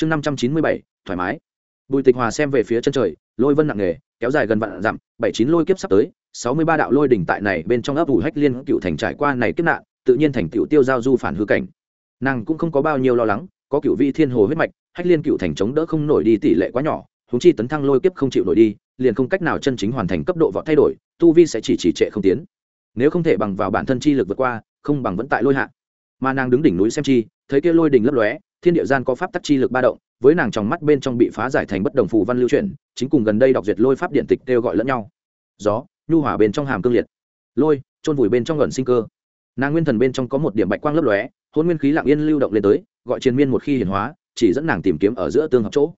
chương năm trăm chín mươi bảy, thoải mái. Bùi tịch hòa xem về phía chân trời, lôi vân nặng nề, kéo dài gần vạn dặm, bảy chín lôi kiếp sắp tới, sáu mươi ba đạo lôi đỉnh tại này bên trong ấp ủ hách liên cựu thành trải qua này kiếp nạn, tự nhiên thành cựu tiêu giao du phản hư cảnh. Nàng cũng không có bao nhiêu lo lắng, có cựu vị thiên hồ huyết mạch, hách liên cựu thành chống đỡ không nổi đi tỷ lệ quá nhỏ húng chi tấn thăng lôi kiếp không chịu nổi đi, liền không cách nào chân chính hoàn thành cấp độ vọt thay đổi, tu vi sẽ chỉ chỉ trệ không tiến. Nếu không thể bằng vào bản thân chi lực vượt qua, không bằng vẫn tại lôi hạ. Mà nàng đứng đỉnh núi xem chi, thấy kia lôi đỉnh lấp lóe thiên địa gian có pháp tắc chi lực ba động, với nàng trong mắt bên trong bị phá giải thành bất đồng phù văn lưu chuyển, chính cùng gần đây đọc duyệt lôi pháp điện tịch kêu gọi lẫn nhau. Gió, nhu hỏa bên trong hàm cương liệt. Lôi trôn vùi bên trong gần sinh cơ. Nàng nguyên thần bên trong có một điểm bạch quang lấp lóe, hôn nguyên khí lặng yên lưu động lên tới, gọi chiến miên một khi hiển hóa, chỉ dẫn nàng tìm kiếm ở giữa tương hợp chỗ.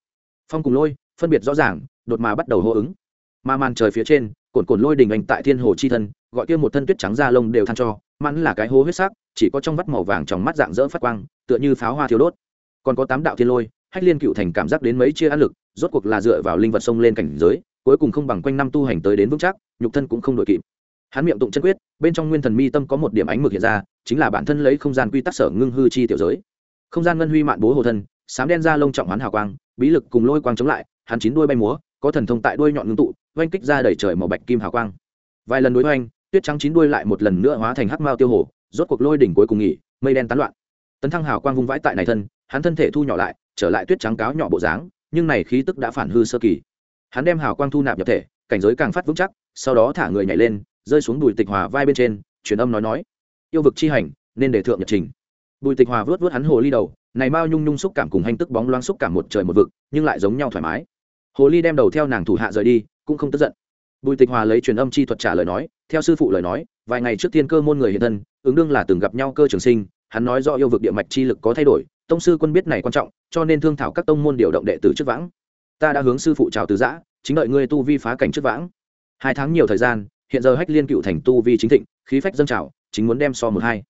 Phong cùng lôi, phân biệt rõ ràng, đột mà bắt đầu hô ứng. Mà màn trời phía trên, cồn cồn lôi đình anh tại thiên hồ chi thân, gọi kia một thân tuyết trắng da lông đều than cho mắn là cái hố huyết sắc, chỉ có trong vắt màu vàng trong mắt dạng dỡ phát quang, tựa như pháo hoa thiếu đốt còn có tám đạo thiên lôi hách liên cựu thành cảm giác đến mấy chia áp lực rốt cuộc là dựa vào linh vật sông lên cảnh giới cuối cùng không bằng quanh năm tu hành tới đến vững chắc nhục thân cũng không đội kịp. Hắn miệng tụng chân quyết bên trong nguyên thần mi tâm có một điểm ánh mực hiện ra chính là bản thân lấy không gian quy tắc sở ngưng hư chi tiểu giới. Không gian ngân huy mạn bố hồ thân sám đen ra lông trọng hoán hào quang bí lực cùng lôi quang chống lại hắn chín đuôi bay múa có thần thông tại đuôi nhọn ngưng tụ oanh kích ra đẩy trời màu bạch kim hào quang. Vài lần đối oanh tuyết trắng chín đuôi lại một lần nữa hóa thành hắc mao tiêu hổ, rốt cuộc lôi đỉnh cuối cùng nghỉ mây đen tán loạn. Tấn thăng hào quang vung vãi tại này thân hắn thân thể thu nhỏ lại, trở lại tuyết trắng cáo nhỏ bộ dáng, nhưng này khí tức đã phản hư sơ kỳ. Hắn đem hào quang thu nạp nhập thể, cảnh giới càng phát vững chắc, sau đó thả người nhảy lên, rơi xuống bùi tịch hòa vai bên trên, truyền âm nói nói, yêu vực chi hành, nên để thượng nhật trình. Bùi tịch hòa vớt vớt hắn hồ ly đầu, này bao nhung nhung xúc cảm cùng hành tức bóng loáng xúc cảm một trời một vực, nhưng lại giống nhau thoải mái. Hồ ly đem đầu theo nàng thủ hạ rời đi, cũng không tức giận. Bùi tịch hòa lấy truyền âm chi thuật trả lời nói, theo sư phụ lời nói, vài ngày trước tiên cơ môn người hiện thân, ứng đương là từng gặp nhau cơ trường sinh, hắn nói do yêu vực địa mạch chi lực có thay đổi tông sư quân biết này quan trọng, cho nên thương thảo các tông môn điều động đệ tử trước vãng. Ta đã hướng sư phụ chào từ giã, chính đợi ngươi tu vi phá cảnh trước vãng. Hai tháng nhiều thời gian, hiện giờ hách liên cựu thành tu vi chính thịnh, khí phách dâng trào, chính muốn đem so một hai.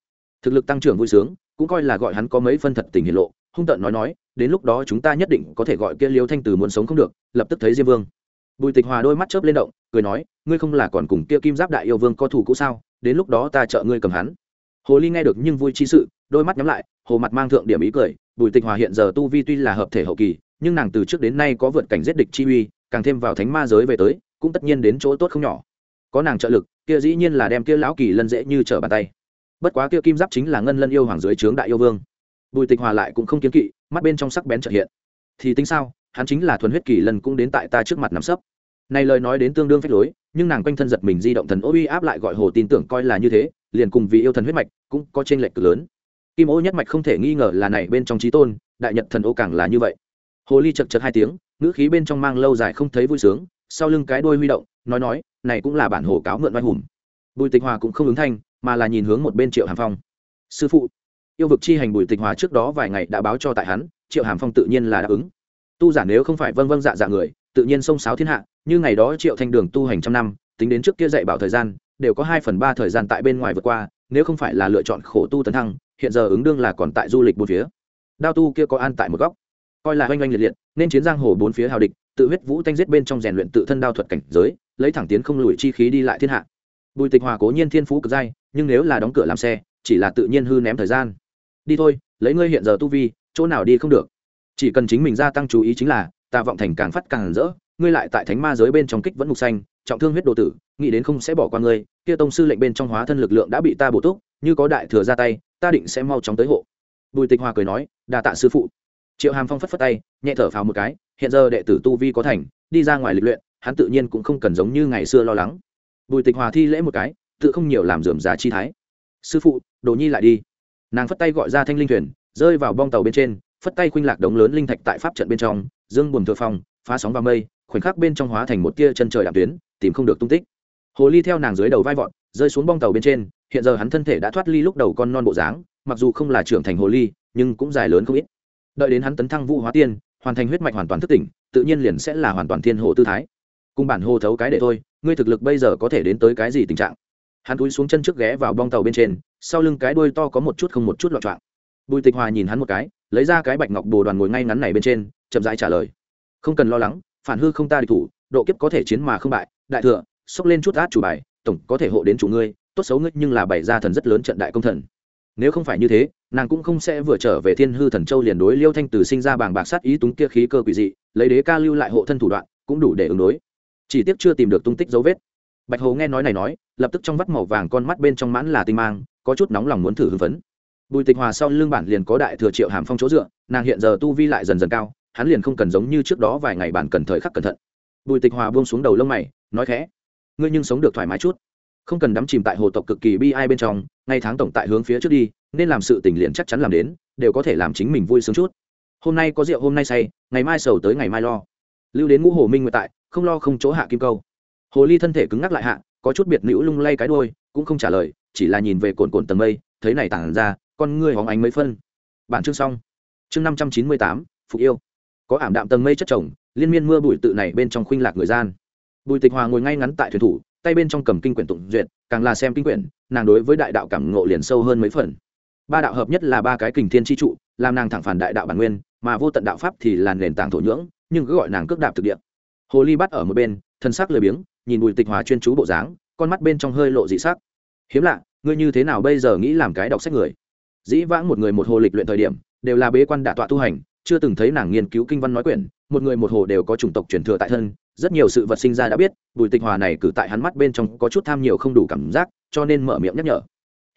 Thực lực tăng trưởng vui sướng, cũng coi là gọi hắn có mấy phân thật tình hiển lộ, hung tợn nói nói, đến lúc đó chúng ta nhất định có thể gọi kia liêu thanh từ muốn sống không được, lập tức thấy diêm vương. Bùi tịch hòa đôi mắt chớp lên động, cười nói, ngươi không là còn cùng kia kim giáp đại yêu vương có thủ cũ sao, đến lúc đó ta trợ ngươi cầm hắn. Hồ ly nghe được nhưng vui chi sự, đôi mắt nhắm lại hồ mặt mang thượng điểm ý cười, bùi tịch hòa hiện giờ tu vi tuy là hợp thể hậu kỳ, nhưng nàng từ trước đến nay có vượt cảnh giết địch chi uy, càng thêm vào thánh ma giới về tới, cũng tất nhiên đến chỗ tốt không nhỏ. Có nàng trợ lực, kia dĩ nhiên là đem kia lão kỳ lân dễ như trở bàn tay. Bất quá kia kim giáp chính là ngân lân yêu hoàng dưới trướng đại yêu vương. Bùi tịch hòa lại cũng không kiến kỵ, mắt bên trong sắc bén trợ hiện. Thì tính sao, hắn chính là thuần huyết kỳ lân cũng đến tại ta trước mặt nắm sấp. Này lời nói đến tương đương phách lối, nhưng nàng quanh thân giật mình di động thần ô uy áp lại gọi hồ tin tưởng coi là như thế, liền cùng vì yêu thần huyết mạch cũng có trên lệch cực lớn kim ô nhất mạch không thể nghi ngờ là này bên trong trí tôn, đại nhật thần ô càng là như vậy. Hồ ly chật chật hai tiếng, ngữ khí bên trong mang lâu dài không thấy vui sướng, sau lưng cái đôi huy động, nói nói, này cũng là bản hồ cáo mượn oai hùng. Bùi tịch hòa cũng không ứng thanh, mà là nhìn hướng một bên triệu hàm phong. Sư phụ, yêu vực chi hành bùi tịch hòa trước đó vài ngày đã báo cho tại hắn, triệu hàm phong tự nhiên là đáp ứng. Tu giả nếu không phải vâng vâng dạ dạ người, tự nhiên xông sáo thiên hạ, như ngày đó triệu thanh đường tu hành trăm năm, tính đến trước kia dạy bảo thời gian, đều có hai phần ba thời gian tại bên ngoài vượt qua, nếu không phải là lựa chọn khổ tu tấn thăng hiện giờ ứng đương là còn tại du lịch bốn phía. Đao tu kia có an tại một góc. Coi là oanh oanh liệt liệt, nên chiến giang hồ bốn phía hào địch, tự huyết vũ tanh giết bên trong rèn luyện tự thân đao thuật cảnh giới, lấy thẳng tiến không lùi chi khí đi lại thiên hạ. Bùi tịch hòa cố nhiên thiên phú cực dai, nhưng nếu là đóng cửa làm xe, chỉ là tự nhiên hư ném thời gian. Đi thôi, lấy ngươi hiện giờ tu vi, chỗ nào đi không được. Chỉ cần chính mình gia tăng chú ý chính là tà vọng thành càng phát càng rỡ, ngươi lại tại thánh ma giới bên trong kích vẫn mục xanh, trọng thương huyết đồ tử, nghĩ đến không sẽ bỏ qua ngươi, kia tông sư lệnh bên trong hóa thân lực lượng đã bị ta bổ túc, như có đại thừa ra tay ta định sẽ mau chóng tới hộ. Bùi tịch hòa cười nói đà tạ sư phụ. Triệu hàm phong phất phất tay, nhẹ thở phào một cái, hiện giờ đệ tử tu vi có thành, đi ra ngoài lịch luyện, hắn tự nhiên cũng không cần giống như ngày xưa lo lắng. Bùi tịch hòa thi lễ một cái, tự không nhiều làm dườm già chi thái. Sư phụ, đồ nhi lại đi. Nàng phất tay gọi ra thanh linh thuyền, rơi vào bong tàu bên trên, phất tay khuynh lạc đống lớn linh thạch tại pháp trận bên trong, dương buồm thừa phong, phá sóng và mây, khoảnh khắc bên trong hóa thành một tia chân trời đạp tuyến, tìm không được tung tích. Hồ ly theo nàng dưới đầu vai vọt, rơi xuống bong tàu bên trên hiện giờ hắn thân thể đã thoát ly lúc đầu con non bộ dáng, mặc dù không là trưởng thành hồ ly, nhưng cũng dài lớn không ít. Đợi đến hắn tấn thăng vũ hóa tiên, hoàn thành huyết mạch hoàn toàn thức tỉnh, tự nhiên liền sẽ là hoàn toàn thiên hồ tư thái. Cùng bản hồ thấu cái để thôi, ngươi thực lực bây giờ có thể đến tới cái gì tình trạng? Hắn túi xuống chân trước ghé vào bong tàu bên trên, sau lưng cái đuôi to có một chút không một chút loạn trọng bùi tịch hòa nhìn hắn một cái, lấy ra cái bạch ngọc bồ đoàn ngồi ngay ngắn này bên trên, chậm rãi trả lời. Không cần lo lắng, phản hư không ta địch thủ, độ kiếp có thể chiến mà không bại. Đại thừa, xốc lên chút át chủ bài, tổng có thể hộ đến chủ ngươi tốt xấu ngươi nhưng là bày ra thần rất lớn trận đại công thần. Nếu không phải như thế, nàng cũng không sẽ vừa trở về thiên hư thần châu liền đối liêu thanh từ sinh ra bàng bạc sát ý túng kia khí cơ quỷ dị, lấy đế ca lưu lại hộ thân thủ đoạn, cũng đủ để ứng đối. Chỉ tiếc chưa tìm được tung tích dấu vết. Bạch hồ nghe nói này nói, lập tức trong vắt màu vàng con mắt bên trong mãn là tinh mang, có chút nóng lòng muốn thử hưng phấn. Bùi tịch hòa sau lưng bản liền có đại thừa triệu hàm phong chỗ dựa, nàng hiện giờ tu vi lại dần dần cao, hắn liền không cần giống như trước đó vài ngày bản cần thời khắc cẩn thận. Bùi tịch hòa buông xuống đầu lông mày, nói khẽ, ngươi nhưng sống được thoải mái chút không cần đắm chìm tại hồ tộc cực kỳ bi ai bên trong, ngay tháng tổng tại hướng phía trước đi, nên làm sự tình liền chắc chắn làm đến, đều có thể làm chính mình vui sướng chút. Hôm nay có rượu hôm nay say, ngày mai sầu tới ngày mai lo. Lưu đến ngũ hồ minh nguyện tại, không lo không chỗ hạ kim câu. Hồ ly thân thể cứng ngắc lại hạ, có chút biệt nữ lung lay cái đôi cũng không trả lời, chỉ là nhìn về cồn cồn tầng mây, thấy này tản ra, con ngươi hóng ánh mấy phân. Bản chương xong. Chương năm trăm chín mươi tám, phục yêu. Có ảm đạm tầng mây chất chồng, liên miên mưa bụi tự này bên trong khuynh lạc người gian. Bùi tịch hòa ngồi ngay ngắn tại thuyền thủ tay bên trong cầm kinh quyển tụng duyệt, càng là xem kinh quyển, nàng đối với đại đạo cảm ngộ liền sâu hơn mấy phần. Ba đạo hợp nhất là ba cái kình thiên tri trụ, làm nàng thẳng phản đại đạo bản nguyên, mà vô tận đạo pháp thì là nền tảng thổ nhưỡng, nhưng cứ gọi nàng cước đạp thực địa. Hồ ly bắt ở một bên, thân sắc lười biếng, nhìn bùi tịch hòa chuyên chú bộ dáng, con mắt bên trong hơi lộ dị sắc. Hiếm lạ, ngươi như thế nào bây giờ nghĩ làm cái đọc sách người? Dĩ vãng một người một hồ lịch luyện thời điểm, đều là bế quan đả tọa tu hành, chưa từng thấy nàng nghiên cứu kinh văn nói quyển, một người một hồ đều có chủng tộc truyền thừa tại thân rất nhiều sự vật sinh ra đã biết, bùi tịch hòa này cử tại hắn mắt bên trong có chút tham nhiều không đủ cảm giác, cho nên mở miệng nhắc nhở.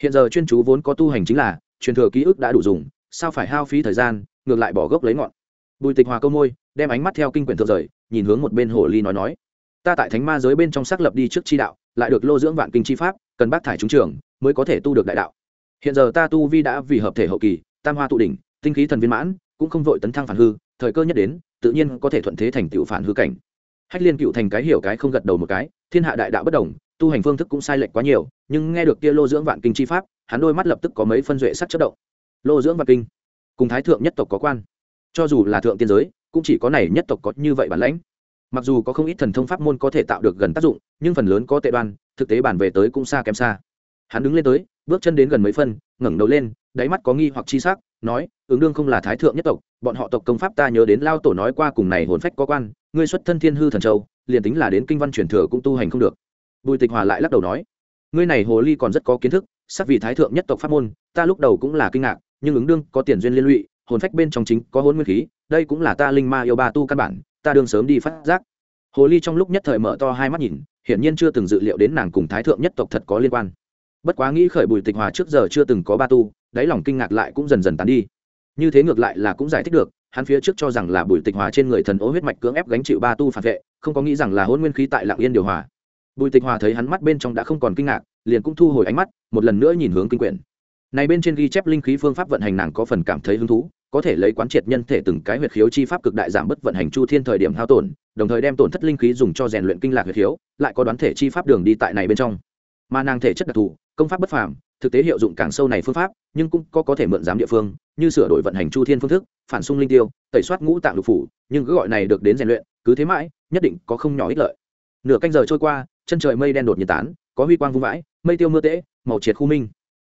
Hiện giờ chuyên chú vốn có tu hành chính là, truyền thừa ký ức đã đủ dùng, sao phải hao phí thời gian, ngược lại bỏ gốc lấy ngọn. Bùi tịch hòa câu môi, đem ánh mắt theo kinh quyển thượng rời, nhìn hướng một bên hồ ly nói nói. Ta tại thánh ma giới bên trong xác lập đi trước chi đạo, lại được lô dưỡng vạn kinh chi pháp, cần bác thải trúng trường, mới có thể tu được đại đạo. Hiện giờ ta tu vi đã vì hợp thể hậu kỳ, tam hoa tụ đỉnh, tinh khí thần viên mãn, cũng không vội tấn thăng phản hư, thời cơ nhất đến, tự nhiên có thể thuận thế thành tựu phản hư cảnh hách liên cựu thành cái hiểu cái không gật đầu một cái, thiên hạ đại đạo bất đồng, tu hành phương thức cũng sai lệch quá nhiều, nhưng nghe được kia lô dưỡng vạn kinh chi pháp, hắn đôi mắt lập tức có mấy phân duệ sắc chất động. Lô dưỡng vạn kinh, cùng thái thượng nhất tộc có quan. Cho dù là thượng tiên giới, cũng chỉ có này nhất tộc có như vậy bản lãnh. Mặc dù có không ít thần thông pháp môn có thể tạo được gần tác dụng, nhưng phần lớn có tệ đoan, thực tế bản về tới cũng xa kém xa. Hắn đứng lên tới, bước chân đến gần mấy phân, ngẩng đầu lên đáy mắt có nghi hoặc chi sắc, nói, ứng đương không là thái thượng nhất tộc, bọn họ tộc công pháp ta nhớ đến lao tổ nói qua cùng này hồn phách có quan, ngươi xuất thân thiên hư thần châu, liền tính là đến kinh văn truyền thừa cũng tu hành không được. Bùi tịch hòa lại lắc đầu nói, ngươi này hồ ly còn rất có kiến thức sắc vì thái thượng nhất tộc pháp môn, ta lúc đầu cũng là kinh ngạc, nhưng ứng đương có tiền duyên liên lụy, hồn phách bên trong chính có hồn nguyên khí, đây cũng là ta linh ma yêu ba tu căn bản, ta đương sớm đi phát giác. Hồ ly trong lúc nhất thời mở to hai mắt nhìn, hiển nhiên chưa từng dự liệu đến nàng cùng thái thượng nhất tộc thật có liên quan. Bất quá nghĩ khởi bùi tịch hòa trước giờ chưa từng có ba tu đáy lòng kinh ngạc lại cũng dần dần tán đi. Như thế ngược lại là cũng giải thích được, hắn phía trước cho rằng là bùi tịch hòa trên người thần ố huyết mạch cưỡng ép gánh chịu ba tu phản vệ, không có nghĩ rằng là hôn nguyên khí tại lạng yên điều hòa. Bùi tịch hòa thấy hắn mắt bên trong đã không còn kinh ngạc, liền cũng thu hồi ánh mắt, một lần nữa nhìn hướng kinh quyển. Này bên trên ghi chép linh khí phương pháp vận hành nàng có phần cảm thấy hứng thú, có thể lấy quán triệt nhân thể từng cái huyệt khiếu chi pháp cực đại giảm bất vận hành chu thiên thời điểm hao tổn, đồng thời đem tổn thất linh khí dùng cho rèn luyện kinh lạc huyệt khiếu, lại có đoán thể chi pháp đường đi tại này bên trong. Mà nàng thể chất đặc thù, công pháp bất phàm thực tế hiệu dụng càng sâu này phương pháp, nhưng cũng có có thể mượn giám địa phương, như sửa đổi vận hành chu thiên phương thức, phản xung linh tiêu, tẩy soát ngũ tạng lục phủ, nhưng cứ gọi này được đến rèn luyện, cứ thế mãi, nhất định có không nhỏ ích lợi. Nửa canh giờ trôi qua, chân trời mây đen đột nhiệt tán, có huy quang vung vãi, mây tiêu mưa tễ, màu triệt khu minh.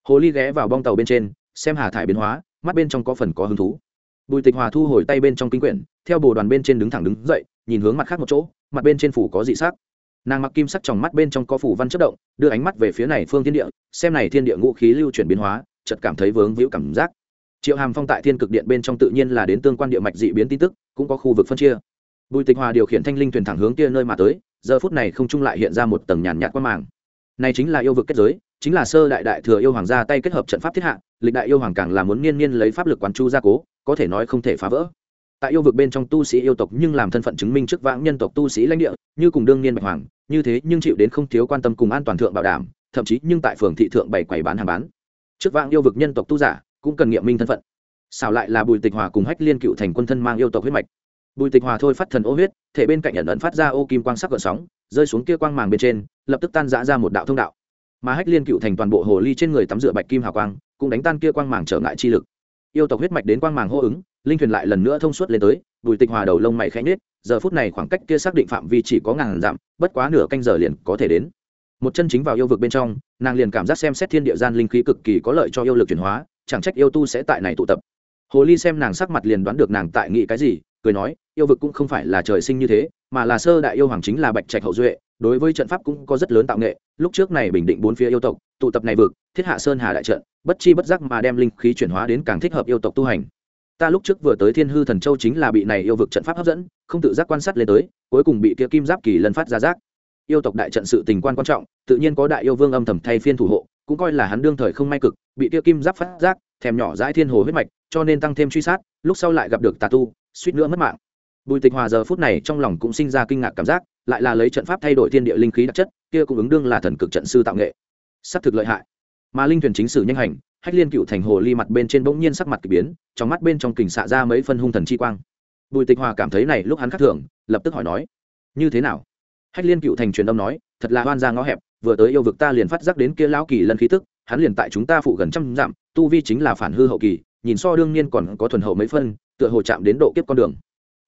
Hồ ly ghé vào bong tàu bên trên, xem hà thải biến hóa, mắt bên trong có phần có hứng thú. Bùi tịch hòa thu hồi tay bên trong kinh quyển, theo bồ đoàn bên trên đứng thẳng đứng dậy, nhìn hướng mặt khác một chỗ, mặt bên trên phủ có dị sắc nàng mặc kim sắc trong mắt bên trong có phủ văn chất động, đưa ánh mắt về phía này phương thiên địa, xem này thiên địa ngũ khí lưu chuyển biến hóa, chợt cảm thấy vướng víu cảm giác. Triệu hàm phong tại thiên cực điện bên trong tự nhiên là đến tương quan địa mạch dị biến tin tức, cũng có khu vực phân chia. Bùi tịch hòa điều khiển thanh linh thuyền thẳng hướng kia nơi mà tới, giờ phút này không trung lại hiện ra một tầng nhàn nhạt qua màng này chính là yêu vực kết giới, chính là sơ đại đại thừa yêu hoàng ra tay kết hợp trận pháp thiết hạ, lịch đại yêu hoàng càng là muốn niên niên lấy pháp lực quán chu gia cố, có thể nói không thể phá vỡ tại yêu vực bên trong tu sĩ yêu tộc nhưng làm thân phận chứng minh trước vãng nhân tộc tu sĩ lãnh địa, như cùng đương niên bạch hoàng, như thế nhưng chịu đến không thiếu quan tâm cùng an toàn thượng bảo đảm, thậm chí nhưng tại phường thị thượng bày quầy bán hàng bán. Trước vãng yêu vực nhân tộc tu giả, cũng cần nghiệm minh thân phận. Xảo lại là bùi tịch hòa cùng hách liên cựu thành quân thân mang yêu tộc huyết mạch. Bùi tịch hòa thôi phát thần ô huyết, thể bên cạnh ẩn ẩn phát ra ô kim quang sắc gợn sóng, rơi xuống kia quang màng bên trên, lập tức tan rã ra một đạo thông đạo. Mà hách liên cựu thành toàn bộ hồ ly trên người tắm rửa bạch kim hào quang, cũng đánh tan kia quang màng trở ngại chi lực. Yêu tộc huyết mạch đến quang màng hô ứng linh thuyền lại lần nữa thông suốt lên tới, bùi tịch hòa đầu lông mày khẽ nhết giờ phút này khoảng cách kia xác định phạm vi chỉ có ngàn dặm, bất quá nửa canh giờ liền có thể đến. Một chân chính vào yêu vực bên trong, nàng liền cảm giác xem xét thiên địa gian linh khí cực kỳ có lợi cho yêu lực chuyển hóa, chẳng trách yêu tu sẽ tại này tụ tập. Hồ ly xem nàng sắc mặt liền đoán được nàng tại nghĩ cái gì, cười nói, yêu vực cũng không phải là trời sinh như thế, mà là sơ đại yêu hoàng chính là bạch trạch hậu duệ, đối với trận pháp cũng có rất lớn tạo nghệ, lúc trước này bình định bốn phía yêu tộc, tụ tập này vực, thiết hạ sơn hà đại trận, bất chi bất giác mà đem linh khí chuyển hóa đến càng thích hợp yêu tộc tu hành ta lúc trước vừa tới thiên hư thần châu chính là bị này yêu vực trận pháp hấp dẫn, không tự giác quan sát lên tới, cuối cùng bị kia kim giáp kỳ lân phát ra giác yêu tộc đại trận sự tình quan quan trọng, tự nhiên có đại yêu vương âm thầm thay phiên thủ hộ, cũng coi là hắn đương thời không may cực, bị kia kim giáp phát giác thèm nhỏ dãi thiên hồ huyết mạch, cho nên tăng thêm truy sát, lúc sau lại gặp được tà tu, suýt nữa mất mạng. Bùi tịch hòa giờ phút này trong lòng cũng sinh ra kinh ngạc cảm giác, lại là lấy trận pháp thay đổi thiên địa linh khí đặc chất, kia cũng ứng đương là thần cực trận sư tạo nghệ. S thực lợi hại. Mà linh thuyền chính sử nhanh hành hách liên cựu thành hồ ly mặt bên trên bỗng nhiên sắc mặt k ỳ biến, trong mắt bên trong kình xạ ra mấy phân hung thần chi quang. Bùi tịch hòa cảm thấy này lúc hắn khắc thường, lập tức hỏi nói, như thế nào? Hách liên cựu thành truyền âm nói, thật là hoan ra ngõ hẹp, vừa tới yêu vực ta liền phát giác đến kia lão kỳ lân khí tức, hắn liền tại chúng ta phụ gần trăm dặm, tu vi chính là phản hư hậu kỳ, nhìn so đương nhiên còn có thuần hậu mấy phân, tựa hồ chạm đến độ kiếp con đường.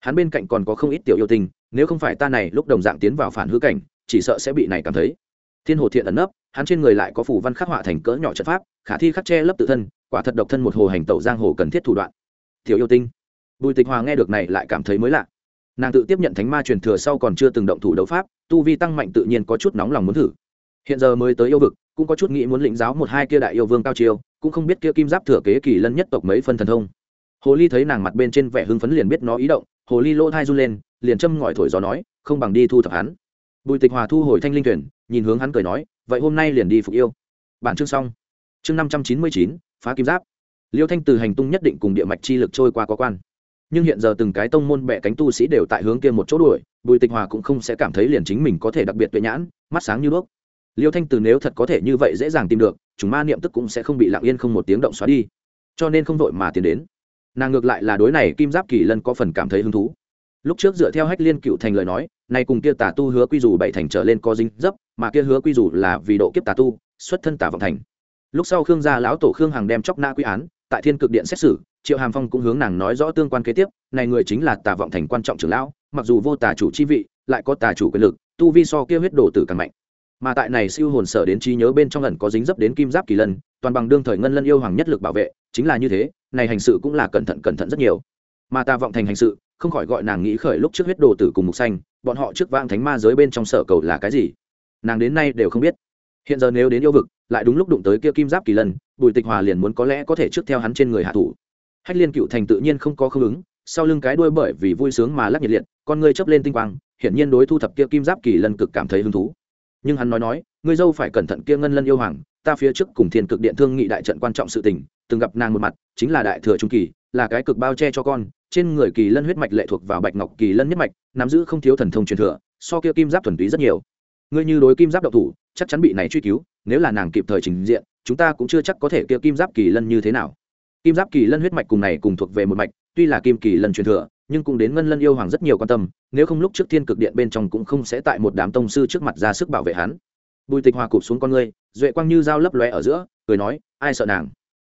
Hắn bên cạnh còn có không ít tiểu yêu tình nếu không phải ta này lúc đồng dạng tiến vào phản hư cảnh, chỉ sợ sẽ bị này cảm thấy thiên hồ thiện ẩn nấp, hắn trên người lại có phủ văn khắc họa thành cỡ nhỏ trận pháp, khả thi khắc che lấp tự thân, quả thật độc thân một hồ hành tẩu giang hồ cần thiết thủ đoạn. Thiếu yêu tinh. Bùi tịch hòa nghe được này lại cảm thấy mới lạ. Nàng tự tiếp nhận thánh ma truyền thừa sau còn chưa từng động thủ đấu pháp, tu vi tăng mạnh tự nhiên có chút nóng lòng muốn thử. Hiện giờ mới tới yêu vực, cũng có chút nghĩ muốn lĩnh giáo một hai kia đại yêu vương cao chiêu, cũng không biết kia kim giáp thừa kế kỳ lân nhất tộc mấy phân thần thông. Hồ ly thấy nàng mặt bên trên vẻ hưng phấn liền biết nó ý động, hồ ly lỗ thai run lên, liền châm ngòi thổi gió nói, không bằng đi thu thập hắn. Bùi tịch hòa thu hồi thanh linh tuyển nhìn hướng hắn cười nói, vậy hôm nay liền đi phục yêu. Bản chương xong. Chương năm trăm chín mươi chín, phá kim giáp. Liêu thanh từ hành tung nhất định cùng địa mạch chi lực trôi qua có quan. Nhưng hiện giờ từng cái tông môn bẹ cánh tu sĩ đều tại hướng kia một chỗ đuổi, bùi tịch hòa cũng không sẽ cảm thấy liền chính mình có thể đặc biệt tuệ nhãn, mắt sáng như đuốc. Liêu thanh từ nếu thật có thể như vậy dễ dàng tìm được, chúng ma niệm tức cũng sẽ không bị lặng yên không một tiếng động xóa đi. Cho nên không vội mà tiến đến. Nàng ngược lại là đối này kim giáp kỳ lân có phần cảm thấy hứng thú lúc trước dựa theo hách liên cựu thành lời nói, nay cùng kia tà tu hứa quy dù bảy thành trở lên có dính dấp, mà kia hứa quy dù là vì độ kiếp tà tu, xuất thân tà vọng thành. Lúc sau khương gia lão tổ khương hằng đem chóc na quy án, tại thiên cực điện xét xử, triệu hàm phong cũng hướng nàng nói rõ tương quan kế tiếp, này người chính là tà vọng thành quan trọng trưởng lão, mặc dù vô tà chủ chi vị, lại có tà chủ quyền lực, tu vi so kia huyết đổ tử càng mạnh. Mà tại này siêu hồn sở đến trí nhớ bên trong lần có dính dấp đến kim giáp kỳ lân, toàn bằng đương thời ngân lân yêu hoàng nhất lực bảo vệ, chính là như thế, này hành sự cũng là cẩn thận cẩn thận rất nhiều. Mà ta vọng thành hành sự không khỏi gọi nàng nghĩ khởi lúc trước huyết đồ tử cùng mục xanh, bọn họ trước vang thánh ma giới bên trong sở cầu là cái gì? Nàng đến nay đều không biết. Hiện giờ nếu đến yêu vực, lại đúng lúc đụng tới kia kim giáp kỳ lân, bùi tịch hòa liền muốn có lẽ có thể trước theo hắn trên người hạ thủ. Hách liên cựu thành tự nhiên không có khương ứng, sau lưng cái đuôi bởi vì vui sướng mà lắc nhiệt liệt, con ngươi chấp lên tinh quang, hiển nhiên đối thu thập kia kim giáp kỳ lân cực cảm thấy hứng thú. Nhưng hắn nói nói, ngươi dâu phải cẩn thận kia ngân lân yêu hoàng, ta phía trước cùng thiên cực điện thương nghị đại trận quan trọng sự tình, từng gặp nàng một mặt, chính là đại thừa trung kỳ, là cái cực bao che cho con trên người kỳ lân huyết mạch lệ thuộc vào bạch ngọc kỳ lân nhất mạch, nắm giữ không thiếu thần thông truyền thừa, so kia kim giáp thuần túy rất nhiều. Ngươi như đối kim giáp đậu thủ, chắc chắn bị này truy cứu, nếu là nàng kịp thời trình diện, chúng ta cũng chưa chắc có thể kia kim giáp kỳ lân như thế nào. Kim giáp kỳ lân huyết mạch cùng này cùng thuộc về một mạch, tuy là kim kỳ lân truyền thừa, nhưng cũng đến ngân lân yêu hoàng rất nhiều quan tâm, nếu không lúc trước thiên cực điện bên trong cũng không sẽ tại một đám tông sư trước mặt ra sức bảo vệ hắn. Bùi tịch hòa cụp xuống con ngươi, duệ quang như dao lấp lóe ở giữa, cười nói, ai sợ nàng?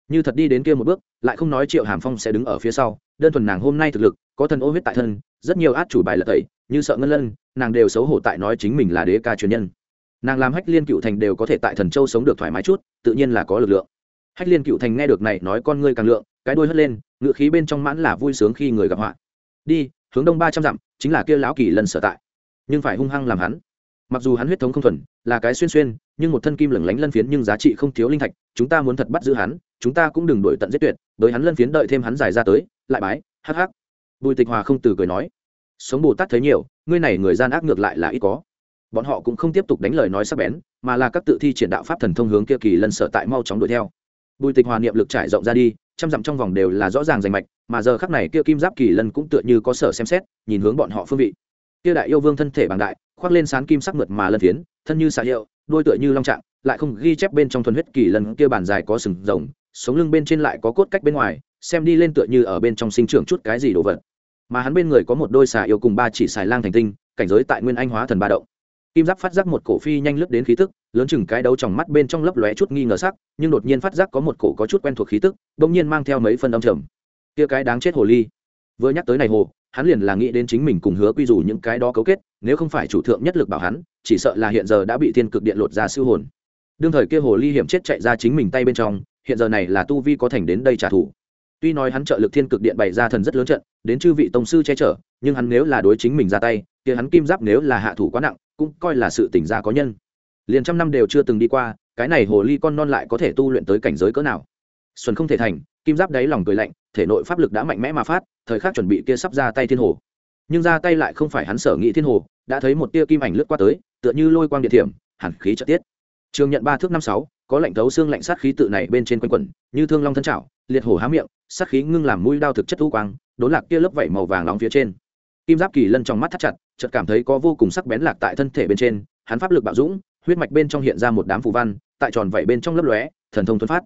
Như thật đi đến kia một bước, lại không nói triệu hàm phong sẽ đứng ở phía sau đơn thuần nàng hôm nay thực lực, có thần ô huyết tại thân, rất nhiều át chủ bài lật tẩy, như sợ ngân lân, nàng đều xấu hổ tại nói chính mình là đế ca truyền nhân. Nàng làm hách liên cựu thành đều có thể tại thần châu sống được thoải mái chút, tự nhiên là có lực lượng. Hách liên cựu thành nghe được này nói con ngươi càng lượng, cái đuôi hất lên ngự khí bên trong mãn là vui sướng khi người gặp họa. Đi, hướng đông ba trăm dặm, chính là kia lão kỳ lần sở tại. Nhưng phải hung hăng làm hắn. Mặc dù hắn huyết thống không thuần, là cái xuyên xuyên, nhưng một thân kim lửng lánh lân phiến nhưng giá trị không thiếu linh thạch, chúng ta muốn thật bắt giữ hắn, chúng ta cũng đừng đổi tận giết tuyệt đới hắn lân phiến đợi thêm hắn giải ra tới lại bái, hắc hắc. Bùi tịch hòa không từ cười nói. Sống bồ tát thấy nhiều, ngươi này người gian ác ngược lại là ít có. Bọn họ cũng không tiếp tục đánh lời nói sắc bén, mà là các tự thi triển đạo pháp thần thông hướng kia kỳ lân sở tại mau chóng đuổi theo. Bùi tịch hòa niệm lực trải rộng ra đi, trăm dặm trong vòng đều là rõ ràng rành mạch, mà giờ khắc này kia kim giáp kỳ lân cũng tựa như có sở xem xét, nhìn hướng bọn họ phương vị. Kia đại yêu vương thân thể bằng đại, khoác lên sán kim sắc mượt mà lân phiến, thân như xạ hiệu đôi tựa như long trạng, lại không ghi chép bên trong thuần huyết kỳ lân, kia bàn dài có sừng rồng, sống lưng bên trên lại có cốt cách bên ngoài xem đi lên tựa như ở bên trong sinh trưởng chút cái gì đồ vật. Mà hắn bên người có một đôi xà yêu cùng ba chỉ xài lang thành tinh, cảnh giới tại nguyên anh hóa thần ba động. Kim giáp phát giác một cổ phi nhanh lướt đến khí tức, lớn chừng cái đấu trong mắt bên trong lấp lóe chút nghi ngờ sắc, nhưng đột nhiên phát giác có một cổ có chút quen thuộc khí tức bỗng nhiên mang theo mấy phân âm trầm. Kia cái đáng chết hồ ly. Vừa nhắc tới này hồ, hắn liền là nghĩ đến chính mình cùng hứa quy dù những cái đó cấu kết, nếu không phải chủ thượng nhất lực bảo hắn, chỉ sợ là hiện giờ đã bị thiên cực điện lột ra siêu hồn. Đương thời kia hồ ly hiểm chết chạy ra chính mình tay bên trong, hiện giờ này là tu vi có thành đến đây trả thù tuy nói hắn trợ lực thiên cực điện bày ra thần rất lớn trận, đến chư vị tông sư che chở, nhưng hắn nếu là đối chính mình ra tay thì hắn kim giáp nếu là hạ thủ quá nặng, cũng coi là sự tỉnh ra có nhân. Liền trăm năm đều chưa từng đi qua, cái này hồ ly con non lại có thể tu luyện tới cảnh giới cỡ nào? Xuân không thể thành, kim giáp đáy lòng cười lạnh, thể nội pháp lực đã mạnh mẽ mà phát, thời khắc chuẩn bị kia sắp ra tay thiên hồ. Nhưng ra tay lại không phải hắn sở nghĩ thiên hồ, đã thấy một tia kim ảnh lướt qua tới, tựa như lôi quang địa thiểm, hẳn khí trợ tiết. Trường nhận ba thước năm sáu có lạnh thấu xương lạnh sát khí tự này bên trên quanh quẩn, như thương long thân trảo, liệt hổ há miệng, sát khí ngưng làm mũi đao thực chất thu quang, đốn lạc kia lớp vảy màu vàng nóng phía trên. Kim giáp kỳ lân trong mắt thắt chặt, chợt cảm thấy có vô cùng sắc bén lạc tại thân thể bên trên, hắn pháp lực bạo dũng, huyết mạch bên trong hiện ra một đám phù văn, tại tròn vảy bên trong lớp lóe, thần thông tuấn phát.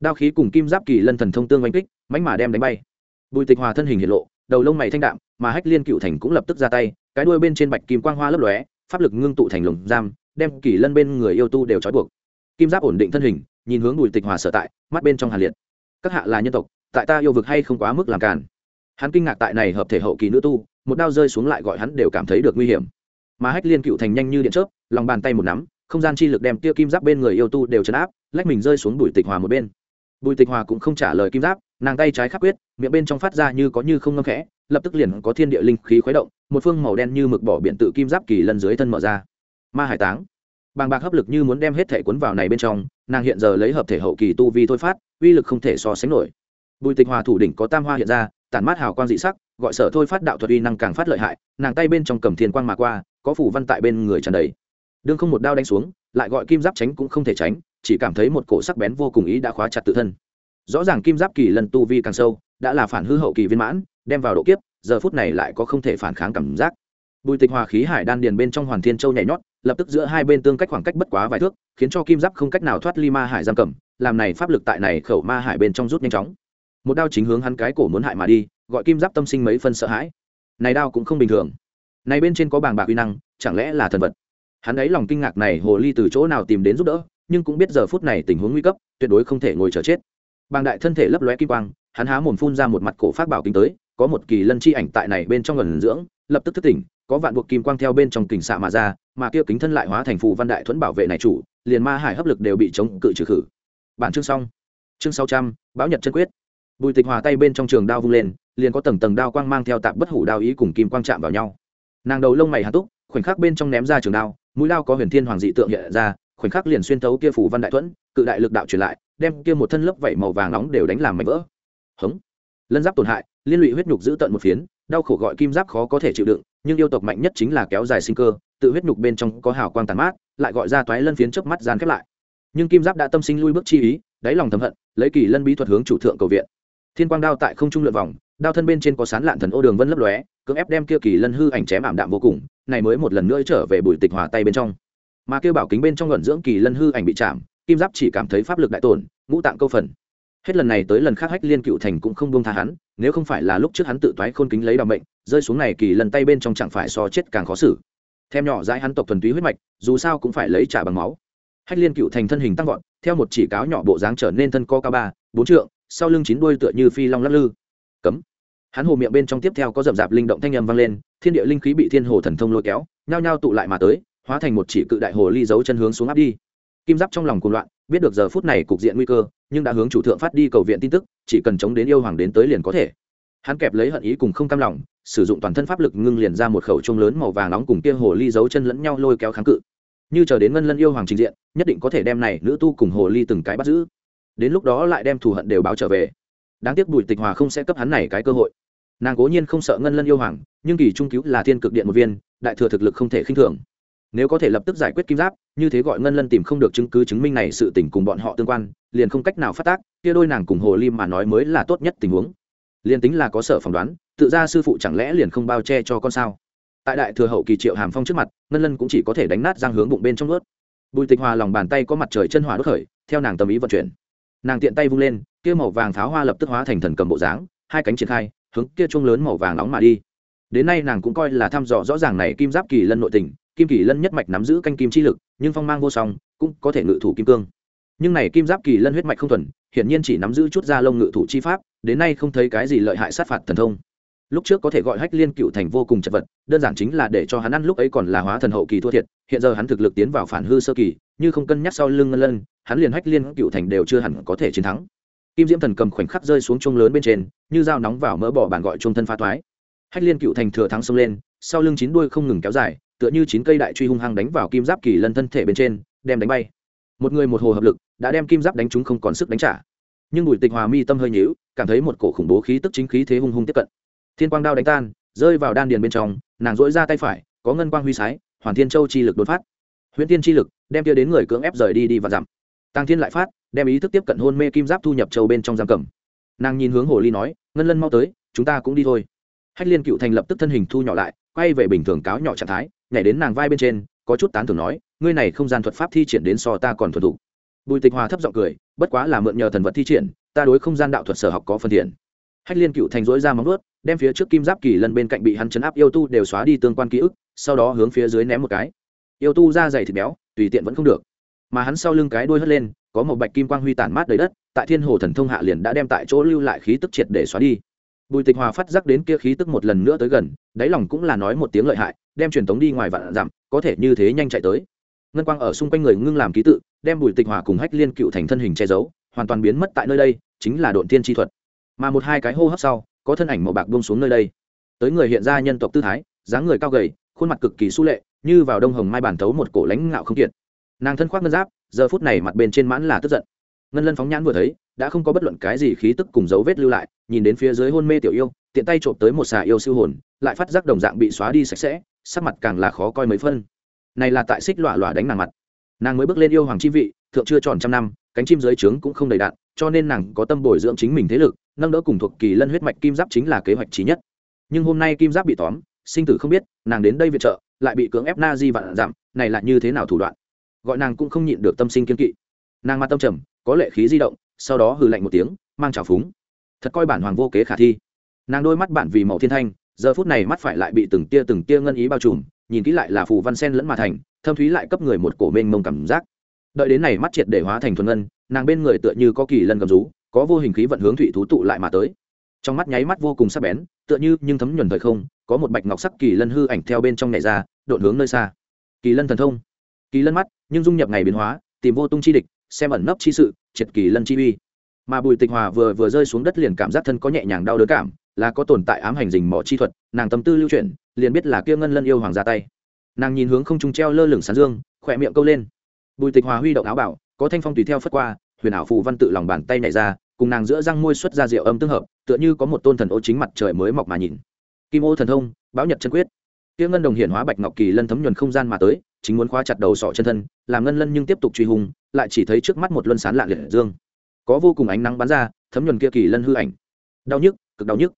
Đao khí cùng kim giáp kỳ lân thần thông tương oanh kích mánh mà đem đánh bay. Bùi tịch hòa thân hình hiện lộ, đầu lông mày thanh đạm, mà hách liên cựu thành cũng lập tức ra tay, cái đuôi bên trên bạch kim quang hoa lấp lóe, pháp lực ngưng tụ thành lồng giam, đem kỳ lân bên người yêu tu đều trói buộc kim giáp ổn định thân hình, nhìn hướng bùi tịch hòa sở tại, mắt bên trong hàn liệt. Các hạ là nhân tộc, tại ta yêu vực hay không quá mức làm cản hắn kinh ngạc tại này hợp thể hậu kỳ nữ tu, một đao rơi xuống lại gọi hắn đều cảm thấy được nguy hiểm. Mà hách liên cựu thành nhanh như điện chớp, lòng bàn tay một nắm, không gian chi lực đem tia kim giáp bên người yêu tu đều chấn áp, lách mình rơi xuống bùi tịch hòa một bên. Bùi tịch hòa cũng không trả lời kim giáp, nàng tay trái khắc quyết, miệng bên trong phát ra như có như không ngâm khẽ, lập tức liền có thiên địa linh khí khuấy động, một phương màu đen như mực bỏ biển tự kim giáp kỳ lần dưới thân mở ra. Ma hải táng bàng bạc hấp lực như muốn đem hết thể cuốn vào này bên trong, nàng hiện giờ lấy hợp thể hậu kỳ tu vi thôi phát, uy lực không thể so sánh nổi. Bùi tịch hòa thủ đỉnh có tam hoa hiện ra, tản mát hào quang dị sắc, gọi sở thôi phát đạo thuật uy năng càng phát lợi hại, nàng tay bên trong cầm thiên quang mà qua, có phủ văn tại bên người tràn đầy. Đương không một đao đánh xuống, lại gọi kim giáp tránh cũng không thể tránh, chỉ cảm thấy một cổ sắc bén vô cùng ý đã khóa chặt tự thân. Rõ ràng kim giáp kỳ lần tu vi càng sâu, đã là phản hư hậu kỳ viên mãn, đem vào độ kiếp, giờ phút này lại có không thể phản kháng cảm giác. Bùi tịch hòa khí hải đan điền bên trong hoàn thiên châu nhảy nhót lập tức giữa hai bên tương cách khoảng cách bất quá vài thước, khiến cho kim giáp không cách nào thoát ly ma hải giam cầm, làm này pháp lực tại này khẩu ma hải bên trong rút nhanh chóng. Một đao chính hướng hắn cái cổ muốn hại mà đi, gọi kim giáp tâm sinh mấy phân sợ hãi. Này đao cũng không bình thường. Này bên trên có bàng bạc uy năng, chẳng lẽ là thần vật? Hắn ấy lòng kinh ngạc này hồ ly từ chỗ nào tìm đến giúp đỡ, nhưng cũng biết giờ phút này tình huống nguy cấp, tuyệt đối không thể ngồi chờ chết. Bàng đại thân thể lấp lóe kim quang, hắn há mồm phun ra một mặt cổ phát bảo kinh tới, có một kỳ lân chi ảnh tại này bên trong gần dưỡng, lập tức thức tỉnh có vạn buộc kim quang theo bên trong kình xạ mà ra, mà kia kính thân lại hóa thành phù văn đại thuẫn bảo vệ này chủ, liền ma hải hấp lực đều bị chống cự trừ khử. Bản chương xong. Chương sáu trăm, bão nhật chân quyết. Bùi tịch hòa tay bên trong trường đao vung lên, liền có tầng tầng đao quang mang theo tạp bất hủ đao ý cùng kim quang chạm vào nhau. Nàng đầu lông mày hạ túc, khoảnh khắc bên trong ném ra trường đao, mũi lao có huyền thiên hoàng dị tượng hiện ra, khoảnh khắc liền xuyên thấu kia phủ văn đại thuẫn, cự đại lực đạo truyền lại, đem kia một thân lớp vảy màu vàng nóng đều đánh làm mảnh vỡ. Hống. Lân giáp tổn hại, liên lụy huyết nhục giữ tận một phiến, đau khổ gọi kim giáp khó có thể chịu đựng nhưng yêu tộc mạnh nhất chính là kéo dài sinh cơ, tự huyết nhục bên trong có hào quang tàn mát, lại gọi ra toái lân phiến trước mắt gian khép lại. Nhưng kim giáp đã tâm sinh lui bước chi ý, đáy lòng thầm hận, lấy kỳ lân bí thuật hướng chủ thượng cầu viện. Thiên quang đao tại không trung lượn vòng, đao thân bên trên có sán lạn thần ô đường vân lấp lóe, cưỡng ép đem kia kỳ lân hư ảnh chém ảm đạm vô cùng, này mới một lần nữa trở về bùi tịch hòa tay bên trong. Mà kêu bảo kính bên trong luận dưỡng kỳ lân hư ảnh bị chạm, kim giáp chỉ cảm thấy pháp lực đại tổn, ngũ tạng câu phần. Hết lần này tới lần khác hách liên cựu thành cũng không buông tha hắn, nếu không phải là lúc trước hắn tự toái khôn kính lấy đ mệnh rơi xuống này kỳ lần tay bên trong chẳng phải so chết càng khó xử. Thêm nhỏ dãi hắn tộc thuần túy huyết mạch, dù sao cũng phải lấy trả bằng máu. Hách liên cựu thành thân hình tăng vọt, theo một chỉ cáo nhỏ bộ dáng trở nên thân co cao ba, bốn trượng, sau lưng chín đuôi tựa như phi long lắc lư. Cấm. Hắn hồ miệng bên trong tiếp theo có rậm rạp linh động thanh âm vang lên, thiên địa linh khí bị thiên hồ thần thông lôi kéo, nhao nhao tụ lại mà tới, hóa thành một chỉ cự đại hồ ly giấu chân hướng xuống áp đi. Kim giáp trong lòng cuồng loạn, biết được giờ phút này cục diện nguy cơ, nhưng đã hướng chủ thượng phát đi cầu viện tin tức, chỉ cần chống đến yêu hoàng đến tới liền có thể hắn kẹp lấy hận ý cùng không cam lòng, sử dụng toàn thân pháp lực ngưng liền ra một khẩu trung lớn màu vàng nóng cùng kia hồ ly giấu chân lẫn nhau lôi kéo kháng cự. Như chờ đến ngân lân yêu hoàng trình diện, nhất định có thể đem này nữ tu cùng hồ ly từng cái bắt giữ. Đến lúc đó lại đem thù hận đều báo trở về. Đáng tiếc bùi tịch hòa không sẽ cấp hắn này cái cơ hội. Nàng cố nhiên không sợ ngân lân yêu hoàng, nhưng kỳ trung cứu là thiên cực điện một viên, đại thừa thực lực không thể khinh thường. Nếu có thể lập tức giải quyết kim giáp, như thế gọi ngân lân tìm không được chứng cứ chứng minh này sự tình cùng bọn họ tương quan, liền không cách nào phát tác, kia đôi nàng cùng hồ ly mà nói mới là tốt nhất tình huống liền tính là có sở phỏng đoán, tự ra sư phụ chẳng lẽ liền không bao che cho con sao? Tại đại thừa hậu kỳ triệu hàm phong trước mặt, ngân lân cũng chỉ có thể đánh nát giang hướng bụng bên trong ướt bùi tịch hòa lòng bàn tay có mặt trời chân hỏa đốt khởi, theo nàng tâm ý vận chuyển. Nàng tiện tay vung lên, kia màu vàng pháo hoa lập tức hóa thành thần cầm bộ dáng, hai cánh triển khai, hướng kia chuông lớn màu vàng nóng mà đi. Đến nay nàng cũng coi là thăm dò rõ ràng này kim giáp kỳ lân nội tình, kim kỳ lân nhất mạch nắm giữ canh kim chi lực, nhưng phong mang vô song, cũng có thể ngự thủ kim cương nhưng này kim giáp kỳ lân huyết mạch không thuần, hiển nhiên chỉ nắm giữ chút da lông ngự thủ chi pháp, đến nay không thấy cái gì lợi hại sát phạt thần thông. Lúc trước có thể gọi hách liên cựu thành vô cùng chật vật, đơn giản chính là để cho hắn ăn lúc ấy còn là hóa thần hậu kỳ thua thiệt, hiện giờ hắn thực lực tiến vào phản hư sơ kỳ, như không cân nhắc sau lưng ngân lân, hắn liền hách liên cựu thành đều chưa hẳn có thể chiến thắng. Kim diễm thần cầm khoảnh khắc rơi xuống chuông lớn bên trên, như dao nóng vào mỡ bỏ bàn gọi chuông thân pha thoái. Hách liên cựu thành thừa thắng xông lên, sau lưng chín đuôi không ngừng kéo dài, tựa như chín cây đại truy hung hăng đánh vào kim giáp kỳ lân thân thể bên trên, đem đánh bay. Một người một hồ hợp lực đã đem kim giáp đánh chúng không còn sức đánh trả. Nhưng bùi tịch hòa mi tâm hơi nhíu, cảm thấy một cổ khủng bố khí tức chính khí thế hung hung tiếp cận. Thiên quang đao đánh tan, rơi vào đan điền bên trong, nàng dỗi ra tay phải, có ngân quang huy sái, hoàn thiên châu chi lực đột phát. Huyễn tiên chi lực, đem kia đến người cưỡng ép rời đi đi và giảm tăng thiên lại phát, đem ý thức tiếp cận hôn mê kim giáp thu nhập châu bên trong giam cầm. Nàng nhìn hướng hồ ly nói, ngân lân mau tới, chúng ta cũng đi thôi. Hách liên cựu thành lập tức thân hình thu nhỏ lại, quay về bình thường cáo nhỏ trạng thái, nhảy đến nàng vai bên trên, có chút tán thưởng nói, ngươi này không gian thuật pháp thi triển đến so ta còn thuần thục bùi tịch hòa thấp giọng cười, bất quá là mượn nhờ thần vật thi triển, ta đối không gian đạo thuật sở học có phần thiện. Hách liên cựu thành dối ra móng ướt đem phía trước kim giáp kỳ lần bên cạnh bị hắn chấn áp yêu tu đều xóa đi tương quan ký ức, sau đó hướng phía dưới ném một cái. Yêu tu ra dày thịt béo, tùy tiện vẫn không được. Mà hắn sau lưng cái đuôi hất lên, có một bạch kim quang huy tản mát đầy đất, tại thiên hồ thần thông hạ liền đã đem tại chỗ lưu lại khí tức triệt để xóa đi. Bùi tịch hòa phát giác đến kia khí tức một lần nữa tới gần, đáy lòng cũng là nói một tiếng lợi hại, đem truyền tống đi ngoài vạn dặm, có thể như thế nhanh chạy tới. Ngân quang ở xung quanh người ngưng làm ký tự đem bùi tịch hòa cùng hách liên cựu thành thân hình che giấu, hoàn toàn biến mất tại nơi đây, chính là độn tiên chi thuật. Mà một hai cái hô hấp sau, có thân ảnh màu bạc buông xuống nơi đây. Tới người hiện ra nhân tộc tư thái, dáng người cao gầy, khuôn mặt cực kỳ su lệ, như vào đông hồng mai bản thấu một cổ lãnh ngạo không kiệt. Nàng thân khoác ngân giáp, giờ phút này mặt bên trên mãn là tức giận. Ngân lân phóng nhãn vừa thấy, đã không có bất luận cái gì khí tức cùng dấu vết lưu lại, nhìn đến phía dưới hôn mê tiểu yêu, tiện tay trộm tới một xà yêu siêu hồn, lại phát giác đồng dạng bị xóa đi sạch sẽ, sắc mặt càng là khó coi mấy phân. Này là tại xích lọa lọa đánh nàng mặt nàng mới bước lên yêu hoàng chi vị, thượng chưa tròn trăm năm, cánh chim dưới trướng cũng không đầy đạn, cho nên nàng có tâm bồi dưỡng chính mình thế lực, nâng đỡ cùng thuộc kỳ lân huyết mạch kim giáp chính là kế hoạch trí nhất. Nhưng hôm nay kim giáp bị tóm, sinh tử không biết, nàng đến đây viện trợ, lại bị cưỡng ép na di vạn giảm, này là như thế nào thủ đoạn? Gọi nàng cũng không nhịn được tâm sinh kiên kỵ. Nàng mặt tâm trầm, có lệ khí di động, sau đó hừ lạnh một tiếng, mang trào phúng. Thật coi bản hoàng vô kế khả thi. Nàng đôi mắt bản vì màu thiên thanh, giờ phút này mắt phải lại bị từng tia từng tia ngân ý bao trùm, nhìn kỹ lại là phù văn sen lẫn mà thành thâm thúy lại cấp người một cổ mênh mông cảm giác. Đợi đến này mắt triệt để hóa thành thuần ngân, nàng bên người tựa như có kỳ lân cầm rú, có vô hình khí vận hướng thủy thú tụ lại mà tới. Trong mắt nháy mắt vô cùng sắc bén, tựa như nhưng thấm nhuần thời không, có một bạch ngọc sắc kỳ lân hư ảnh theo bên trong này ra đột hướng nơi xa. Kỳ lân thần thông. Kỳ lân mắt, nhưng dung nhập ngày biến hóa, tìm vô tung chi địch, xem ẩn nấp chi sự, triệt kỳ lân chi uy. Mà bùi tịch hòa vừa vừa rơi xuống đất liền cảm giác thân có nhẹ nhàng đau đớn cảm, là có tồn tại ám hành dình mỏ chi thuật, nàng tâm tư lưu chuyển, liền biết là kia ngân lân yêu hoàng ra tay nàng nhìn hướng không trung treo lơ lửng sán dương, khỏe miệng câu lên. Bùi tịch hòa huy động áo bảo, có thanh phong tùy theo phất qua, huyền ảo phù văn tự lòng bàn tay nhảy ra, cùng nàng giữa răng môi xuất ra rượu âm tương hợp, tựa như có một tôn thần ô chính mặt trời mới mọc mà nhìn. Kim ô thần thông báo nhật chân quyết. Tiêu ngân đồng hiển hóa bạch ngọc kỳ lân thấm nhuần không gian mà tới, chính muốn khóa chặt đầu sọ chân thân, làm ngân lân nhưng tiếp tục truy hùng, lại chỉ thấy trước mắt một luân sán lạ liệt dương. Có vô cùng ánh nắng bắn ra, thấm nhuần kia kỳ lân hư ảnh. Đau nhức, cực đau nhức.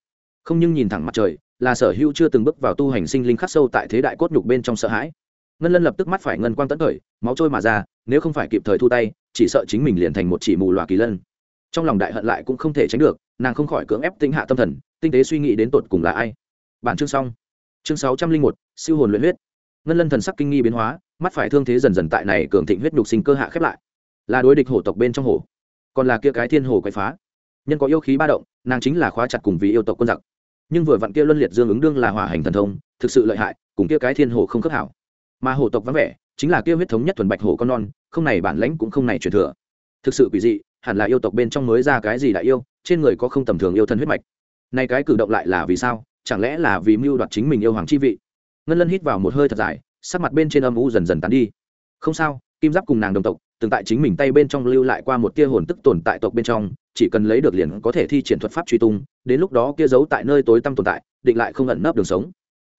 Không nhưng nhìn thẳng mặt trời là sở hữu chưa từng bước vào tu hành sinh linh khắc sâu tại thế đại cốt nhục bên trong sợ hãi. Ngân lân lập tức mắt phải ngân quang tấn khởi, máu trôi mà ra, nếu không phải kịp thời thu tay, chỉ sợ chính mình liền thành một chỉ mù loà kỳ lân. Trong lòng đại hận lại cũng không thể tránh được, nàng không khỏi cưỡng ép tinh hạ tâm thần, tinh tế suy nghĩ đến tột cùng là ai. Bản chương xong. Chương sáu trăm linh một, siêu hồn luyện huyết. Ngân lân thần sắc kinh nghi biến hóa, mắt phải thương thế dần dần tại này cường thịnh huyết nhục sinh cơ hạ khép lại. Là đối địch hổ tộc bên trong hổ, còn là kia cái thiên hồ quậy phá. Nhân có yêu khí ba động, nàng chính là khóa chặt cùng vì yêu tộc quân giặc nhưng vừa vặn kia luân liệt dương ứng đương là hỏa hành thần thông, thực sự lợi hại, cùng kia cái thiên hồ không khớp hảo. Mà hổ tộc vắng vẻ, chính là kia huyết thống nhất thuần bạch hổ con non, không này bản lãnh cũng không này truyền thừa. Thực sự quỷ dị, hẳn là yêu tộc bên trong mới ra cái gì đại yêu, trên người có không tầm thường yêu thân huyết mạch. Nay cái cử động lại là vì sao? Chẳng lẽ là vì mưu đoạt chính mình yêu hoàng chi vị? Ngân lân hít vào một hơi thật dài, sắc mặt bên trên âm u dần dần tán đi. Không sao, kim giáp cùng nàng đồng tộc từng tại chính mình tay bên trong lưu lại qua một tia hồn tức tồn tại tộc bên trong, chỉ cần lấy được liền có thể thi triển thuật pháp truy tung, đến lúc đó kia giấu tại nơi tối tăm tồn tại, định lại không ẩn nấp đường sống.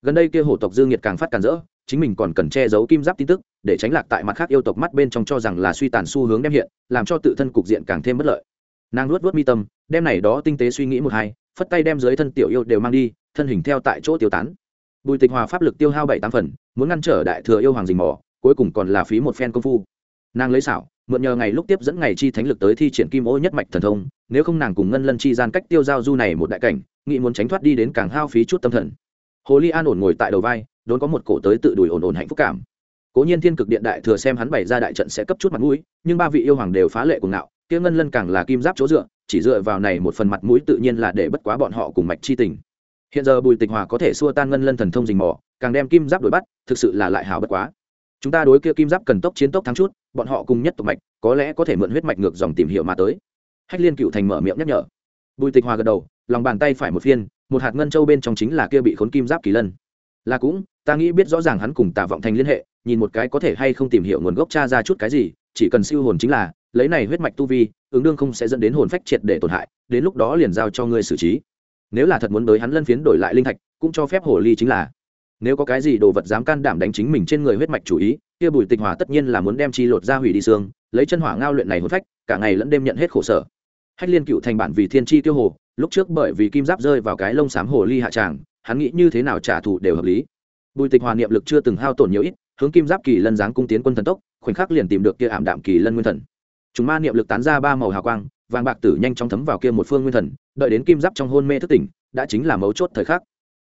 Gần đây kia hổ tộc dương nhiệt càng phát càng rỡ, chính mình còn cần che giấu kim giáp tin tức, để tránh lạc tại mặt khác yêu tộc mắt bên trong cho rằng là suy tàn xu hướng đem hiện, làm cho tự thân cục diện càng thêm bất lợi. Nàng luốt vớt mi tâm, đem này đó tinh tế suy nghĩ một hai, phất tay đem dưới thân tiểu yêu đều mang đi, thân hình theo tại chỗ tiêu tán. Bùi tịch hòa pháp lực tiêu hao bảy tám phần, muốn ngăn trở đại thừa yêu hoàng dình mỏ cuối cùng còn là phí một phen công phu nàng lấy xảo, mượn nhờ ngày lúc tiếp dẫn ngày chi thánh lực tới thi triển kim ô nhất mạch thần thông, nếu không nàng cùng ngân lân chi gian cách tiêu giao du này một đại cảnh nghị muốn tránh thoát đi đến càng hao phí chút tâm thần. Hồ ly an ổn ngồi tại đầu vai, đốn có một cổ tới tự đùi ổn ổn hạnh phúc cảm. Cố nhiên thiên cực điện đại thừa xem hắn bày ra đại trận sẽ cấp chút mặt mũi, nhưng ba vị yêu hoàng đều phá lệ cùng ngạo, kia ngân lân càng là kim giáp chỗ dựa, chỉ dựa vào này một phần mặt mũi tự nhiên là để bất quá bọn họ cùng mạch chi tình. Hiện giờ bùi tịch hòa có thể xua tan ngân lân thần thông rình mò, càng đem kim giáp đuổi bắt, thực sự là lại hào bất quá chúng ta đối kia kim giáp cần tốc chiến tốc thắng chút, bọn họ cùng nhất tộc mạch, có lẽ có thể mượn huyết mạch ngược dòng tìm hiểu mà tới. Hách liên cựu thành mở miệng nhắc nhở. Bùi tịch hòa gật đầu, lòng bàn tay phải một phiên, một hạt ngân châu bên trong chính là kia bị khốn kim giáp kỳ lân. Là cũng, ta nghĩ biết rõ ràng hắn cùng tạ vọng thành liên hệ, nhìn một cái có thể hay không tìm hiểu nguồn gốc cha ra chút cái gì, chỉ cần siêu hồn chính là, lấy này huyết mạch tu vi, ứng đương không sẽ dẫn đến hồn phách triệt để tổn hại, đến lúc đó liền giao cho ngươi xử trí. Nếu là thật muốn tới hắn lân phiến đổi lại linh thạch, cũng cho phép hồ ly chính là nếu có cái gì đồ vật dám can đảm đánh chính mình trên người huyết mạch chủ ý, kia bùi tịch hòa tất nhiên là muốn đem chi lột ra hủy đi xương, lấy chân hỏa ngao luyện này hôn phách, cả ngày lẫn đêm nhận hết khổ sở. Hách liên cựu thành bản vì thiên chi tiêu hồ, lúc trước bởi vì kim giáp rơi vào cái lông xám hồ ly hạ tràng, hắn nghĩ như thế nào trả thù đều hợp lý. Bùi tịch hòa niệm lực chưa từng hao tổn nhiều ít, hướng kim giáp kỳ lân giáng cung tiến quân thần tốc, khoảnh khắc liền tìm được kia ảm đạm kỳ lân nguyên thần. Chúng ma niệm lực tán ra ba màu hào quang, vàng bạc tử nhanh chóng thấm vào kia một phương nguyên thần, đợi đến kim giáp trong hôn mê thức tỉnh, đã chính là mấu chốt thời khắc.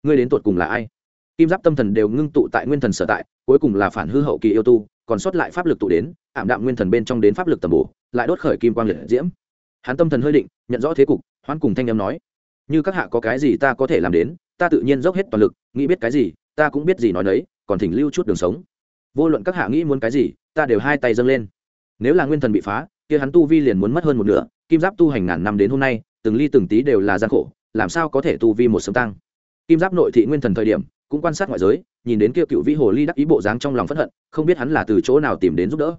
Ngươi đến tuột cùng là ai? Kim giáp tâm thần đều ngưng tụ tại nguyên thần sở tại, cuối cùng là phản hư hậu kỳ yêu tu, còn sót lại pháp lực tụ đến, ảm đạm nguyên thần bên trong đến pháp lực tầm bổ, lại đốt khởi kim quang liệt diễm. Hắn tâm thần hơi định, nhận rõ thế cục hoan cùng thanh âm nói, như các hạ có cái gì ta có thể làm đến, ta tự nhiên dốc hết toàn lực, nghĩ biết cái gì, ta cũng biết gì nói đấy còn thỉnh lưu chút đường sống. Vô luận các hạ nghĩ muốn cái gì, ta đều hai tay dâng lên. Nếu là nguyên thần bị phá, kia hắn tu vi liền muốn mất hơn một nửa, kim giáp tu hành ngàn năm đến hôm nay, từng ly từng tí đều là gian khổ, làm sao có thể tu vi một sớm tăng? Kim giáp nội thị nguyên thần thời điểm cũng quan sát ngoại giới, nhìn đến kia cựu vĩ hồ ly đắc ý bộ dáng trong lòng phẫn hận, không biết hắn là từ chỗ nào tìm đến giúp đỡ.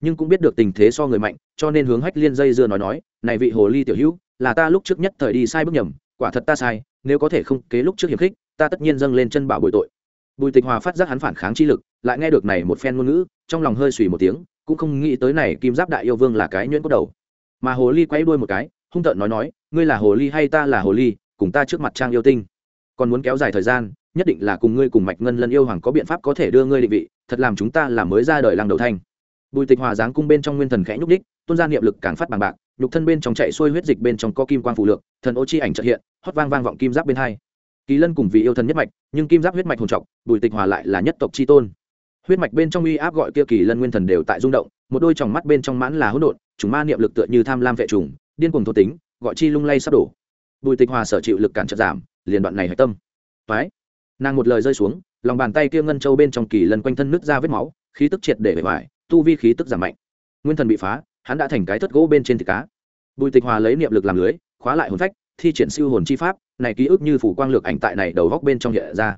Nhưng cũng biết được tình thế so người mạnh, cho nên hướng hách liên dây dưa nói nói, này vị hồ ly tiểu hữu, là ta lúc trước nhất thời đi sai bước nhầm, quả thật ta sai, nếu có thể không kế lúc trước hiểm khích, ta tất nhiên dâng lên chân bảo bội tội. Bùi tịch hòa phát giác hắn phản kháng chi lực, lại nghe được này một phen ngôn ngữ, trong lòng hơi suy một tiếng, cũng không nghĩ tới này kim giáp đại yêu vương là cái nhuyễn cốt đầu. Mà hồ ly quay đuôi một cái, hung tợn nói nói, ngươi là hồ ly hay ta là hồ ly, cùng ta trước mặt trang yêu tinh. Còn muốn kéo dài thời gian nhất định là cùng ngươi cùng mạch ngân lân yêu hoàng có biện pháp có thể đưa ngươi định vị, thật làm chúng ta là mới ra đời làng đầu thanh bùi tịch hòa giáng cung bên trong nguyên thần khẽ nhúc đích tuôn ra niệm lực càng phát bằng bạc, nhục thân bên trong chạy xuôi huyết dịch bên trong có kim quang phụ lượng thần ô chi ảnh trợ hiện, hót vang vang vọng kim giáp bên hai. Kỳ lân cùng vì yêu thần nhất mạch, nhưng kim giáp huyết mạch hồn trọng, bùi tịch hòa lại là nhất tộc chi tôn. Huyết mạch bên trong uy áp gọi kia kỳ lân nguyên thần đều tại rung động, một đôi tròng mắt bên trong mãn là hỗn độn chúng ma niệm lực tựa như tham lam vệ trùng, điên cuồng thô tính, gọi chi lung lay sắp đổ. Bùi tịch hòa sở chịu lực cản chật giảm, liền đoạn này hạch tâm. Phái nàng một lời rơi xuống, lòng bàn tay kia ngân châu bên trong kỳ lần quanh thân nứt ra vết máu, khí tức triệt để bề ngoài tu vi khí tức giảm mạnh. Nguyên thần bị phá, hắn đã thành cái thất gỗ bên trên thịt cá. Bùi tịch hòa lấy niệm lực làm lưới, khóa lại hồn phách, thi triển siêu hồn chi pháp, này ký ức như phủ quang lược ảnh tại này đầu góc bên trong hiện ra.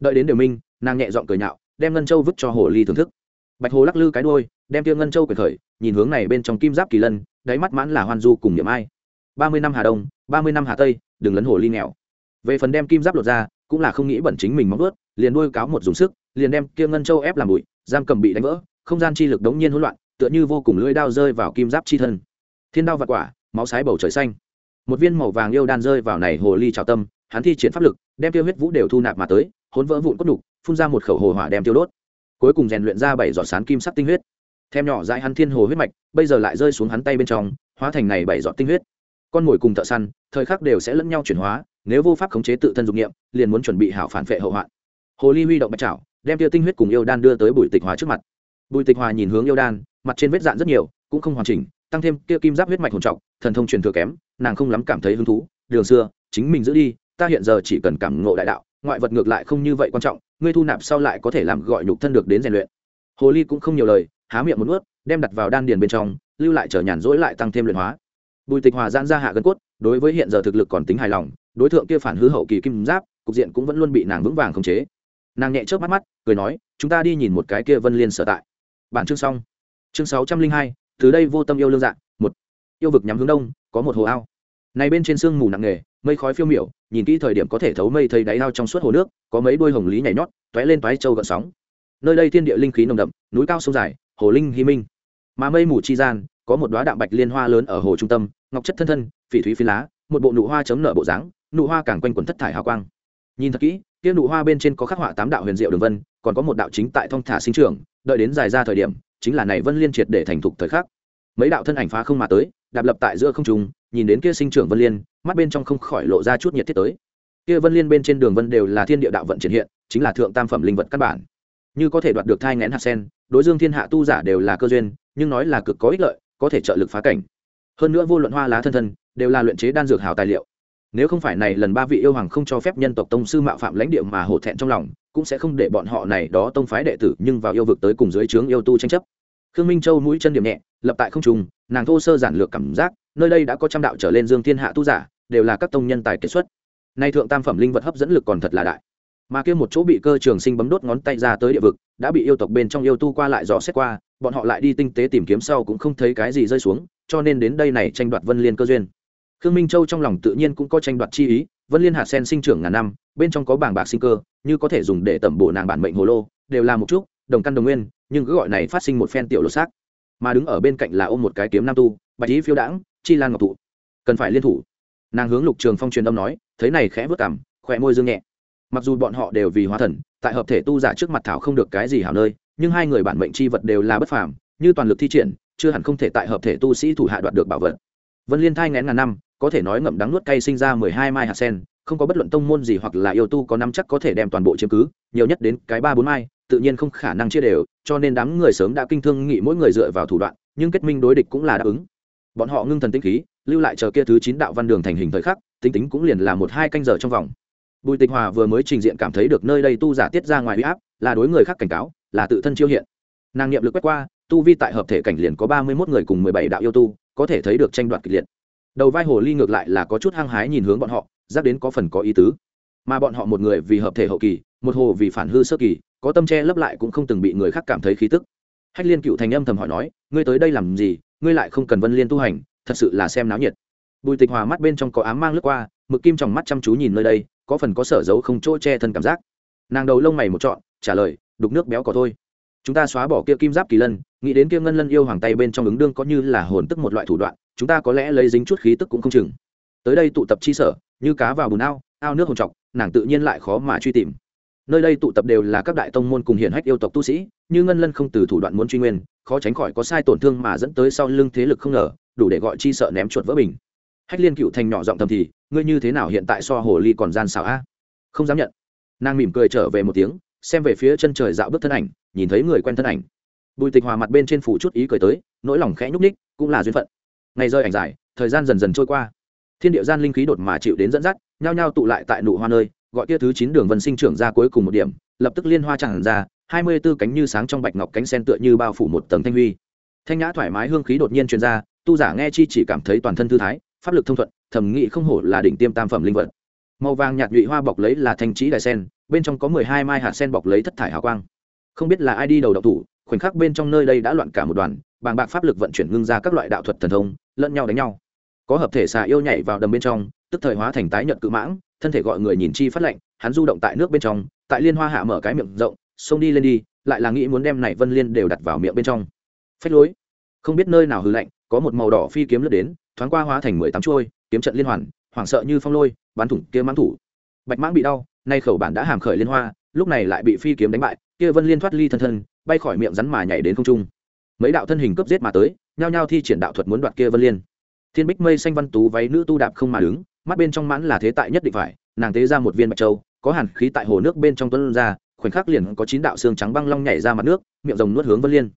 Đợi đến điều minh, nàng nhẹ giọng cười nhạo, đem ngân châu vứt cho hồ ly thưởng thức. Bạch hồ lắc lư cái đôi đem tiêu ngân châu quyền khởi, nhìn hướng này bên trong kim giáp kỳ lân, đáy mắt mãn là hoan du cùng niệm ai. Ba mươi năm hà đông, ba mươi năm hà tây, đừng lấn hồ ly nghèo. Về phần đem kim giáp lột ra cũng là không nghĩ bẩn chính mình móng ướt liền đuôi cáo một dùng sức, liền đem kia ngân châu ép làm bụi, giam cầm bị đánh vỡ, không gian chi lực đống nhiên hỗn loạn, tựa như vô cùng lưỡi đao rơi vào kim giáp chi thân. Thiên đao vặt quả, máu sái bầu trời xanh. Một viên màu vàng yêu đan rơi vào này hồ ly trào tâm, hắn thi triển pháp lực, đem tiêu huyết vũ đều thu nạp mà tới, hỗn vỡ vụn cốt đục, phun ra một khẩu hồ hỏa đem tiêu đốt. Cuối cùng rèn luyện ra bảy giọt sán kim sắc tinh huyết. Thêm nhỏ dãi hắn thiên hồ huyết mạch, bây giờ lại rơi xuống hắn tay bên trong, hóa thành này bảy giọt tinh huyết. Con mồi cùng thợ săn, thời khắc đều sẽ lẫn nhau chuyển hóa nếu vô pháp khống chế tự thân dục nghiệm liền muốn chuẩn bị hảo phản vệ hậu hoạn. Hồ ly huy động bạch trảo đem tiêu tinh huyết cùng yêu đan đưa tới bùi tịch hòa trước mặt. Bùi tịch hòa nhìn hướng yêu đan, mặt trên vết dạn rất nhiều, cũng không hoàn chỉnh, tăng thêm kia kim giáp huyết mạch hồn trọng, thần thông truyền thừa kém, nàng không lắm cảm thấy hứng thú. Đường xưa, chính mình giữ đi, ta hiện giờ chỉ cần cảm ngộ đại đạo, ngoại vật ngược lại không như vậy quan trọng, ngươi thu nạp sau lại có thể làm gọi nhục thân được đến rèn luyện. Hồ ly cũng không nhiều lời, há miệng một ướt đem đặt vào đan điền bên trong, lưu lại chờ nhàn rỗi lại tăng thêm luyện hóa. Bùi tịch hòa giãn ra hạ gân cốt đối với hiện giờ thực lực còn tính hài lòng, đối tượng kia phản hư hậu kỳ kim giáp, cục diện cũng vẫn luôn bị nàng vững vàng khống chế. Nàng nhẹ chớp mắt mắt, cười nói, chúng ta đi nhìn một cái kia vân liên sở tại. Bản chương xong. Chương sáu trăm linh hai, từ đây vô tâm yêu lương dạng, một. Yêu vực nhắm hướng đông, có một hồ ao. Này bên trên sương mù nặng nề, mây khói phiêu miểu, nhìn kỹ thời điểm có thể thấu mây thấy đáy ao trong suốt hồ nước, có mấy đôi hồng lý nhảy nhót t lên toái châu gợn sóng. Nơi đây thiên địa linh khí nồng đậm, núi cao sông dài, hồ linh hy minh. Mà mây mù chi gian, có một đoá đạm bạch liên hoa lớn ở hồ trung tâm ngọc chất thân thân, phỉ thúy phi lá, một bộ nụ hoa chấm nở bộ dáng, nụ hoa càng quanh quần thất thải hào quang. Nhìn thật kỹ, kia nụ hoa bên trên có khắc họa tám đạo huyền diệu đường vân, còn có một đạo chính tại thong thả sinh trường đợi đến dài ra thời điểm, chính là này vân liên triệt để thành thục thời khắc. Mấy đạo thân ảnh phá không mà tới, đạp lập tại giữa không trung, nhìn đến kia sinh trưởng vân liên, mắt bên trong không khỏi lộ ra chút nhiệt thiết tới. Kia vân liên bên trên đường vân đều là thiên địa đạo vận triển hiện, chính là thượng tam phẩm linh vật căn bản. Như có thể đoạt được thai ngén hạt sen, đối dương thiên hạ tu giả đều là cơ duyên, nhưng nói là cực có ích lợi, có thể trợ lực phá cảnh hơn nữa vô luận hoa lá thân thân đều là luyện chế đan dược hào tài liệu. Nếu không phải này lần ba vị yêu hoàng không cho phép nhân tộc tông sư mạo phạm lãnh địa mà hổ thẹn trong lòng, cũng sẽ không để bọn họ này đó tông phái đệ tử nhưng vào yêu vực tới cùng dưới trướng yêu tu tranh chấp. Khương minh châu mũi chân điểm nhẹ, lập tại không trùng nàng thô sơ giản lược cảm giác, nơi đây đã có trăm đạo trở lên dương thiên hạ tu giả, đều là các tông nhân tài kết xuất. Nay thượng tam phẩm linh vật hấp dẫn lực còn thật là đại. Mà kia một chỗ bị cơ trường sinh bấm đốt ngón tay ra tới địa vực, đã bị yêu tộc bên trong yêu tu qua lại dò xét qua, bọn họ lại đi tinh tế tìm kiếm sau cũng không thấy cái gì rơi xuống cho nên đến đây này tranh đoạt vân liên cơ duyên. Khương minh châu trong lòng tự nhiên cũng có tranh đoạt chi ý, vân liên hạt sen sinh trưởng ngàn năm, bên trong có bảng bạc sinh cơ, như có thể dùng để tẩm bổ nàng bản mệnh hồ lô, đều là một chút, đồng căn đồng nguyên, nhưng cứ gọi này phát sinh một phen tiểu lột xác. Mà đứng ở bên cạnh là ôm một cái kiếm nam tu, bạch ý phiêu đãng, chi lan ngọc thụ. Cần phải liên thủ. Nàng hướng lục trường phong truyền âm nói, thấy này khẽ vớt cảm khỏe môi dương nhẹ. Mặc dù bọn họ đều vì hóa thần, tại hợp thể tu giả trước mặt thảo không được cái gì hảo nơi, nhưng hai người bản mệnh chi vật đều là bất phàm, như toàn lực thi triển chưa hẳn không thể tại hợp thể tu sĩ thủ hạ đoạt được bảo vật. Vân liên thai ngén ngàn năm, có thể nói ngậm đắng nuốt cay sinh ra mười hai mai hạt sen, không có bất luận tông môn gì hoặc là yêu tu có năm chắc có thể đem toàn bộ chiếm cứ, nhiều nhất đến cái ba bốn mai, tự nhiên không khả năng chia đều, cho nên đám người sớm đã kinh thương nghị mỗi người dựa vào thủ đoạn, nhưng kết minh đối địch cũng là đáp ứng. Bọn họ ngưng thần tinh khí, lưu lại chờ kia thứ chín đạo văn đường thành hình thời khắc, tính tính cũng liền là một hai canh giờ trong vòng. Bùi tịch hòa vừa mới trình diện cảm thấy được nơi đây tu giả tiết ra ngoài huy áp, là đối người khác cảnh cáo, là tự thân chiêu hiện. Nàng nghiệm lực quét qua tu vi tại hợp thể cảnh liền có ba mươi mốt người cùng mười bảy đạo yêu tu, có thể thấy được tranh đoạt kịch liệt. Đầu vai hồ ly ngược lại là có chút hăng hái nhìn hướng bọn họ giác đến có phần có ý tứ. Mà bọn họ một người vì hợp thể hậu kỳ, một hồ vì phản hư sơ kỳ, có tâm che lấp lại cũng không từng bị người khác cảm thấy khí tức. Hách liên cựu thành âm thầm hỏi nói, ngươi tới đây làm gì? Ngươi lại không cần vân liên tu hành, thật sự là xem náo nhiệt. Bùi tịch hòa mắt bên trong có ám mang lướt qua, mực kim trong mắt chăm chú nhìn nơi đây, có phần có sở giấu không chỗ che thân cảm giác. Nàng đầu lông mày một trọn, trả lời, đục nước béo có thôi chúng ta xóa bỏ kia kim giáp kỳ lân, nghĩ đến kia ngân lân yêu hoàng tay bên trong ứng đương có như là hồn tức một loại thủ đoạn, chúng ta có lẽ lấy dính chút khí tức cũng không chừng. Tới đây tụ tập chi sở, như cá vào bùn ao ao nước hồn trọc, nàng tự nhiên lại khó mà truy tìm. Nơi đây tụ tập đều là các đại tông môn cùng hiển hách yêu tộc tu sĩ, như ngân lân không từ thủ đoạn muốn truy nguyên, khó tránh khỏi có sai tổn thương mà dẫn tới sau lưng thế lực không ngờ, đủ để gọi chi sợ ném chuột vỡ bình. Hách liên cựu thành nhỏ giọng thầm thì, ngươi như thế nào hiện tại so hồ ly còn gian xảo a? Không dám nhận. Nàng mỉm cười trở về một tiếng, xem về phía chân trời dạo bước thân ảnh nhìn thấy người quen thân ảnh. Bùi tịch hòa mặt bên trên phủ chút ý cười tới, nỗi lòng khẽ nhúc ních cũng là duyên phận. Ngày rơi ảnh dài thời gian dần dần trôi qua. Thiên địa gian linh khí đột mà chịu đến dẫn dắt, nhao nhao tụ lại tại nụ hoa nơi, gọi kia thứ chín đường vân sinh trưởng ra cuối cùng một điểm, lập tức liên hoa tràn ra, hai mươi b ố cánh như sáng trong bạch ngọc cánh sen tựa như bao phủ một tầng thanh huy. Thanh nhã thoải mái hương khí đột nhiên truyền ra, tu giả nghe chi chỉ cảm thấy toàn thân thư thái, pháp lực thông thuận thẩm nghị không hổ là đỉnh tiêm tam phẩm linh vật. Màu vàng nhạt nhụy hoa bọc lấy là thanh trí đại sen, bên trong có mười hai mai hạt sen bọc lấy thất thải hào quang không biết là ai đi đầu đậu thủ, khoảnh khắc bên trong nơi đây đã loạn cả một đoàn, bàng bạc pháp lực vận chuyển ngưng ra các loại đạo thuật thần thông, lẫn nhau đánh nhau. Có hợp thể xà yêu nhảy vào đầm bên trong, tức thời hóa thành tái nhợt cự mãng, thân thể gọi người nhìn chi phát lệnh hắn du động tại nước bên trong, tại liên hoa hạ mở cái miệng rộng, xông đi lên đi, lại là nghĩ muốn đem này vân liên đều đặt vào miệng bên trong. Phách lối. Không biết nơi nào hư lạnh, có một màu đỏ phi kiếm lướt đến, thoáng qua hóa thành mười tám chuôi, kiếm trận liên hoàn, hoảng sợ như phong lôi, bắn thủng kia mãng thủ. Bạch mãng bị đau, nay khẩu bản đã hàm khởi liên hoa, lúc này lại bị phi kiếm đánh bại kia vân liên thoát ly thân thân, bay khỏi miệng rắn mà nhảy đến không trung. Mấy đạo thân hình cướp giết mà tới, nhao nhao thi triển đạo thuật muốn đoạt kia vân liên. Thiên bích mây xanh văn tú váy nữ tu đạp không mà đứng, mắt bên trong mãn là thế tại nhất định phải, nàng tế ra một viên bạch châu, có hàn khí tại hồ nước bên trong tuấn ra, khoảnh khắc liền có chín đạo xương trắng băng long nhảy ra mặt nước, miệng rồng nuốt hướng vân liên.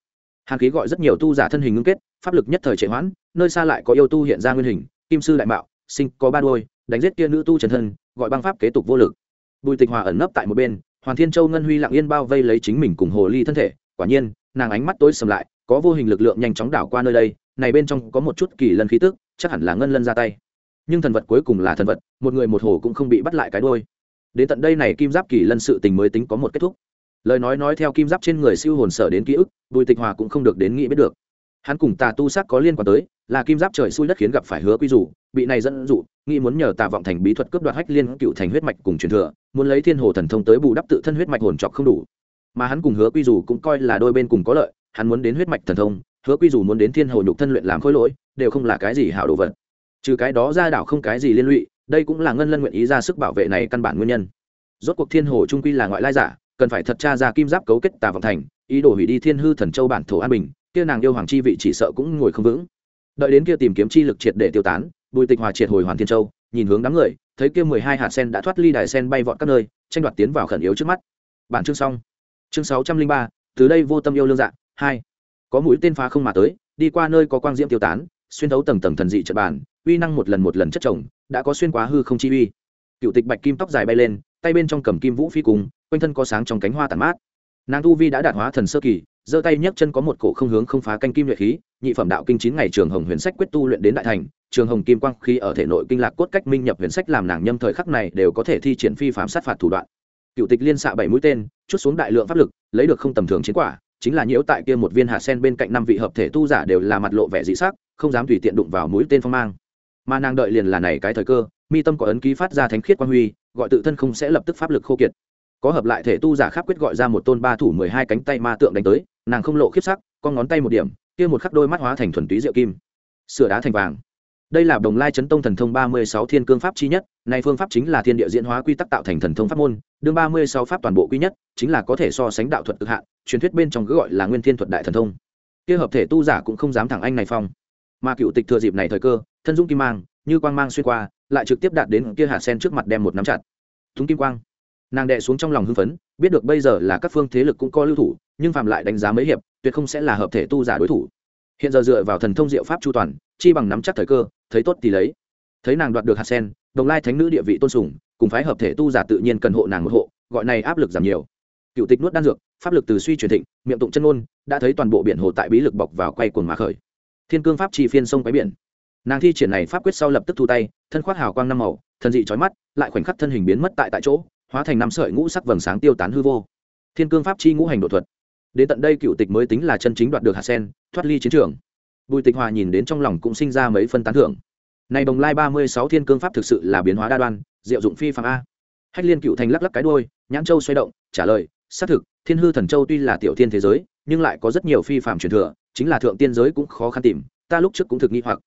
Hàn khí gọi rất nhiều tu giả thân hình ngưng kết, pháp lực nhất thời trệ hoãn, nơi xa lại có yêu tu hiện ra nguyên hình, kim sư đại mạo, sinh có ba đôi đánh giết kia nữ tu trần thân, gọi băng pháp kế tục vô lực. Bùi tịch hòa ẩn nấp tại một bên hoàn thiên châu ngân huy lặng yên bao vây lấy chính mình cùng hồ ly thân thể, quả nhiên, nàng ánh mắt tối sầm lại, có vô hình lực lượng nhanh chóng đảo qua nơi đây, này bên trong có một chút kỳ lân khí tức, chắc hẳn là ngân lân ra tay. Nhưng thần vật cuối cùng là thần vật, một người một hồ cũng không bị bắt lại cái đôi đến tận đây này kim giáp kỳ lân sự tình mới tính có một kết thúc. Lời nói nói theo kim giáp trên người siêu hồn sở đến ký ức, bùi tịch hòa cũng không được đến nghĩ biết được. Hắn cùng tà tu sắc có liên quan tới, là kim giáp trời xui đất khiến gặp phải hứa quy rủ, bị này dẫn dụ, nghĩ muốn nhờ tà vọng thành bí thuật cướp đoạt hách liên cựu thành huyết mạch cùng truyền thừa muốn lấy thiên hồ thần thông tới bù đắp tự thân huyết mạch hồn trọc không đủ. Mà hắn cùng hứa quy dù cũng coi là đôi bên cùng có lợi, hắn muốn đến huyết mạch thần thông, hứa quy dù muốn đến thiên hồ nhục thân luyện làm khối lỗi, đều không là cái gì hảo đồ vật. Trừ cái đó ra đảo không cái gì liên lụy, đây cũng là ngân lân nguyện ý ra sức bảo vệ này căn bản nguyên nhân. Rốt cuộc thiên hồ trung quy là ngoại lai giả, cần phải thật tra ra kim giáp cấu kết tà vọng thành, ý đồ hủy đi thiên hư thần châu bản thổ an bình, kia nàng yêu hoàng chi vị chỉ sợ cũng ngồi không vững. Đợi đến kia tìm kiếm chi lực triệt để tiêu tán, bùi tịch hòa triệt hồi hoàn thiên châu nhìn hướng đám người, thấy kia mười hai hạt sen đã thoát ly đài sen bay vọt các nơi, tranh đoạt tiến vào khẩn yếu trước mắt. Bản chương xong. Chương sáu trăm linh ba, từ đây vô tâm yêu lương dạng, hai. Có mũi tên phá không mà tới, đi qua nơi có quang diễm tiêu tán, xuyên thấu tầng tầng thần dị trận bàn, uy năng một lần một lần chất chồng, đã có xuyên quá hư không chi uy. Cựu tịch bạch kim tóc dài bay lên, tay bên trong cầm kim vũ phi cùng, quanh thân có sáng trong cánh hoa tàn mát. Nàng tu vi đã đạt hóa thần sơ kỳ giơ tay nhấc chân có một cổ không hướng không phá canh kim luyện khí, nhị phẩm đạo kinh chín ngày trường hồng huyền sách quyết tu luyện đến đại thành, trường hồng kim quang khi ở thể nội kinh lạc cốt cách minh nhập huyền sách làm nàng nhâm thời khắc này đều có thể thi triển phi phạm sát phạt thủ đoạn. Cựu tịch liên xạ bảy mũi tên, chút xuống đại lượng pháp lực, lấy được không tầm thường chiến quả, chính là nhiễu tại kia một viên hạt sen bên cạnh năm vị hợp thể tu giả đều là mặt lộ vẻ dị sắc, không dám tùy tiện đụng vào mũi tên phong mang. Mà nàng đợi liền là này cái thời cơ, mi tâm có ấn ký phát ra thánh khiết quan huy, gọi tự thân không sẽ lập tức pháp lực khô kiệt. Có hợp lại thể tu giả khắp quyết gọi ra một tôn ba thủ mười hai cánh tay ma tượng đánh tới nàng không lộ khiếp sắc, con ngón tay một điểm, kia một khắc đôi mắt hóa thành thuần túy rượu kim. Sửa đá thành vàng. Đây là đồng lai chấn tông thần thông ba mươi sáu thiên cương pháp chi nhất, nay phương pháp chính là thiên địa diễn hóa quy tắc tạo thành thần thông pháp môn, đương ba mươi sáu pháp toàn bộ quy nhất, chính là có thể so sánh đạo thuật cực hạn, truyền thuyết bên trong cứ gọi là nguyên thiên thuật đại thần thông. Kia hợp thể tu giả cũng không dám thẳng anh này phong. Mà cựu tịch thừa dịp này thời cơ, thân dung kim mang, như quang mang xuyên qua, lại trực tiếp đạt đến kia hạt sen trước mặt đem một nắm chặt. Thúng kim quang. Nàng đệ xuống trong lòng hưng phấn, biết được bây giờ là các phương thế lực cũng có lưu thủ nhưng phạm lại đánh giá mấy hiệp tuyệt không sẽ là hợp thể tu giả đối thủ. Hiện giờ dựa vào thần thông diệu pháp chu toàn chi bằng nắm chắc thời cơ thấy tốt thì lấy. Thấy nàng đoạt được hạt sen đồng lai thánh nữ địa vị tôn sùng cùng phái hợp thể tu giả tự nhiên cần hộ nàng một hộ gọi này áp lực giảm nhiều. Cựu tịch nuốt đan dược pháp lực từ suy truyền thịnh miệng tụng chân ngôn, đã thấy toàn bộ biển hồ tại bí lực bọc vào quay cuồng mà khởi. Thiên cương pháp chi phiên sông quái biển. Nàng thi triển này pháp quyết sau lập tức thu tay thân khoác hào quang năm màu thần dị trói mắt lại khoảnh khắc thân hình biến mất tại tại chỗ hóa thành năm sợi ngũ sắc vầng sáng tiêu tán hư vô. Thiên cương pháp chi ngũ hành độ thuật đến tận đây cựu tịch mới tính là chân chính đoạt được hạt sen, thoát ly chiến trường. Bùi tịch hòa nhìn đến trong lòng cũng sinh ra mấy phân tán thưởng. Này đồng lai ba mươi sáu thiên cương pháp thực sự là biến hóa đa đoan, diệu dụng phi phạm a. Hách liên cựu thành lắc lắc cái đôi nhãn châu xoay động, trả lời, xác thực, thiên hư thần châu tuy là tiểu thiên thế giới, nhưng lại có rất nhiều phi phạm truyền thừa, chính là thượng tiên giới cũng khó khăn tìm, ta lúc trước cũng thực nghi hoặc.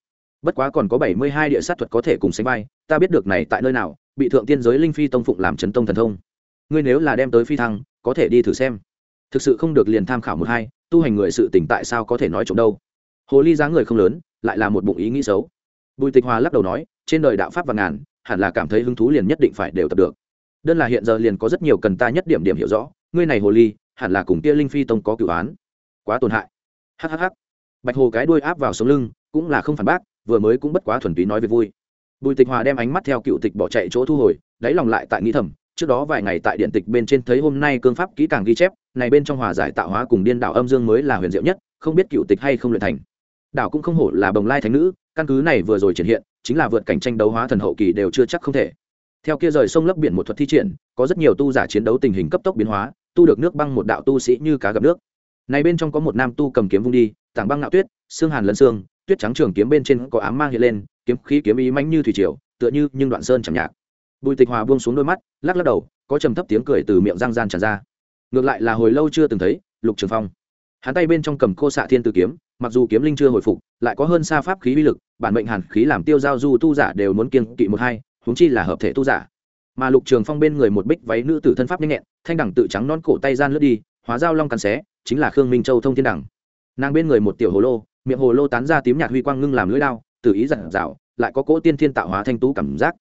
Bất quá còn có bảy mươi hai địa sát thuật có thể cùng sánh bay ta biết được này tại nơi nào, bị thượng tiên giới linh phi tông phụng làm chấn tông thần thông. Ngươi nếu là đem tới phi thăng, có thể đi thử xem thực sự không được liền tham khảo một hai, tu hành người sự tỉnh tại sao có thể nói trộm đâu? Hồ ly dáng người không lớn, lại là một bụng ý nghĩ xấu. Bùi tịch hòa lắc đầu nói, trên đời đạo pháp và ngàn, hẳn là cảm thấy hứng thú liền nhất định phải đều tập được. Đơn là hiện giờ liền có rất nhiều cần ta nhất điểm điểm hiểu rõ, ngươi này hồ ly, hẳn là cùng kia linh phi tông có cửu án. Quá tổn hại. Hhh bạch hồ cái đuôi áp vào sống lưng, cũng là không phản bác, vừa mới cũng bất quá thuần túy nói về vui. Bùi tịch hòa đem ánh mắt theo cựu tịch bỏ chạy chỗ thu hồi, đáy lòng lại tại nghĩ thầm trước đó vài ngày tại điện tịch bên trên thấy hôm nay cương pháp kỹ càng ghi chép, này bên trong hòa giải tạo hóa cùng điên đảo âm dương mới là huyền diệu nhất, không biết cựu tịch hay không luyện thành. Đảo cũng không hổ là bồng lai thánh nữ, căn cứ này vừa rồi triển hiện, chính là vượt cảnh tranh đấu hóa thần hậu kỳ đều chưa chắc không thể. Theo kia rời sông lấp biển một thuật thi triển, có rất nhiều tu giả chiến đấu tình hình cấp tốc biến hóa, tu được nước băng một đạo tu sĩ như cá gặp nước. Này bên trong có một nam tu cầm kiếm vung đi, tảng băng ngạo tuyết, xương hàn lẫn xương, tuyết trắng trường kiếm bên trên có ám mang hiện lên, kiếm khí kiếm ý mãnh như thủy triều, tựa như nhưng đoạn sơn chẳng nhạc bùi tịch hòa buông xuống đôi mắt, lắc lắc đầu, có trầm thấp tiếng cười từ miệng răng gian tràn ra. Ngược lại là hồi lâu chưa từng thấy, lục trường phong. Hắn tay bên trong cầm cô xạ thiên tử kiếm, mặc dù kiếm linh chưa hồi phục, lại có hơn xa pháp khí uy lực, bản mệnh hàn khí làm tiêu giao du tu giả đều muốn kiên kỵ một hai, huống chi là hợp thể tu giả. Mà lục trường phong bên người một bích váy nữ tử thân pháp nhanh nhẹn, thanh đẳng tự trắng non cổ tay gian lướt đi, hóa dao long cắn xé, chính là khương minh châu thông thiên đẳng. Nàng bên người một tiểu hồ lô, miệng hồ lô tán ra tím nhạt huy quang ngưng làm lưỡi đao tự ý giản dạo, lại có cỗ tiên thiên tạo hóa thanh tú cảm giác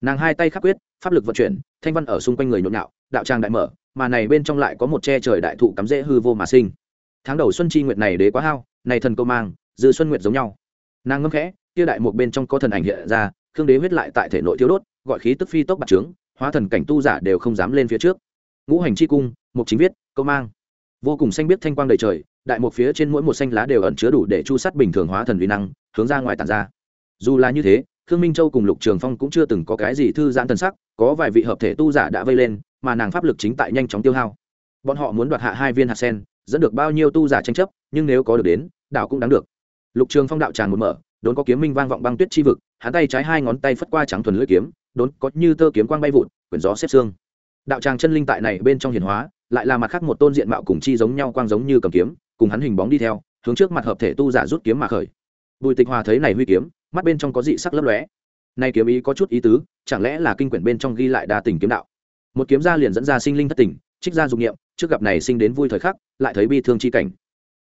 nàng hai tay khắc quyết, pháp lực vận chuyển, thanh văn ở xung quanh người nhộn nhạo, đạo tràng đại mở, mà này bên trong lại có một che trời đại thụ cắm rễ hư vô mà sinh. Tháng đầu xuân chi nguyệt này đế quá hao, này thần câu mang, dư xuân nguyệt giống nhau. Nàng ngâm khẽ, kia đại một bên trong có thần ảnh hiện ra, khương đế huyết lại tại thể nội thiếu đốt, gọi khí tức phi tốc bạc trướng, hóa thần cảnh tu giả đều không dám lên phía trước. Ngũ hành chi cung một chính viết, câu mang. Vô cùng xanh biết thanh quang đầy trời, đại một phía trên mỗi một xanh lá đều ẩn chứa đủ để chu sắt bình thường hóa thần uy năng, hướng ra ngoài tàn ra. Dù là như thế khương minh châu cùng lục trường phong cũng chưa từng có cái gì thư giãn thần sắc, có vài vị hợp thể tu giả đã vây lên, mà nàng pháp lực chính tại nhanh chóng tiêu hao. Bọn họ muốn đoạt hạ hai viên hạt sen, dẫn được bao nhiêu tu giả tranh chấp, nhưng nếu có được đến, đảo cũng đáng được. Lục trường phong đạo tràn một mở, đốn có kiếm minh vang vọng băng tuyết chi vực, hắn tay trái hai ngón tay phất qua trắng thuần lưỡi kiếm, đốn có như tơ kiếm quang bay vụt, quyển gió xếp xương. Đạo tràng chân linh tại này bên trong hiển hóa, lại là mặt khác một tôn diện mạo cùng chi giống nhau quang giống như cầm kiếm, cùng hắn hình bóng đi theo, hướng trước mặt hợp thể tu giả rút kiếm mà khởi. Bùi tịch hòa thấy này huy kiếm mắt bên trong có dị sắc lấp lóe. Nay kiếm ý có chút ý tứ, chẳng lẽ là kinh quyển bên trong ghi lại đa tình kiếm đạo? Một kiếm ra liền dẫn ra sinh linh thất tình, trích ra dục nghiệm trước gặp này sinh đến vui thời khắc, lại thấy bi thương chi cảnh.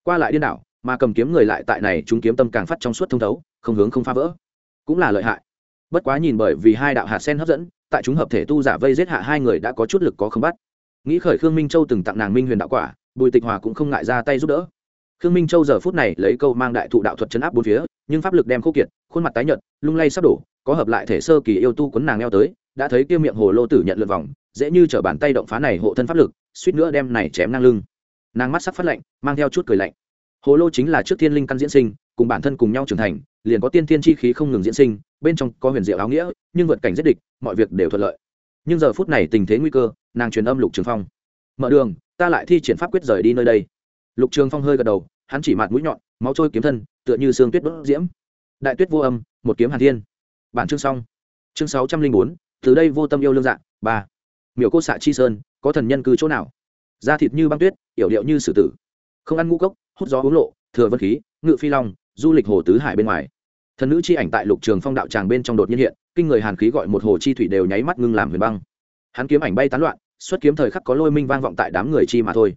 Qua lại điên đảo, mà cầm kiếm người lại tại này chúng kiếm tâm càng phát trong suốt thông thấu, không hướng không phá vỡ. Cũng là lợi hại. Bất quá nhìn bởi vì hai đạo hạt sen hấp dẫn, tại chúng hợp thể tu giả vây giết hạ hai người đã có chút lực có không bắt. Nghĩ khởi khương minh châu từng tặng nàng minh huyền đạo quả, bùi tịch hòa cũng không ngại ra tay giúp đỡ khương minh châu giờ phút này lấy câu mang đại thụ đạo thuật chấn áp bốn phía, nhưng pháp lực đem khô kiệt, khuôn mặt tái nhợt, lung lay sắp đổ, có hợp lại thể sơ kỳ yêu tu quấn nàng leo tới, đã thấy kia miệng hồ lô tử nhận lượt vòng, dễ như chở bàn tay động phá này hộ thân pháp lực, suýt nữa đem này chém ngang lưng. Nàng mắt sắc phát lạnh, mang theo chút cười lạnh. Hồ lô chính là trước thiên linh căn diễn sinh, cùng bản thân cùng nhau trưởng thành, liền có tiên thiên chi khí không ngừng diễn sinh, bên trong có huyền diệu áo nghĩa, nhưng vượt cảnh giết địch, mọi việc đều thuận lợi. Nhưng giờ phút này tình thế nguy cơ, nàng truyền âm lục trường phong. Mở đường, ta lại thi triển pháp quyết rời đi nơi đây lục trường phong hơi gật đầu, hắn chỉ mặt mũi nhọn, máu trôi kiếm thân, tựa như xương tuyết đốt diễm. Đại tuyết vô âm, một kiếm hàn thiên. Bản chương xong. Chương sáu trăm linh bốn, từ đây vô tâm yêu lương dạng ba. Miểu cô xạ chi sơn, có thần nhân cư chỗ nào? Da thịt như băng tuyết, yểu điệu như sử tử. Không ăn ngũ cốc, hút gió uống lộ, thừa vân khí, ngự phi long, du lịch hồ tứ hải bên ngoài. Thần nữ chi ảnh tại lục trường phong đạo tràng bên trong đột nhiên hiện, kinh người hàn khí gọi một hồ chi thủy đều nháy mắt ngưng làm huyền băng. Hắn kiếm ảnh bay tán loạn, xuất kiếm thời khắc có lôi minh vang vọng tại đám người chi mà thôi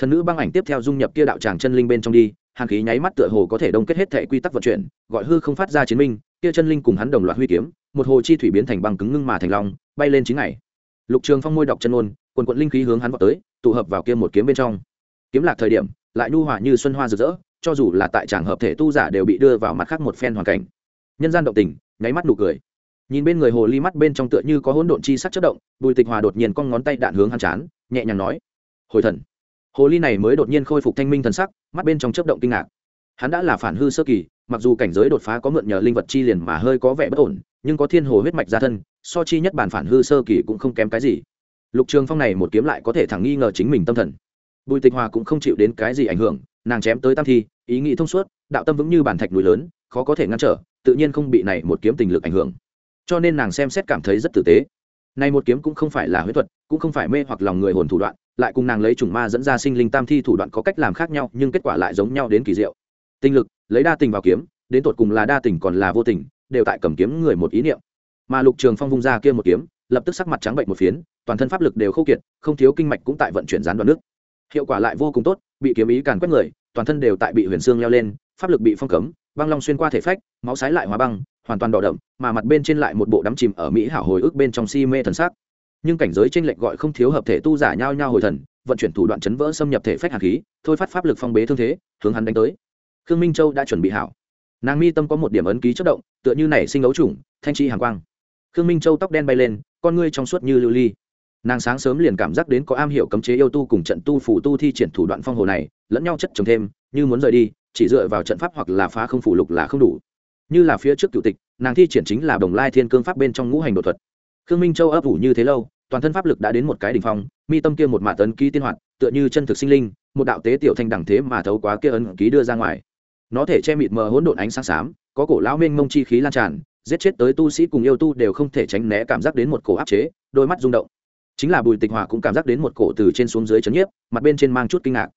thần nữ băng ảnh tiếp theo dung nhập kia đạo tràng chân linh bên trong đi hàn khí nháy mắt tựa hồ có thể đông kết hết thể quy tắc vận chuyển, gọi hư không phát ra chiến minh, kia chân linh cùng hắn đồng loạt huy kiếm, một hồ chi thủy biến thành băng cứng ngưng mà thành long, bay lên chín ngày lục trường phong môi đọc chân ôn, quần quận linh khí hướng hắn vào tới, tụ hợp vào kia một kiếm bên trong. Kiếm lạc thời điểm, lại nhu hòa như xuân hoa rực rỡ, cho dù là tại tràng hợp thể tu giả đều bị đưa vào mặt khác một phen hoàn cảnh. Nhân gian động tình, nháy mắt nụ cười. Nhìn bên người hồ ly mắt bên trong tựa như có hỗn độn chi sắc chất động, bùi tịch hòa đột nhiên cong ngón tay đạn hướng hắn chán, nhẹ nhàng nói, hồi thần hồ ly này mới đột nhiên khôi phục thanh minh thần sắc, mắt bên trong chớp động kinh ngạc. Hắn đã là phản hư sơ kỳ, mặc dù cảnh giới đột phá có mượn nhờ linh vật chi liền mà hơi có vẻ bất ổn, nhưng có thiên hồ huyết mạch gia thân, so chi nhất bản phản hư sơ kỳ cũng không kém cái gì. Lục trường phong này một kiếm lại có thể thẳng nghi ngờ chính mình tâm thần. Bùi tịch hòa cũng không chịu đến cái gì ảnh hưởng, nàng chém tới tam thi, ý nghĩ thông suốt, đạo tâm vững như bản thạch núi lớn, khó có thể ngăn trở, tự nhiên không bị này một kiếm tình lực ảnh hưởng. Cho nên nàng xem xét cảm thấy rất tử tế. Này một kiếm cũng không phải là huyết thuật, cũng không phải mê hoặc lòng người hồn thủ đoạn lại cùng nàng lấy chủng ma dẫn ra sinh linh tam thi thủ đoạn có cách làm khác nhau, nhưng kết quả lại giống nhau đến kỳ diệu. Tinh lực, lấy đa tình vào kiếm, đến tột cùng là đa tình còn là vô tình, đều tại cầm kiếm người một ý niệm. Mà lục trường phong vung ra kia một kiếm, lập tức sắc mặt trắng bệnh một phiến, toàn thân pháp lực đều khô kiệt, không thiếu kinh mạch cũng tại vận chuyển gián đoạn nước. Hiệu quả lại vô cùng tốt, bị kiếm ý càn quét người, toàn thân đều tại bị huyền xương leo lên, pháp lực bị phong cấm, băng long xuyên qua thể phách, máu sái lại hóa băng, hoàn toàn đỏ đậm, mà mặt bên trên lại một bộ đắm chìm ở mỹ hảo hồi ức bên trong si mê thần sắc nhưng cảnh giới trên lệnh gọi không thiếu hợp thể tu giả nhau nhau hồi thần, vận chuyển thủ đoạn chấn vỡ xâm nhập thể phách hạt khí, thôi phát pháp lực phong bế thương thế, hướng hắn đánh tới. Khương minh châu đã chuẩn bị hảo. Nàng mi tâm có một điểm ấn ký chất động, tựa như nảy sinh ấu trùng, thanh chi hàng quang. Khương minh châu tóc đen bay lên, con ngươi trong suốt như lưu ly. Nàng sáng sớm liền cảm giác đến có am hiểu cấm chế yêu tu cùng trận tu phủ tu thi triển thủ đoạn phong hồ này, lẫn nhau chất trồng thêm, như muốn rời đi, chỉ dựa vào trận pháp hoặc là phá không phủ lục là không đủ. Như là phía trước cựu tịch, nàng thi triển chính là đồng lai thiên cương pháp bên trong ngũ hành đột thuật khương minh châu ấp ủ như thế lâu, toàn thân pháp lực đã đến một cái đ ỉ n h phong, mi tâm kia một mạ tấn ký tiên hoạt, tựa như chân thực sinh linh, một đạo tế tiểu thanh đẳng thế mà thấu quá kia ấn ký đưa ra ngoài. Nó thể che mịt mờ hỗn độn ánh sáng xám, có cổ lão mênh mông chi khí lan tràn, giết chết tới tu sĩ cùng yêu tu đều không thể tránh né cảm giác đến một cổ áp chế, đôi mắt rung động. Chính là bùi tịch hòa cũng cảm giác đến một cổ từ trên xuống dưới chấn nhiếp, mặt bên trên mang chút kinh ngạc.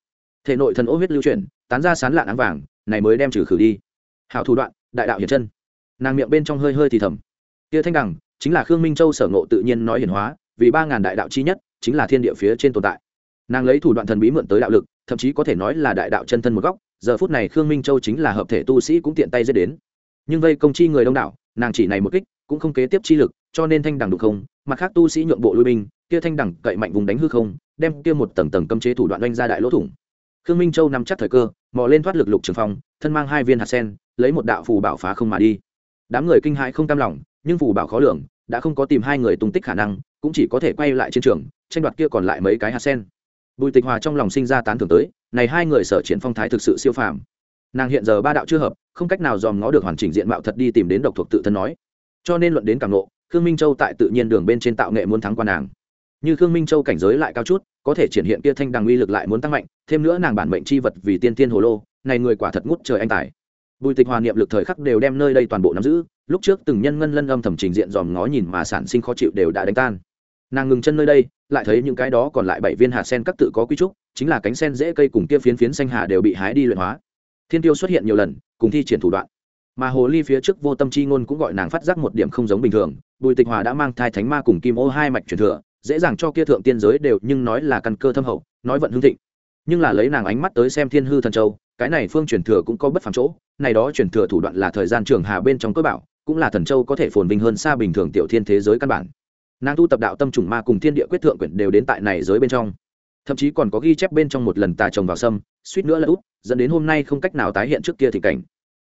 Thể nội thần ô huyết lưu chuyển, tán ra sán lạn áng vàng, này mới đem trừ khử đi. Hảo thủ đoạn, đại đạo hiển chân. Nàng miệng bên trong hơi hơi thì thầm. Kia thanh đẳng chính là khương minh châu sở ngộ tự nhiên nói hiển hóa, vì ba ngàn đại đạo chi nhất, chính là thiên địa phía trên tồn tại. Nàng lấy thủ đoạn thần bí mượn tới đạo lực, thậm chí có thể nói là đại đạo chân thân một góc, giờ phút này khương minh châu chính là hợp thể tu sĩ cũng tiện tay dễ đến. Nhưng vây công chi người đông đảo, nàng chỉ này một kích, cũng không kế tiếp chi lực, cho nên thanh đẳng đục không, mặt khác tu sĩ nhượng bộ lui binh, kia thanh đẳng cậy mạnh vùng đánh hư không, đem kia một tầng tầng cấm chế thủ đoạn oanh ra đại lỗ thủng. Khương minh châu nằm chắc thời cơ, mò lên thoát lực lục trường phong, thân mang hai viên hạt sen, lấy một đạo phù bảo phá không mà đi. Đám người kinh hãi không cam lòng, nhưng phù bảo khó lường đã không có tìm hai người tung tích khả năng, cũng chỉ có thể quay lại chiến trường, tranh đoạt kia còn lại mấy cái hạt sen. Bùi tịch hòa trong lòng sinh ra tán thưởng tới, này hai người sở triển phong thái thực sự siêu phàm. Nàng hiện giờ ba đạo chưa hợp, không cách nào dòm ngó được hoàn chỉnh diện mạo thật đi tìm đến độc thuộc tự thân nói. Cho nên luận đến càng nộ khương minh châu tại tự nhiên đường bên trên tạo nghệ muốn thắng qua nàng. Như khương minh châu cảnh giới lại cao chút, có thể triển hiện kia thanh đằng uy lực lại muốn tăng mạnh, thêm nữa nàng bản mệnh chi vật vì tiên tiên hồ lô, này người quả thật ngút trời anh tài bùi tịch hòa niệm lực thời khắc đều đem nơi đây toàn bộ nắm giữ, lúc trước từng nhân ngân lân âm thầm trình diện dòm ngó nhìn mà sản sinh khó chịu đều đã đánh tan. Nàng ngừng chân nơi đây, lại thấy những cái đó còn lại bảy viên hạt sen các tự có quy trúc, chính là cánh sen dễ cây cùng kia phiến phiến xanh hà đều bị hái đi luyện hóa. Thiên tiêu xuất hiện nhiều lần, cùng thi triển thủ đoạn. Mà hồ ly phía trước vô tâm chi ngôn cũng gọi nàng phát giác một điểm không giống bình thường, bùi tịch hòa đã mang thai thánh ma cùng kim ô hai mạch truyền thừa, dễ dàng cho kia thượng tiên giới đều nhưng nói là căn cơ thâm hậu, nói vận hương thịnh. Nhưng là lấy nàng ánh mắt tới xem thiên hư thần châu, cái này phương truyền thừa cũng có bất phàm chỗ này đó truyền thừa thủ đoạn là thời gian trường hà bên trong cơ bảo, cũng là thần châu có thể phồn vinh hơn xa bình thường tiểu thiên thế giới căn bản. Nàng tu tập đạo tâm trùng ma cùng thiên địa quyết thượng quyển đều đến tại này giới bên trong. Thậm chí còn có ghi chép bên trong một lần tà trồng vào sâm, suýt nữa là út dẫn đến hôm nay không cách nào tái hiện trước kia thì cảnh.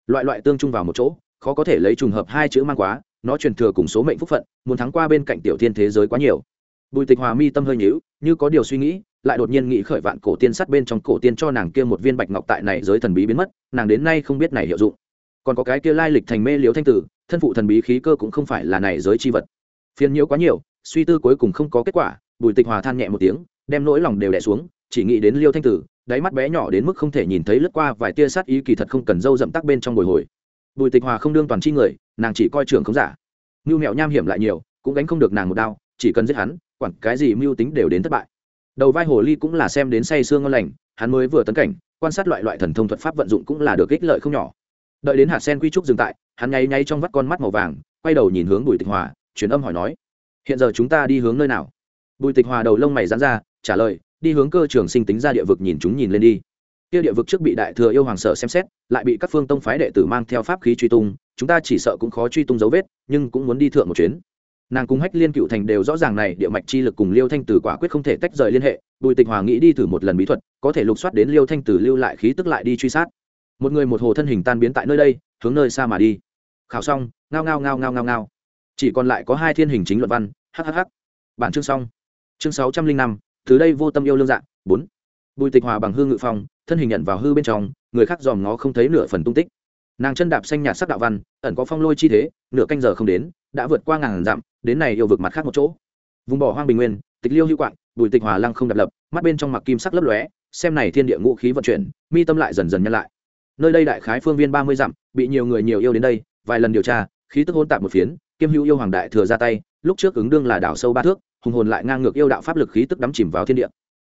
Loại loại tương chung vào một chỗ, khó có thể lấy trùng hợp hai chữ mang quá, nó truyền thừa cùng số mệnh phúc phận, muốn thắng qua bên cạnh tiểu thiên thế giới quá nhiều. Bùi tịch hòa mi tâm hơi nhíu, như có điều suy nghĩ lại đột nhiên nghĩ khởi vạn cổ tiên sắt bên trong cổ tiên cho nàng kia một viên bạch ngọc tại này giới thần bí biến mất, nàng đến nay không biết này hiệu dụng. Còn có cái kia lai lịch thành mê liếu thanh tử, thân phụ thần bí khí cơ cũng không phải là này giới chi vật. Phiền nhiễu quá nhiều, suy tư cuối cùng không có kết quả, bùi tịch hòa than nhẹ một tiếng, đem nỗi lòng đều đẻ xuống, chỉ nghĩ đến liêu thanh tử, đáy mắt bé nhỏ đến mức không thể nhìn thấy lướt qua vài tia sát ý kỳ thật không cần dâu dậm tắc bên trong bồi hồi. Bùi tịch hòa không đương toàn chi người, nàng chỉ coi trưởng không giả. Mưu mẹo nham hiểm lại nhiều, cũng gánh không được nàng một đao chỉ cần giết hắn, quản cái gì mưu tính đều đến thất bại đầu vai hồ ly cũng là xem đến say sương ngon lành, hắn mới vừa tấn cảnh, quan sát loại loại thần thông thuật pháp vận dụng cũng là được ích lợi không nhỏ. Đợi đến hạt sen quy trúc dừng tại, hắn nháy nháy trong vắt con mắt màu vàng, quay đầu nhìn hướng bùi tịch hòa, truyền âm hỏi nói, hiện giờ chúng ta đi hướng nơi nào? Bùi tịch hòa đầu lông mày dán ra, trả lời, đi hướng cơ trường sinh tính ra địa vực nhìn chúng nhìn lên đi. Kia địa vực trước bị đại thừa yêu hoàng sở xem xét, lại bị các phương tông phái đệ tử mang theo pháp khí truy tung, chúng ta chỉ sợ cũng khó truy tung dấu vết, nhưng cũng muốn đi thượng một chuyến nàng cùng hách liên cựu thành đều rõ ràng này địa mạch chi lực cùng liêu thanh tử quả quyết không thể tách rời liên hệ bùi tịch hòa nghĩ đi thử một lần bí thuật có thể lục soát đến liêu thanh tử lưu lại khí tức lại đi truy sát một người một hồ thân hình tan biến tại nơi đây hướng nơi xa mà đi khảo xong ngao ngao ngao ngao ngao ngao chỉ còn lại có hai thiên hình chính luận văn hhh bản chương xong chương sáu trăm linh năm từ đây vô tâm yêu lương dạng bốn bùi tịch hòa bằng hư ngự phong thân hình nhận vào hư bên trong người khác dòm ngó không thấy nửa phần tung tích nàng chân đạp xanh nhạt sắc đạo văn ẩn có phong lôi chi thế nửa canh giờ không đến đã vượt qua ngàn dặm, đến này yêu vực mặt khác một chỗ. Vùng bỏ hoang bình nguyên, tịch liêu hữu quạng, bùi tịch hòa lăng không đập lập, mắt bên trong mặc kim sắc lấp lóe, xem này thiên địa ngũ khí vận chuyển, mi tâm lại dần dần nhân lại. Nơi đây đại khái phương viên ba mươi dặm, bị nhiều người nhiều yêu đến đây, vài lần điều tra, khí tức hôn tạp một phiến, kiêm hữu yêu hoàng đại thừa ra tay, lúc trước ứng đương là đảo sâu ba thước, hùng hồn lại ngang ngược yêu đạo pháp lực khí tức đắm chìm vào thiên địa.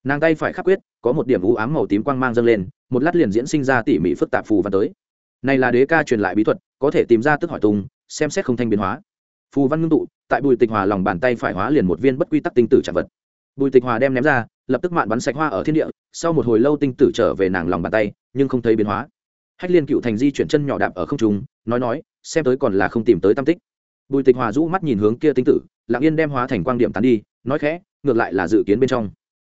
Nàng tay phải khắc quyết, có một điểm u ám màu tím quang mang dâng lên, một lát liền diễn sinh ra tỉ mỉ phức tạp phù văn tới. Này là đế ca truyền lại bí thuật, có thể tìm ra tức hỏi tung xem xét không thanh biến hóa phù văn ngưng tụ, tại bùi tịch hòa lòng bàn tay phải hóa liền một viên bất quy tắc tinh tử chạm vật. Bùi tịch hòa đem ném ra, lập tức mạn bắn sạch hoa ở thiên địa, sau một hồi lâu tinh tử trở về nàng lòng bàn tay, nhưng không thấy biến hóa. Hách liên cựu thành di chuyển chân nhỏ đạp ở không trung, nói nói, xem tới còn là không tìm tới tam tích. Bùi tịch hòa rũ mắt nhìn hướng kia tinh tử, lặng yên đem hóa thành quang điểm tán đi, nói khẽ, ngược lại là dự kiến bên trong.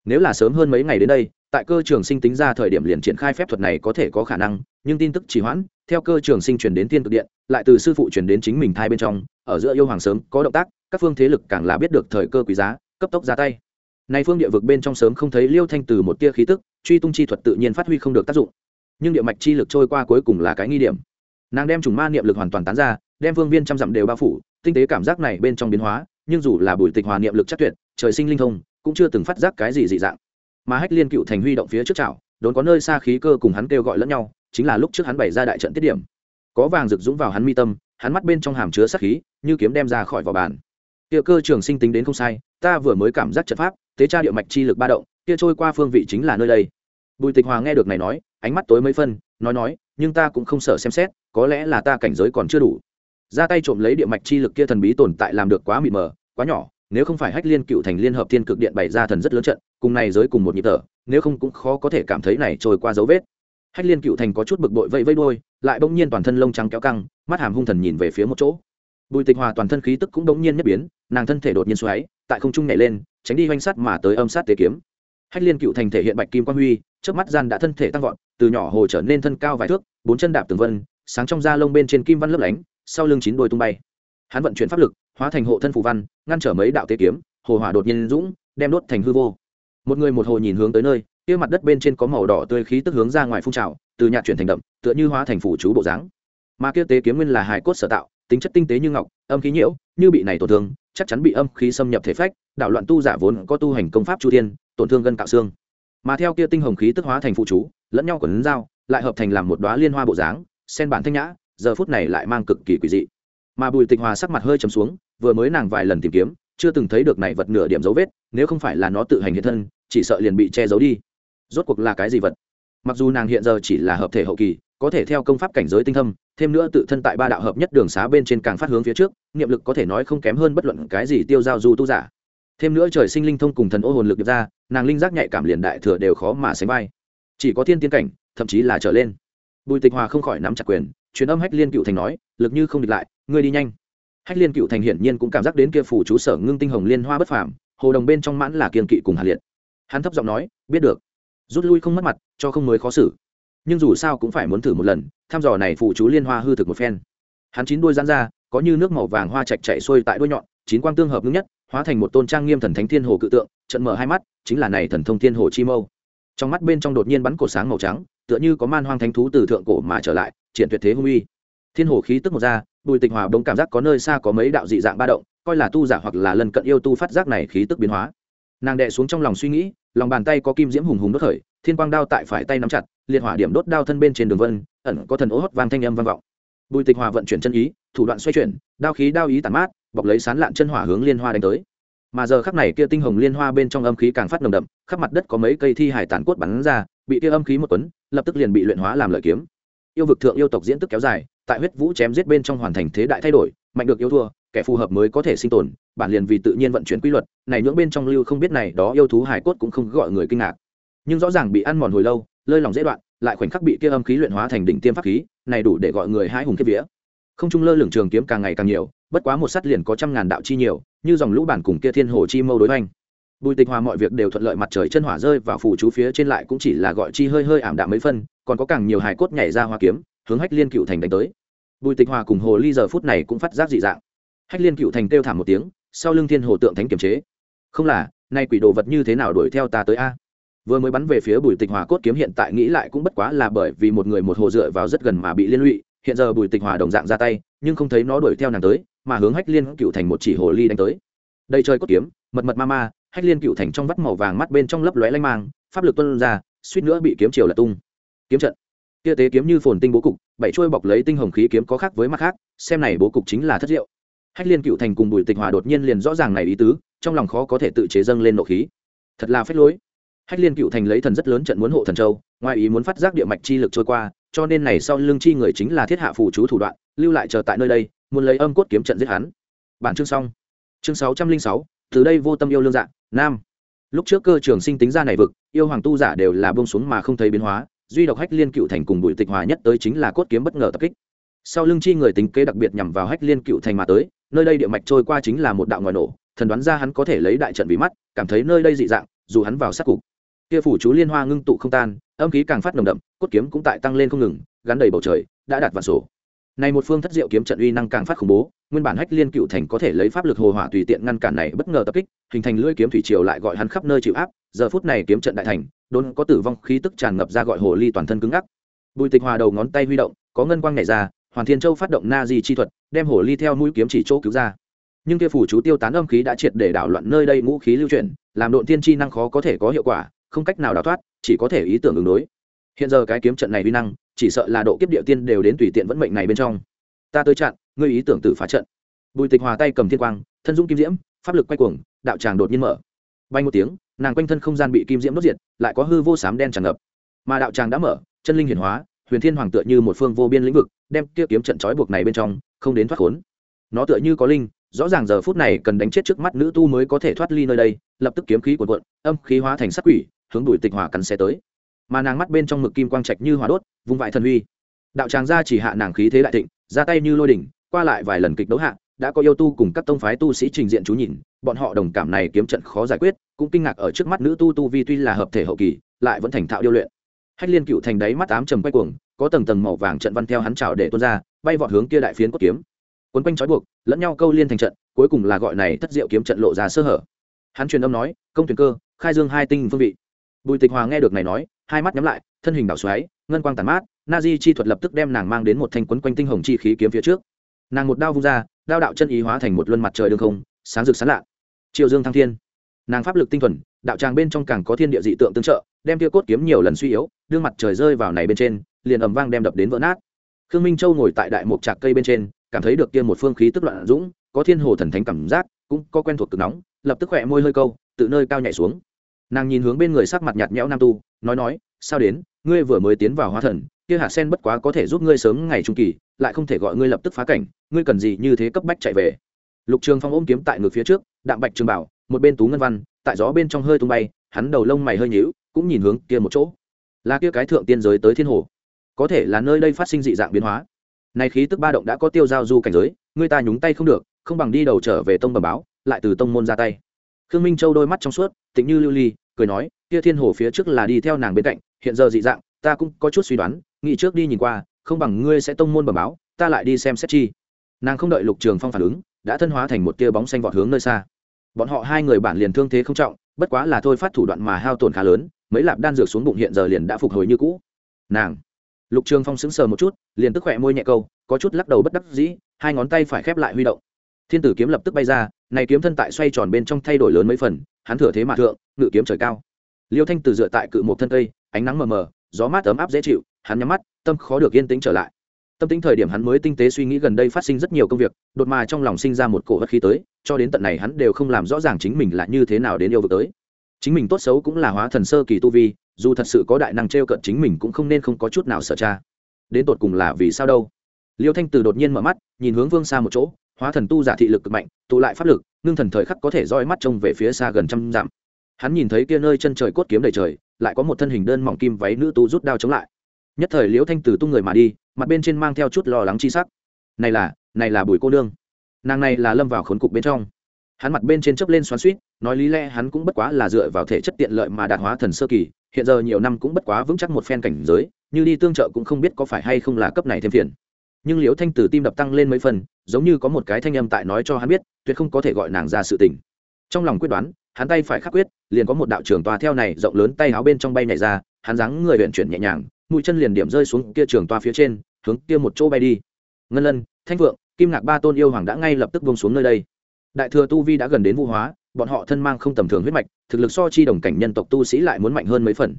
Nếu là sớm hơn mấy ngày đến đây, tại cơ trường sinh tính ra thời điểm liền triển khai phép thuật này có thể có khả năng, nhưng tin tức chỉ hoãn theo cơ trường sinh chuyển đến tiên cực điện, lại từ sư phụ chuyển đến chính mình thai bên trong, ở giữa yêu hoàng sớm có động tác, các phương thế lực càng là biết được thời cơ quý giá, cấp tốc ra tay. Nay phương địa vực bên trong sớm không thấy liêu thanh từ một tia khí tức, truy tung chi thuật tự nhiên phát huy không được tác dụng. Nhưng địa mạch chi lực trôi qua cuối cùng là cái nghi điểm. Nàng đem trùng ma niệm lực hoàn toàn tán ra, đem vương viên trăm dặm đều bao phủ, tinh tế cảm giác này bên trong biến hóa, nhưng dù là bùi tịch hòa niệm lực chắc tuyệt, trời sinh linh thông, cũng chưa từng phát giác cái gì dị dạng. Mà hách liên cựu thành huy động phía trước chảo, đốn có nơi xa khí cơ cùng hắn kêu gọi lẫn nhau chính là lúc trước hắn bày ra đại trận tiết điểm. Có vàng rực dũng vào hắn mi tâm, hắn mắt bên trong hàm chứa sát khí, như kiếm đem ra khỏi vỏ bàn. Địa cơ trường sinh tính đến không sai, ta vừa mới cảm giác trận pháp, tế tra địa mạch chi lực ba động, kia trôi qua phương vị chính là nơi đây. Bùi tịch hòa nghe được này nói, ánh mắt tối mấy phân, nói nói, nhưng ta cũng không sợ xem xét, có lẽ là ta cảnh giới còn chưa đủ. Ra tay trộm lấy địa mạch chi lực kia thần bí tồn tại làm được quá mịt mờ, quá nhỏ, nếu không phải hách liên cựu thành liên hợp thiên cực điện bày ra thần rất lớn trận, cùng này giới cùng một nhịp thở, nếu không cũng khó có thể cảm thấy này trôi qua dấu vết hách liên cựu thành có chút bực bội vây vây đôi lại bỗng nhiên toàn thân lông trắng kéo căng, mắt hàm hung thần nhìn về phía một chỗ. Bùi tịch hòa toàn thân khí tức cũng bỗng nhiên nhất biến, nàng thân thể đột nhiên xoáy, tại không trung nhảy lên, tránh đi oanh sắt mà tới âm sát tế kiếm. Hách liên cựu thành thể hiện bạch kim quang huy trước mắt gian đã thân thể tăng vọt, từ nhỏ hồ trở nên thân cao vài thước, bốn chân đạp tường vân, sáng trong da lông bên trên kim văn lấp lánh, sau lưng chín đôi tung bay. Hắn vận chuyển pháp lực, hóa thành hộ thân phù văn, ngăn trở mấy đạo tế kiếm, hồ hỏa đột nhiên dũng, đem đốt thành hư vô. Một người một hồ nhìn hướng tới nơi kia mặt đất bên trên có màu đỏ tươi khí tức hướng ra ngoài phun trào, từ nhạt chuyển thành đậm, tựa như hóa thành phủ chú bộ dáng. Mà kia tế kiếm nguyên là hài cốt sở tạo, tính chất tinh tế như ngọc, âm khí nhiễu, như bị này tổn thương, chắc chắn bị âm khí xâm nhập thể phách, đảo loạn tu giả vốn có tu hành công pháp chu thiên, tổn thương gân cạo xương. Mà theo kia tinh hồng khí tức hóa thành phụ chú, lẫn nhau quấn dao, lại hợp thành làm một đóa liên hoa bộ dáng sen bản thanh nhã, giờ phút này lại mang cực kỳ quỷ dị. Mà bùi tịch hòa sắc mặt hơi chấm xuống, vừa mới nàng vài lần tìm kiếm, chưa từng thấy được này vật nửa điểm dấu vết, nếu không phải là nó tự hành hiện thân, chỉ sợ liền bị che giấu đi rốt cuộc là cái gì vật? Mặc dù nàng hiện giờ chỉ là hợp thể hậu kỳ, có thể theo công pháp cảnh giới tinh thâm, thêm nữa tự thân tại ba đạo hợp nhất đường xá bên trên càng phát hướng phía trước, niệm lực có thể nói không kém hơn bất luận cái gì tiêu giao du tu giả. Thêm nữa trời sinh linh thông cùng thần ô hồn lực được ra, nàng linh giác nhạy cảm liền đại thừa đều khó mà sánh vai. Chỉ có thiên tiến cảnh, thậm chí là trở lên. Bùi tịch hòa không khỏi nắm chặt quyền, truyền âm hách liên cựu thành nói, lực như không địch lại, ngươi đi nhanh. Hách liên cựu thành hiển nhiên cũng cảm giác đến kia phủ chú sở ngưng tinh hồng liên hoa bất phàm, hồ đồng bên trong mãn là kiên kỵ cùng hà liệt. Hắn thấp giọng nói, biết được rút lui không mất mặt, cho không mới khó xử. Nhưng dù sao cũng phải muốn thử một lần, thăm dò này phụ chú liên hoa hư thực một phen. Hắn chín đuôi giãn ra, có như nước màu vàng hoa chạch chạy xuôi tại đuôi nhọn, chín quang tương hợp ngưng nhất, hóa thành một tôn trang nghiêm thần thánh thiên hồ cự tượng, trận mở hai mắt, chính là này thần thông thiên hồ chi mâu. Trong mắt bên trong đột nhiên bắn cột sáng màu trắng, tựa như có man hoang thánh thú từ thượng cổ mà trở lại, triển tuyệt thế hung uy. Thiên hồ khí tức một ra, bùi tịch hòa bỗng cảm giác có nơi xa có mấy đạo dị dạng ba động, coi là tu giả hoặc là lần cận yêu tu phát giác này khí tức biến hóa nàng đệ xuống trong lòng suy nghĩ, lòng bàn tay có kim diễm hùng hùng đốt khởi, thiên quang đao tại phải tay nắm chặt, liệt hỏa điểm đốt đao thân bên trên đường vân, ẩn có thần ố hót vang thanh âm vang vọng. Bùi tịch hòa vận chuyển chân ý, thủ đoạn xoay chuyển, đao khí đao ý tàn mát, bọc lấy sán lạn chân hỏa hướng liên hoa đánh tới. Mà giờ khắc này kia tinh hồng liên hoa bên trong âm khí càng phát nồng đậm, khắp mặt đất có mấy cây thi hải tàn cốt bắn ra, bị kia âm khí một tuấn lập tức liền bị luyện hóa làm lợi kiếm. Yêu vực thượng yêu tộc diễn tức kéo dài, tại huyết vũ chém giết bên trong hoàn thành thế đại thay đổi, mạnh được yêu thua kẻ phù hợp mới có thể sinh tồn, bản liền vì tự nhiên vận chuyển quy luật, này nhưỡng bên trong lưu không biết này đó yêu thú hải cốt cũng không gọi người kinh ngạc. Nhưng rõ ràng bị ăn mòn hồi lâu, lơi lòng dễ đoạn, lại khoảnh khắc bị kia âm khí luyện hóa thành đỉnh tiêm pháp khí, này đủ để gọi người hai hùng kiếp vía. Không trung lơ lửng trường kiếm càng ngày càng nhiều, bất quá một sắt liền có trăm ngàn đạo chi nhiều, như dòng lũ bản cùng kia thiên hồ chi mâu đối hoành. Bùi tịch hòa mọi việc đều thuận lợi mặt trời chân hỏa rơi vào phủ chú phía trên lại cũng chỉ là gọi chi hơi hơi ảm đạm mấy phân, còn có càng nhiều hài cốt nhảy ra hoa kiếm, hướng hách liên cựu thành đánh tới. Bùi tịch hòa cùng hồ ly giờ phút này cũng phát giác dị dạng hách liên cựu thành kêu thảm một tiếng, sau lưng thiên hồ tượng thánh kiềm chế. Không là, nay quỷ đồ vật như thế nào đuổi theo ta tới a? Vừa mới bắn về phía bùi tịch hòa cốt kiếm hiện tại nghĩ lại cũng bất quá là bởi vì một người một hồ dựa vào rất gần mà bị liên lụy, hiện giờ bùi tịch hòa đồng dạng ra tay, nhưng không thấy nó đuổi theo nàng tới, mà hướng hách liên cựu thành một chỉ hồ ly đánh tới. Đây chơi cốt kiếm, mật mật ma ma, hách liên cựu thành trong vắt màu vàng mắt bên trong lấp lóe lanh mang, pháp lực tuân ra, suýt nữa bị kiếm chiều lật tung. Kiếm trận. Kia tế kiếm như phồn tinh bố cục, bảy trôi bọc lấy tinh hồng khí kiếm có khác với mặt khác, xem này bố cục chính là thất diệu hách liên cựu thành cùng bùi tịch hòa đột nhiên liền rõ ràng này ý tứ, trong lòng khó có thể tự chế dâng lên nộ khí. Thật là phép lối. Hách liên cựu thành lấy thần rất lớn trận muốn hộ thần châu, ngoài ý muốn phát giác địa mạch chi lực trôi qua, cho nên này sau lưng chi người chính là thiết hạ phù chú thủ đoạn, lưu lại chờ tại nơi đây, muốn lấy âm cốt kiếm trận giết hắn. Bản chương xong. Chương sáu trăm linh sáu, từ đây vô tâm yêu lương dạ nam. Lúc trước cơ trường sinh tính ra này vực, yêu hoàng tu giả đều là bông xuống mà không thấy biến hóa, duy độc hách liên cựu thành cùng bùi tịch hòa nhất tới chính là cốt kiếm bất ngờ tập kích sau lưng chi người tính kế đặc biệt nhằm vào hách liên cựu thành mà tới, nơi đây địa mạch trôi qua chính là một đạo ngoài nổ, thần đoán ra hắn có thể lấy đại trận vì mắt, cảm thấy nơi đây dị dạng, dù hắn vào sát cục. Kia phủ chú liên hoa ngưng tụ không tan, âm khí càng phát nồng đậm, cốt kiếm cũng tại tăng lên không ngừng, gắn đầy bầu trời, đã đạt vạn sổ. Này một phương thất diệu kiếm trận uy năng càng phát khủng bố, nguyên bản hách liên cựu thành có thể lấy pháp lực hồ hỏa tùy tiện ngăn cản này bất ngờ tập kích, hình thành lưỡi kiếm thủy triều lại gọi hắn khắp nơi chịu áp, giờ phút này kiếm trận đại thành, đốn có tử vong khí tức tràn ngập ra gọi hồ ly toàn thân cứng ngắc. Bùi tịch hòa đầu ngón tay huy động, có ngân quang nhảy ra hoàn thiên châu phát động na di chi thuật, đem hồ ly theo mũi kiếm chỉ chỗ cứu ra. Nhưng kia phủ chú tiêu tán âm khí đã triệt để đảo loạn nơi đây ngũ khí lưu chuyển, làm độn tiên chi năng khó có thể có hiệu quả, không cách nào đào thoát, chỉ có thể ý tưởng ứng đối. Hiện giờ cái kiếm trận này uy năng, chỉ sợ là độ kiếp địa tiên đều đến tùy tiện vẫn mệnh này bên trong. Ta tới chặn, ngươi ý tưởng tử phá trận. Bùi tịch hòa tay cầm thiên quang, thân dung kim diễm, pháp lực quay cuồng, đạo tràng đột nhiên mở. Bay một tiếng, nàng quanh thân không gian bị kim diễm đốt diệt, lại có hư vô sám đen tràn ngập. Mà đạo tràng đã mở, chân linh hiển hóa huyền thiên hoàng tựa như một phương vô biên lĩnh vực, đem kia kiếm trận trói buộc này bên trong, không đến thoát khốn. Nó tựa như có linh, rõ ràng giờ phút này cần đánh chết trước mắt nữ tu mới có thể thoát ly nơi đây, lập tức kiếm khí cuộn cuộn, âm khí hóa thành sắc quỷ, hướng đuổi tịch hỏa cắn xe tới. Mà nàng mắt bên trong mực kim quang trạch như hỏa đốt, vung vãi thần huy đạo tràng gia chỉ hạ nàng khí thế đại thịnh, ra tay như lôi đỉnh, qua lại vài lần kịch đấu hạ, đã có yêu tu cùng các tông phái tu sĩ trình diện chú nhìn, bọn họ đồng cảm này kiếm trận khó giải quyết, cũng kinh ngạc ở trước mắt nữ tu tu vi tuy là hợp thể hậu kỳ, lại vẫn thành thạo điêu luyện hách liên cựu thành đáy mắt ám trầm quay cuồng, có tầng tầng màu vàng trận văn theo hắn trào để tuôn ra, bay vọt hướng kia đại phiến cốt kiếm. Quấn quanh trói buộc, lẫn nhau câu liên thành trận, cuối cùng là gọi này thất diệu kiếm trận lộ ra sơ hở. Hắn truyền âm nói, công tuyển cơ, khai dương hai tinh phương vị. Bùi tịch hòa nghe được này nói, hai mắt nhắm lại, thân hình đảo xoáy, ngân quang tàn mát, na di chi thuật lập tức đem nàng mang đến một thanh quấn quanh tinh hồng chi khí kiếm phía trước. Nàng một đao vung ra, đao đạo chân ý hóa thành một luân mặt trời đường không, sáng rực sáng lạ. Triều dương thăng thiên. Nàng pháp lực tinh thuần, đạo tràng bên trong càng có thiên địa dị tượng tương trợ đem tia cốt kiếm nhiều lần suy yếu, đương mặt trời rơi vào này bên trên, liền ầm vang đem đập đến vỡ nát. Khương minh châu ngồi tại đại một trạc cây bên trên, cảm thấy được kia một phương khí tức loạn dũng, có thiên hồ thần thánh cảm giác, cũng có quen thuộc cực nóng, lập tức khỏe môi hơi câu, tự nơi cao nhảy xuống. Nàng nhìn hướng bên người sắc mặt nhạt nhẽo nam tu, nói nói, sao đến, ngươi vừa mới tiến vào hóa thần, kia hạt sen bất quá có thể giúp ngươi sớm ngày trung kỳ, lại không thể gọi ngươi lập tức phá cảnh, ngươi cần gì như thế cấp bách chạy về? Lục trường phong ôm kiếm tại ngực phía trước, đạm bạch trường bảo, một bên tú ngân văn, tại gió bên trong hơi tung bay, hắn đầu lông mày hơi nhíu cũng nhìn hướng kia một chỗ. Là kia cái thượng tiên giới tới thiên hồ. Có thể là nơi đây phát sinh dị dạng biến hóa. Này khí tức ba động đã có tiêu giao du cảnh giới ngươi ta nhúng tay không được, không bằng đi đầu trở về tông bẩm báo, lại từ tông môn ra tay. Khương minh châu đôi mắt trong suốt tĩnh như lưu ly, cười nói, kia thiên hồ phía trước là đi theo nàng bên cạnh, hiện giờ dị dạng, ta cũng có chút suy đoán, nghĩ trước đi nhìn qua, không bằng ngươi sẽ tông môn bẩm báo, ta lại đi xem xét chi. Nàng không đợi lục trường phong phản ứng, đã thân hóa thành một tia bóng xanh vọt hướng nơi xa. Bọn họ hai người bản liền thương thế không trọng, bất quá là thôi phát thủ đoạn mà hao tổn khá lớn mấy lạp đan dược xuống bụng hiện giờ liền đã phục hồi như cũ. Nàng. Lục trường phong sững sờ một chút, liền tức khỏe môi nhẹ câu, có chút lắc đầu bất đắc dĩ, hai ngón tay phải khép lại huy động. Thiên tử kiếm lập tức bay ra, này kiếm thân tại xoay tròn bên trong thay đổi lớn mấy phần, hắn thừa thế mà thượng, ngự kiếm trời cao. Liêu thanh từ dựa tại cự một thân cây, ánh nắng mờ mờ, gió mát ấm áp dễ chịu, hắn nhắm mắt, tâm khó được yên tĩnh trở lại. Tâm tính thời điểm hắn mới tinh tế suy nghĩ gần đây phát sinh rất nhiều công việc, đột mà trong lòng sinh ra một cổ bất khí tới, cho đến tận này hắn đều không làm rõ ràng chính mình là như thế nào đến yêu vực tới chính mình tốt xấu cũng là hóa thần sơ kỳ tu vi, dù thật sự có đại năng t r e o cận chính mình cũng không nên không có chút nào sợ cha. Đến tột cùng là vì sao đâu? Liêu thanh từ đột nhiên mở mắt, nhìn hướng vương xa một chỗ, hóa thần tu giả thị lực cực mạnh, tụ lại pháp lực, ngưng thần thời khắc có thể roi mắt trông về phía xa gần trăm dặm. Hắn nhìn thấy kia nơi chân trời cốt kiếm đầy trời, lại có một thân hình đơn mỏng kim váy nữ tu rút đao chống lại. Nhất thời liễu thanh từ tung người mà đi, mặt bên trên mang theo chút lo lắng chi sắc. Này là này là bùi cô nương. Nàng này là lâm vào khốn cục bên trong hắn mặt bên trên chớp lên xoắn suýt, nói lý lẽ hắn cũng bất quá là dựa vào thể chất tiện lợi mà đạt hóa thần sơ kỳ, hiện giờ nhiều năm cũng bất quá vững chắc một phen cảnh giới, như đi tương trợ cũng không biết có phải hay không là cấp này thêm phiền. Nhưng liễu thanh từ tim đập tăng lên mấy phần, giống như có một cái thanh âm tại nói cho hắn biết, tuyệt không có thể gọi nàng ra sự tình. Trong lòng quyết đoán, hắn tay phải khắc quyết, liền có một đạo trường toa theo này rộng lớn tay áo bên trong bay nhảy ra, hắn dáng người huyện chuyển nhẹ nhàng, mũi chân liền điểm rơi xuống kia trường toa phía trên, hướng kia một chỗ bay đi. Ngân lân, thanh vượng, kim ngạc ba tôn yêu hoàng đã ngay lập tức vông xuống nơi đây đại thừa tu vi đã gần đến vũ hóa, bọn họ thân mang không tầm thường huyết mạch, thực lực so chi đồng cảnh nhân tộc tu sĩ lại muốn mạnh hơn mấy phần.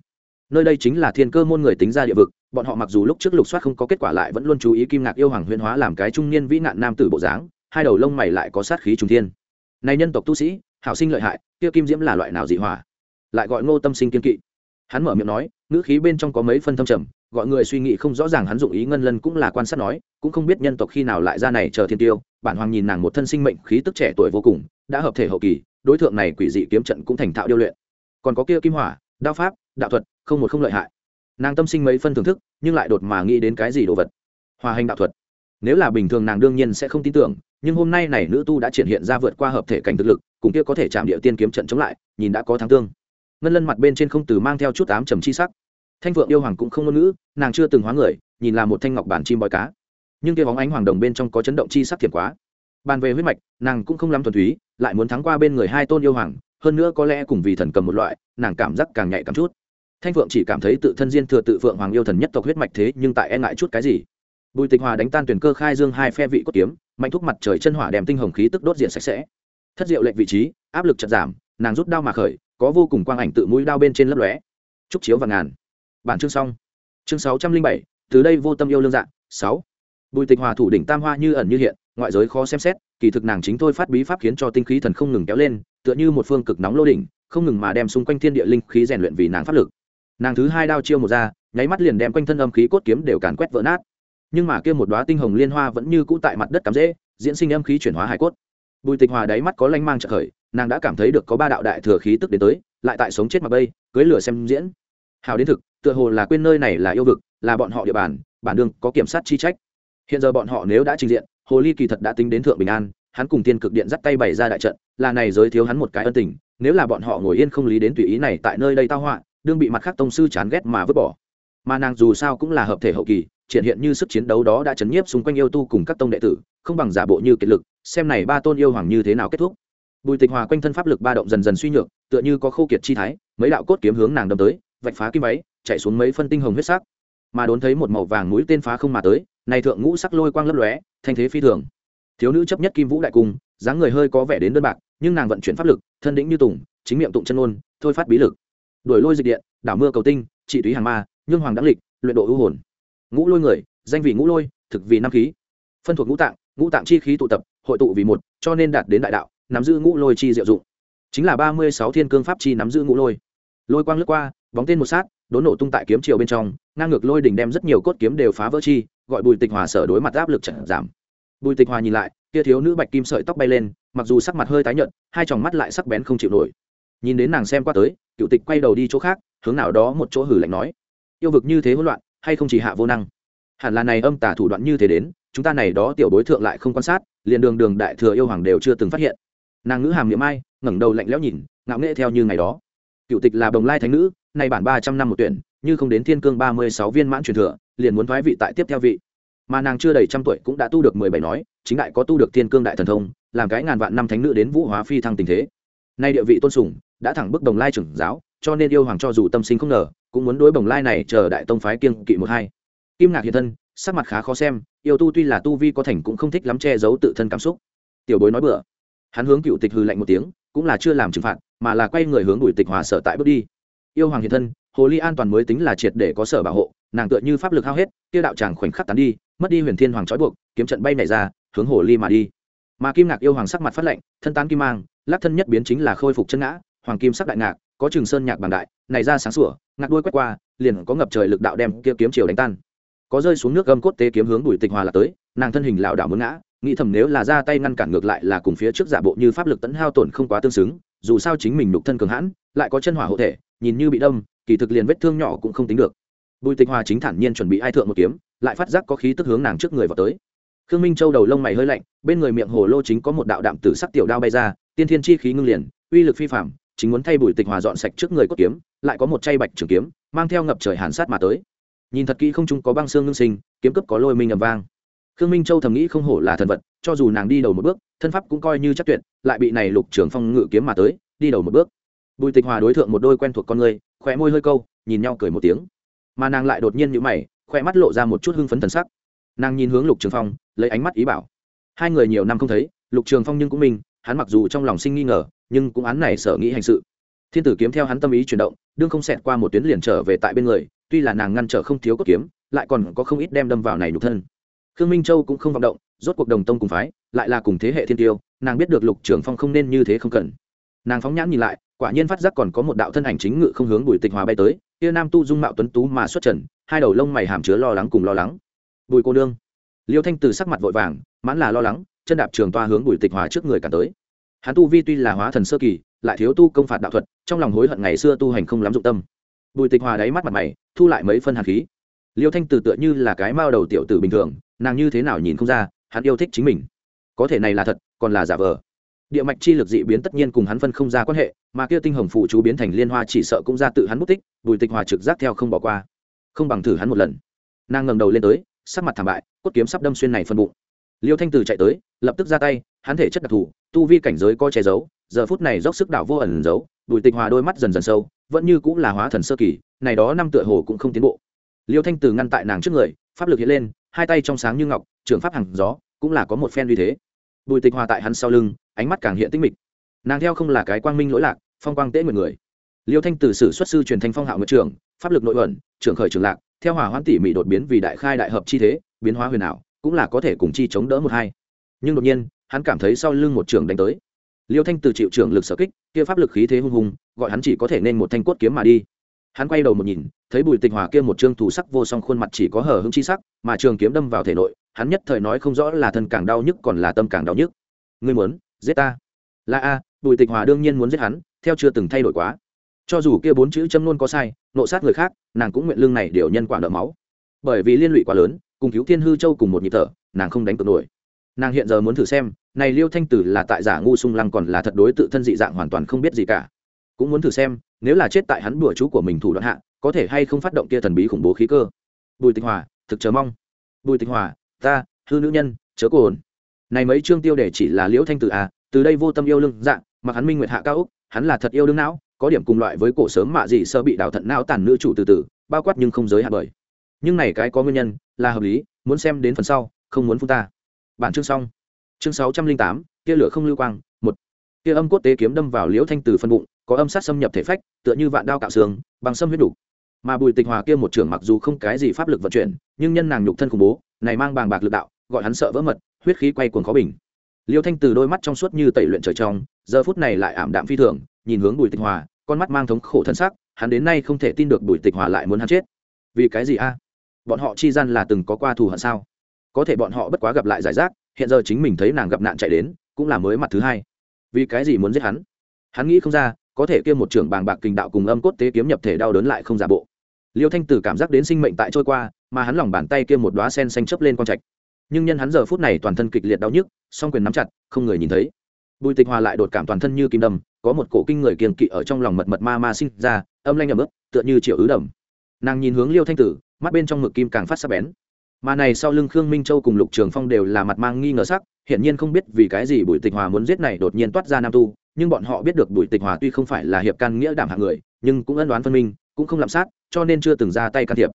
Nơi đây chính là thiên cơ môn người tính ra địa vực, bọn họ mặc dù lúc trước lục soát không có kết quả lại vẫn luôn chú ý kim ngạc yêu hoàng huyên hóa làm cái trung niên vĩ nạn nam tử bộ dáng, hai đầu lông mày lại có sát khí trung thiên. Này nhân tộc tu sĩ, hảo sinh lợi hại, kia kim diễm là loại nào dị hỏa? Lại gọi ngô tâm sinh kiên kỵ. Hắn mở miệng nói, ngữ khí bên trong có mấy phân thâm trầm gọi người suy nghĩ không rõ ràng hắn dụng ý ngân lân cũng là quan sát nói, cũng không biết nhân tộc khi nào lại ra này chờ thiên tiêu, bản hoàng nhìn nàng một thân sinh mệnh khí tức trẻ tuổi vô cùng, đã hợp thể hậu kỳ, đối tượng này quỷ dị kiếm trận cũng thành thạo điêu luyện. Còn có kia kim hỏa, đao pháp, đạo thuật, không một không lợi hại. Nàng tâm sinh mấy phân thưởng thức, nhưng lại đột mà nghĩ đến cái gì đồ vật? Hòa hành đạo thuật. Nếu là bình thường nàng đương nhiên sẽ không tin tưởng, nhưng hôm nay này nữ tu đã triển hiện ra vượt qua hợp thể cảnh thực lực, cùng kia có thể chạm địa tiên kiếm trận chống lại, nhìn đã có thắng tương. Ngân lân mặt bên trên không từ mang theo chút ám trầm chi sắc thanh vượng yêu hoàng cũng không ngôn ngữ, nàng chưa từng hóa người, nhìn là một thanh ngọc bản chim bói cá. Nhưng kia bóng ánh hoàng đồng bên trong có chấn động chi sắc thiệt quá. Bàn về huyết mạch, nàng cũng không lắm thuần túy, lại muốn thắng qua bên người hai tôn yêu hoàng, hơn nữa có lẽ cùng vì thần cầm một loại, nàng cảm giác càng nhạy cảm chút. Thanh phượng chỉ cảm thấy tự thân diên thừa tự phượng hoàng yêu thần nhất tộc huyết mạch thế, nhưng tại e ngại chút cái gì? Bùi tịch hòa đánh tan tuyển cơ khai dương hai phe vị cốt kiếm, mạnh thúc mặt trời chân hỏa đem tinh hồng khí tức đốt diện sạch sẽ. Thất diệu lệnh vị trí, áp lực chật giảm, nàng rút đao mà khởi, có vô cùng quang ảnh tự mũi đao bên trên lấp lóe. Trúc chiếu và ngàn bản chương xong. Chương sáu trăm linh bảy, từ đây vô tâm yêu lương dạng sáu. Bùi tịch hòa thủ đỉnh tam hoa như ẩn như hiện, ngoại giới khó xem xét, kỳ thực nàng chính thôi phát bí pháp khiến cho tinh khí thần không ngừng kéo lên, tựa như một phương cực nóng lô đỉnh, không ngừng mà đem xung quanh thiên địa linh khí rèn luyện vì nàng pháp lực. Nàng thứ hai đao chiêu một ra, nháy mắt liền đem quanh thân âm khí cốt kiếm đều càn quét vỡ nát. Nhưng mà kia một đóa tinh hồng liên hoa vẫn như cũ tại mặt đất cắm dễ diễn sinh âm khí chuyển hóa hải cốt. Bùi tịch hòa đáy mắt có lanh mang trợ khởi, nàng đã cảm thấy được có ba đạo đại thừa khí tức đến tới, lại tại sống chết mà bây cưới lửa xem diễn. Hào đến thực tựa hồ là quên nơi này là yêu vực, là bọn họ địa bàn, bản đương có kiểm sát chi trách. Hiện giờ bọn họ nếu đã trình diện, hồ ly kỳ thật đã tính đến thượng bình an, hắn cùng tiên cực điện dắt tay bày ra đại trận, là này giới thiếu hắn một cái ân tình, nếu là bọn họ ngồi yên không lý đến tùy ý này tại nơi đây tao họa, đương bị mặt khác tông sư chán ghét mà vứt bỏ. Mà nàng dù sao cũng là hợp thể hậu kỳ, triển hiện như sức chiến đấu đó đã chấn nhiếp xung quanh yêu tu cùng các tông đệ tử, không bằng giả bộ như kiệt lực, xem này ba tôn yêu hoàng như thế nào kết thúc. Bùi tịch hòa quanh thân pháp lực ba động dần dần suy nhược, tựa như có khâu kiệt chi thái, mấy đạo cốt kiếm hướng nàng đâm tới, vạch phá kim váy chạy xuống mấy phân tinh hồng huyết sắc. Mà đốn thấy một màu vàng mũi tên phá không mà tới, này thượng ngũ sắc lôi quang lấp lóe, thanh thế phi thường. Thiếu nữ chấp nhất kim vũ đại cung, dáng người hơi có vẻ đến đơn bạc, nhưng nàng vận chuyển pháp lực, thân đĩnh như tùng, chính miệng tụng chân ôn thôi phát bí lực. Đuổi lôi dịch điện, đảo mưa cầu tinh, trị túy hàng ma nhưng hoàng đắc lịch, luyện độ ưu hồn. Ngũ lôi người, danh vị ngũ lôi, thực vì năm khí. Phân thuộc ngũ tạng ngũ tạng chi khí tụ tập, hội tụ vì một, cho nên đạt đến đại đạo, nắm giữ ngũ lôi chi diệu dụng. Chính là ba mươi sáu thiên cương pháp chi nắm giữ ngũ lôi. Lôi quang lướt qua, bóng tên một sát đốn nổ tung tại kiếm chiều bên trong, ngang ngược lôi đỉnh đem rất nhiều cốt kiếm đều phá vỡ chi, gọi bùi tịch hòa sở đối mặt áp lực trận giảm. Bùi tịch hòa nhìn lại, kia thiếu nữ bạch kim sợi tóc bay lên, mặc dù sắc mặt hơi tái nhợt, hai tròng mắt lại sắc bén không chịu nổi. Nhìn đến nàng xem qua tới, cựu tịch quay đầu đi chỗ khác, hướng nào đó một chỗ hử lạnh nói, yêu vực như thế hỗn loạn, hay không chỉ hạ vô năng? Hẳn là này âm tả thủ đoạn như thế đến, chúng ta này đó tiểu đối thượng lại không quan sát, liền đường đường đại thừa yêu hoàng đều chưa từng phát hiện. Nàng ngữ hàm miệng ai, ngẩng đầu lạnh lẽo nhìn, ngạo nghễ theo như ngày đó. Cựu tịch là bồng lai thánh nữ nay bản ba trăm năm một tuyển, như không đến thiên cương ba mươi sáu viên mãn truyền thừa, liền muốn thoái vị tại tiếp theo vị. Mà nàng chưa đầy trăm tuổi cũng đã tu được mười bảy nói, chính đại có tu được thiên cương đại thần thông, làm cái ngàn vạn năm thánh nữ đến vũ hóa phi thăng tình thế. Nay địa vị tôn sùng, đã thẳng bức đồng lai trưởng giáo, cho nên yêu hoàng cho dù tâm sinh không ngờ, cũng muốn đối bồng lai này chờ đại tông phái kiêng kỵ một hai. Kim ngạc hiện thân, sắc mặt khá khó xem, yêu tu tuy là tu vi có thành cũng không thích lắm che giấu tự thân cảm xúc. Tiểu bối nói bừa. Hắn hướng cựu tịch hư lạnh một tiếng, cũng là chưa làm trừng phạt, mà là quay người hướng bùi tịch hòa sở tại bước đi yêu hoàng hiện thân, hồ ly an toàn mới tính là triệt để có sở bảo hộ, nàng tựa như pháp lực hao hết, kia đạo tràng khoảnh khắc tán đi, mất đi huyền thiên hoàng trói buộc, kiếm trận bay nảy ra, hướng hồ ly mà đi. Mà kim ngạc yêu hoàng sắc mặt phát lệnh thân tán kim mang lắc thân nhất biến chính là khôi phục chân ngã, hoàng kim sắc đại ngạc, có trường sơn nhạc bằng đại này ra sáng sủa, ngạc đuôi quét qua, liền có ngập trời lực đạo đem kia kiếm chiều đánh tan. Có rơi xuống nước gầm cốt tế kiếm hướng bùi tịch hòa là tới, nàng thân hình lảo đảo muốn ngã, nghĩ thầm nếu là ra tay ngăn cản ngược lại là cùng phía trước giả bộ như pháp lực tấn hao tổn không quá tương xứng, dù sao chính mình nhục thân cường hãn, lại có chân hỏa hộ thể nhìn như bị đâm, kỳ thực liền vết thương nhỏ cũng không tính được. Bùi tịch hòa chính thản nhiên chuẩn bị ai thượng một kiếm, lại phát giác có khí tức hướng nàng trước người vào tới. Khương minh châu đầu lông mày hơi lạnh, bên người miệng hồ lô chính có một đạo đạm tử sắc tiểu đao bay ra, tiên thiên chi khí ngưng liền, uy lực phi phạm chính muốn thay bùi tịch hòa dọn sạch trước người cốt kiếm, lại có một chay bạch trường kiếm, mang theo ngập trời hàn sát mà tới. Nhìn thật kỹ không chúng có băng xương ngưng sinh, kiếm cấp có lôi minh ầm vang. Khương minh châu thầm nghĩ không hổ là thần vật, cho dù nàng đi đầu một bước, thân pháp cũng coi như chắc tuyệt, lại bị này lục trường phong ngự kiếm mà tới, đi đầu một bước bùi tịch hòa đối tượng một đôi quen thuộc con người khỏe môi hơi câu, nhìn nhau cười một tiếng. Mà nàng lại đột nhiên nhữ mày khỏe mắt lộ ra một chút hưng phấn thần sắc. Nàng nhìn hướng lục trường phong, lấy ánh mắt ý bảo. Hai người nhiều năm không thấy, lục trường phong nhưng cũng mình, hắn mặc dù trong lòng sinh nghi ngờ, nhưng cũng án này sở nghĩ hành sự. Thiên tử kiếm theo hắn tâm ý chuyển động, đương không xẹt qua một tuyến liền trở về tại bên người, tuy là nàng ngăn trở không thiếu cốt kiếm, lại còn có không ít đem đâm vào này nhục thân. Khương minh châu cũng không vọng động, rốt cuộc đồng tông cùng phái, lại là cùng thế hệ thiên tiêu, nàng biết được lục trường phong không nên như thế không cần nàng phóng nhãn nhìn lại, quả nhiên phát giác còn có một đạo thân ảnh chính ngự không hướng bùi tịch hòa bay tới, kia nam tu dung mạo tuấn tú mà xuất trần, hai đầu lông mày hàm chứa lo lắng cùng lo lắng. Bùi cô nương. Liêu thanh từ sắc mặt vội vàng, mãn là lo lắng, chân đạp trường toa hướng bùi tịch hòa trước người cả tới. Hắn tu vi tuy là hóa thần sơ kỳ, lại thiếu tu công phạt đạo thuật, trong lòng hối hận ngày xưa tu hành không lắm dụng tâm. Bùi tịch hòa đáy mắt mặt mày, thu lại mấy phân hạt khí. Liêu thanh từ tựa như là cái mao đầu tiểu tử bình thường, nàng như thế nào nhìn không ra, hắn yêu thích chính mình. Có thể này là thật, còn là giả vờ địa mạch chi lực dị biến tất nhiên cùng hắn phân không ra quan hệ, mà kia tinh hồng phụ chú biến thành liên hoa chỉ sợ cũng ra tự hắn mất tích, bùi tịch hòa trực giác theo không bỏ qua. Không bằng thử hắn một lần. Nàng ngẩng đầu lên tới, sắc mặt thảm bại, cốt kiếm sắp đâm xuyên này phân bụng. Liêu thanh từ chạy tới, lập tức ra tay, hắn thể chất đặc thù, tu vi cảnh giới co che giấu, giờ phút này dốc sức đảo vô ẩn giấu, bùi tịch hòa đôi mắt dần dần sâu, vẫn như cũng là hóa thần sơ kỳ, này đó năm tựa hồ cũng không tiến bộ. Liêu thanh từ ngăn tại nàng trước người, pháp lực hiện lên, hai tay trong sáng như ngọc, trường pháp hàng gió, cũng là có một phen uy thế. Bùi tịch hòa tại hắn sau lưng ánh mắt càng hiện tinh mịch. Nàng theo không là cái quang minh lỗi lạc, phong quang tễ nguyện người. Liêu thanh từ sử xuất sư truyền thanh phong hạo Ngự trưởng pháp lực nội ẩn, trưởng khởi trường lạc, theo hỏa hoãn tỉ mỉ đột biến vì đại khai đại hợp chi thế, biến hóa huyền ảo, cũng là có thể cùng chi chống đỡ một hai. Nhưng đột nhiên, hắn cảm thấy sau lưng một trường đánh tới. Liêu thanh từ chịu trưởng lực sở kích, kia pháp lực khí thế hung hùng, gọi hắn chỉ có thể nên một thanh cốt kiếm mà đi. Hắn quay đầu một nhìn, thấy bùi tịch hòa kia một trương thủ sắc vô song khuôn mặt chỉ có hở hững chi sắc, mà trường kiếm đâm vào thể nội, hắn nhất thời nói không rõ là thân càng đau nhức còn là tâm càng đau nhức. Ngươi muốn? Giết ta. Là a, bùi tịch hòa đương nhiên muốn giết hắn, theo chưa từng thay đổi quá. Cho dù kia bốn chữ châm luôn có sai, nộ sát người khác, nàng cũng nguyện lương này đều nhân quả nợ máu. Bởi vì liên lụy quá lớn, cùng cứu thiên hư châu cùng một nhịp thở, nàng không đánh cược nổi. Nàng hiện giờ muốn thử xem, này liêu thanh tử là tại giả ngu sung lăng còn là thật đối tự thân dị dạng hoàn toàn không biết gì cả. Cũng muốn thử xem, nếu là chết tại hắn bùa chú của mình thủ đoạn hạ, có thể hay không phát động kia thần bí khủng bố khí cơ. Bùi tịch hòa, thực chờ mong. Bùi tịch hòa, ta, hư nữ nhân, chớ cồn này mấy chương tiêu đề chỉ là liễu thanh tử à từ đây vô tâm yêu lương dạng mặc hắn minh nguyệt hạ cao úc, hắn là thật yêu đương não, có điểm cùng loại với cổ sớm mạ gì sơ bị đào thận não tàn nữ chủ từ từ, bao quát nhưng không giới hạn bởi. Nhưng này cái có nguyên nhân, là hợp lý, muốn xem đến phần sau, không muốn phun ta. Bản chương xong. Chương sáu trăm linh tám, tia lửa không lưu quang, một. Tia âm cốt tế kiếm đâm vào liễu thanh từ phân bụng, có âm sát xâm nhập thể phách, tựa như vạn đao cạo xương, bằng xâm huyết đủ. Mà bùi tịch hòa kia một trưởng mặc dù không cái gì pháp lực vận chuyển, nhưng nhân nàng nhục thân khủng bố, này mang bàng bạc lực đạo, gọi hắn sợ vỡ mật huyết khí quay cuồng khó bình. Liêu thanh từ đôi mắt trong suốt như tẩy luyện trời trong, giờ phút này lại ảm đạm phi thường, nhìn hướng bùi tịch hòa, con mắt mang thống khổ thân xác hắn đến nay không thể tin được bùi tịch hòa lại muốn hắn chết. Vì cái gì a? Bọn họ chi gian là từng có qua thù hận sao? Có thể bọn họ bất quá gặp lại giải rác, hiện giờ chính mình thấy nàng gặp nạn chạy đến, cũng là mới mặt thứ hai. Vì cái gì muốn giết hắn? Hắn nghĩ không ra, có thể kia một trưởng bàng bạc kình đạo cùng âm cốt tế kiếm nhập thể đau đớn lại không giả bộ. Liêu thanh tử cảm giác đến sinh mệnh tại trôi qua, mà hắn lòng bàn tay kia một đoá sen xanh chấp lên con trạch nhưng nhân hắn giờ phút này toàn thân kịch liệt đau nhức, song quyền nắm chặt, không người nhìn thấy. Bùi tịch hòa lại đột cảm toàn thân như kim đầm có một cổ kinh người kiềng kỵ ở trong lòng mật mật ma ma sinh ra, âm lanh ẩm ướt, tựa như triệu ứ đầm. Nàng nhìn hướng liêu thanh tử, mắt bên trong mực kim càng phát sắc bén. Mà này sau lưng khương minh châu cùng lục trường phong đều là mặt mang nghi ngờ sắc, hiển nhiên không biết vì cái gì bùi tịch hòa muốn giết này đột nhiên toát ra nam tu, nhưng bọn họ biết được bùi tịch hòa tuy không phải là hiệp can nghĩa đảm hạng người, nhưng cũng ân đoán phân minh, cũng không làm sát, cho nên chưa từng ra tay can thiệp.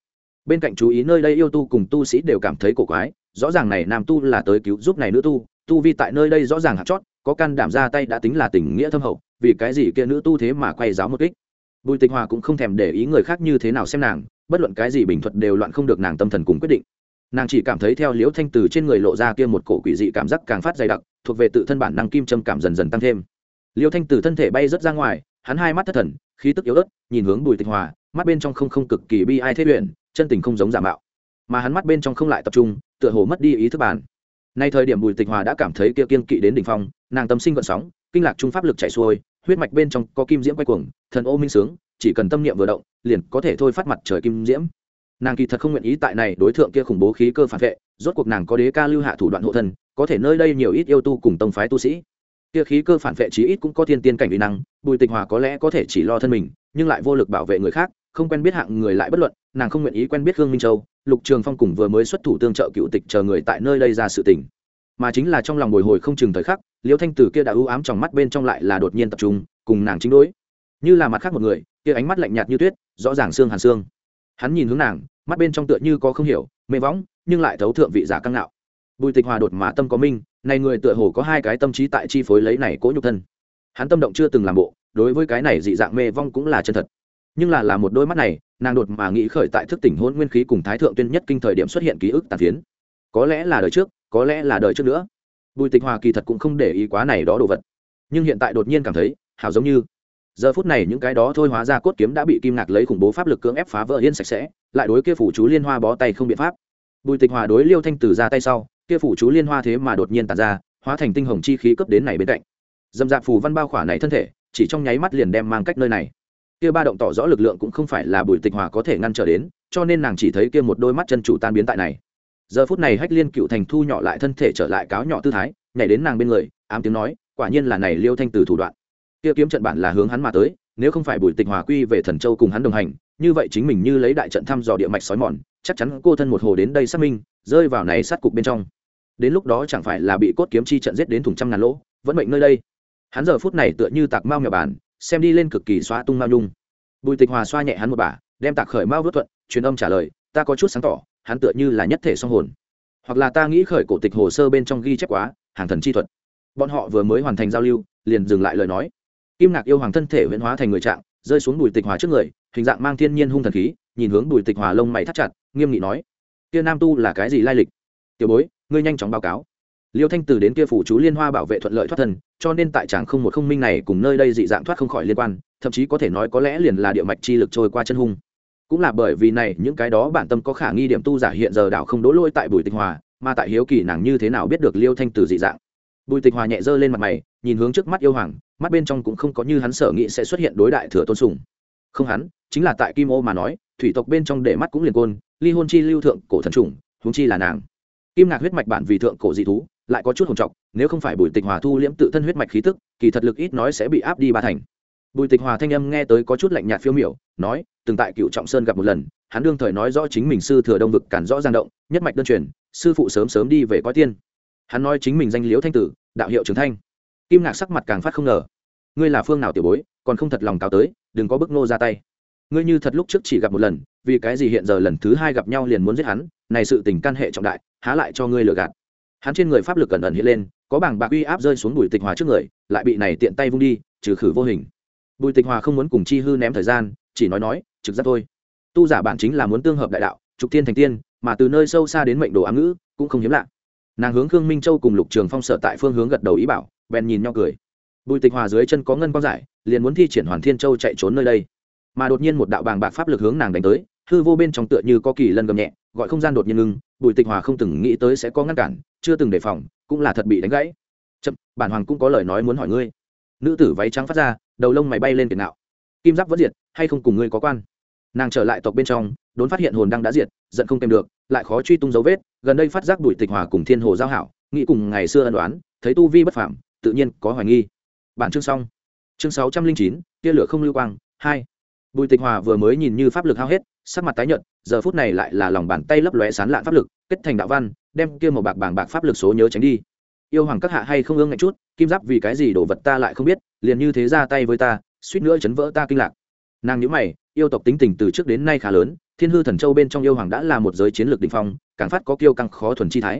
Bên cạnh chú ý nơi đây yêu tu cùng tu sĩ đều cảm thấy cổ quái rõ ràng này nam tu là tới cứu giúp này nữ tu tu vi tại nơi đây rõ ràng hạt chót, có can đảm ra tay đã tính là tình nghĩa thâm hậu, vì cái gì kia nữ tu thế mà quay giáo một kích? Bùi tịch hòa cũng không thèm để ý người khác như thế nào xem nàng, bất luận cái gì bình thuật đều loạn không được nàng tâm thần cùng quyết định. Nàng chỉ cảm thấy theo liễu thanh từ trên người lộ ra kia một cổ quỷ dị cảm giác càng phát dày đặc, thuộc về tự thân bản năng kim châm cảm dần dần tăng thêm. Liễu thanh từ thân thể bay rớt ra ngoài, hắn hai mắt thất thần, khí tức yếu ớt, nhìn hướng bùi tịch hòa, mắt bên trong không không cực kỳ bi ai thế luyện, chân tình không giống giả mạo. Mà hắn mắt bên trong không lại tập trung tựa hồ mất đi ý thức bản nay thời điểm bùi tịch hòa đã cảm thấy kia kiên kỵ đến đỉnh phong, nàng tâm sinh gợn sóng, kinh lạc trung pháp lực chảy xuôi, huyết mạch bên trong có kim diễm quay cuồng, thần ô minh sướng, chỉ cần tâm niệm vừa động, liền có thể thôi phát mặt trời kim diễm. Nàng kỳ thật không nguyện ý tại này đối tượng kia khủng bố khí cơ phản vệ, rốt cuộc nàng có đế ca lưu hạ thủ đoạn hộ thân, có thể nơi đây nhiều ít yêu tu cùng tông phái tu sĩ. Kia khí cơ phản vệ chí ít cũng có thiên tiên cảnh uy năng, bùi tịch hòa có lẽ có thể chỉ lo thân mình, nhưng lại vô lực bảo vệ người khác, không quen biết hạng người lại bất luận, nàng không nguyện ý quen biết hương minh châu lục trường phong cùng vừa mới xuất thủ tương trợ cựu tịch chờ người tại nơi đây ra sự tình. Mà chính là trong lòng bồi hồi không chừng thời khắc, liễu thanh tử kia đã ưu ám trong mắt bên trong lại là đột nhiên tập trung, cùng nàng chính đối. Như là mặt khác một người, kia ánh mắt lạnh nhạt như tuyết, rõ ràng xương hàn xương. Hắn nhìn hướng nàng, mắt bên trong tựa như có không hiểu, mê võng, nhưng lại thấu thượng vị giả căng nạo. Bùi tịch hòa đột mà tâm có minh, này người tựa hồ có hai cái tâm trí tại chi phối lấy này cố nhục thân. Hắn tâm động chưa từng làm bộ, đối với cái này dị dạng mê vong cũng là chân thật. Nhưng là là một đôi mắt này nàng đột mà nghĩ khởi tại thức tỉnh hôn nguyên khí cùng thái thượng tuyên nhất kinh thời điểm xuất hiện ký ức tàn phiến. Có lẽ là đời trước, có lẽ là đời trước nữa. Bùi tịch hòa kỳ thật cũng không để ý quá này đó đồ vật. Nhưng hiện tại đột nhiên cảm thấy, hảo giống như, giờ phút này những cái đó thôi hóa ra cốt kiếm đã bị kim ngạc lấy khủng bố pháp lực cưỡng ép phá vỡ yên sạch sẽ, lại đối kia phủ chú liên hoa bó tay không biện pháp. Bùi tịch hòa đối liêu thanh tử ra tay sau, kia phủ chú liên hoa thế mà đột nhiên tàn ra, hóa thành tinh hồng chi khí cấp đến này bên cạnh. Dầm dạp phù văn bao khỏa này thân thể, chỉ trong nháy mắt liền đem mang cách nơi này kia ba động tỏ rõ lực lượng cũng không phải là bùi tịch hòa có thể ngăn trở đến, cho nên nàng chỉ thấy kia một đôi mắt chân chủ tan biến tại này. Giờ phút này hách liên cựu thành thu nhỏ lại thân thể trở lại cáo nhỏ tư thái, nhảy đến nàng bên người, ám tiếng nói, quả nhiên là này liêu thanh từ thủ đoạn. Kia kiếm trận bản là hướng hắn mà tới, nếu không phải bùi tịch hòa quy về thần châu cùng hắn đồng hành, như vậy chính mình như lấy đại trận thăm dò địa mạch sói mòn, chắc chắn cô thân một hồ đến đây xác minh, rơi vào này sát cục bên trong. Đến lúc đó chẳng phải là bị cốt kiếm chi trận giết đến thùng trăm ngàn lỗ, vẫn mệnh nơi đây. Hắn giờ phút này tựa như tạc mao nhà bản xem đi lên cực kỳ xóa tung mao nhung. Bùi tịch hòa xoa nhẹ hắn một bà, đem tạc khởi mao vớt thuận, truyền âm trả lời, ta có chút sáng tỏ, hắn tựa như là nhất thể song hồn. Hoặc là ta nghĩ khởi cổ tịch hồ sơ bên trong ghi chép quá, hàng thần chi thuật. Bọn họ vừa mới hoàn thành giao lưu, liền dừng lại lời nói. Kim ngạc yêu hoàng thân thể huyễn hóa thành người trạng, rơi xuống bùi tịch hòa trước người, hình dạng mang thiên nhiên hung thần khí, nhìn hướng bùi tịch hòa lông mày thắt chặt, nghiêm nghị nói, kia nam tu là cái gì lai lịch? Tiểu bối, ngươi nhanh chóng báo cáo liêu thanh từ đến kia phủ chú liên hoa bảo vệ thuận lợi thoát thân, cho nên tại tràng không một không minh này cùng nơi đây dị dạng thoát không khỏi liên quan, thậm chí có thể nói có lẽ liền là địa mạch chi lực trôi qua chân hung. Cũng là bởi vì này, những cái đó bản tâm có khả nghi điểm tu giả hiện giờ đảo không đỗ lôi tại bùi tịch hòa, mà tại hiếu kỳ nàng như thế nào biết được liêu thanh từ dị dạng. Bùi tịch hòa nhẹ dơ lên mặt mày, nhìn hướng trước mắt yêu hoàng, mắt bên trong cũng không có như hắn sở nghĩ sẽ xuất hiện đối đại thừa tôn sùng. Không hắn, chính là tại kim ô mà nói, thủy tộc bên trong để mắt cũng liền côn, ly hôn chi lưu thượng cổ thần trùng, huống chi là nàng. Kim ngạc huyết mạch bản vì thượng cổ dị thú lại có chút hồng trọc, nếu không phải bùi tịch hòa thu liễm tự thân huyết mạch khí tức, kỳ thật lực ít nói sẽ bị áp đi ba thành. Bùi tịch hòa thanh âm nghe tới có chút lạnh nhạt phiêu miểu, nói, từng tại cựu trọng sơn gặp một lần, hắn đương thời nói rõ chính mình sư thừa đông vực cản rõ giang động, nhất mạch đơn truyền, sư phụ sớm sớm đi về coi tiên. Hắn nói chính mình danh liễu thanh tử, đạo hiệu trường thanh. Kim ngạc sắc mặt càng phát không ngờ. Ngươi là phương nào tiểu bối, còn không thật lòng cáo tới, đừng có bức nô ra tay. Ngươi như thật lúc trước chỉ gặp một lần, vì cái gì hiện giờ lần thứ hai gặp nhau liền muốn giết hắn, này sự tình can hệ trọng đại, há lại cho ngươi lừa gạt hắn trên người pháp lực cẩn ẩn hiện lên, có bảng bạc uy áp rơi xuống bùi tịch hòa trước người, lại bị này tiện tay vung đi, trừ khử vô hình. Bùi tịch hòa không muốn cùng chi hư ném thời gian, chỉ nói nói, trực giác thôi. Tu giả bản chính là muốn tương hợp đại đạo, trục tiên thành tiên, mà từ nơi sâu xa đến mệnh đồ ám ngữ, cũng không hiếm lạ. Nàng hướng khương minh châu cùng lục trường phong sở tại phương hướng gật đầu ý bảo, bèn nhìn nhau cười. Bùi tịch hòa dưới chân có ngân quang giải, liền muốn thi triển hoàn thiên châu chạy trốn nơi đây. Mà đột nhiên một đạo bàng bạc pháp lực hướng nàng đánh tới, hư vô bên trong tựa như có kỳ lân gầm nhẹ, gọi không gian đột nhiên ngưng, bùi tịch hòa không từng nghĩ tới sẽ có ngăn cản chưa từng đề phòng, cũng là thật bị đánh gãy. Chậm, bản hoàng cũng có lời nói muốn hỏi ngươi. Nữ tử váy trắng phát ra, đầu lông mày bay lên tiền nạo. Kim giáp vẫn diệt, hay không cùng ngươi có quan? Nàng trở lại tộc bên trong, đốn phát hiện hồn đang đã diệt, giận không kèm được, lại khó truy tung dấu vết, gần đây phát giác đuổi tịch hòa cùng thiên hồ giao hảo, nghĩ cùng ngày xưa ân đoán thấy tu vi bất phạm tự nhiên có hoài nghi. Bản chương xong. Chương sáu trăm linh chín, tia lửa không lưu quang, hai. Bùi tịch hòa vừa mới nhìn như pháp lực hao hết sắc mặt tái nhợt, giờ phút này lại là lòng bàn tay lấp lóe sán lạn pháp lực, kết thành đạo văn, đem kia một bạc bảng bạc pháp lực số nhớ tránh đi. Yêu hoàng các hạ hay không ương ngạnh chút, kim giáp vì cái gì đổ vật ta lại không biết, liền như thế ra tay với ta, suýt nữa chấn vỡ ta kinh lạc. Nàng nhữ mày, yêu tộc tính tình từ trước đến nay khá lớn, thiên hư thần châu bên trong yêu hoàng đã là một giới chiến lược đ ỉ n h phong, càng phát có kiêu căng khó thuần chi thái.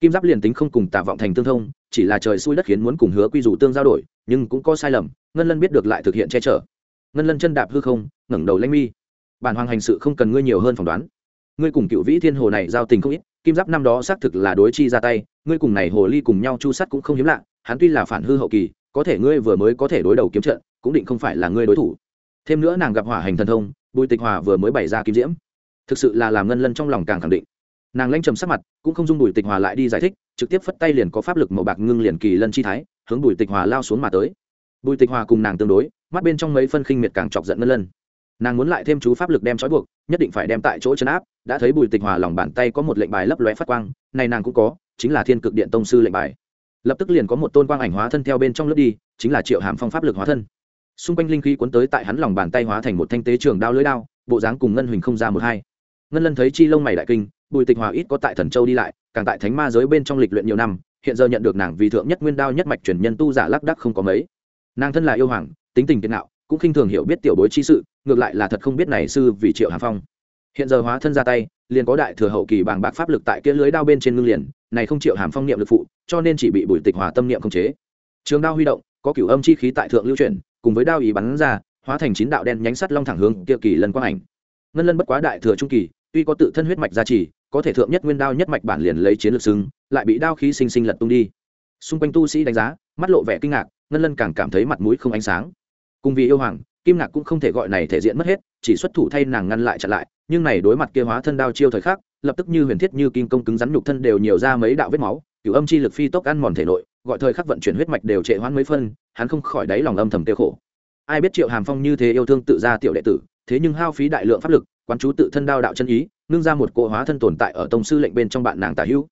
Kim giáp liền tính không cùng tạ vọng thành tương thông, chỉ là trời xui đất khiến muốn cùng hứa quy dù tương giao đổi, nhưng cũng có sai lầm, ngân lân biết được lại thực hiện che chở. Ngân lân chân đạp hư không, ngẩng đầu lanh mi bản hoàng hành sự không cần ngươi nhiều hơn phỏng đoán. Ngươi cùng cựu vĩ thiên hồ này giao tình không ít, kim giáp năm đó xác thực là đối chi ra tay, ngươi cùng này hồ ly cùng nhau chu sắt cũng không hiếm lạ, hắn tuy là phản hư hậu kỳ, có thể ngươi vừa mới có thể đối đầu kiếm trận, cũng định không phải là ngươi đối thủ. Thêm nữa nàng gặp hỏa hành thần thông, bùi tịch hòa vừa mới bày ra kim diễm. Thực sự là làm ngân lân trong lòng càng khẳng định. Nàng lanh trầm sắc mặt, cũng không dung bùi tịch hòa lại đi giải thích, trực tiếp phất tay liền có pháp lực màu bạc ngưng liền kỳ lân chi thái, hướng bùi tịch hòa lao xuống mà tới. Bùi tịch hòa cùng nàng tương đối, mắt bên trong mấy phân khinh miệt càng chọc giận ngân lân nàng muốn lại thêm chú pháp lực đem trói buộc, nhất định phải đem tại chỗ chấn áp. Đã thấy bùi tịch hòa lòng bàn tay có một lệnh bài lấp lóe phát quang, này nàng cũng có, chính là thiên cực điện tông sư lệnh bài. Lập tức liền có một tôn quang ảnh hóa thân theo bên trong lướt đi, chính là triệu hàm phong pháp lực hóa thân. Xung quanh linh khí cuốn tới tại hắn lòng bàn tay hóa thành một thanh tế trường đao lưỡi đao, bộ dáng cùng ngân huỳnh không ra một hai. Ngân lân thấy chi lông mày đại kinh, bùi tịch hòa ít có tại thần châu đi lại, càng tại thánh ma giới bên trong lịch luyện nhiều năm, hiện giờ nhận được nàng vì thượng nhất nguyên đao nhất mạch truyền nhân tu giả lắc đắc không có mấy. Nàng thân là yêu hoàng, tính tình kiên nạo cũng khinh thường hiểu biết tiểu bối chi sự, ngược lại là thật không biết này sư vì triệu hàm phong. Hiện giờ hóa thân ra tay, liền có đại thừa hậu kỳ bàng bạc pháp lực tại kia lưới đao bên trên ngưng liền, này không triệu hàm phong niệm lực phụ, cho nên chỉ bị bùi tịch hòa tâm niệm không chế. Trường đao huy động, có cửu âm chi khí tại thượng lưu chuyển, cùng với đao ý bắn ra, hóa thành chín đạo đen nhánh sắt long thẳng hướng kia kỳ lần quang ảnh. Ngân lân bất quá đại thừa trung kỳ, tuy có tự thân huyết mạch gia trì, có thể thượng nhất nguyên đao nhất mạch bản liền lấy chiến lược xưng, lại bị đao khí sinh sinh lật tung đi. Xung quanh tu sĩ đánh giá, mắt lộ vẻ kinh ngạc, ngân lân càng cảm thấy mặt mũi không ánh sáng cùng vì yêu hoàng, kim ngạc cũng không thể gọi này thể diện mất hết, chỉ xuất thủ thay nàng ngăn lại chặn lại, nhưng này đối mặt kia hóa thân đao chiêu thời khắc, lập tức như huyền thiết như kim công cứng rắn nhục thân đều nhiều ra mấy đạo vết máu, cửu âm chi lực phi tốc ăn mòn thể nội, gọi thời khắc vận chuyển huyết mạch đều trệ hoãn mấy phân, hắn không khỏi đáy lòng âm thầm tiêu khổ. Ai biết triệu hàm phong như thế yêu thương tự ra tiểu đệ tử, thế nhưng hao phí đại lượng pháp lực, quán chú tự thân đao đạo chân ý, ngưng ra một cỗ hóa thân tồn tại ở tông sư lệnh bên trong bạn nàng tả hữu.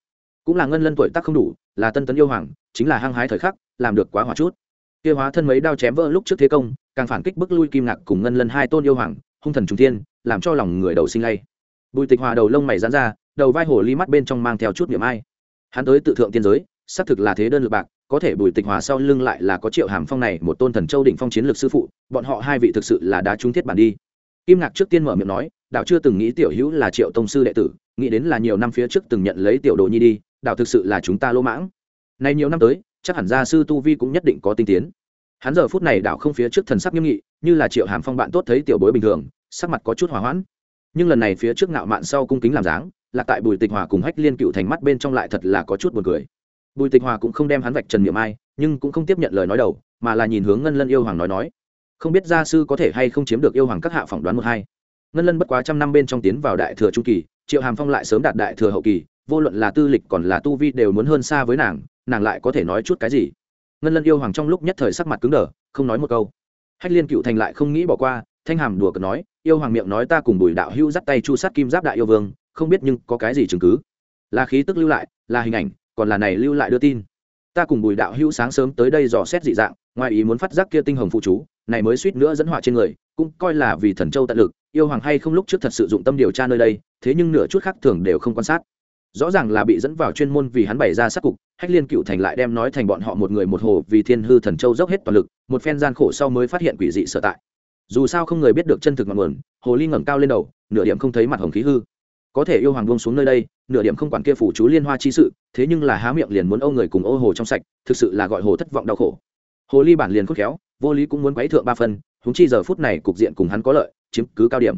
Cũng là ngân lân tuổi tác không đủ, là tân tấn yêu hoàng, chính là hăng hái thời khắc, làm được quá hỏa chút kia hóa thân mấy đao chém vỡ lúc trước thế công, càng phản kích bức lui kim ngạc cùng ngân lân hai tôn yêu hoàng, hung thần trung thiên, làm cho lòng người đầu sinh lay. Bùi tịch hòa đầu lông mày dán ra, đầu vai hồ ly mắt bên trong mang theo chút niệm ai. Hắn tới tự thượng tiên giới, xác thực là thế đơn lực bạc, có thể bùi tịch hòa sau lưng lại là có triệu hàm phong này, một tôn thần châu đỉnh phong chiến lược sư phụ, bọn họ hai vị thực sự là đã trúng thiết bản đi. Kim ngạc trước tiên mở miệng nói đạo chưa từng nghĩ tiểu hữu là triệu tông sư đệ tử, nghĩ đến là nhiều năm phía trước từng nhận lấy tiểu đồ nhi đi đạo thực sự là chúng ta lỗ mãng. Nay nhiều năm tới chắc hẳn gia sư tu vi cũng nhất định có tinh tiến. Hắn giờ phút này đảo không phía trước thần sắc nghiêm nghị, như là triệu hàm phong bạn tốt thấy tiểu bối bình thường, sắc mặt có chút hỏa hoãn. Nhưng lần này phía trước ngạo mạn sau cung kính làm dáng, là tại bùi tịch hòa cùng hách liên cựu thành mắt bên trong lại thật là có chút buồn cười. Bùi tịch hòa cũng không đem hắn vạch trần miệng ai, nhưng cũng không tiếp nhận lời nói đầu, mà là nhìn hướng ngân lân yêu hoàng nói nói. Không biết gia sư có thể hay không chiếm được yêu hoàng các hạ phỏng đoán một hai. Ngân lân bất quá trăm năm bên trong tiến vào đại thừa trung kỳ, triệu hàm phong lại sớm đạt đại thừa hậu kỳ vô luận là tư lịch còn là tu vi đều muốn hơn xa với nàng nàng lại có thể nói chút cái gì? Ngân lân yêu hoàng trong lúc nhất thời sắc mặt cứng đờ, không nói một câu. Hách liên cựu thành lại không nghĩ bỏ qua, thanh hàm đùa cợt nói, yêu hoàng miệng nói ta cùng bùi đạo hữu dắt tay chu sát kim giáp đại yêu vương, không biết nhưng có cái gì chứng cứ? Là khí tức lưu lại, là hình ảnh, còn là này lưu lại đưa tin. Ta cùng bùi đạo hữu sáng sớm tới đây dò xét dị dạng, ngoài ý muốn phát giác kia tinh hồng phụ chú, này mới suýt nữa dẫn họa trên người, cũng coi là vì thần châu tận lực, yêu hoàng hay không lúc trước thật sự dụng tâm điều tra nơi đây, thế nhưng nửa chút khác thường đều không quan sát rõ ràng là bị dẫn vào chuyên môn vì hắn bày ra sát cục, hách liên cựu thành lại đem nói thành bọn họ một người một hồ vì thiên hư thần châu dốc hết toàn lực, một phen gian khổ sau mới phát hiện quỷ dị sở tại. Dù sao không người biết được chân thực ngọn nguồn, hồ ly ngẩng cao lên đầu, nửa điểm không thấy mặt hồng khí hư. Có thể yêu hoàng buông xuống nơi đây, nửa điểm không quản kia phủ chú liên hoa chi sự, thế nhưng là há miệng liền muốn ô người cùng ô hồ trong sạch, thực sự là gọi hồ thất vọng đau khổ. Hồ ly bản liền khôn khéo, vô lý cũng muốn quấy thượng ba phân húng chi giờ phút này cục diện cùng hắn có lợi, chiếm cứ cao điểm.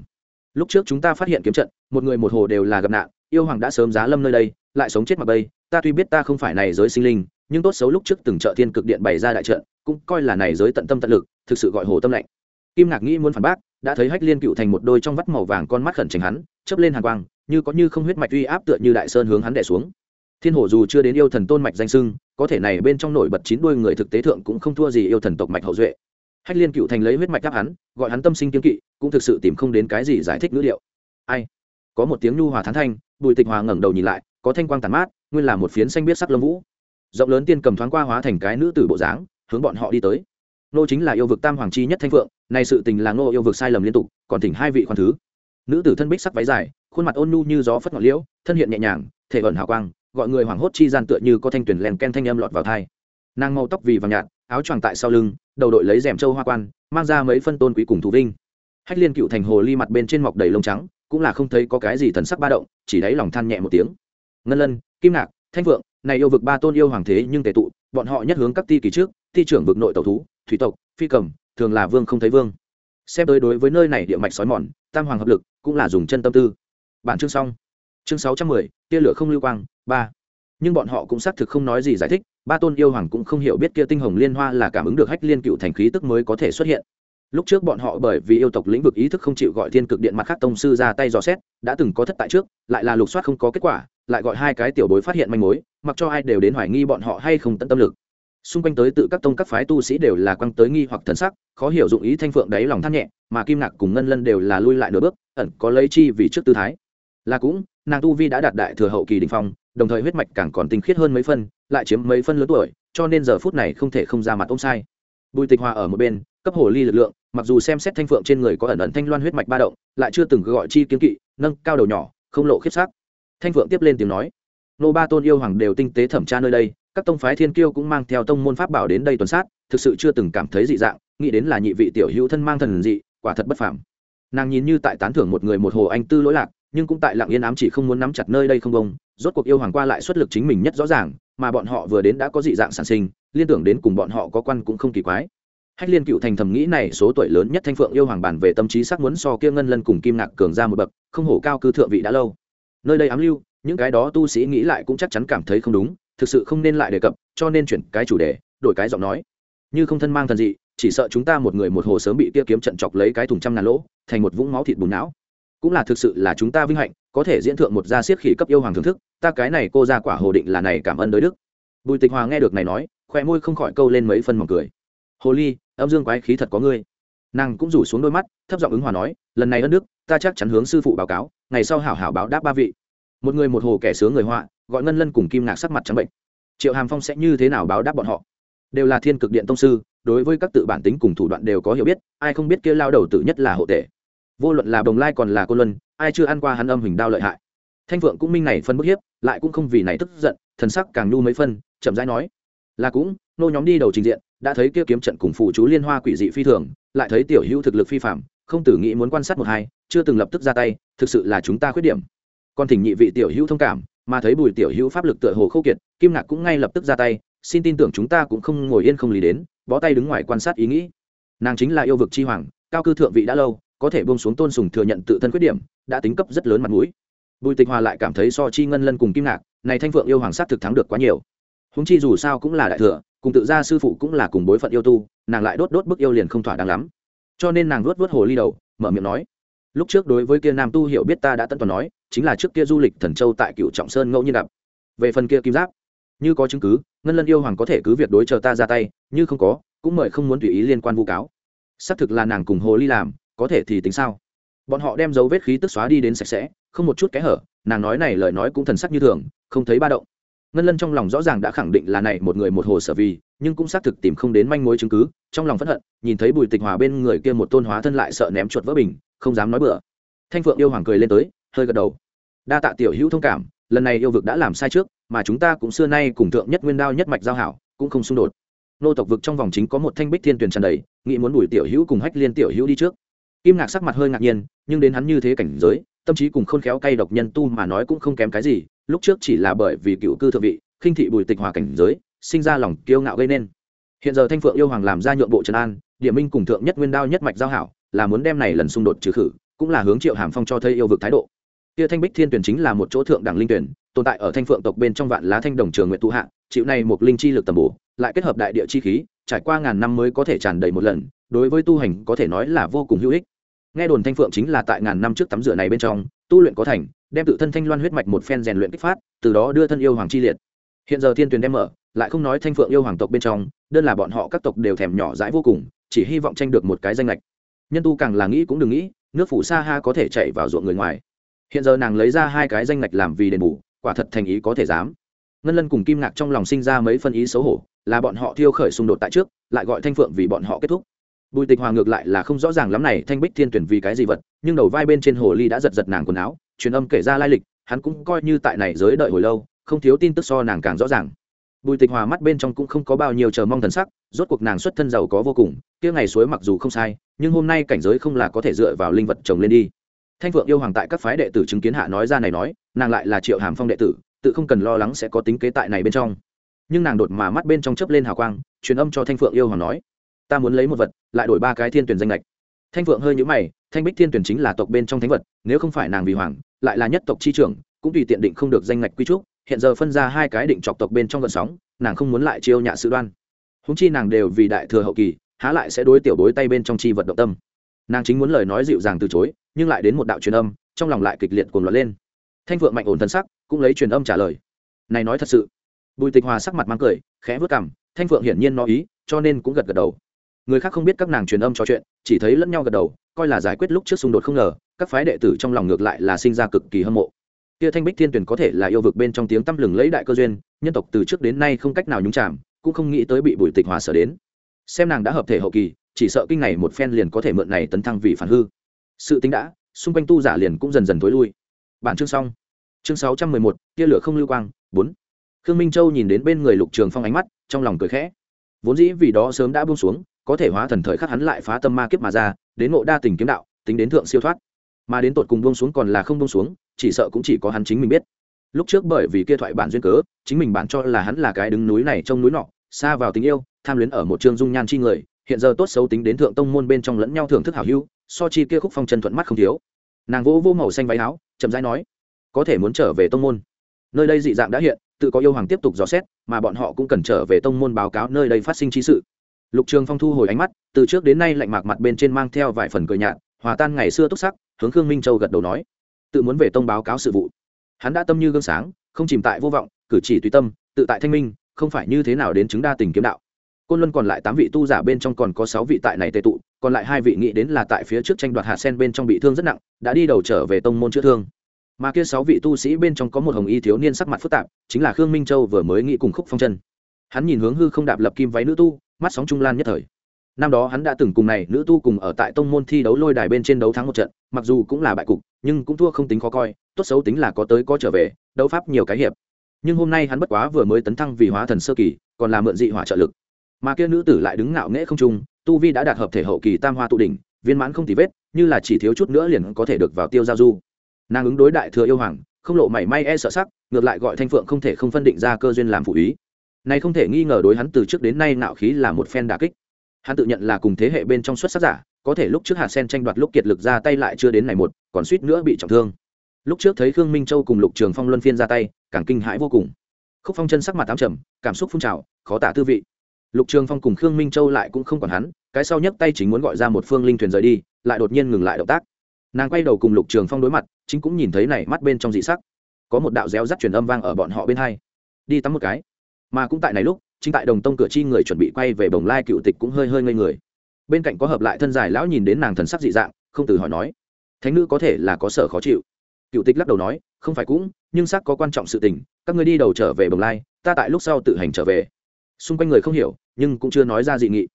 Lúc trước chúng ta phát hiện kiếm trận, một người một hồ đều là gặp nạn yêu hoàng đã sớm giá lâm nơi đây, lại sống chết mặc bây, ta tuy biết ta không phải này giới sinh linh, nhưng tốt xấu lúc trước từng chợ thiên cực điện bày ra đại trận, cũng coi là này giới tận tâm tận lực, thực sự gọi hồ tâm lạnh. Kim ngạc nghĩ muốn phản bác, đã thấy hách liên cựu thành một đôi trong vắt màu vàng con mắt khẩn tránh hắn, chớp lên hàng quang, như có như không huyết mạch uy áp tựa như đại sơn hướng hắn đẻ xuống. Thiên Hổ dù chưa đến yêu thần tôn mạch danh sưng có thể này bên trong nổi bật chín đuôi người thực tế thượng cũng không thua gì yêu thần tộc mạch hậu duệ. Hách liên cựu thành lấy huyết mạch đáp hắn, gọi hắn tâm sinh kiếm kỵ, cũng thực sự tìm không đến cái gì giải thích ngữ liệu. Ai? Có một tiếng nhu hòa thán thanh, bùi tịch hòa ngẩng đầu nhìn lại, có thanh quang tàn mát, nguyên là một phiến xanh biết sắc lâm vũ. Rộng lớn tiên cầm thoáng qua hóa thành cái nữ tử bộ dáng, hướng bọn họ đi tới. Nô chính là yêu vực tam hoàng chi nhất thanh phượng, nay sự tình là nô yêu vực sai lầm liên tục, còn thỉnh hai vị khoan thứ. Nữ tử thân bích sắc váy dài, khuôn mặt ôn nhu như gió phất ngọn liễu, thân hiện nhẹ nhàng, thể ẩn hào quang, gọi người hoảng hốt chi gian tựa như có thanh tuyển len ken thanh âm lọt vào thai nàng màu tóc vì vàng nhạt, áo choàng tại sau lưng, đầu đội lấy rèm châu hoa quan, mang ra mấy phân tôn quý cùng thú vinh. Hách liên cựu thành hồ ly mặt bên trên mọc đầy lông trắng cũng là không thấy có cái gì thần sắc ba động, chỉ đáy lòng than nhẹ một tiếng. Ngân lân, kim ngạc, thanh vượng, này yêu vực ba tôn yêu hoàng thế nhưng tề tụ, bọn họ nhất hướng các ti kỳ trước thi trưởng vực nội tẩu thú, thủy tộc, phi cầm, thường là vương không thấy vương. Xem tới đối với nơi này địa mạch sói mòn, tam hoàng hợp lực cũng là dùng chân tâm tư. Bản chương xong. Chương sáu trăm mười, tia lửa không lưu quang, ba. Nhưng bọn họ cũng xác thực không nói gì giải thích, ba tôn yêu hoàng cũng không hiểu biết kia tinh hồng liên hoa là cảm ứng được hách liên cựu thành khí tức mới có thể xuất hiện lúc trước bọn họ bởi vì yêu tộc lĩnh vực ý thức không chịu gọi thiên cực điện mặt khác tông sư ra tay dò xét, đã từng có thất tại trước, lại là lục soát không có kết quả, lại gọi hai cái tiểu bối phát hiện manh mối, mặc cho ai đều đến hoài nghi bọn họ hay không tận tâm lực. Xung quanh tới tự các tông các phái tu sĩ đều là quăng tới nghi hoặc thần sắc, khó hiểu dụng ý thanh phượng đáy lòng than nhẹ, mà kim ngạc cùng ngân lân đều là lui lại nửa bước, ẩn có lấy chi vì trước tư thái. Là cũng, nàng tu vi đã đạt đại thừa hậu kỳ đình phong, đồng thời huyết mạch càng còn tinh khiết hơn mấy phân, lại chiếm mấy phân lớn tuổi, cho nên giờ phút này không thể không ra mặt ông sai. Bùi tịch hòa ở một bên cấp hồ ly lực lượng, mặc dù xem xét thanh phượng trên người có ẩn ẩn thanh loan huyết mạch ba động, lại chưa từng gọi chi kiếm kỵ, nâng cao đầu nhỏ, không lộ khiếp sắc. Thanh phượng tiếp lên tiếng nói, nô ba tôn yêu hoàng đều tinh tế thẩm tra nơi đây, các tông phái thiên kiêu cũng mang theo tông môn pháp bảo đến đây tuần sát, thực sự chưa từng cảm thấy dị dạng, nghĩ đến là nhị vị tiểu hữu thân mang thần dị, quả thật bất phàm. Nàng nhìn như tại tán thưởng một người một hồ anh tư lỗi lạc, nhưng cũng tại lặng yên ám chỉ không muốn nắm chặt nơi đây không bông, rốt cuộc yêu hoàng qua lại xuất lực chính mình nhất rõ ràng, mà bọn họ vừa đến đã có dị dạng sản sinh, liên tưởng đến cùng bọn họ có quan cũng không kỳ quái hách liên cựu thành thầm nghĩ này số tuổi lớn nhất thanh phượng yêu hoàng bàn về tâm trí sắc muốn so kia ngân lân cùng kim ngạc cường ra một bậc, không hổ cao cư thượng vị đã lâu. Nơi đây ám lưu, những cái đó tu sĩ nghĩ lại cũng chắc chắn cảm thấy không đúng, thực sự không nên lại đề cập, cho nên chuyển cái chủ đề, đổi cái giọng nói. Như không thân mang thần dị, chỉ sợ chúng ta một người một hồ sớm bị tia kiếm trận chọc lấy cái thùng trăm ngàn lỗ, thành một vũng máu thịt bùn não. Cũng là thực sự là chúng ta vinh hạnh, có thể diễn thượng một gia siết khỉ cấp yêu hoàng thưởng thức, ta cái này cô ra quả hồ định là này cảm ơn đối đức. Bùi tịch hòa nghe được này nói khoe môi không khỏi câu lên mấy phân mỏng cười. Hồ ly âm dương quái khí thật có ngươi. Nàng cũng rủ xuống đôi mắt, thấp giọng ứng hòa nói, lần này ân đức, ta chắc chắn hướng sư phụ báo cáo, ngày sau hảo hảo báo đáp ba vị. Một người một hồ kẻ sướng người họa, gọi ngân lân cùng kim ngạc sắc mặt trắng bệnh. Triệu hàm phong sẽ như thế nào báo đáp bọn họ? Đều là thiên cực điện tông sư, đối với các tự bản tính cùng thủ đoạn đều có hiểu biết, ai không biết kia lao đầu tử nhất là hộ tể. Vô luận là đồng lai còn là cô luân, ai chưa ăn qua hắn âm hình đao lợi hại. Thanh phượng cũng minh này phân bức hiếp, lại cũng không vì này tức giận, thần sắc càng nhu mấy phân, chậm rãi nói, là cũng, nô nhóm đi đầu trình diện đã thấy kia kiếm trận cùng phụ chú liên hoa quỷ dị phi thường, lại thấy tiểu hữu thực lực phi phạm không tử nghĩ muốn quan sát một hai, chưa từng lập tức ra tay, thực sự là chúng ta khuyết điểm. Còn thỉnh nhị vị tiểu hữu thông cảm, mà thấy bùi tiểu hữu pháp lực tựa hồ khâu kiệt, kim ngạc cũng ngay lập tức ra tay, xin tin tưởng chúng ta cũng không ngồi yên không lý đến, bó tay đứng ngoài quan sát ý nghĩ. Nàng chính là yêu vực chi hoàng, cao cư thượng vị đã lâu, có thể buông xuống tôn sùng thừa nhận tự thân khuyết điểm, đã tính cấp rất lớn mặt mũi. Bùi tịch hòa lại cảm thấy so chi ngân lân cùng kim ngạc, này thanh phượng yêu hoàng sát thực thắng được quá nhiều. Húng chi dù sao cũng là đại thừa cùng tự ra sư phụ cũng là cùng bối phận yêu tu, nàng lại đốt đốt bức yêu liền không thỏa đáng lắm. Cho nên nàng luốt vớt hồ ly đầu, mở miệng nói, lúc trước đối với kia nam tu hiểu biết ta đã tận toàn nói, chính là trước kia du lịch thần châu tại cựu trọng sơn ngẫu nhiên gặp. Về phần kia kim giáp, như có chứng cứ, ngân lân yêu hoàng có thể cứ việc đối chờ ta ra tay, như không có, cũng mời không muốn tùy ý liên quan vu cáo. Xác thực là nàng cùng hồ ly làm, có thể thì tính sao? Bọn họ đem dấu vết khí tức xóa đi đến sạch sẽ, không một chút kẽ hở, nàng nói này lời nói cũng thần sắc như thường, không thấy ba động ngân lân trong lòng rõ ràng đã khẳng định là này một người một hồ sở vì nhưng cũng xác thực tìm không đến manh mối chứng cứ, trong lòng phẫn hận, nhìn thấy bùi tịch hòa bên người kia một tôn hóa thân lại sợ ném chuột vỡ bình, không dám nói bừa. Thanh phượng yêu hoàng cười lên tới, hơi gật đầu. Đa tạ tiểu hữu thông cảm, lần này yêu vực đã làm sai trước, mà chúng ta cũng xưa nay cùng thượng nhất nguyên đao nhất mạch giao hảo, cũng không xung đột. Nô tộc vực trong vòng chính có một thanh bích thiên tuyển tràn đầy, nghĩ muốn bùi tiểu hữu cùng hách liên tiểu hữu đi trước. Kim ngạc sắc mặt hơi ngạc nhiên, nhưng đến hắn như thế cảnh giới, tâm trí cùng khôn khéo cay độc nhân tu mà nói cũng không kém cái gì lúc trước chỉ là bởi vì cựu cư thượng vị, khinh thị bùi tịch hòa cảnh giới, sinh ra lòng kiêu ngạo gây nên. Hiện giờ thanh phượng yêu hoàng làm ra nhượng bộ trần an, địa minh cùng thượng nhất nguyên đao nhất mạch giao hảo, là muốn đem này lần xung đột trừ khử, cũng là hướng triệu hàm phong cho thấy yêu vực thái độ. Kia thanh bích thiên tuyển chính là một chỗ thượng đẳng linh tuyển, tồn tại ở thanh phượng tộc bên trong vạn lá thanh đồng trường nguyện tu hạ, chịu này một linh chi lực tầm bổ, lại kết hợp đại địa chi khí, trải qua ngàn năm mới có thể tràn đầy một lần, đối với tu hành có thể nói là vô cùng hữu ích. Nghe đồn thanh phượng chính là tại ngàn năm trước tắm rửa này bên trong, tu luyện có thành đem tự thân thanh loan huyết mạch một phen rèn luyện kích phát, từ đó đưa thân yêu hoàng chi liệt. Hiện giờ thiên tuyền đem mở, lại không nói thanh phượng yêu hoàng tộc bên trong, đơn là bọn họ các tộc đều thèm nhỏ dãi vô cùng, chỉ hy vọng tranh được một cái danh lệch. Nhân tu càng là nghĩ cũng đừng nghĩ, nước phủ sa ha có thể chạy vào ruộng người ngoài. Hiện giờ nàng lấy ra hai cái danh lệch làm vì đền bù, quả thật thành ý có thể dám. Ngân lân cùng kim ngạc trong lòng sinh ra mấy phân ý xấu hổ, là bọn họ thiêu khởi xung đột tại trước, lại gọi thanh phượng vì bọn họ kết thúc. Bùi tịch hòa ngược lại là không rõ ràng lắm này thanh bích thiên tuyển vì cái gì vật, nhưng đầu vai bên trên hồ ly đã giật giật nàng quần áo truyền âm kể ra lai lịch, hắn cũng coi như tại này giới đợi hồi lâu, không thiếu tin tức so nàng càng rõ ràng. Bùi tịch hòa mắt bên trong cũng không có bao nhiêu chờ mong thần sắc, rốt cuộc nàng xuất thân giàu có vô cùng, kia ngày suối mặc dù không sai, nhưng hôm nay cảnh giới không là có thể dựa vào linh vật trồng lên đi. Thanh phượng yêu hoàng tại các phái đệ tử chứng kiến hạ nói ra này nói, nàng lại là triệu hàm phong đệ tử, tự không cần lo lắng sẽ có tính kế tại này bên trong. Nhưng nàng đột mà mắt bên trong chớp lên hào quang, truyền âm cho thanh phượng yêu hoàng nói, ta muốn lấy một vật, lại đổi ba cái thiên tuyển danh lệch thanh phượng hơi nhũ mày, thanh bích thiên tuyển chính là tộc bên trong thánh vật, nếu không phải nàng vì hoàng, lại là nhất tộc chi trưởng, cũng tùy tiện định không được danh ngạch quy trúc, hiện giờ phân ra hai cái định chọc tộc bên trong gợn sóng, nàng không muốn lại chiêu nhạ sự đoan. Húng chi nàng đều vì đại thừa hậu kỳ, há lại sẽ đối tiểu bối tay bên trong chi vật động tâm. Nàng chính muốn lời nói dịu dàng từ chối, nhưng lại đến một đạo truyền âm, trong lòng lại kịch liệt cuồng loạn lên. Thanh phượng mạnh ổn thân sắc, cũng lấy truyền âm trả lời. Này nói thật sự. Bùi tịch hòa sắc mặt mang cười, khẽ vớt cằm, thanh phượng hiển nhiên nói ý, cho nên cũng gật gật đầu người khác không biết các nàng truyền âm trò chuyện, chỉ thấy lẫn nhau gật đầu, coi là giải quyết lúc trước xung đột không ngờ, các phái đệ tử trong lòng ngược lại là sinh ra cực kỳ hâm mộ. Kia thanh bích thiên tuyển có thể là yêu vực bên trong tiếng tăm lừng lấy đại cơ duyên, nhân tộc từ trước đến nay không cách nào nhúng chạm cũng không nghĩ tới bị bùi tịch hòa sở đến. Xem nàng đã hợp thể hậu kỳ, chỉ sợ kinh này một phen liền có thể mượn này tấn thăng vì phản hư. Sự tính đã, xung quanh tu giả liền cũng dần dần tối lui. Bản chương xong. Chương sáu trăm mười một, tia lửa không lưu quang, bốn. Khương minh châu nhìn đến bên người lục trường phong ánh mắt, trong lòng cười khẽ. Vốn dĩ vì đó sớm đã buông xuống có thể hóa thần thời khắc hắn lại phá tâm ma kiếp mà ra, đến ngộ đa tình kiếm đạo, tính đến thượng siêu thoát. Mà đến tột cùng buông xuống còn là không buông xuống, chỉ sợ cũng chỉ có hắn chính mình biết. Lúc trước bởi vì kia thoại bản duyên cớ, chính mình bạn cho là hắn là cái đứng núi này trong núi nọ, xa vào tình yêu, tham luyến ở một chương dung nhan chi người, hiện giờ tốt xấu tính đến thượng tông môn bên trong lẫn nhau thưởng thức hảo hữu, so chi kia khúc phong chân thuận mắt không thiếu. Nàng vỗ vô màu xanh váy áo, chậm rãi nói, có thể muốn trở về tông môn. Nơi đây dị dạng đã hiện, tự có yêu hoàng tiếp tục dò xét, mà bọn họ cũng cần trở về tông môn báo cáo nơi đây phát sinh chi sự lục trường phong thu hồi ánh mắt, từ trước đến nay lạnh mạc mặt bên trên mang theo vài phần cười nhạt, hòa tan ngày xưa túc sắc, hướng khương minh châu gật đầu nói, tự muốn về tông báo cáo sự vụ. Hắn đã tâm như gương sáng, không chìm tại vô vọng, cử chỉ tùy tâm, tự tại thanh minh, không phải như thế nào đến chứng đa tình kiếm đạo. Côn luân còn lại tám vị tu giả bên trong còn có sáu vị tại này tệ tụ, còn lại hai vị nghĩ đến là tại phía trước tranh đoạt hạt sen bên trong bị thương rất nặng, đã đi đầu trở về tông môn chữa thương. Mà kia sáu vị tu sĩ bên trong có một hồng y thiếu niên sắc mặt phức tạp, chính là khương minh châu vừa mới nghĩ cùng khúc phong chân. Hắn nhìn hướng hư không đạp lập kim váy nữ tu mắt sóng trung lan nhất thời. Năm đó hắn đã từng cùng này nữ tu cùng ở tại tông môn thi đấu lôi đài bên trên đấu thắng một trận, mặc dù cũng là bại cục, nhưng cũng thua không tính khó coi, tốt xấu tính là có tới có trở về, đấu pháp nhiều cái hiệp. Nhưng hôm nay hắn bất quá vừa mới tấn thăng vì hóa thần sơ kỳ, còn là mượn dị hỏa trợ lực. Mà kia nữ tử lại đứng ngạo nghễ không trung, tu vi đã đạt hợp thể hậu kỳ tam hoa tụ đỉnh, viên mãn không tì vết, như là chỉ thiếu chút nữa liền có thể được vào tiêu giao du. Nàng ứng đối đại thừa yêu hoàng, không lộ mảy may e sợ sắc, ngược lại gọi thanh phượng không thể không phân định ra cơ duyên làm phụ ý này không thể nghi ngờ đối hắn từ trước đến nay nạo khí là một phen đà kích. Hắn tự nhận là cùng thế hệ bên trong xuất sắc giả, có thể lúc trước hạt sen tranh đoạt lúc kiệt lực ra tay lại chưa đến này một, còn suýt nữa bị trọng thương. Lúc trước thấy khương minh châu cùng lục trường phong luân phiên ra tay, càng kinh hãi vô cùng. Khúc phong chân sắc mặt tám trầm, cảm xúc phun trào, khó tả tư vị. Lục trường phong cùng khương minh châu lại cũng không còn hắn, cái sau nhấc tay chính muốn gọi ra một phương linh thuyền rời đi, lại đột nhiên ngừng lại động tác. Nàng quay đầu cùng lục trường phong đối mặt, chính cũng nhìn thấy này mắt bên trong dị sắc. Có một đạo réo rắt truyền âm vang ở bọn họ bên hai. Đi tắm một cái mà cũng tại này lúc, chính tại đồng tông cửa chi người chuẩn bị quay về bồng lai cựu tịch cũng hơi hơi ngây người. Bên cạnh có hợp lại thân dài lão nhìn đến nàng thần sắc dị dạng, không từ hỏi nói, thánh nữ có thể là có sở khó chịu? Cựu tịch lắc đầu nói, không phải cũng, nhưng sắc có quan trọng sự tình, các ngươi đi đầu trở về bồng lai, ta tại lúc sau tự hành trở về. Xung quanh người không hiểu, nhưng cũng chưa nói ra dị nghị.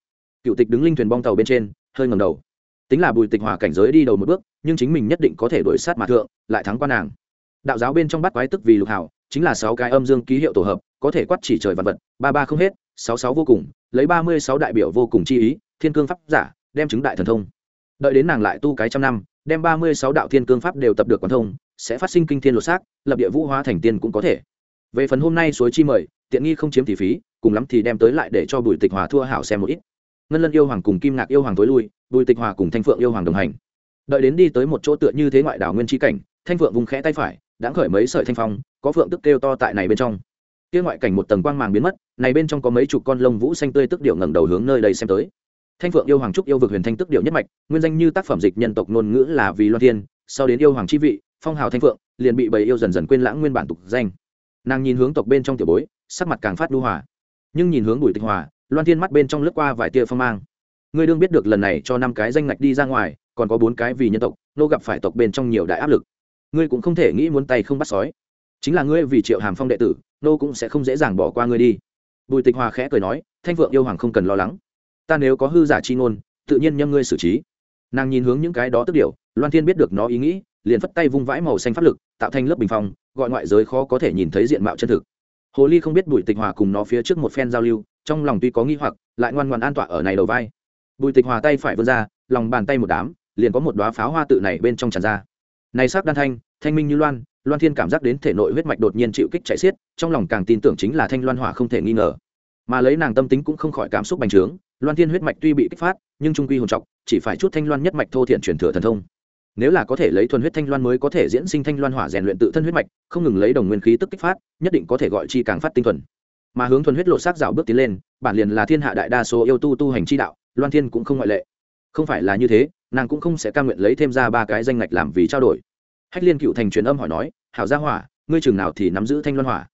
Cựu tịch đứng linh thuyền bong tàu bên trên, hơi ngầm đầu. Tính là bùi tịch hòa cảnh giới đi đầu một bước, nhưng chính mình nhất định có thể đổi sát mà thượng, lại thắng qua nàng. Đạo giáo bên trong bắt quái tức vì lục hảo, chính là sáu cái âm dương ký hiệu tổ hợp có thể quát chỉ trời vật vật, ba ba không hết, sáu sáu vô cùng, lấy ba mươi sáu đại biểu vô cùng chi ý, thiên cương pháp giả, đem chứng đại thần thông. Đợi đến nàng lại tu cái trăm năm, đem ba mươi sáu đạo thiên cương pháp đều tập được quán thông, sẽ phát sinh kinh thiên lột xác, lập địa vũ hóa thành tiên cũng có thể. Về phần hôm nay suối chi mời, tiện nghi không chiếm tỷ phí, cùng lắm thì đem tới lại để cho bùi tịch hòa thua hảo xem một ít. Ngân lân yêu hoàng cùng kim ngạc yêu hoàng tối lui, bùi tịch hòa cùng thanh phượng yêu hoàng đồng hành. Đợi đến đi tới một chỗ tựa như thế ngoại đảo nguyên tri cảnh, thanh phượng vùng khẽ tay phải, đã khởi mấy sợi thanh phong, có phượng tức kêu to tại này bên trong kia ngoại cảnh một tầng quang màng biến mất, này bên trong có mấy chục con lông vũ xanh tươi tức điệu ngẩng đầu hướng nơi đây xem tới. Thanh phượng yêu hoàng trúc yêu vực huyền thanh tức điệu nhất mạch, nguyên danh như tác phẩm dịch nhân tộc ngôn ngữ là vì loan thiên, sau đến yêu hoàng chi vị, phong hào thanh phượng, liền bị bầy yêu dần dần quên lãng nguyên bản tục danh. Nàng nhìn hướng tộc bên trong tiểu bối, sắc mặt càng phát đu hòa. Nhưng nhìn hướng bùi tịch hòa, loan thiên mắt bên trong lướt qua vài tia phong mang. Ngươi đương biết được lần này cho năm cái danh ngạch đi ra ngoài, còn có bốn cái vì nhân tộc, nô gặp phải tộc bên trong nhiều đại áp lực. Ngươi cũng không thể nghĩ muốn tay không bắt sói. Chính là ngươi vì triệu hàm phong đệ tử nô cũng sẽ không dễ dàng bỏ qua ngươi đi. Bùi tịch hòa khẽ cười nói, thanh Vượng yêu hoàng không cần lo lắng. Ta nếu có hư giả chi ngôn, tự nhiên nhâm ngươi xử trí. Nàng nhìn hướng những cái đó tức điệu loan thiên biết được nó ý nghĩ, liền phất tay vung vãi màu xanh pháp lực, tạo thành lớp bình phong, gọi ngoại giới khó có thể nhìn thấy diện mạo chân thực. Hồ ly không biết bùi tịch hòa cùng nó phía trước một phen giao lưu, trong lòng tuy có nghi hoặc, lại ngoan ngoan an tọa ở này đầu vai. Bùi tịch hòa tay phải vươn ra, lòng bàn tay một đám, liền có một đoá pháo hoa tự này bên trong tràn ra. Này sắc đan thanh thanh minh như loan loan thiên cảm giác đến thể nội huyết mạch đột nhiên chịu kích chạy xiết, trong lòng càng tin tưởng chính là thanh loan hỏa không thể nghi ngờ. Mà lấy nàng tâm tính cũng không khỏi cảm xúc bành trướng, loan thiên huyết mạch tuy bị kích phát, nhưng trung quy hồn trọng chỉ phải chút thanh loan nhất mạch thô thiện truyền thừa thần thông. Nếu là có thể lấy thuần huyết thanh loan mới có thể diễn sinh thanh loan hỏa rèn luyện tự thân huyết mạch, không ngừng lấy đồng nguyên khí tức kích phát, nhất định có thể gọi chi càng phát tinh thuần. Mà hướng thuần huyết lộ sát rào bước tiến lên, bản liền là thiên hạ đại đa số yêu tu tu hành chi đạo, loan thiên cũng không ngoại lệ. Không phải là như thế, nàng cũng không sẽ ca nguyện lấy thêm ra ba cái danh ngạch làm vì trao đổi hách liên cựu thành truyền âm hỏi nói, hảo gia hỏa, ngươi chừng nào thì nắm giữ thanh loan hỏa?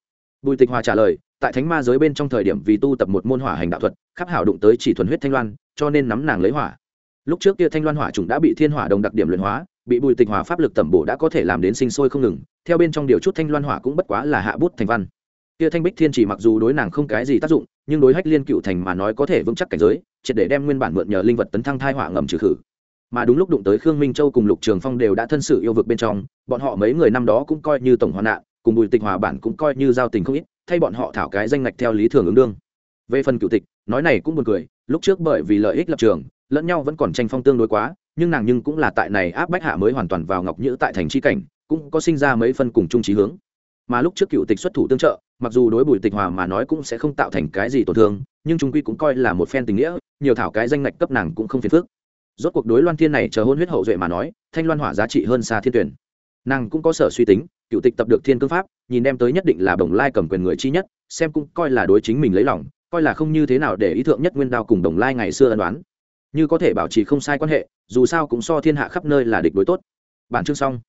Bùi tịch hòa trả lời, tại thánh ma giới bên trong thời điểm vì tu tập một môn hỏa hành đạo thuật, khắp hảo đụng tới chỉ thuần huyết thanh loan, cho nên nắm nàng lấy hỏa. Lúc trước kia thanh loan hỏa trùng đã bị thiên hỏa đồng đặc điểm luyện hóa, bị bùi tịch hòa pháp lực tẩm bổ đã có thể làm đến sinh sôi không ngừng, theo bên trong điều chút thanh loan hỏa cũng bất quá là hạ bút thành văn. Kia thanh bích thiên chỉ mặc dù đối nàng không cái gì tác dụng, nhưng đối hách liên cựu thành mà nói có thể vững chắc cảnh giới, triệt để đem nguyên bản mượn nhờ linh vật tấn thăng thai hỏa ngầm trừ khử mà đúng lúc đụng tới khương minh châu cùng lục trường phong đều đã thân sự yêu vực bên trong, bọn họ mấy người năm đó cũng coi như tổng hoạn nạn, cùng bùi tịch hòa bản cũng coi như giao tình không ít, thay bọn họ thảo cái danh ngạch theo lý thường ứng đương. Về phần cựu tịch, nói này cũng buồn cười, lúc trước bởi vì lợi ích lập trường, lẫn nhau vẫn còn tranh phong tương đối quá, nhưng nàng nhưng cũng là tại này áp bách hạ mới hoàn toàn vào ngọc nhữ tại thành chi cảnh, cũng có sinh ra mấy phân cùng chung trí hướng. Mà lúc trước cựu tịch xuất thủ tương trợ, mặc dù đối bùi tịch hòa mà nói cũng sẽ không tạo thành cái gì tổn thương, nhưng trung quy cũng coi là một phen tình nghĩa, nhiều thảo cái danh ngạch cấp nàng cũng không phiền phức rốt cuộc đối loan thiên này chờ hôn huyết hậu duệ mà nói, thanh loan hỏa giá trị hơn xa thiên tuyển. Nàng cũng có sở suy tính, cựu tịch tập được thiên cương pháp, nhìn đem tới nhất định là đồng lai cầm quyền người chi nhất, xem cũng coi là đối chính mình lấy lòng, coi là không như thế nào để ý thượng nhất nguyên đao cùng đồng lai ngày xưa ân đoán như có thể bảo trì không sai quan hệ, dù sao cũng so thiên hạ khắp nơi là địch đối tốt. Bản chương xong.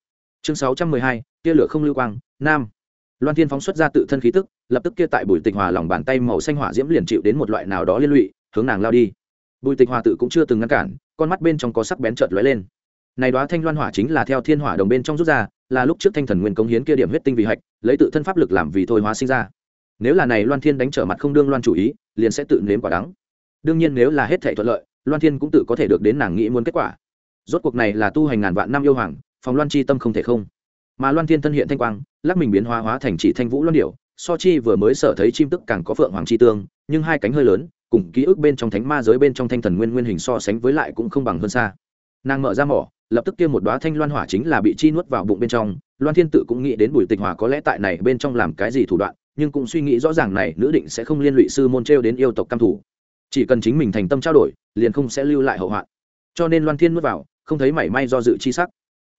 Chương sáu trăm mười hai, tia lửa không lưu quang, nam. Loan thiên phóng xuất ra tự thân khí tức, lập tức kia tại bùi tịch hòa lòng bàn tay màu xanh hỏa diễm liền chịu đến một loại nào đó liên lụy, hướng nàng lao đi. Bùi tịch hòa tự cũng chưa từng ngăn cản con mắt bên trong có sắc bén chợt lóe lên. Này đoá thanh loan hỏa chính là theo thiên hỏa đồng bên trong rút ra, là lúc trước thanh thần nguyên cống hiến kia điểm huyết tinh vì hạch, lấy tự thân pháp lực làm vì thôi hóa sinh ra. Nếu là này loan thiên đánh trở mặt không đương loan chủ ý, liền sẽ tự nếm quả đắng. Đương nhiên nếu là hết thể thuận lợi, loan thiên cũng tự có thể được đến nàng nghĩ muốn kết quả. Rốt cuộc này là tu hành ngàn vạn năm yêu hoàng, phòng loan chi tâm không thể không. Mà loan thiên thân hiện thanh quang, lắc mình biến hóa hóa thành chỉ thanh vũ loan điệu so chi vừa mới sở thấy chim tức càng có phượng hoàng chi tương, nhưng hai cánh hơi lớn cùng ký ức bên trong thánh ma giới bên trong thanh thần nguyên nguyên hình so sánh với lại cũng không bằng hơn xa. Nàng mở ra mỏ, lập tức kia một đoá thanh loan hỏa chính là bị chi nuốt vào bụng bên trong. Loan thiên tự cũng nghĩ đến bùi tịch hỏa có lẽ tại này bên trong làm cái gì thủ đoạn, nhưng cũng suy nghĩ rõ ràng này nữ định sẽ không liên lụy sư môn t đến yêu tộc cam thủ. Chỉ cần chính mình thành tâm trao đổi, liền không sẽ lưu lại hậu hoạn. Cho nên loan thiên nuốt vào, không thấy mảy may do dự chi sắc.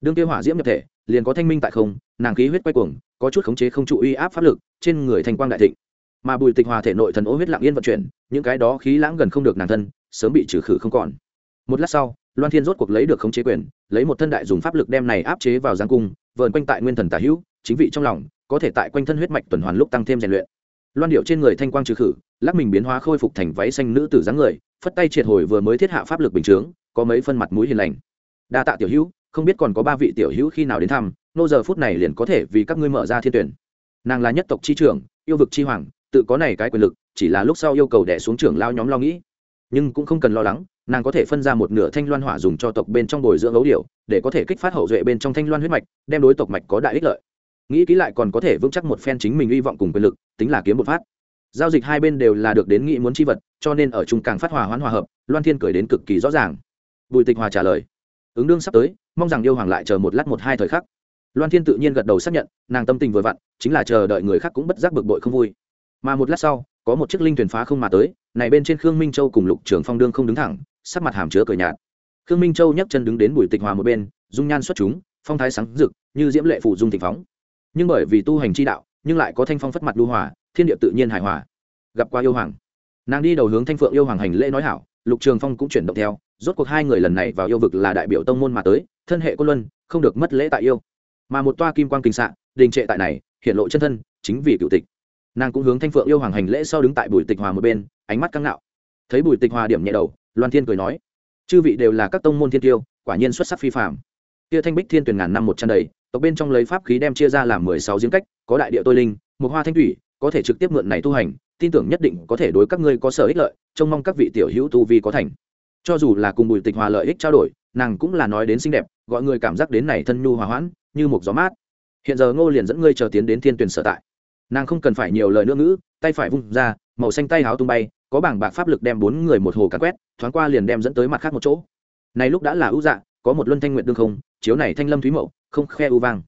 Đương kia hỏa diễm nhập thể, liền có thanh minh tại không, nàng khí huyết quay cuồng, có chút khống chế không trụ uy áp pháp lực, trên người thành quang đại thịnh mà bùi tịch hòa thể nội thần ô huyết lặng yên vận chuyển, những cái đó khí lãng gần không được nàng thân, sớm bị trừ khử không còn. Một lát sau, loan thiên rốt cuộc lấy được khống chế quyền, lấy một thân đại dùng pháp lực đem này áp chế vào giang cung, vờn quanh tại nguyên thần tả hữu, chính vị trong lòng, có thể tại quanh thân huyết mạch tuần hoàn lúc tăng thêm rèn luyện. Loan điệu trên người thanh quang trừ khử, lắc mình biến hóa khôi phục thành váy xanh nữ tử dáng người, phất tay triệt hồi vừa mới thiết hạ pháp lực bình chướng, có mấy phân mặt mũi hiền lành. Đa tạ tiểu hữu, không biết còn có ba vị tiểu hữu khi nào đến thăm, nô giờ phút này liền có thể vì các ngươi mở ra thiên tuyển. Nàng là nhất tộc chi trưởng, yêu vực chi hoàng tự có này cái quyền lực, chỉ là lúc sau yêu cầu đẻ xuống trưởng lao nhóm lo nghĩ. Nhưng cũng không cần lo lắng, nàng có thể phân ra một nửa thanh loan hỏa dùng cho tộc bên trong bồi dưỡng ấu điệu để có thể kích phát hậu duệ bên trong thanh loan huyết mạch, đem đối tộc mạch có đại ích lợi. Nghĩ kỹ lại còn có thể vững chắc một phen chính mình hy vọng cùng quyền lực, tính là kiếm một phát. Giao dịch hai bên đều là được đến nghĩ muốn chi vật, cho nên ở chung càng phát hòa hoãn hòa hợp, loan thiên cười đến cực kỳ rõ ràng. Bùi tịch hòa trả lời. Ứng đương sắp tới, mong rằng yêu hoàng lại chờ một lát một hai thời khắc. Loan thiên tự nhiên gật đầu xác nhận, nàng tâm tình vừa vặn, chính là chờ đợi người khác cũng bất giác bực bội không vui mà một lát sau, có một chiếc linh thuyền phá không mà tới, này bên trên khương minh châu cùng lục trường phong đương không đứng thẳng, sắc mặt hàm chứa cười nhạt. Khương minh châu nhấc chân đứng đến bùi tịch hòa một bên, dung nhan xuất chúng, phong thái sáng rực, như diễm lệ phủ dung thịnh phóng. Nhưng bởi vì tu hành chi đạo, nhưng lại có thanh phong phất mặt lưu hòa, thiên địa tự nhiên hài hòa. Gặp qua yêu hoàng. Nàng đi đầu hướng thanh phượng yêu hoàng hành lễ nói hảo, lục trường phong cũng chuyển động theo, rốt cuộc hai người lần này vào yêu vực là đại biểu tông môn mà tới, thân hệ cô luân, không được mất lễ tại yêu. Mà một toa kim quang kinh xạ, đình trệ tại này, hiện lộ chân thân, chính vì cựu tịch nàng cũng hướng thanh phượng yêu hoàng hành lễ sau đứng tại bùi tịch hòa một bên, ánh mắt căng ngạo. Thấy bùi tịch hòa điểm nhẹ đầu, loan thiên cười nói, chư vị đều là các tông môn thiên tiêu, quả nhiên xuất sắc phi phạm kia thanh bích thiên tuyển ngàn năm một trăm đầy, tộc bên trong lấy pháp khí đem chia ra làm mười sáu giếng cách, có đại địa tôi linh, một hoa thanh thủy, có thể trực tiếp mượn này tu hành, tin tưởng nhất định có thể đối các ngươi có sở ích lợi, trông mong các vị tiểu hữu tu vi có thành. Cho dù là cùng bùi tịch hòa lợi ích trao đổi, nàng cũng là nói đến xinh đẹp, gọi người cảm giác đến này thân nhu hòa hoãn, như một gió mát. Hiện giờ ngô liền dẫn ngươi chờ tiến đến thiên tuyển sở tại nàng không cần phải nhiều lời nữa ngữ, tay phải vung ra, màu xanh tay háo tung bay, có bảng bạc pháp lực đem bốn người một hồ cắn quét, thoáng qua liền đem dẫn tới mặt khác một chỗ. Này lúc đã là ưu dạ có một luân thanh nguyện đương không, chiếu này thanh lâm thúy mậu, không khe ưu vang.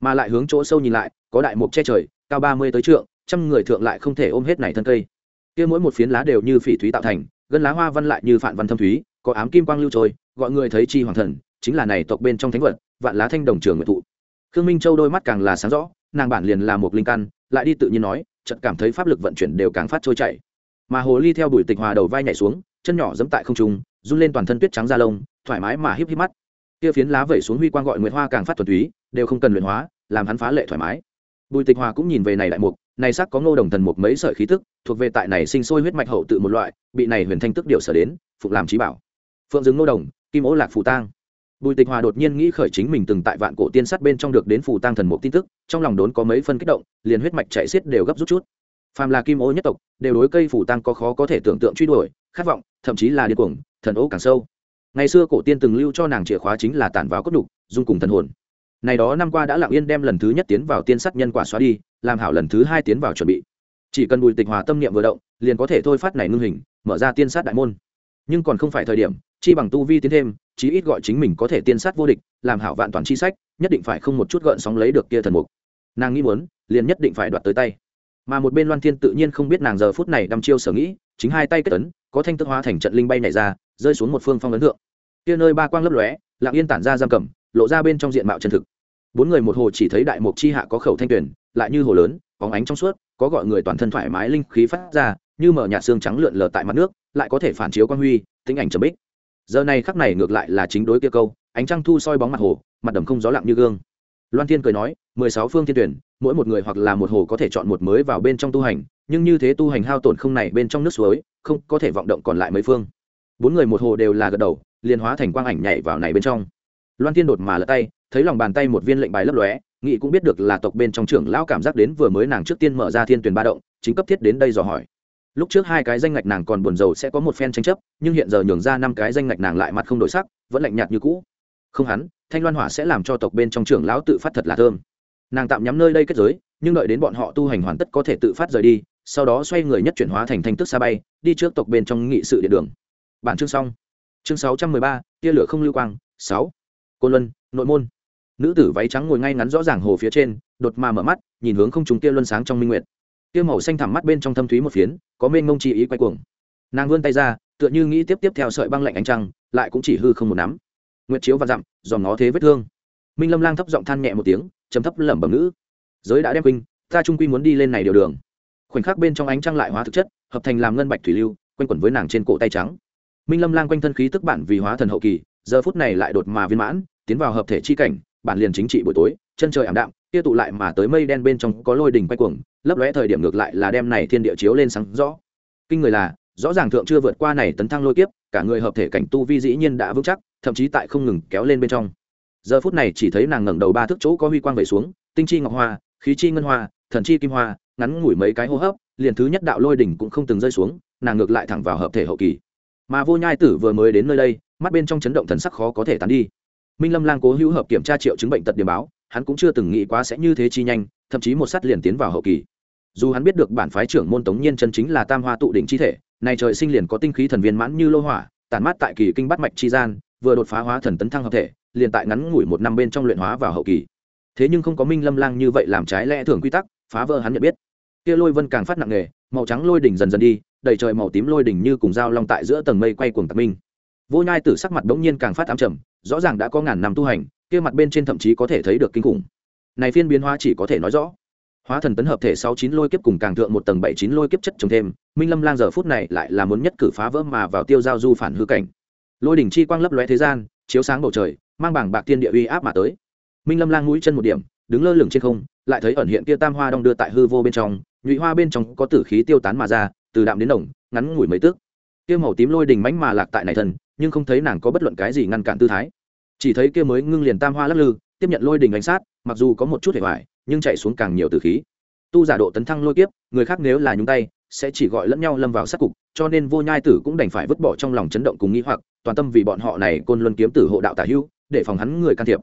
Mà lại hướng chỗ sâu nhìn lại, có đại mục che trời, cao ba mươi tới trượng, trăm người thượng lại không thể ôm hết này thân cây. Kia mỗi một phiến lá đều như phỉ thúy tạo thành, gân lá hoa văn lại như phản văn thâm thúy, có ám kim quang lưu trôi, gọi người thấy chi hoàng thần, chính là này tộc bên trong thánh vật, vạn lá thanh đồng trường nguyện thụ. Khương minh châu đôi mắt càng là sáng rõ, nàng bản liền là một linh căn lại đi tự nhiên nói, chợt cảm thấy pháp lực vận chuyển đều càng phát trôi chảy. Mà hồ ly theo bùi tịch hòa đầu vai nhảy xuống, chân nhỏ dẫm tại không trung, run lên toàn thân tuyết trắng da lông, thoải mái mà híp híp mắt. Kia phiến lá vẩy xuống huy quang gọi nguyệt hoa càng phát thuần túy, đều không cần luyện hóa, làm hắn phá lệ thoải mái. Bùi tịch hòa cũng nhìn về này đại mục, này sắc có ngô đồng thần mục mấy sợi khí tức, thuộc về tại này sinh sôi huyết mạch hậu tự một loại, bị này huyền thanh tức điều sở đến phục làm trí bảo. Phượng dương ngô đồng, kim ố lạc phù tang bùi tịch hòa đột nhiên nghĩ khởi chính mình từng tại vạn cổ tiên sắt bên trong được đến phù tang thần mục tin tức, trong lòng đốn có mấy phân kích động, liền huyết mạch chạy xiết đều gấp rút chút. Phàm là kim ô nhất tộc, đều đối cây phù tang có khó có thể tưởng tượng truy đuổi, khát vọng, thậm chí là điên cuồng, thần ô càng sâu. Ngày xưa cổ tiên từng lưu cho nàng chìa khóa chính là tản vào cốt đục dung cùng thần hồn. Này đó năm qua đã lặng yên đem lần thứ nhất tiến vào tiên sát nhân quả xóa đi, làm hảo lần thứ hai tiến vào chuẩn bị. Chỉ cần bùi tịch hòa tâm niệm vừa động, liền có thể thôi phát này ngưng hình, mở ra tiên sát đại môn nhưng còn không phải thời điểm, chi bằng tu vi tiến thêm, chí ít gọi chính mình có thể tiên sát vô địch, làm hảo vạn toàn chi sách, nhất định phải không một chút gợn sóng lấy được kia thần mục. Nàng nghĩ muốn, liền nhất định phải đoạt tới tay. Mà một bên loan thiên tự nhiên không biết nàng giờ phút này đăm chiêu sở nghĩ, chính hai tay kết tấn có thanh tức hóa thành trận linh bay này ra, rơi xuống một phương phong ấn thượng. Kia nơi ba quang lấp lóe, lặng yên tản ra giam cầm, lộ ra bên trong diện mạo chân thực. Bốn người một hồ chỉ thấy đại mục chi hạ có khẩu thanh tuyển lại như hồ lớn, bóng ánh trong suốt, có gọi người toàn thân thoải mái linh khí phát ra như mở nhạt xương trắng lượn lờ tại mặt nước, lại có thể phản chiếu quang huy, tính ảnh trầm bích. Giờ này khắc này ngược lại là chính đối kia câu, ánh trăng thu soi bóng mặt hồ, mặt đầm không gió lặng như gương. Loan thiên cười nói, mười sáu phương thiên tuyển, mỗi một người hoặc là một hồ có thể chọn một mới vào bên trong tu hành, nhưng như thế tu hành hao tổn không này bên trong nước suối, không có thể vọng động còn lại mấy phương. Bốn người một hồ đều là gật đầu, liền hóa thành quang ảnh nhảy vào này bên trong. Loan thiên đột mà lật tay, thấy lòng bàn tay một viên lệnh bài lấp lóe nghị cũng biết được là tộc bên trong trưởng lão cảm giác đến vừa mới nàng trước tiên mở ra thiên tuyển ba động, chính cấp thiết đến đây dò hỏi lúc trước hai cái danh ngạch nàng còn buồn rầu sẽ có một phen tranh chấp, nhưng hiện giờ nhường ra năm cái danh ngạch nàng lại mặt không đổi sắc, vẫn lạnh nhạt như cũ. Không hắn, thanh loan hỏa sẽ làm cho tộc bên trong trưởng lão tự phát thật là thơm. Nàng tạm nhắm nơi đây kết giới, nhưng đợi đến bọn họ tu hành hoàn tất có thể tự phát rời đi, sau đó xoay người nhất chuyển hóa thành thanh tức xa bay, đi trước tộc bên trong nghị sự địa đường. Bản chương xong. Chương sáu trăm mười ba, tia lửa không lưu quang, sáu. Côn luân, nội môn. Nữ tử váy trắng ngồi ngay ngắn rõ ràng hồ phía trên, đột mà mở mắt, nhìn hướng không trùng tia luân sáng trong minh nguyệt tia màu xanh thẳm mắt bên trong thâm thúy một phiến, có mênh mông chi ý quay cuồng. Nàng vươn tay ra, tựa như nghĩ tiếp tiếp theo sợi băng lạnh ánh trăng, lại cũng chỉ hư không một nắm. Nguyệt chiếu và dặm, dòm nó thế vết thương. Minh lâm lang thấp giọng than nhẹ một tiếng chấm thấp lẩm bẩm nữ giới đã đem huynh ta trung quy muốn đi lên này điều đường. Khoảnh khắc bên trong ánh trăng lại hóa thực chất, hợp thành làm ngân bạch thủy lưu, quanh quẩn với nàng trên cổ tay trắng. Minh lâm lang quanh thân khí tức bản vì hóa thần hậu kỳ, giờ phút này lại đột mà viên mãn, tiến vào hợp thể chi cảnh, bản liền chính trị buổi tối, chân trời ảm đạm kia tụ lại mà tới mây đen bên trong có lôi đỉnh quay cuồng lấp lóe thời điểm ngược lại là đem này thiên địa chiếu lên sáng rõ. Kinh người là, rõ ràng thượng chưa vượt qua này tấn thăng lôi kiếp, cả người hợp thể cảnh tu vi dĩ nhiên đã vững chắc, thậm chí tại không ngừng kéo lên bên trong. Giờ phút này chỉ thấy nàng ngẩng đầu ba thước chỗ có huy quang về xuống, tinh chi ngọc hoa, khí chi ngân hoa, thần chi kim hoa, ngắn ngủi mấy cái hô hấp, liền thứ nhất đạo lôi đỉnh cũng không từng rơi xuống, nàng ngược lại thẳng vào hợp thể hậu kỳ. Mà vô nhai tử vừa mới đến nơi đây, mắt bên trong chấn động thần sắc khó có thể tán đi. Minh lâm lang cố hữu hợp kiểm tra triệu chứng bệnh tật điểm báo, hắn cũng chưa từng nghĩ quá sẽ như thế chi nhanh, thậm chí một sát liền tiến vào hậu kỳ dù hắn biết được bản phái trưởng môn tống nhiên chân chính là tam hoa tụ đỉnh chi thể này trời sinh liền có tinh khí thần viên mãn như lô hỏa, tản mát tại kỳ kinh bắt mạch chi gian, vừa đột phá hóa thần tấn thăng hợp thể, liền tại ngắn ngủi một năm bên trong luyện hóa vào hậu kỳ. Thế nhưng không có minh lâm lang như vậy làm trái lẽ thường quy tắc, phá vỡ hắn nhận biết. Kia lôi vân càng phát nặng nghề màu trắng lôi đỉnh dần dần đi, đầy trời màu tím lôi đỉnh như cùng dao long tại giữa tầng mây quay cuồng tạc minh. Vô nhai tử sắc mặt bỗng nhiên càng phát ám trầm, rõ ràng đã có ngàn năm tu hành, kia mặt bên trên thậm chí có thể thấy được kinh khủng. Này phiên biến hóa chỉ có thể nói rõ hóa thần tấn hợp thể sáu chín lôi kiếp cùng càng thượng một tầng bảy chín lôi kiếp chất trồng thêm, minh lâm lang giờ phút này lại là muốn nhất cử phá vỡ mà vào tiêu giao du phản hư cảnh. Lôi đỉnh chi quang lấp lóe thế gian, chiếu sáng bầu trời, mang bảng bạc tiên địa uy áp mà tới. Minh lâm lang mũi chân một điểm, đứng lơ lửng trên không, lại thấy ẩn hiện kia tam hoa đong đưa tại hư vô bên trong, nhụy hoa bên trong có tử khí tiêu tán mà ra, từ đạm đến đồng ngắn ngủi mấy tước. Kia màu tím lôi đình mánh mà lạc tại này thần, nhưng không thấy nàng có bất luận cái gì ngăn cản tư thái. Chỉ thấy kia mới ngưng liền tam hoa lắc lư, tiếp nhận lôi đình ánh sát, mặc dù có một chút hệ hoại nhưng chạy xuống càng nhiều từ khí. Tu giả độ tấn thăng lôi kiếp người khác nếu là nhúng tay sẽ chỉ gọi lẫn nhau lâm vào sát cục cho nên vô nhai tử cũng đành phải vứt bỏ trong lòng chấn động cùng nghĩ hoặc toàn tâm vì bọn họ này côn luân kiếm tử hộ đạo tả hữu để phòng hắn người can thiệp.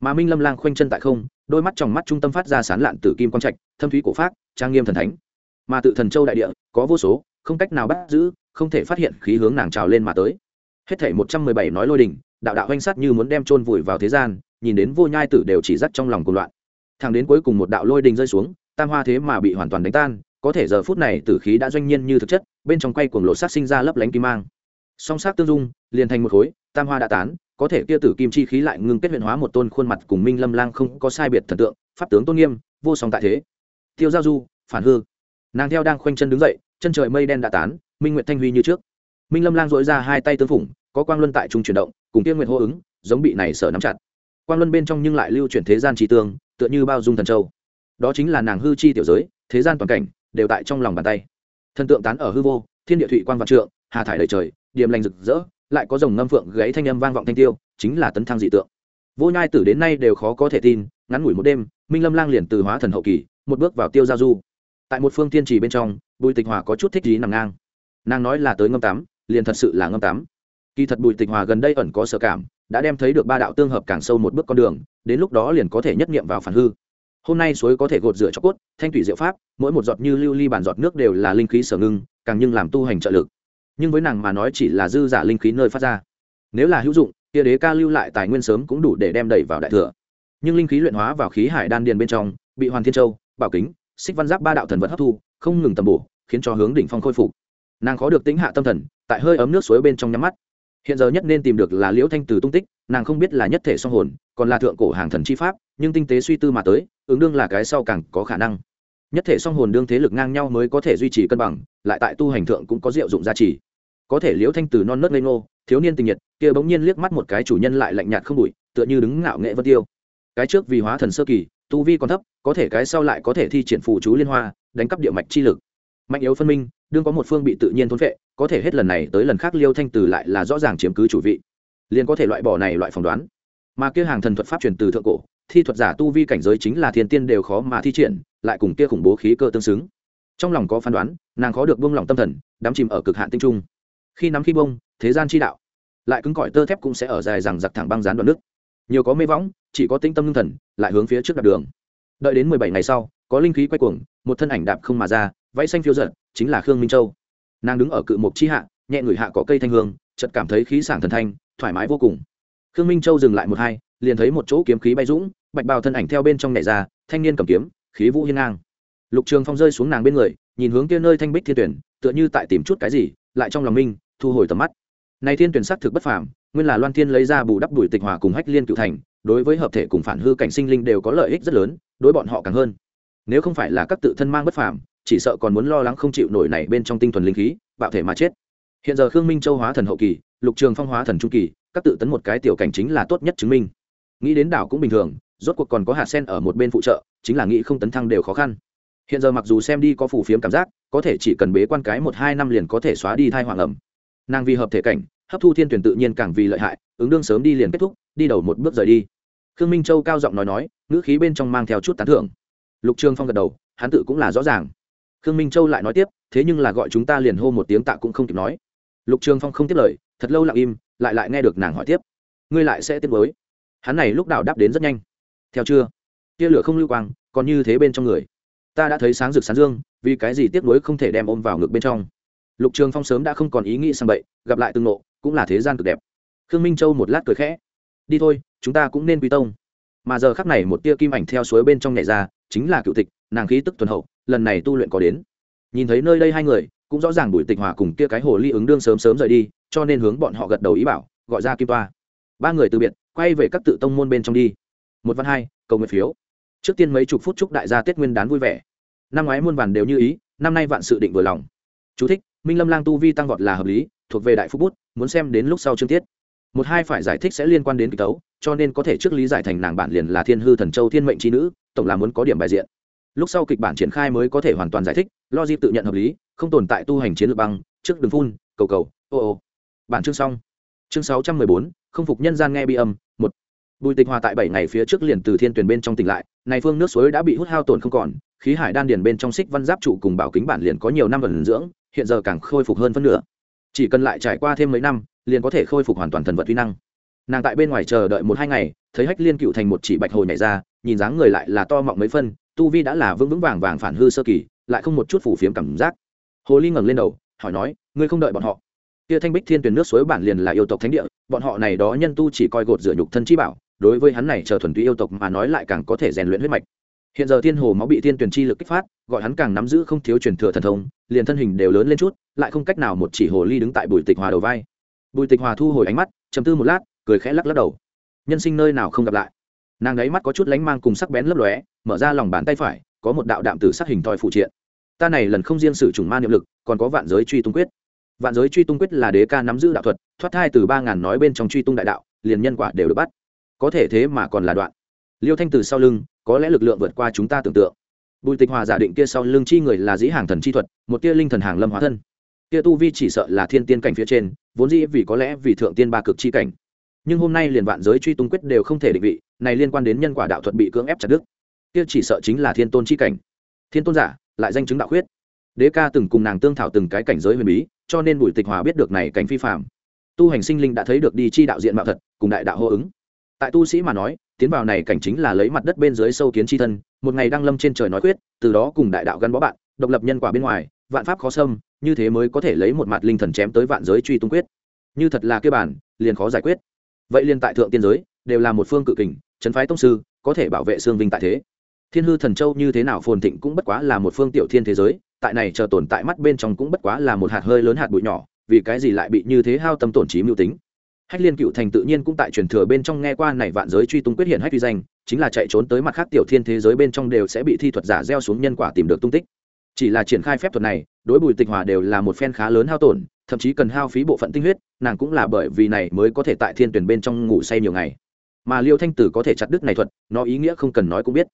Mà minh lâm lang khoanh chân tại không đôi mắt trong mắt trung tâm phát ra sán lạn tử kim quang trạch thâm thúy cổ pháp trang nghiêm thần thánh. Mà tự thần châu đại địa có vô số không cách nào bắt giữ không thể phát hiện khí hướng nàng trào lên mà tới. Hết thể một trăm mười bảy nói lôi đình, đạo đạo oanh sát như muốn đem chôn vùi vào thế gian nhìn đến vô nhai tử đều chỉ dắt trong lòng cuồng loạn thẳng đến cuối cùng một đạo lôi đình rơi xuống, tam hoa thế mà bị hoàn toàn đánh tan, có thể giờ phút này tử khí đã doanh nhiên như thực chất, bên trong quay cuồng lộ sát sinh ra lấp lánh kim mang. Song sát tương dung, liền thành một khối, tam hoa đã tán, có thể kia tử kim chi khí lại ngưng kết huyện hóa một tôn khuôn mặt cùng minh lâm lang không có sai biệt thần tượng, pháp tướng tôn nghiêm, vô song tại thế. Tiêu giao du, phản hư. Nàng theo đang khoanh chân đứng dậy, chân trời mây đen đã tán, minh nguyệt thanh huy như trước. Minh lâm lang dội ra hai tay tương phủng, có quang luân tại trung chuyển động, cùng tiên nguyệt hô ứng, giống bị này sở nắm chặt. Quang luân bên trong nhưng lại lưu chuyển thế gian trí tương tựa như bao dung thần châu. Đó chính là nàng hư chi tiểu giới, thế gian toàn cảnh, đều tại trong lòng bàn tay. Thần tượng tán ở hư vô, thiên địa thụy quan vạn trượng, hà thải đầy trời, điềm lành rực rỡ, lại có dòng ngâm phượng gáy thanh âm vang vọng thanh tiêu, chính là tấn thăng dị tượng. Vô nhai tử đến nay đều khó có thể tin, ngắn ngủi một đêm, minh lâm lang liền từ hóa thần hậu kỳ, một bước vào tiêu giao du. Tại một phương tiên trì bên trong, bùi tịch hòa có chút thích gì nằm ngang. Nàng nói là tới ngâm tắm, liền thật sự là ngâm tắm kỳ thật bùi tịch hòa gần đây ẩn có sở cảm, đã đem thấy được ba đạo tương hợp càng sâu một bước con đường, đến lúc đó liền có thể nhất nghiệm vào phản hư. Hôm nay suối có thể gột rửa cho cốt, thanh thủy diệu pháp, mỗi một giọt như lưu ly bản giọt nước đều là linh khí sở ngưng, càng nhưng làm tu hành trợ lực. Nhưng với nàng mà nói chỉ là dư giả linh khí nơi phát ra. Nếu là hữu dụng, kia đế ca lưu lại tài nguyên sớm cũng đủ để đem đẩy vào đại thừa. Nhưng linh khí luyện hóa vào khí hải đan điền bên trong, bị hoàn thiên châu, bảo kính, xích văn giáp ba đạo thần vật hấp thu, không ngừng tầm bổ, khiến cho hướng đỉnh phong khôi phục. Nàng khó được tính hạ tâm thần, tại hơi ấm nước suối bên trong nhắm mắt hiện giờ nhất nên tìm được là liễu thanh từ tung tích, nàng không biết là nhất thể song hồn, còn là thượng cổ hàng thần chi pháp, nhưng tinh tế suy tư mà tới, ứng đương là cái sau càng có khả năng. Nhất thể song hồn đương thế lực ngang nhau mới có thể duy trì cân bằng, lại tại tu hành thượng cũng có diệu dụng gia trì. Có thể liễu thanh từ non nớt ngây ngô, thiếu niên tình nhiệt, kia bỗng nhiên liếc mắt một cái chủ nhân lại lạnh nhạt không bụi, tựa như đứng ngạo nghệ vân tiêu. Cái trước vì hóa thần sơ kỳ, tu vi còn thấp, có thể cái sau lại có thể thi triển phù chú liên hoa, đánh cắp địa mạch chi lực. Mạnh yếu phân minh đương có một phương bị tự nhiên thôn vệ có thể hết lần này tới lần khác liêu thanh từ lại là rõ ràng chiếm cứ chủ vị, liền có thể loại bỏ này loại phỏng đoán. Mà kia hàng thần thuật pháp truyền từ thượng cổ, thi thuật giả tu vi cảnh giới chính là thiên tiên đều khó mà thi triển, lại cùng kia khủng bố khí cơ tương xứng. Trong lòng có phán đoán, nàng khó được buông lòng tâm thần, đắm chìm ở cực hạn tinh trung. Khi nắm khi bông, thế gian chi đạo, lại cứng cỏi tơ thép cũng sẽ ở dài rằng giặc thẳng băng dán đoạn nước. Nhiều có mê võng, chỉ có tinh tâm ngưng thần, lại hướng phía trước đạp đường. Đợi đến mười bảy ngày sau, có linh khí quay cuồng, một thân ảnh đạp không mà ra vẫy xanh phiêu giận chính là khương minh châu. Nàng đứng ở cự mộc chi hạ, nhẹ người hạ có cây thanh hương, chợt cảm thấy khí sảng thần thanh, thoải mái vô cùng. Khương minh châu dừng lại một hai, liền thấy một chỗ kiếm khí bay dũng, bạch bào thân ảnh theo bên trong nhảy ra, thanh niên cầm kiếm, khí vũ hiên ngang. Lục trường phong rơi xuống nàng bên người, nhìn hướng kia nơi thanh bích thiên tuyển, tựa như tại tìm chút cái gì, lại trong lòng minh thu hồi tầm mắt. Này thiên tuyển sắc thực bất phàm, nguyên là loan thiên lấy ra bù đắp đuổi tịch hòa cùng hách liên cựu thành, đối với hợp thể cùng phản hư cảnh sinh linh đều có lợi ích rất lớn, đối bọn họ càng hơn. Nếu không phải là các tự thân mang bất phàm chỉ sợ còn muốn lo lắng không chịu nổi này bên trong tinh thuần linh khí, bạo thể mà chết. Hiện giờ khương minh châu hóa thần hậu kỳ, lục trường phong hóa thần trung kỳ, các tự tấn một cái tiểu cảnh chính là tốt nhất chứng minh. Nghĩ đến đảo cũng bình thường, rốt cuộc còn có hạt sen ở một bên phụ trợ, chính là nghĩ không tấn thăng đều khó khăn. Hiện giờ mặc dù xem đi có phù phiếm cảm giác, có thể chỉ cần bế quan cái một hai năm liền có thể xóa đi thai hoàng ẩm. Nàng vì hợp thể cảnh, hấp thu thiên tuyển tự nhiên càng vì lợi hại, ứng đương sớm đi liền kết thúc, đi đầu một bước rời đi. Khương minh châu cao giọng nói nói, ngữ khí bên trong mang theo chút tán thưởng. Lục trường phong gật đầu, hắn tự cũng là rõ ràng khương minh châu lại nói tiếp, thế nhưng là gọi chúng ta liền hô một tiếng tạ cũng không kịp nói. Lục trường phong không tiếp lời, thật lâu lặng im, lại lại nghe được nàng hỏi tiếp. Ngươi lại sẽ tiếp với hắn này lúc đảo đáp đến rất nhanh. Theo chưa? Tia lửa không lưu quang, còn như thế bên trong người. Ta đã thấy sáng rực sáng dương, vì cái gì tiếp nối không thể đem ôm vào ngực bên trong? Lục trường phong sớm đã không còn ý nghĩ sang bậy, gặp lại tương nộ cũng là thế gian cực đẹp. Khương minh châu một lát cười khẽ. Đi thôi, chúng ta cũng nên quy tông. Mà giờ khắc này một tia kim ảnh theo suối bên trong nhảy ra, chính là cựu tịch, nàng khí tức tuần hậu lần này tu luyện có đến. Nhìn thấy nơi đây hai người cũng rõ ràng bùi tịch hòa cùng kia cái hồ ly ứng đương sớm sớm rời đi cho nên hướng bọn họ gật đầu ý bảo gọi ra kim toa. Ba người từ biệt quay về các tự tông môn bên trong đi. Một văn hai cầu nguyện phiếu. Trước tiên mấy chục phút chúc đại gia tết nguyên đán vui vẻ. Năm ngoái muôn vàn đều như ý năm nay vạn sự định vừa lòng. Chú thích, minh lâm lang tu vi tăng vọt là hợp lý thuộc về đại phúc bút muốn xem đến lúc sau chương tiết. Một hai phải giải thích sẽ liên quan đến kịch tấu cho nên có thể trước lý giải thành nàng bản liền là thiên hư thần châu thiên mệnh trí nữ tổng là muốn có điểm bài diện lúc sau kịch bản triển khai mới có thể hoàn toàn giải thích, logic tự nhận hợp lý, không tồn tại tu hành chiến lược băng, trước đường phun, cầu cầu, ô ô. Bản chương xong. Chương sáu trăm mười bốn, không phục nhân gian nghe bi âm, một. Bùi tịch hòa tại bảy ngày phía trước liền từ thiên tuyển bên trong tỉnh lại, này phương nước suối đã bị hút hao tổn không còn, khí hải đan điền bên trong xích văn giáp trụ cùng bảo kính bản liền có nhiều năm vần dưỡng, hiện giờ càng khôi phục hơn phân nửa. Chỉ cần lại trải qua thêm mấy năm, liền có thể khôi phục hoàn toàn thần vật uy năng. Nàng tại bên ngoài chờ đợi một hai ngày, thấy hách liên cựu thành một chỉ bạch hồ nhảy ra, nhìn dáng người lại là to mọng mấy phân tu vi đã là vững vững vàng vàng phản hư sơ kỳ, lại không một chút phủ phiếm cảm giác. Hồ ly ngẩng lên đầu, hỏi nói, ngươi không đợi bọn họ? Kia thanh bích thiên tuyển nước suối bản liền là yêu tộc thánh địa, bọn họ này đó nhân tu chỉ coi gột rửa nhục thân chi bảo, đối với hắn này chờ thuần túy yêu tộc mà nói lại càng có thể rèn luyện huyết mạch. Hiện giờ thiên hồ máu bị thiên tuyển chi lực kích phát, gọi hắn càng nắm giữ không thiếu truyền thừa thần thông, liền thân hình đều lớn lên chút, lại không cách nào một chỉ hồ ly đứng tại bùi tịch hòa đầu vai. Bùi tịch hòa thu hồi ánh mắt chầm tư một lát, cười khẽ lắc lắc đầu. Nhân sinh nơi nào không gặp lại? Nàng ấy mắt có chút lánh mang cùng sắc bén lấp lóe, mở ra lòng bàn tay phải, có một đạo đạm tử sắc hình thoi phụ triện. Ta này lần không riêng sử chủng ma niệm lực, còn có vạn giới truy tung quyết. Vạn giới truy tung quyết là đế ca nắm giữ đạo thuật, thoát thai từ ba ngàn nói bên trong truy tung đại đạo, liền nhân quả đều được bắt. Có thể thế mà còn là đoạn. Liêu thanh từ sau lưng, có lẽ lực lượng vượt qua chúng ta tưởng tượng. Bùi tịch hòa giả định kia sau lưng chi người là dĩ hàng thần chi thuật, một tia linh thần hàng lâm hóa thân. Kia tu vi chỉ sợ là thiên tiên cảnh phía trên, vốn dĩ vì có lẽ vì thượng tiên ba cực chi cảnh. Nhưng hôm nay liền vạn giới truy tung quyết đều không thể định vị này liên quan đến nhân quả đạo thuật bị cưỡng ép chặt đức kia chỉ sợ chính là thiên tôn chi cảnh. Thiên tôn giả, lại danh chứng đạo khuyết. Đế ca từng cùng nàng tương thảo từng cái cảnh giới huyền bí, cho nên bùi tịch hòa biết được này cảnh phi phạm tu hành sinh linh đã thấy được đi chi đạo diện mạo thật, cùng đại đạo hô ứng. Tại tu sĩ mà nói, tiến vào này cảnh chính là lấy mặt đất bên dưới sâu kiến chi thân, một ngày đang lâm trên trời nói quyết từ đó cùng đại đạo gắn bó bạn, độc lập nhân quả bên ngoài, vạn pháp khó xâm, như thế mới có thể lấy một mặt linh thần chém tới vạn giới truy tung quyết như thật là kia bản, liền khó giải quyết. Vậy liền tại thượng tiên giới đều là một phương cự kình trấn phái tông sư, có thể bảo vệ xương vinh tại thế. Thiên hư thần châu như thế nào phồn thịnh cũng bất quá là một phương tiểu thiên thế giới, tại này chờ tồn tại mắt bên trong cũng bất quá là một hạt hơi lớn hạt bụi nhỏ, vì cái gì lại bị như thế hao tâm tổn trí mưu tính? Hách liên cựu thành tự nhiên cũng tại truyền thừa bên trong nghe qua này vạn giới truy tung quyết hiện hách vi danh, chính là chạy trốn tới mặt khác tiểu thiên thế giới bên trong đều sẽ bị thi thuật giả gieo xuống nhân quả tìm được tung tích. Chỉ là triển khai phép thuật này, đối bùi tịch hòa đều là một phen khá lớn hao tổn, thậm chí cần hao phí bộ phận tinh huyết, nàng cũng là bởi vì này mới có thể tại thiên tuyển bên trong ngủ say nhiều ngày mà liêu thanh tử có thể chặt đứt này thuật, nó ý nghĩa không cần nói cũng biết.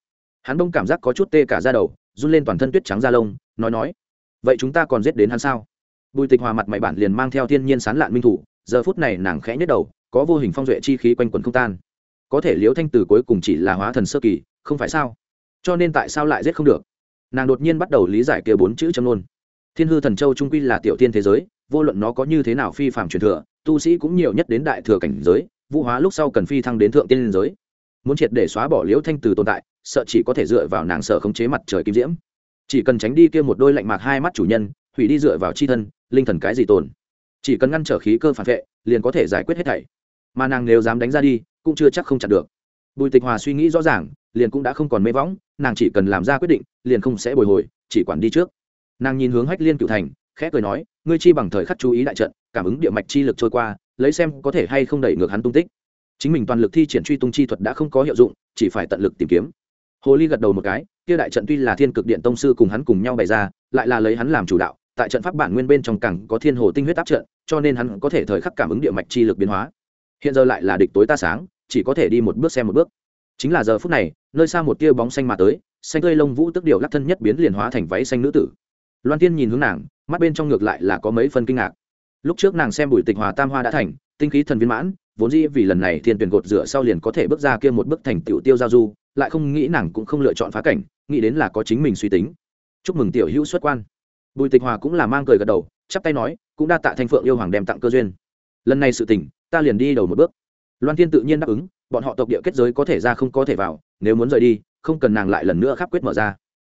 Hắn đông cảm giác có chút tê cả ra đầu, run lên toàn thân tuyết trắng da lông, nói nói, vậy chúng ta còn giết đến hắn sao? Bùi tịch hòa mặt mày bản liền mang theo thiên nhiên sán lạn minh thủ, giờ phút này nàng khẽ nhất đầu, có vô hình phong duệ chi khí quanh quần không tan. Có thể liễu thanh tử cuối cùng chỉ là hóa thần sơ kỳ, không phải sao? Cho nên tại sao lại giết không được? Nàng đột nhiên bắt đầu lý giải kia bốn chữ châm nôn thiên hư thần châu trung quy là tiểu tiên thế giới, vô luận nó có như thế nào phi phạm truyền thừa, tu sĩ cũng nhiều nhất đến đại thừa cảnh giới vũ hóa lúc sau cần phi thăng đến thượng tiên liên giới. Muốn triệt để xóa bỏ liễu thanh từ tồn tại, sợ chỉ có thể dựa vào nàng sợ khống chế mặt trời kim diễm. Chỉ cần tránh đi kia một đôi lạnh mạc hai mắt chủ nhân, hủy đi dựa vào chi thân, linh thần cái gì tồn. Chỉ cần ngăn trở khí cơ phản vệ, liền có thể giải quyết hết thảy. Mà nàng nếu dám đánh ra đi, cũng chưa chắc không chặn được. Bùi tịch hòa suy nghĩ rõ ràng, liền cũng đã không còn mê võng, nàng chỉ cần làm ra quyết định, liền không sẽ bồi hồi, chỉ quản đi trước. Nàng nhìn hướng hách liên cựu thành, khẽ cười nói, ngươi chi bằng thời khắc chú ý đại trận, cảm ứng địa mạch chi lực trôi qua lấy xem có thể hay không đẩy ngược hắn tung tích. Chính mình toàn lực thi triển truy tung chi thuật đã không có hiệu dụng, chỉ phải tận lực tìm kiếm. Hồ ly gật đầu một cái, kia đại trận tuy là thiên cực điện tông sư cùng hắn cùng nhau bày ra, lại là lấy hắn làm chủ đạo, tại trận pháp bản nguyên bên trong cẳng có thiên hồ tinh huyết áp trận, cho nên hắn có thể thời khắc cảm ứng địa mạch chi lực biến hóa. Hiện giờ lại là địch tối ta sáng, chỉ có thể đi một bước xem một bước. Chính là giờ phút này, nơi xa một tia bóng xanh mà tới, xanh tươi lông vũ tức điều lắc thân nhất biến liền hóa thành váy xanh nữ tử. Loan tiên nhìn hướng nàng, mắt bên trong ngược lại là có mấy phân kinh ngạc lúc trước nàng xem bùi tịch hòa tam hoa đã thành, tinh khí thần viên mãn, vốn dĩ vì lần này thiên tuyển gột rửa sau liền có thể bước ra kia một bước thành tiểu tiêu giao du, lại không nghĩ nàng cũng không lựa chọn phá cảnh, nghĩ đến là có chính mình suy tính. Chúc mừng tiểu hữu xuất quan. Bùi tịch hòa cũng là mang cười gật đầu, chắp tay nói, cũng đa tạ thanh phượng yêu hoàng đem tặng cơ duyên. Lần này sự tình, ta liền đi đầu một bước. Loan thiên tự nhiên đáp ứng, bọn họ tộc địa kết giới có thể ra không có thể vào, nếu muốn rời đi, không cần nàng lại lần nữa khắp quyết mở ra.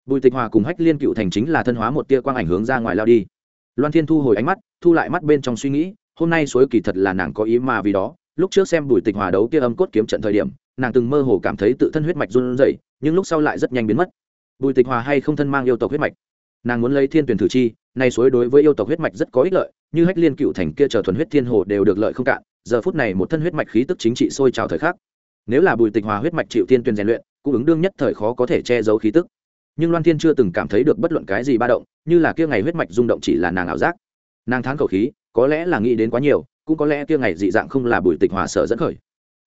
Bùi tịch hòa cùng hách liên cựu thành chính là thân hóa một tia quang ảnh hướng ra ngoài lao đi. Loan thiên thu hồi ánh mắt thu lại mắt bên trong suy nghĩ, hôm nay suối kỳ thật là nàng có ý mà vì đó. Lúc trước xem bùi tịch hòa đấu kia âm cốt kiếm trận thời điểm, nàng từng mơ hồ cảm thấy tự thân huyết mạch run rẩy, nhưng lúc sau lại rất nhanh biến mất. Bùi tịch hòa hay không thân mang yêu tộc huyết mạch? Nàng muốn lấy thiên tuyển thử chi, nay suối đối với yêu tộc huyết mạch rất có ích lợi, như hách liên cựu thành kia chờ thuần huyết thiên hồ đều được lợi không cạn, giờ phút này một thân huyết mạch khí tức chính trị sôi trào thời khắc. Nếu là bùi tịch hòa huyết mạch chịu tiên tuyển rèn luyện, cũng ứng đương nhất thời khó có thể che giấu khí tức. Nhưng loan thiên chưa từng cảm thấy được bất luận cái gì ba động, như là kia ngày huyết mạch rung động chỉ là nàng ảo giác nàng thán khẩu khí, có lẽ là nghĩ đến quá nhiều, cũng có lẽ kia ngày dị dạng không là bùi tịch hòa sở dẫn khởi.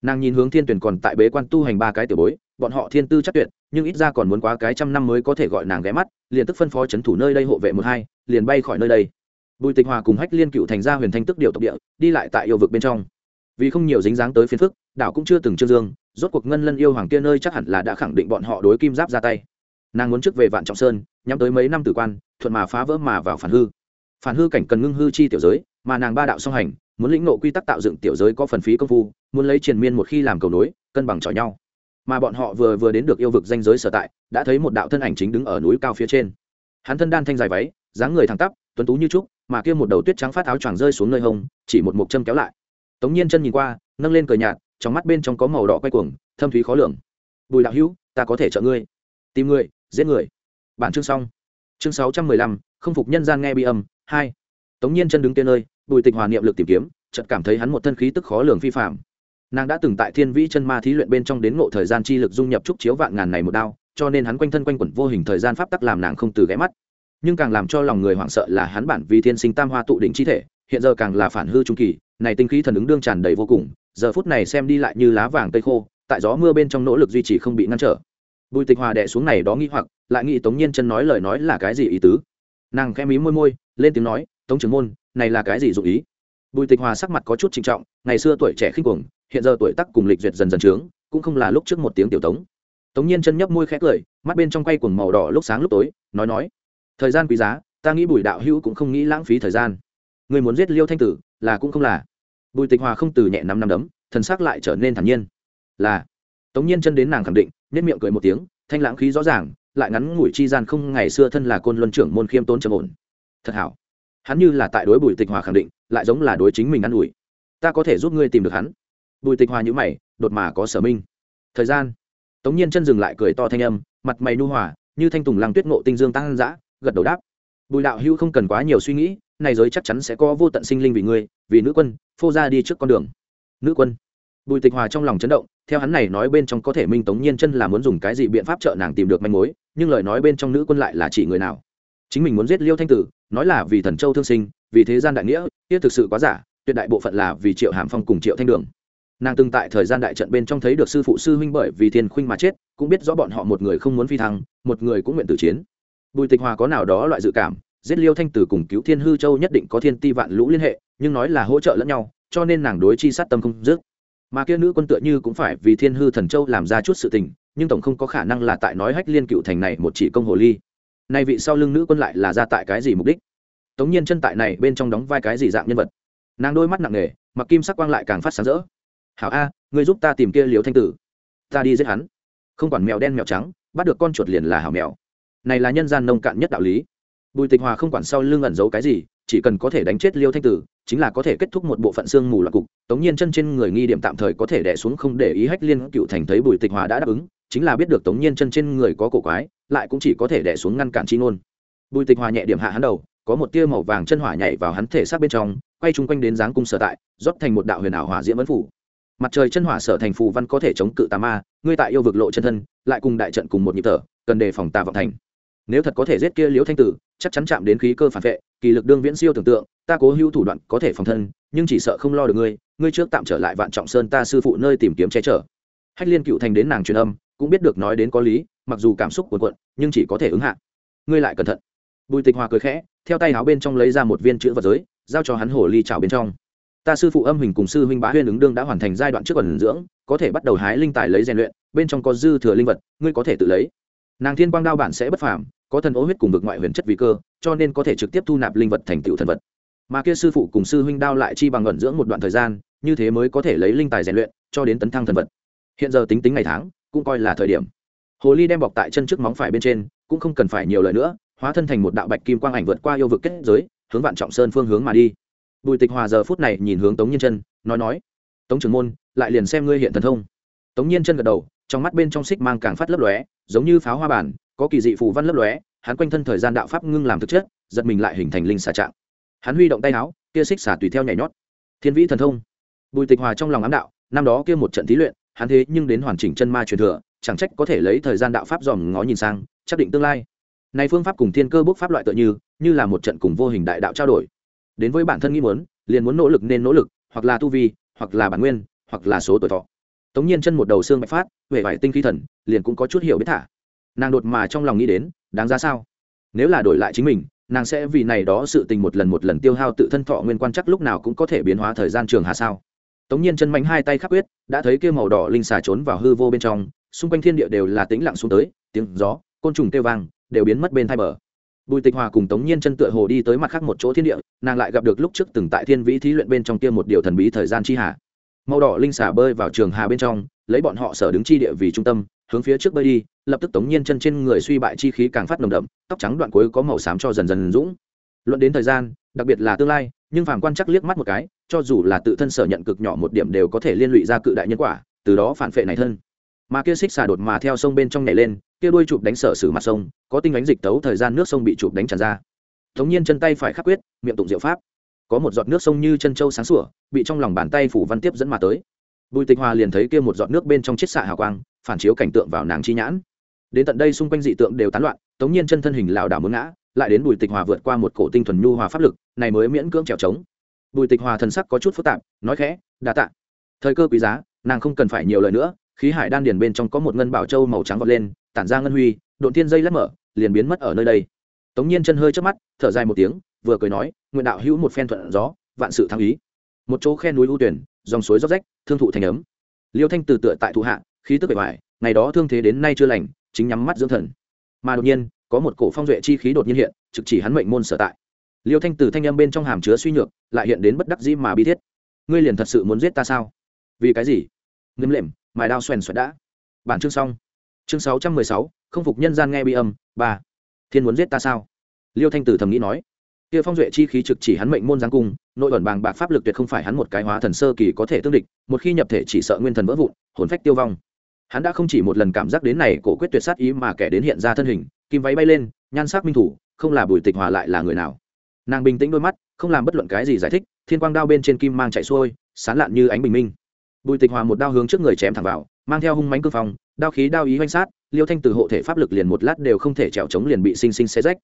Nàng nhìn hướng thiên tuyển còn tại bế quan tu hành ba cái tiểu bối, bọn họ thiên tư chắc tuyệt, nhưng ít ra còn muốn quá cái trăm năm mới có thể gọi nàng ghé mắt, liền tức phân phó c h ấ n thủ nơi đây hộ vệ một hai, liền bay khỏi nơi đây. Bùi tịch hòa cùng hách liên cựu thành ra huyền thanh tức điệu tộc địa, đi lại tại yêu vực bên trong. Vì không nhiều dính dáng tới phiến phức, đảo cũng chưa từng trương dương, rốt cuộc ngân lân yêu hoàng kia nơi chắc hẳn là đã khẳng định bọn họ đối kim giáp ra tay. Nàng muốn trước về vạn trọng sơn, nhắm tới mấy năm tử quan, thuận mà phá vỡ mà vào phản hư phản hư cảnh cần ngưng hư chi tiểu giới, mà nàng ba đạo song hành, muốn lĩnh nộ quy tắc tạo dựng tiểu giới có phần phí công phu, muốn lấy triền miên một khi làm cầu nối, cân bằng chọi nhau. Mà bọn họ vừa vừa đến được yêu vực danh giới sở tại, đã thấy một đạo thân ảnh chính đứng ở núi cao phía trên. Hắn thân đan thanh dài váy, dáng người thẳng tắp, tuấn tú như trúc, mà kia một đầu tuyết trắng phát áo choàng rơi xuống nơi hông, chỉ một mục châm kéo lại. Tống nhiên chân nhìn qua, nâng lên cờ nhạt, trong mắt bên trong có màu đỏ quay cuồng, thâm thúy khó lường. Bùi đạo hữu, ta có thể trợ ngươi. Tìm người, giết người. Bản chương xong. Chương sáu trăm mười lăm, không phục nhân gian nghe bi âm hai. Tống nhiên chân đứng kia nơi, bùi tịch hòa niệm lực tìm kiếm, chợt cảm thấy hắn một thân khí tức khó lường phi phạm nàng đã từng tại thiên vĩ chân ma thí luyện bên trong đến ngộ thời gian chi lực dung nhập trúc chiếu vạn ngàn này một đao, cho nên hắn quanh thân quanh quẩn vô hình thời gian pháp tắc làm nàng không từ ghé mắt. Nhưng càng làm cho lòng người hoảng sợ là hắn bản vì thiên sinh tam hoa tụ đỉnh chi thể, hiện giờ càng là phản hư trung kỳ, này tinh khí thần ứng đương tràn đầy vô cùng, giờ phút này xem đi lại như lá vàng tây khô, tại gió mưa bên trong nỗ lực duy trì không bị ngăn trở. Bùi tịch hòa đẻ xuống này đó nghĩ hoặc, lại nghĩ tống nhiên chân nói lời nói là cái gì ý tứ? Nàng khẽ mí môi môi, lên tiếng nói, tống trưởng môn, này là cái gì dụ ý? Bùi tịch hòa sắc mặt có chút trinh trọng, ngày xưa tuổi trẻ khinh cuồng, hiện giờ tuổi tác cùng lịch duyệt dần dần trướng, cũng không là lúc trước một tiếng tiểu tống. Tống nhiên chân nhấp môi khẽ cười, mắt bên trong quay cuồng màu đỏ lúc sáng lúc tối, nói nói, thời gian quý giá, ta nghĩ bùi đạo hữu cũng không nghĩ lãng phí thời gian. Người muốn giết liêu thanh tử, là cũng không là. Bùi tịch hòa không từ nhẹ năm năm đấm, thần sắc lại trở nên thản nhiên. Là. Tống nhiên chân đến nàng khẳng định nhất miệng cười một tiếng, thanh lãng khí rõ ràng lại ngắn ngủi chi gian không, ngày xưa thân là côn luân trưởng môn khiêm tốn trầm ổn. Thật hảo. Hắn như là tại đối bùi tịch hòa khẳng định, lại giống là đối chính mình ă n ủi. Ta có thể giúp ngươi tìm được hắn. Bùi tịch hòa nhữ mày, đột mà có sở minh. Thời gian. Tống nhiên chân dừng lại cười to thanh âm, mặt mày nu hòa, như thanh tùng lăng tuyết ngộ tinh dương tăng dã, gật đầu đáp. Bùi đạo hưu không cần quá nhiều suy nghĩ, này giới chắc chắn sẽ có vô tận sinh linh vì ngươi, vì nữ quân, phô ra đi trước con đường. Nữ quân bùi tịch hòa trong lòng chấn động, theo hắn này nói bên trong có thể minh tống nhiên chân là muốn dùng cái gì biện pháp trợ nàng tìm được manh mối, nhưng lời nói bên trong nữ quân lại là chỉ người nào. Chính mình muốn giết liêu thanh tử, nói là vì thần châu thương sinh, vì thế gian đại nghĩa, kia thực sự quá giả, tuyệt đại bộ phận là vì triệu hàm phong cùng triệu thanh đường. Nàng từng tại thời gian đại trận bên trong thấy được sư phụ sư huynh bởi vì thiên khuynh mà chết, cũng biết rõ bọn họ một người không muốn phi thăng, một người cũng nguyện tử chiến. Bùi tịch hòa có nào đó loại dự cảm, giết liêu thanh tử cùng cứu thiên hư châu nhất định có thiên ti vạn lũ liên hệ, nhưng nói là hỗ trợ lẫn nhau, cho nên nàng đối chi sát tâm không dứt mà kia nữ quân tựa như cũng phải vì thiên hư thần châu làm ra chút sự tình, nhưng tổng không có khả năng là tại nói hách liên cựu thành này một chỉ công hồ ly. Nay vị sau lưng nữ quân lại là ra tại cái gì mục đích? Tống nhiên chân tại này bên trong đóng vai cái gì dạng nhân vật? Nàng đôi mắt nặng nề, mặc kim sắc quang lại càng phát sáng rỡ. Hảo a người giúp ta tìm kia liều thanh tử. Ta đi giết hắn. Không quản mèo đen mèo trắng, bắt được con chuột liền là hảo mèo. Này là nhân gian nông cạn nhất đạo lý. Bùi tịch hòa không quản sau lưng ẩn giấu cái gì chỉ cần có thể đánh chết liêu thanh tử, chính là có thể kết thúc một bộ phận xương mù loạn cục. Tống nhiên chân trên người nghi điểm tạm thời có thể đẻ xuống không để ý hách liên cựu thành thấy bùi tịch hòa đã đáp ứng, chính là biết được tống nhiên chân trên người có cổ quái, lại cũng chỉ có thể đẻ xuống ngăn cản chi ngôn. Bùi tịch hòa nhẹ điểm hạ hắn đầu, có một tia màu vàng chân hỏa nhảy vào hắn thể xác bên trong, quay chung quanh đến dáng cung sở tại, rót thành một đạo huyền ảo hỏa diễm vấn phủ. Mặt trời chân hỏa sở thành phù văn có thể chống cự tà ma, ngươi tại yêu vực lộ chân thân, lại cùng đại trận cùng một nhịp thở, cần đề phòng tà vọng thành nếu thật có thể giết kia liễu thanh tử, chắc chắn chạm đến khí cơ phản vệ, kỳ lực đương viễn siêu tưởng tượng, ta cố hữu thủ đoạn có thể phòng thân, nhưng chỉ sợ không lo được ngươi ngươi trước tạm trở lại vạn trọng sơn ta sư phụ nơi tìm kiếm che chở. Hách liên cựu thành đến nàng truyền âm, cũng biết được nói đến có lý, mặc dù cảm xúc cuồn cuộn, nhưng chỉ có thể ứng hạ. Ngươi lại cẩn thận. Bùi tịch hòa cười khẽ, theo tay áo bên trong lấy ra một viên chữ vật giới, giao cho hắn hồ ly trào bên trong. Ta sư phụ âm hình cùng sư huynh bá huyên ứng đương đã hoàn thành giai đoạn trước ẩn dưỡng, có thể bắt đầu hái linh tài lấy rèn luyện, bên trong có dư thừa linh vật, ngươi có thể tự lấy nàng thiên quang đao bản sẽ bất phàm, có thần ố huyết cùng vực ngoại huyền chất vì cơ, cho nên có thể trực tiếp thu nạp linh vật thành tựu thần vật. Mà kia sư phụ cùng sư huynh đao lại chi bằng ẩn dưỡng một đoạn thời gian, như thế mới có thể lấy linh tài rèn luyện, cho đến tấn thăng thần vật. Hiện giờ tính tính ngày tháng, cũng coi là thời điểm. Hồ ly đem bọc tại chân trước móng phải bên trên, cũng không cần phải nhiều lời nữa, hóa thân thành một đạo bạch kim quang ảnh vượt qua yêu vực kết giới, hướng vạn trọng sơn phương hướng mà đi. Bùi tịch hòa giờ phút này nhìn hướng tống nhiên chân, nói nói, tống trưởng môn, lại liền xem ngươi hiện thần thông. Tống nhiên chân gật đầu, trong mắt bên trong xích mang càng phát lấp lóe giống như pháo hoa bản, có kỳ dị phù văn lấp lóe, hắn quanh thân thời gian đạo pháp ngưng làm thực chất, giật mình lại hình thành linh xà trạng. Hắn huy động tay áo, kia xích xả tùy theo nhảy nhót. Thiên vĩ thần thông. Bùi tịch hòa trong lòng ám đạo, năm đó kia một trận thí luyện, hắn thế nhưng đến hoàn chỉnh chân ma truyền thừa, chẳng trách có thể lấy thời gian đạo pháp dòm ngó nhìn sang, chắc định tương lai. Này phương pháp cùng thiên cơ bốc pháp loại tự như như là một trận cùng vô hình đại đạo trao đổi. Đến với bản thân nghĩ muốn, liền muốn nỗ lực nên nỗ lực, hoặc là tu vi, hoặc là bản nguyên, hoặc là số tuổi thọ tống nhiên chân một đầu xương bạch phát về vải tinh khí thần, liền cũng có chút hiểu biết thả. Nàng đột mà trong lòng nghĩ đến, đáng ra sao? Nếu là đổi lại chính mình, nàng sẽ vì này đó sự tình một lần một lần tiêu hao tự thân thọ nguyên quan chắc lúc nào cũng có thể biến hóa thời gian trường hà sao? Tống nhiên chân mạnh hai tay khắc quyết, đã thấy kia màu đỏ linh xà trốn vào hư vô bên trong, xung quanh thiên địa đều là tĩnh lặng xuống tới, tiếng gió, côn trùng kêu vang, đều biến mất bên thai bờ. Bùi tịch hòa cùng tống nhiên chân tựa hồ đi tới mặt khác một chỗ thiên địa, nàng lại gặp được lúc trước từng tại thiên vĩ thí luyện bên trong kia một điều thần bí thời gian chi hà màu đỏ linh xà bơi vào trường hà bên trong, lấy bọn họ sở đứng chi địa vì trung tâm, hướng phía trước bơi đi, lập tức tống nhiên chân trên người suy bại chi khí càng phát nồng đậm, tóc trắng đoạn cuối có màu xám cho dần dần dũng. Luận đến thời gian, đặc biệt là tương lai, nhưng phàm quan chắc liếc mắt một cái, cho dù là tự thân sở nhận cực nhỏ một điểm đều có thể liên lụy ra cự đại nhân quả, từ đó phản phệ này thân. Mà kia xích xà đột mà theo sông bên trong nhảy lên, kia đuôi chụp đánh sở sử mặt sông, có tinh ánh dịch tấu thời gian nước sông bị chụp đánh tràn ra. Tống nhiên chân tay phải khắc quyết, miệng tụng diệu pháp có một giọt nước sông như chân châu sáng sủa, bị trong lòng bàn tay phủ văn tiếp dẫn mà tới. Bùi tịch hòa liền thấy kia một giọt nước bên trong chiết xạ hào quang, phản chiếu cảnh tượng vào nàng chi nhãn. Đến tận đây xung quanh dị tượng đều tán loạn, tống nhiên chân thân hình lảo đảo muốn ngã, lại đến bùi tịch hòa vượt qua một cổ tinh thuần nhu hòa pháp lực, này mới miễn cưỡng trèo trống. Bùi tịch hòa thần sắc có chút phức tạp, nói khẽ, đa tạ. Thời cơ quý giá, nàng không cần phải nhiều lời nữa, khí hải đan điền bên trong có một ngân bảo châu màu trắng vọt lên, tản ra ngân huy đột tiên dây lắc mở, liền biến mất ở nơi đây. Tống nhiên chân hơi trước mắt, thở dài một tiếng vừa cười nói, nguyện đạo hữu một phen thuận gió, vạn sự thắng ý. Một chỗ khe núi ưu tuyển, dòng suối róc rách, thương thụ thành ấm. Liêu thanh từ tựa tại thụ hạ, khí tức bề ngoài ngày đó thương thế đến nay chưa lành, chính nhắm mắt dưỡng thần. Mà đột nhiên, có một cổ phong duệ chi khí đột nhiên hiện, trực chỉ hắn mệnh môn sở tại. Liêu thanh từ thanh âm bên trong hàm chứa suy nhược, lại hiện đến bất đắc dĩ mà bi thiết. Ngươi liền thật sự muốn giết ta sao? Vì cái gì? Ngâm lệm mài đao xoèn xoẹt đã. Bản chương xong. Chương sáu trăm mười sáu, không phục nhân gian nghe bi âm, ba. Thiên muốn giết ta sao? Liêu thanh tử thầm nghĩ nói kia phong duệ chi khí trực chỉ hắn mệnh môn giáng cung, nội ẩn bàng bạc pháp lực tuyệt không phải hắn một cái hóa thần sơ kỳ có thể tương địch, một khi nhập thể chỉ sợ nguyên thần vỡ vụn, hồn phách tiêu vong. Hắn đã không chỉ một lần cảm giác đến này cổ quyết tuyệt sát ý mà kẻ đến hiện ra thân hình, kim váy bay lên, nhan sắc minh thủ, không là bùi tịch hòa lại là người nào. Nàng bình tĩnh đôi mắt, không làm bất luận cái gì giải thích, thiên quang đao bên trên kim mang chạy xuôi, sán lạn như ánh bình minh. Bùi tịch hòa một đao hướng trước người chém thẳng vào, mang theo hung mánh cương phong, đao khí đao ý oanh sát, liêu thanh từ hộ thể pháp lực liền một lát đều không thể trèo trống liền bị sinh sinh xé rách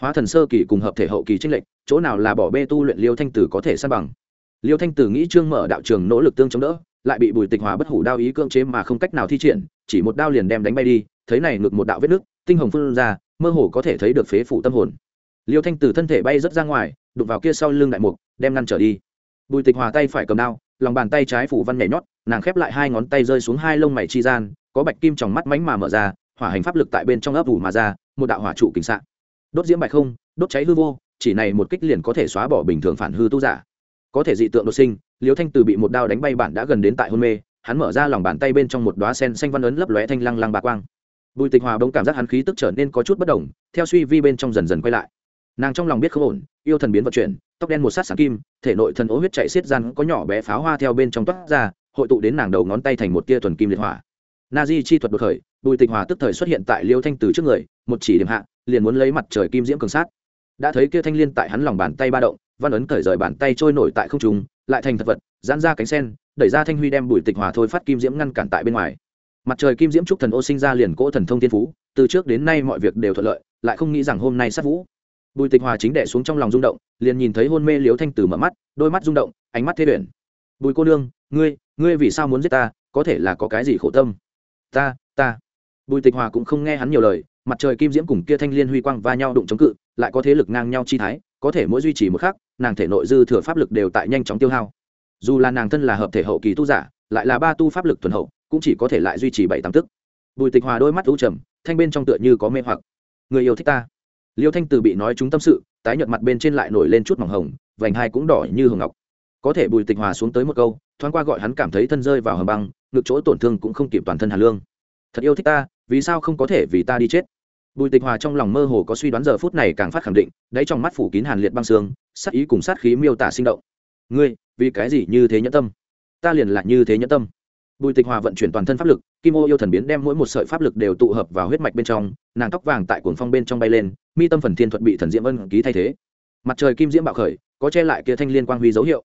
hóa thần sơ kỳ cùng hợp thể hậu kỳ tranh lệch, chỗ nào là bỏ bê tu luyện liêu thanh tử có thể san bằng. Liêu thanh tử nghĩ trương mở đạo trường nỗ lực tương chống đỡ, lại bị bùi tịch hòa bất hủ đao ý cưỡng chế mà không cách nào thi triển, chỉ một đao liền đem đánh bay đi, thấy này ngược một đạo vết nước, tinh hồng phun ra, mơ hồ có thể thấy được phế phủ tâm hồn. Liêu thanh tử thân thể bay rất ra ngoài, đụng vào kia sau lưng đại mục, đem ngăn trở đi. Bùi tịch hòa tay phải cầm đao, lòng bàn tay trái phủ văn nhảy nhót, nàng khép lại hai ngón tay rơi xuống hai lông mày chi gian, có bạch kim trong mắt mánh mà mở ra, hỏa hành pháp lực tại bên trong ấp ủ mà ra, một đạo hỏa trụ kính sạn đốt diễm bạch không, đốt cháy hư vô, chỉ này một kích liền có thể xóa bỏ bình thường phản hư tu giả. Có thể dị tượng đột sinh, liêu thanh từ bị một đao đánh bay bản đã gần đến tại hôn mê, hắn mở ra lòng bàn tay bên trong một đoá sen xanh văn ấn lấp lóe thanh lăng lăng bạc quang. Bùi tịch hòa bỗng cảm giác hắn khí tức trở nên có chút bất đồng, theo suy vi bên trong dần dần quay lại. Nàng trong lòng biết không ổn, yêu thần biến vận chuyển, tóc đen một sát sáng kim, thể nội thần ố huyết chạy xiết răn có nhỏ bé pháo hoa theo bên trong toát ra, hội tụ đến nàng đầu ngón tay thành một tia thuần kim liệt hỏa. Na di chi thuật đột khởi, bùi tịch hòa tức thời xuất hiện tại liêu thanh từ trước người, một chỉ điểm hạ liền muốn lấy mặt trời kim diễm cường sát. Đã thấy kia thanh liên tại hắn lòng bàn tay ba động, văn ấn cởi rời bàn tay trôi nổi tại không trung, lại thành thật vật, giãn ra cánh sen, đẩy ra thanh huy đem bùi tịch hòa thôi phát kim diễm ngăn cản tại bên ngoài. Mặt trời kim diễm trúc thần ô sinh ra liền cỗ thần thông thiên phú, từ trước đến nay mọi việc đều thuận lợi, lại không nghĩ rằng hôm nay sát vũ. Bùi tịch hòa chính đẻ xuống trong lòng rung động, liền nhìn thấy hôn mê liếu thanh tử mở mắt, đôi mắt rung động, ánh mắt thế tuyển bùi cô nương, ngươi ngươi vì sao muốn giết ta, có thể là có cái gì khổ tâm? Ta ta. Bùi tịch hòa cũng không nghe hắn nhiều lời mặt trời kim diễm cùng kia thanh liên huy quang va nhau đụng chống cự, lại có thế lực ngang nhau chi thái, có thể mỗi duy trì một khắc, nàng thể nội dư thừa pháp lực đều tại nhanh chóng tiêu hao. Dù là nàng thân là hợp thể hậu kỳ tu giả, lại là ba tu pháp lực thuần hậu, cũng chỉ có thể lại duy trì bảy tám tức. Bùi tịch hòa đôi mắt u trầm, thanh bên trong tựa như có mê hoặc. Người yêu thích ta. Liêu thanh từ bị nói chúng tâm sự, tái nhợt mặt bên trên lại nổi lên chút mỏng hồng, vành hai cũng đỏ như hồng ngọc. Có thể bùi tịch hòa xuống tới một câu, thoáng qua gọi hắn cảm thấy thân rơi vào hầm băng, ngực chỗ tổn thương cũng không kịp toàn thân hà lương. Thật yêu thích ta vì sao không có thể vì ta đi chết? Bùi tịch hòa trong lòng mơ hồ có suy đoán giờ phút này càng phát khẳng định, đáy trong mắt phủ kín hàn liệt băng xương sát ý cùng sát khí miêu tả sinh động. Ngươi, vì cái gì như thế nhẫn tâm? Ta liền là như thế nhẫn tâm. Bùi tịch hòa vận chuyển toàn thân pháp lực, kim ô yêu thần biến đem mỗi một sợi pháp lực đều tụ hợp vào huyết mạch bên trong, nàng tóc vàng tại cuồng phong bên trong bay lên, mi tâm phần thiên thuật bị thần diễm ân ký thay thế. Mặt trời kim diễm bạo khởi, có che lại kia thanh liên quang huy dấu hiệu.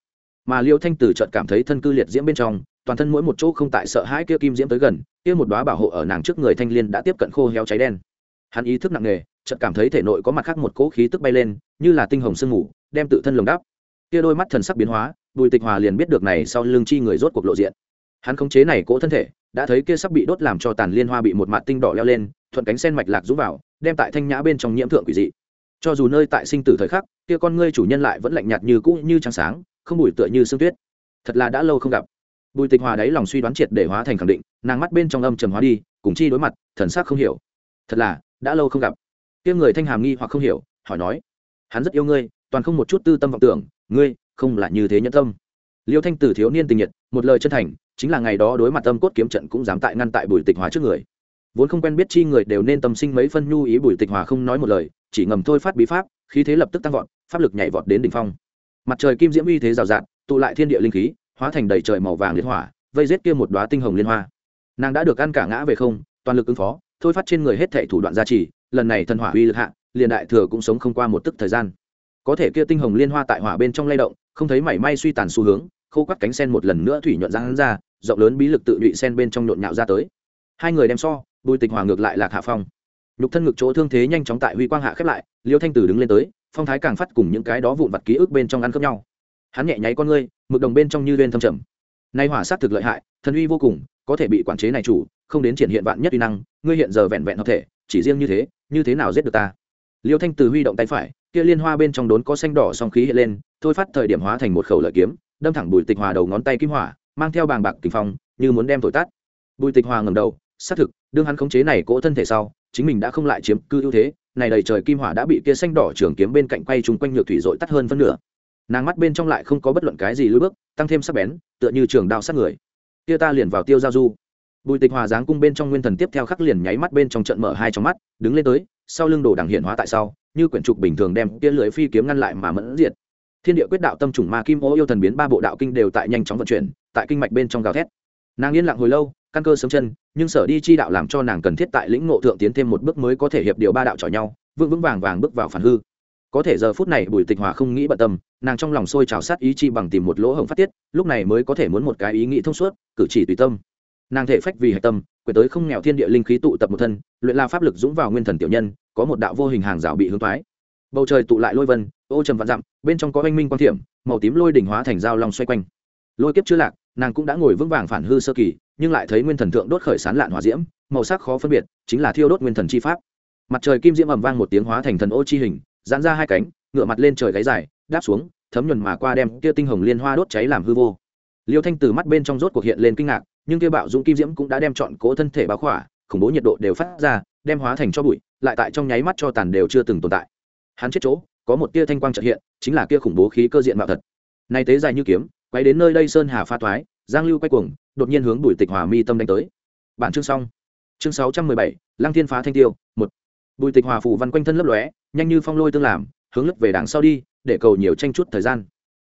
Mà liêu thanh tử chợt cảm thấy thân cư liệt diễm bên trong, toàn thân mỗi một chỗ không tại sợ hãi kia kim diễm tới gần kia một đóa bảo hộ ở nàng trước người thanh liên đã tiếp cận khô héo cháy đen. Hắn ý thức nặng nề, chợt cảm thấy thể nội có mặt khác một cỗ khí tức bay lên, như là tinh hồng sương mù, đem tự thân lồng đắp. Kia đôi mắt thần sắc biến hóa, bùi tịch hòa liền biết được này sau lưng chi người rốt cuộc lộ diện. Hắn khống chế này cỗ thân thể, đã thấy kia sắp bị đốt làm cho tàn liên hoa bị một mạt tinh đỏ leo lên, thuận cánh sen mạch lạc rũ vào, đem tại thanh nhã bên trong nhiễm thượng quỷ dị. Cho dù nơi tại sinh tử thời khắc, kia con ngươi chủ nhân lại vẫn lạnh nhạt như cũ như trăng sáng, không bụi tựa như sương tuyết. Thật là đã lâu không gặp bùi tịch hòa đáy lòng suy đoán triệt để hóa thành khẳng định, nàng mắt bên trong âm trầm hóa đi, cùng chi đối mặt, thần sắc không hiểu. Thật là, đã lâu không gặp. Tiếng người thanh hàm nghi hoặc không hiểu, hỏi nói, hắn rất yêu ngươi, toàn không một chút tư tâm vọng tưởng, ngươi không là như thế nhân tâm. Liêu thanh tử thiếu niên tình nhiệt, một lời chân thành, chính là ngày đó đối mặt âm cốt kiếm trận cũng dám tại ngăn tại bùi tịch hòa trước người. Vốn không quen biết chi người đều nên tâm sinh mấy phân nhu ý, bùi tịch hòa không nói một lời, chỉ ngầm thôi phát bí pháp, khí thế lập tức tăng vọt, pháp lực nhảy vọt đến đỉnh phong. Mặt trời kim diễm uy thế rào rạt, tụ lại thiên địa linh khí hóa thành đầy trời màu vàng liên hỏa, vây giết kia một đoá tinh hồng liên hoa. Nàng đã được ăn cả ngã về không, toàn lực ứng phó, thôi phát trên người hết thệ thủ đoạn gia trì, lần này thần hỏa uy lực hạ, liền đại thừa cũng sống không qua một tức thời gian. Có thể kia tinh hồng liên hoa tại hỏa bên trong lay động, không thấy mảy may suy tàn xu hướng, khô quắt cánh sen một lần nữa thủy nhuận răng hắn ra, rộng lớn bí lực tự nhụy sen bên trong nhộn nhạo ra tới. Hai người đem so, bùi tịch hòa ngược lại lạc hạ phong. Nhục thân ngực chỗ thương thế nhanh chóng tại huy quang hạ khép lại, liêu thanh tử đứng lên tới, phong thái càng phát cùng những cái đó vụn vặt ký ức bên trong ăn khớp nhau. Hắn nhẹ nháy con ngươi mực đồng bên trong như lên thâm trầm. Nay hỏa sát thực lợi hại, thần uy vô cùng, có thể bị quản chế này chủ, không đến triển hiện vạn nhất uy năng, ngươi hiện giờ vẹn vẹn hợp thể, chỉ riêng như thế như thế nào giết được ta? Liêu thanh từ huy động tay phải, kia liên hoa bên trong đốn có xanh đỏ song khí hiện lên, thôi phát thời điểm hóa thành một khẩu lợi kiếm, đâm thẳng bùi tịch hòa đầu ngón tay kim hỏa, mang theo bàng bạc kinh phong, như muốn đem thổi tắt. Bùi tịch hòa ngầm đầu, xác thực, đương hắn khống chế này cỗ thân thể sau, chính mình đã không lại chiếm cư ưu thế, này đầy trời kim hỏa đã bị kia xanh đỏ trường kiếm bên cạnh quay chung quanh nhược thủy dội tắt hơn phân nửa nàng mắt bên trong lại không có bất luận cái gì lưỡi bước, tăng thêm sắc bén, tựa như trường đao sát người. Kia ta liền vào tiêu giao du. Bùi tịch hòa dáng cung bên trong nguyên thần tiếp theo khắc liền nháy mắt bên trong trận mở hai trong mắt, đứng lên tới, sau lưng đồ đằng hiện hóa tại sau, như quyển trục bình thường đem kia lưỡi phi kiếm ngăn lại mà mẫn diệt. Thiên địa quyết đạo tâm trùng ma kim ô yêu thần biến ba bộ đạo kinh đều tại nhanh chóng vận chuyển, tại kinh mạch bên trong gào thét. Nàng yên lặng hồi lâu, căn cơ sớm chân, nhưng sở đi chi đạo làm cho nàng cần thiết tại lĩnh ngộ thượng tiến thêm một bước mới có thể hiệp điều ba đạo trò nhau, vững vững vàng vàng bước vào phản hư có thể giờ phút này bùi tịch hòa không nghĩ bận tâm, nàng trong lòng sôi trào sát ý chi bằng tìm một lỗ hổng phát tiết, lúc này mới có thể muốn một cái ý nghĩ thông suốt, cử chỉ tùy tâm. Nàng thể phách vì hạch tâm quyển tới không nghèo thiên địa linh khí tụ tập một thân, luyện la pháp lực dũng vào nguyên thần tiểu nhân, có một đạo vô hình hàng rào bị hướng thoái. Bầu trời tụ lại lôi vân, ô trầm vạn dặm, bên trong có oanh minh quan thiểm, màu tím lôi đỉnh hóa thành dao long xoay quanh. Lôi kiếp chưa lạc, nàng cũng đã ngồi vững vàng phản hư sơ kỳ, nhưng lại thấy nguyên thần thượng đốt khởi sán lạn hỏa diễm, màu sắc khó phân biệt, chính là thiêu đốt nguyên thần chi pháp. Mặt trời kim diễm ầm vang một tiếng hóa thành thần ô chi hình giãn ra hai cánh ngựa mặt lên trời gáy dài, đáp xuống, thấm nhuần mà qua đem kia tinh hồng liên hoa đốt cháy làm hư vô. Liêu thanh từ mắt bên trong rốt cuộc hiện lên kinh ngạc, nhưng kia bạo dũng kim diễm cũng đã đem chọn cố thân thể báo khỏa, khủng bố nhiệt độ đều phát ra, đem hóa thành cho bụi, lại tại trong nháy mắt cho tàn đều chưa từng tồn tại. Hắn chết chỗ, có một tia thanh quang trợ hiện, chính là kia khủng bố khí cơ diện mạo thật. Nay tế dài như kiếm, quay đến nơi đây sơn hà pha toái, giang lưu quay cuồng, đột nhiên hướng bụi tịch hòa mi tâm đánh tới. Bản chương xong. Chương sáu trăm mười bảy, lăng thiên phá thanh tiêu, một bùi tịch hòa phù văn quanh thân lấp lóe, nhanh như phong lôi tương làm, hướng lấp về đằng sau đi, để cầu nhiều tranh chút thời gian.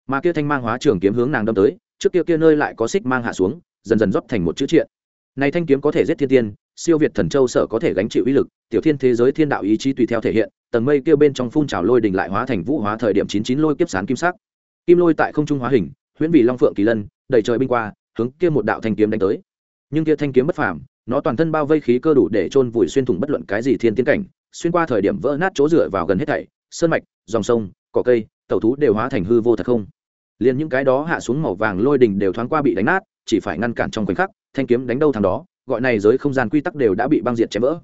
Mà kia thanh mang hóa trường kiếm hướng nàng đâm tới, trước kia kia nơi lại có xích mang hạ xuống, dần dần rót thành một chữ triện. Này thanh kiếm có thể giết thiên tiên, siêu việt thần châu sở có thể gánh chịu uy lực, tiểu thiên thế giới thiên đạo ý chí tùy theo thể hiện, tầng mây kia bên trong phun trào lôi đình lại hóa thành vũ hóa thời điểm chín chín lôi kiếp sán kim sắc. Kim lôi tại không trung hóa hình, huyễn vị long phượng kỳ lân đẩy trời binh qua, hướng kia một đạo thanh kiếm đánh tới. Nhưng kia thanh kiếm bất phàm nó toàn thân bao vây khí cơ đủ để chôn vùi xuyên thủng bất luận cái gì thiên tiến cảnh, xuyên qua thời điểm vỡ nát chỗ dựa vào gần hết thảy, sơn mạch, dòng sông, cỏ cây, tẩu thú đều hóa thành hư vô thật không. Liền những cái đó hạ xuống màu vàng lôi đình đều thoáng qua bị đánh nát, chỉ phải ngăn cản trong khoảnh khắc, thanh kiếm đánh đâu thằng đó, gọi này giới không gian quy tắc đều đã bị băng diệt chém vỡ.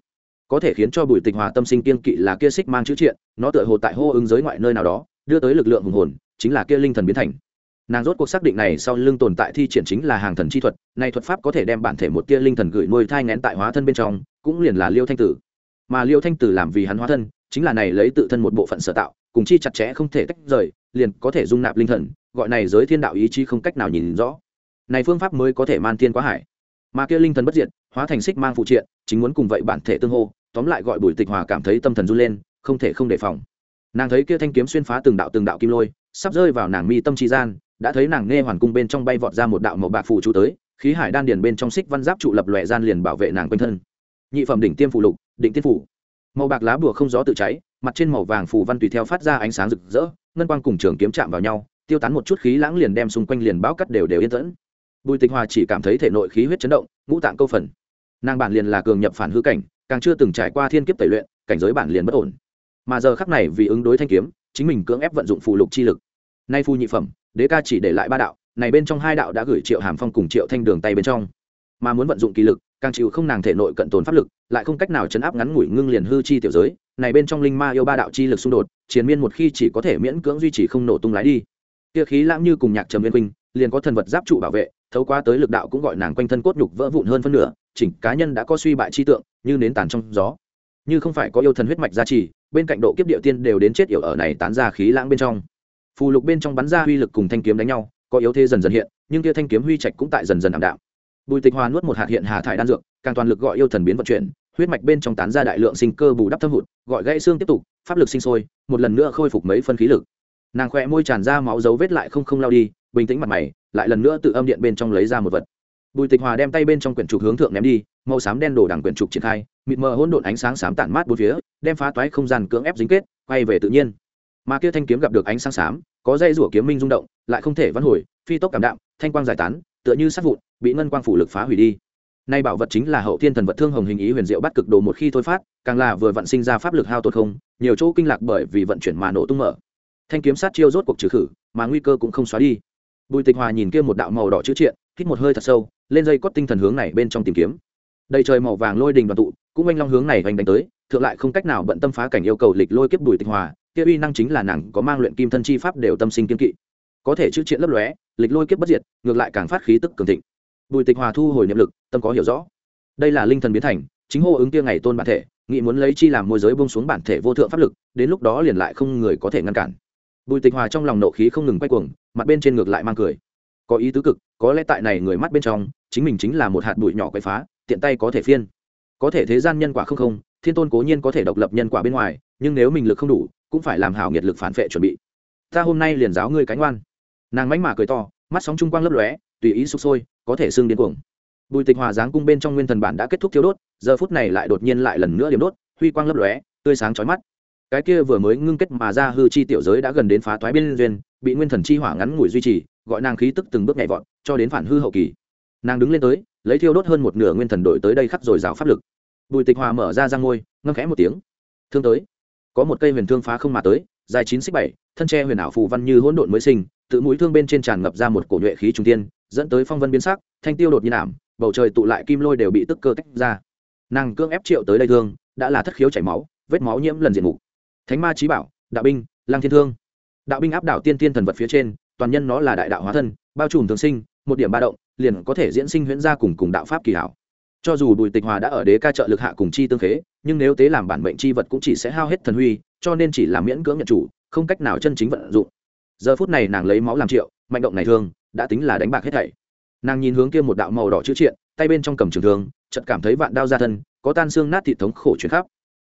Có thể khiến cho bùi tịch hòa tâm sinh kiên kỵ là kia xích mang chữ triện, nó tựa hồ tại hô ứng giới ngoại nơi nào đó, đưa tới lực lượng hùng hồn, chính là kia linh thần biến thành nàng rốt cuộc xác định này sau lưng tồn tại thi triển chính là hàng thần chi thuật này thuật pháp có thể đem bản thể một tia linh thần gửi nuôi thai ngén tại hóa thân bên trong, cũng liền là liêu thanh tử. Mà liêu thanh tử làm vì hắn hóa thân, chính là này lấy tự thân một bộ phận sở tạo, cùng chi chặt chẽ không thể tách rời, liền có thể dung nạp linh thần, gọi này giới thiên đạo ý chí không cách nào nhìn rõ. Này phương pháp mới có thể man thiên quá hải. Mà kia linh thần bất diệt, hóa thành xích mang phụ triện, chính muốn cùng vậy bản thể tương hô, tóm lại gọi bùi tịch hòa cảm thấy tâm thần run lên, không thể không đề phòng. Nàng thấy kia thanh kiếm xuyên phá từng đạo từng đạo kim lôi, sắp rơi vào nàng mi tâm trí gian đã thấy nàng nghe hoàn cung bên trong bay vọt ra một đạo màu bạc phù chú tới, khí hải đan điền bên trong xích văn giáp trụ lập lòe gian liền bảo vệ nàng quanh thân. Nhị phẩm đỉnh tiêm phù lục định tiên phủ màu bạc lá bùa không gió tự cháy, mặt trên màu vàng phù văn tùy theo phát ra ánh sáng rực rỡ, ngân quang cùng trường kiếm chạm vào nhau, tiêu tán một chút khí lãng liền đem xung quanh liền bão cắt đều đều yên tĩnh. Bùi tịch hòa chỉ cảm thấy thể nội khí huyết chấn động, ngũ tạng câu phần. Nàng bản liền là cường nhập phản hư cảnh, càng chưa từng trải qua thiên kiếp tẩy luyện, cảnh giới bản liền bất ổn. Mà giờ khắc này vì ứng đối thanh kiếm, chính mình cưỡng ép vận dụng phù lục chi lực nay phu nhị phẩm, đế ca chỉ để lại ba đạo, này bên trong hai đạo đã gửi triệu hàm phong cùng triệu thanh đường tay bên trong. Mà muốn vận dụng kỳ lực, càng chịu không nàng thể nội cận tồn pháp lực, lại không cách nào chấn áp ngắn ngủi ngưng liền hư chi tiểu giới, này bên trong linh ma yêu ba đạo chi lực xung đột chiến miên một khi chỉ có thể miễn cưỡng duy trì không nổ tung lái đi. Kia khí lãng như cùng nhạc trầm viên huynh, liền có thần vật giáp trụ bảo vệ, thấu qua tới lực đạo cũng gọi nàng quanh thân cốt nhục vỡ vụn hơn phân nửa, chỉnh cá nhân đã có suy bại chi tượng, như nến tàn trong gió. Như không phải có yêu thần huyết mạch gia trì, bên cạnh độ kiếp địa tiên đều đến chết yểu ở này tán ra khí lãng bên trong phù lục bên trong bắn ra uy lực cùng thanh kiếm đánh nhau, có yếu thế dần dần hiện, nhưng kia thanh kiếm huy trạch cũng tại dần dần ảm đạm. Bùi tịch hòa nuốt một hạt hiện hà thải đan dược, càng toàn lực gọi yêu thần biến vận chuyển, huyết mạch bên trong tán ra đại lượng sinh cơ bù đắp thâm hụt, gọi gãy xương tiếp tục, pháp lực sinh sôi, một lần nữa khôi phục mấy phân khí lực. Nàng khỏe môi tràn ra máu dấu vết lại không không lao đi, bình tĩnh mặt mày, lại lần nữa tự âm điện bên trong lấy ra một vật. Bùi tịch hòa đem tay bên trong quyển trục hướng thượng ném đi, màu xám đen đổ đằng quyển trục triển khai, mịt mờ hỗn độn ánh sáng xám tản mát bốn phía, đem phá toái không gian cưỡng ép dính kết, quay về tự nhiên mà kia thanh kiếm gặp được ánh sáng xám, có dây rủa kiếm minh rung động, lại không thể vãn hồi, phi tốc cảm đạm, thanh quang giải tán, tựa như sát vụn, bị ngân quang phủ lực phá hủy đi. Nay bảo vật chính là hậu thiên thần vật thương hồng hình ý huyền diệu bắt cực đồ một khi thôi phát, càng là vừa vận sinh ra pháp lực hao tột không, nhiều chỗ kinh lạc bởi vì vận chuyển mà nổ tung mở. Thanh kiếm sát chiêu rốt cuộc trừ khử, mà nguy cơ cũng không xóa đi. Bùi tịch hòa nhìn kia một đạo màu đỏ chữ triện, hít một hơi thật sâu, lên dây cót tinh thần hướng này bên trong tìm kiếm. Đầy trời màu vàng lôi đình đoàn tụ, cũng anh long hướng này hoành đánh tới, thượng lại không cách nào bận tâm phá cảnh yêu cầu lịch lôi kiếp bùi tịch hòa kia uy năng chính là nàng có mang luyện kim thân chi pháp đều tâm sinh kiên kỵ. Có thể chữ triện lấp lóe, lịch lôi kiếp bất diệt, ngược lại càng phát khí tức cường thịnh. Bùi tịch hòa thu hồi niệm lực, tâm có hiểu rõ. Đây là linh thần biến thành, chính hô ứng kia ngày tôn bản thể nghị muốn lấy chi làm môi giới bông xuống bản thể vô thượng pháp lực, đến lúc đó liền lại không người có thể ngăn cản. Bùi tịch hòa trong lòng nộ khí không ngừng quay cuồng, mặt bên trên ngược lại mang cười. Có ý tứ cực, có lẽ tại này người mắt bên trong, chính mình chính là một hạt bụi nhỏ quậy phá, tiện tay có thể phiên. Có thể thế gian nhân quả không không, thiên tôn cố nhiên có thể độc lập nhân quả bên ngoài, nhưng nếu mình lực không đủ cũng phải làm hảo nghiệt lực phản vệ chuẩn bị. Ta hôm nay liền giáo ngươi cánh oan nàng mánh mà cười to, mắt sóng trung quang lấp lóe, tùy ý sụp sôi, có thể xương điên cuồng. Bùi tịch hòa giáng cung bên trong nguyên thần bản đã kết thúc thiếu đốt, giờ phút này lại đột nhiên lại lần nữa điểm đốt, huy quang lấp lóe, tươi sáng chói mắt. Cái kia vừa mới ngưng kết mà ra hư chi tiểu giới đã gần đến phá toái biên duyên, bị nguyên thần chi hỏa ngắn ngủi duy trì, gọi nàng khí tức từng bước nhảy vọt, cho đến phản hư hậu kỳ. Nàng đứng lên tới, lấy thiêu đốt hơn một nửa nguyên thần đội tới đây khắc rồi rào pháp lực. Bùi tịch hòa mở ra ra ngôi ngâm khẽ một tiếng. Thương tới có một cây huyền thương phá không mà tới, dài chín xích bảy, thân tre huyền ảo phù văn như hỗn độn mới sinh, tự mũi thương bên trên tràn ngập ra một cổ nhuệ khí trung tiên, dẫn tới phong vân biến sắc, thanh tiêu đột nhiên ảm, bầu trời tụ lại kim lôi đều bị tức cơ tách ra. Nàng cương ép triệu tới đây thương, đã là thất khiếu chảy máu, vết máu nhiễm lần diện mục. Thánh ma trí bảo, đạo binh, lang thiên thương. Đạo binh áp đảo tiên tiên thần vật phía trên, toàn nhân nó là đại đạo hóa thân, bao trùm thường sinh, một điểm ba động, liền có thể diễn sinh huyễn ra cùng cùng đạo pháp kỳ hảo cho dù bùi tịch hòa đã ở đế ca trợ lực hạ cùng chi tương khế, nhưng nếu tế làm bản mệnh chi vật cũng chỉ sẽ hao hết thần huy, cho nên chỉ là miễn cưỡng nhận chủ, không cách nào chân chính vận dụng. Giờ phút này nàng lấy máu làm triệu, mạnh động này thương, đã tính là đánh bạc hết thảy. Nàng nhìn hướng kia một đạo màu đỏ chữ triện, tay bên trong cầm trường thương, chợt cảm thấy vạn đao ra thân, có tan xương nát thị thống khổ chuyển khắp.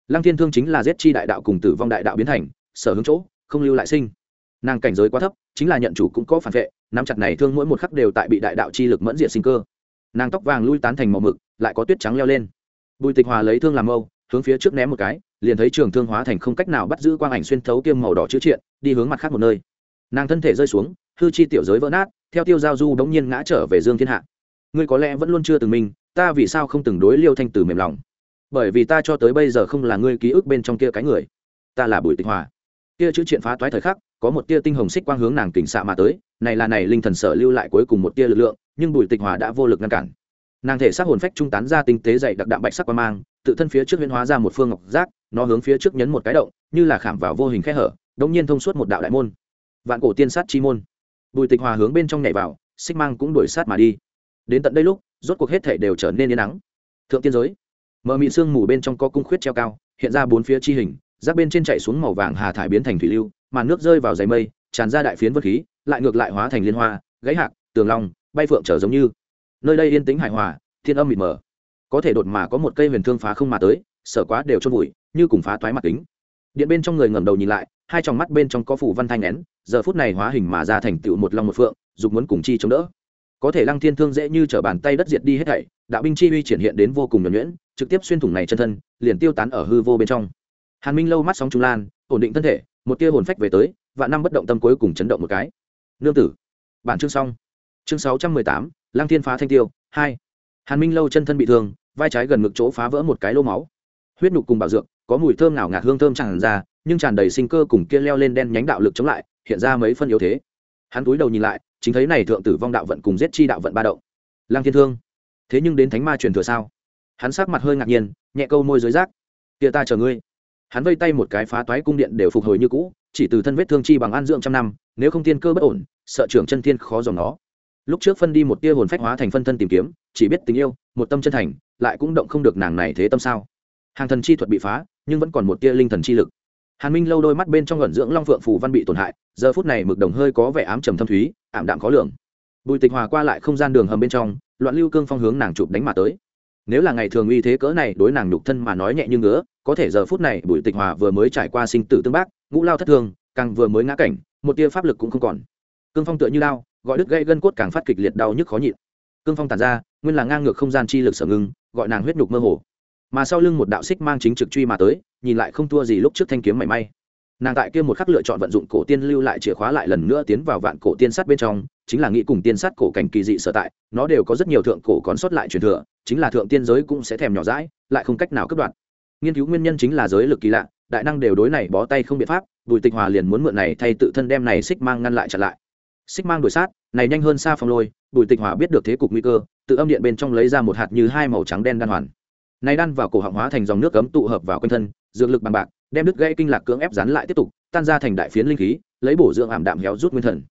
Lăng thiên thương chính là giết chi đại đạo cùng tử vong đại đạo biến thành, sở hướng chỗ, không lưu lại sinh. Nàng cảnh giới quá thấp, chính là nhận chủ cũng có phản vệ, nắm chặt này thương mỗi một khắc đều tại bị đại đạo chi lực mẫn diện sinh cơ nàng tóc vàng lui tán thành màu mực, lại có tuyết trắng leo lên. Bùi tịch hòa lấy thương làm mâu, hướng phía trước ném một cái, liền thấy trường thương hóa thành không cách nào bắt giữ quang ảnh xuyên thấu kiêm màu đỏ chữ triện, đi hướng mặt khác một nơi. Nàng thân thể rơi xuống, hư chi tiểu giới vỡ nát, theo tiêu giao du bỗng nhiên ngã trở về dương thiên hạ. Ngươi có lẽ vẫn luôn chưa từng minh ta vì sao không từng đối liêu thanh từ mềm lòng? Bởi vì ta cho tới bây giờ không là ngươi ký ức bên trong kia cái người. Ta là bùi tịch hòa. Kia chữ triện phá toái thời khắc, có một tia tinh hồng xích quang hướng nàng kình xạ mà tới, này là này linh thần sở lưu lại cuối cùng một tia lực lượng nhưng bùi tịch hòa đã vô lực ngăn cản. Nàng thể xác hồn phách trung tán ra tinh tế dày đặc đạm bạch sắc qua mang, tự thân phía trước huyễn hóa ra một phương ngọc giác, nó hướng phía trước nhấn một cái động, như là khảm vào vô hình khe hở đống nhiên thông suốt một đạo đại môn. Vạn cổ tiên sát chi môn. Bùi tịch hòa hướng bên trong nhảy vào, xích mang cũng đuổi sát mà đi. Đến tận đây lúc, rốt cuộc hết thể đều trở nên yên nắng thượng tiên giới. Mờ mị sương mù bên trong có cung khuyết treo cao, hiện ra bốn phía chi hình, giáp bên trên chạy xuống màu vàng hà thải biến thành thủy lưu mà nước rơi vào dày mây, tràn ra đại phiến vật khí, lại ngược lại hóa thành liên hoa, gãy hạc, tường long bay phượng trở giống như. Nơi đây yên tĩnh hài hòa, thiên âm mịt mờ. Có thể đột mà có một cây huyền thương phá không mà tới, sở quá đều chôn vùi, như cùng phá toái mặt kính. Điện bên trong người ngẩng đầu nhìn lại, hai tròng mắt bên trong có phủ văn thanh nén, giờ phút này hóa hình mà ra thành tựu một long một phượng, dục muốn cùng chi chống đỡ. Có thể lăng thiên thương dễ như t bàn tay đất diệt đi hết thảy, đạo binh chi uy triển hiện đến vô cùng nhuẩn nhuyễn, trực tiếp xuyên thủng này chân thân, liền tiêu tán ở hư vô bên trong. Hàn minh lâu mắt sóng trung lan, ổn định thân thể, một tia hồn phách về tới và năm bất động tâm cuối cùng chấn động một cái. Nương tử, bản chương xong chương sáu trăm mười tám, lăng thiên phá thanh tiêu, hai. Hàn minh lâu chân thân bị thương, vai trái gần ngực chỗ phá vỡ một cái lô máu. Huyết nhục cùng bảo dược, có mùi thơm nào ngạt hương thơm tràn ra, nhưng tràn đầy sinh cơ cùng kia leo lên đen nhánh đạo lực chống lại, hiện ra mấy phân yếu thế. Hắn túi đầu nhìn lại, chính thấy này thượng tử vong đạo vận cùng giết chi đạo vận ba động. Lang thiên thương, thế nhưng đến thánh ma truyền thừa sao? Hắn sắc mặt hơi ngạc nhiên, nhẹ câu môi dưới rác. Kia ta chờ ngươi. Hắn vây tay một cái phá toái cung điện đều phục hồi như cũ, chỉ từ thân vết thương chi bằng an dưỡng trăm năm, nếu không tiên cơ bất ổn, sợ trưởng chân thiên khó dòng nó lúc trước phân đi một tia hồn phách hóa thành phân thân tìm kiếm, chỉ biết tình yêu, một tâm chân thành, lại cũng động không được nàng này thế tâm sao. Hàng thần chi thuật bị phá, nhưng vẫn còn một tia linh thần chi lực. Hàn minh lâu đôi mắt bên trong gần dưỡng long phượng phù văn bị tổn hại, giờ phút này mực đồng hơi có vẻ ám trầm thâm thúy, ảm đạm khó lường. Bùi tịch hòa qua lại không gian đường hầm bên trong, loạn lưu cương phong hướng nàng chụp đánh mà tới. Nếu là ngày thường uy thế cỡ này đối nàng nhục thân mà nói nhẹ như ngứa, có thể giờ phút này bùi tịch hòa vừa mới trải qua sinh tử tương bác, ngũ lao thất thương càng vừa mới ngã cảnh, một tia pháp lực cũng không còn. Cương phong tựa như lao gọi đứt gây gân cốt càng phát kịch liệt đau nhức khó nhịn. Cương phong tàn ra, nguyên là ngang ngược không gian chi lực sở ngưng, gọi nàng huyết nhục mơ hồ. Mà sau lưng một đạo xích mang chính trực truy mà tới, nhìn lại không thua gì lúc trước thanh kiếm mảy may. Nàng tại kia một khắc lựa chọn vận dụng cổ tiên lưu lại chìa khóa lại lần nữa tiến vào vạn cổ tiên sắt bên trong, chính là nghĩ cùng tiên sắt cổ cảnh kỳ dị sở tại, nó đều có rất nhiều thượng cổ còn sót lại truyền thừa, chính là thượng tiên giới cũng sẽ thèm nhỏ rãi lại không cách nào cấp đoạt. nghiên cứu nguyên nhân chính là giới lực kỳ lạ, đại năng đều đối này bó tay không biện pháp, bùi tịch hòa liền muốn mượn này thay tự thân đem này xích mang ngăn lại chặn lại xích mang đuổi sát, này nhanh hơn xa phong lôi, bùi tịch hỏa biết được thế cục nguy cơ, tự âm điện bên trong lấy ra một hạt như hai màu trắng đen đan hoàn. Này đan vào cổ họng hóa thành dòng nước cấm tụ hợp vào quanh thân, dược lực bằng bạc, đem đứt gãy kinh lạc cưỡng ép dán lại tiếp tục, tan ra thành đại phiến linh khí, lấy bổ dưỡng ảm đạm héo rút nguyên thần.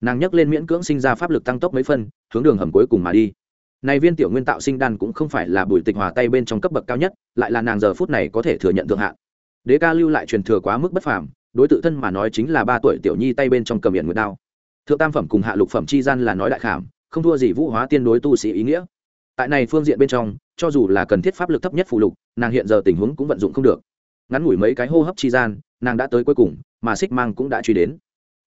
Nàng nhấc lên miễn cưỡng sinh ra pháp lực tăng tốc mấy phân, hướng đường hầm cuối cùng mà đi. Này viên tiểu nguyên tạo sinh đan cũng không phải là bùi tịch hòa tay bên trong cấp bậc cao nhất, lại là nàng giờ phút này có thể thừa nhận thượng hạn. Đế ca lưu lại truyền thừa quá mức bất phàm, đối tự thân mà nói chính là ba tuổi tiểu nhi tay bên trong cầm hiện nguyệt đao thượng tam phẩm cùng hạ lục phẩm chi gian là nói đại khảm, không thua gì vũ hóa tiên đối tu sĩ ý nghĩa. Tại này phương diện bên trong, cho dù là cần thiết pháp lực thấp nhất phụ lục, nàng hiện giờ tình huống cũng vận dụng không được. Ngắn ngủi mấy cái hô hấp chi gian, nàng đã tới cuối cùng, mà xích mang cũng đã truy đến.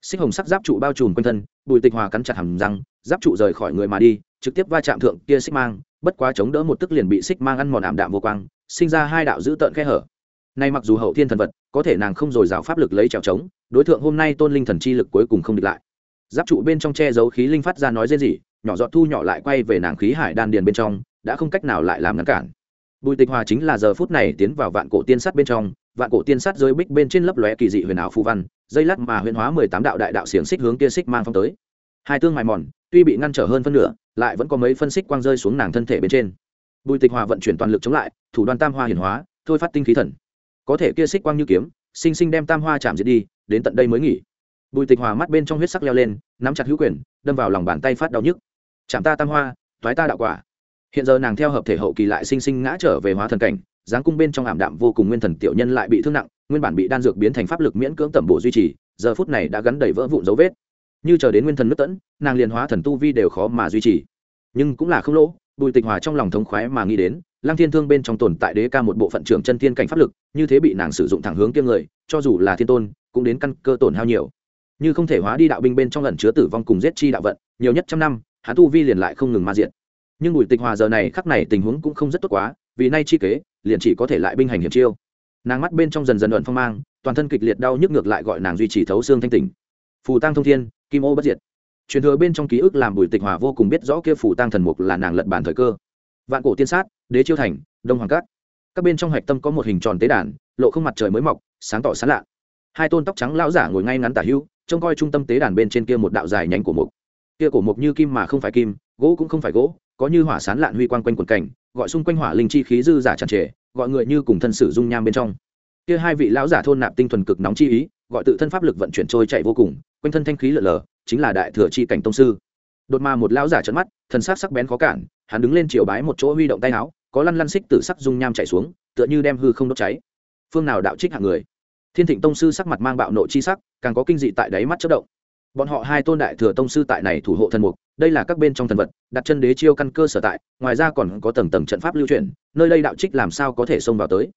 Xích hồng sắc giáp trụ bao trùm quanh thân, bùi tịch hòa cắn chặt hầm răng, giáp trụ rời khỏi người mà đi, trực tiếp va chạm thượng kia xích mang, bất quá chống đỡ một tức liền bị xích mang ăn mòn ảm đạm vô quang, sinh ra hai đạo dữ tợn khe hở. Nay mặc dù hậu thiên thần vật, có thể nàng không dồi dào pháp lực lấy trèo trống, đối tượng hôm nay tôn linh thần chi lực cuối cùng không địch lại giáp trụ bên trong che giấu khí linh phát ra nói dễ gì nhỏ giọt thu nhỏ lại quay về nàng khí hải đan điền bên trong, đã không cách nào lại làm ngăn cản. Bùi tịch hòa chính là giờ phút này tiến vào vạn cổ tiên sắt bên trong, vạn cổ tiên sắt rơi bích bên trên lấp lóe kỳ dị huyền ảo phù văn, dây lát mà huyền hóa mười tám đạo đại đạo xiềng xích hướng kia xích mang phong tới. Hai tương mài mòn, tuy bị ngăn trở hơn phân nửa, lại vẫn có mấy phân xích quang rơi xuống nàng thân thể bên trên. Bùi tịch hòa vận chuyển toàn lực chống lại, thủ đoàn tam hoa hiển hóa, thôi phát tinh khí thần. Có thể kia xích quang như kiếm, sinh sinh đem tam hoa chạm diệt đi, đến tận đây mới nghỉ bùi tịch hòa mắt bên trong huyết sắc leo lên, nắm chặt hữu quyền, đâm vào lòng bàn tay phát đau nhức. Chạm ta tam hoa thoái ta đạo quả. Hiện giờ nàng theo hợp thể hậu kỳ lại sinh sinh ngã trở về hóa thần cảnh, dáng cung bên trong ảm đạm vô cùng nguyên thần tiểu nhân lại bị thương nặng, nguyên bản bị đan dược biến thành pháp lực miễn cưỡng tẩm bổ duy trì, giờ phút này đã gắn đầy vỡ vụn dấu vết. Như chờ đến nguyên thần nước tẫn, nàng liền hóa thần tu vi đều khó mà duy trì. Nhưng cũng là không lỗ, bùi tịch hòa trong lòng thống khoái mà nghĩ đến, lăng thiên thương bên trong tồn tại đế ca một bộ phận trưởng chân thiên cảnh pháp lực, như thế bị nàng sử dụng thẳng hướng kiêng người, cho dù là thiên tôn, cũng đến căn cơ tổn hao nhiều như không thể hóa đi đạo binh bên trong lần chứa tử vong cùng giết chi đạo vận, nhiều nhất trăm năm, hắn tu vi liền lại không ngừng ma diện nhưng bùi tịch hòa giờ này khắc này tình huống cũng không rất tốt quá, vì nay chi kế, liền chỉ có thể lại binh hành hiểm chiêu. Nàng mắt bên trong dần dần ẩn phong mang, toàn thân kịch liệt đau nhức ngược lại gọi nàng duy trì thấu xương thanh tỉnh. Phù tăng thông thiên, kim ô bất diệt. Truyền thừa bên trong ký ức làm bùi tịch hòa vô cùng biết rõ kia phù tăng thần mục là nàng lật bản thời cơ. Vạn cổ tiên sát, đế chiêu thành, đông hoàng cát. Các bên trong hạch tâm có một hình tròn tế đàn, lộ không mặt trời mới mọc, sáng tỏ sán lạ. Hai tôn tóc trắng lão giả ngồi ngay ngắn tả hưu trông coi trung tâm tế đàn bên trên kia một đạo dài nhánh của mục. Kia cổ mục như kim mà không phải kim, gỗ cũng không phải gỗ, có như hỏa sán lạn huy quang quanh quần cảnh, gọi xung quanh hỏa linh chi khí dư giả tràn trề, gọi người như cùng thân sử dung nham bên trong. Kia hai vị lão giả thôn nạp tinh thuần cực nóng chi ý, gọi tự thân pháp lực vận chuyển trôi chạy vô cùng, quanh thân thanh khí lở lở, chính là đại thừa chi cảnh tông sư. Đột mà một lão giả trợn mắt, thần sắc sắc bén khó cản, hắn đứng lên chiều bái một chỗ huy động tay áo, có lăn lăn xích tử sắc dung nham chạy xuống, tựa như đem hư không đốt cháy. Phương nào đạo trích hạng người? Thiên thịnh tông sư sắc mặt mang bạo nộ chi sắc, càng có kinh dị tại đáy mắt chất động. Bọn họ hai tôn đại thừa tông sư tại này thủ hộ thần mục, đây là các bên trong thần vật, đặt chân đế chiêu căn cơ sở tại, ngoài ra còn có tầng tầng trận pháp lưu truyền, nơi đây đạo trích làm sao có thể xông vào tới.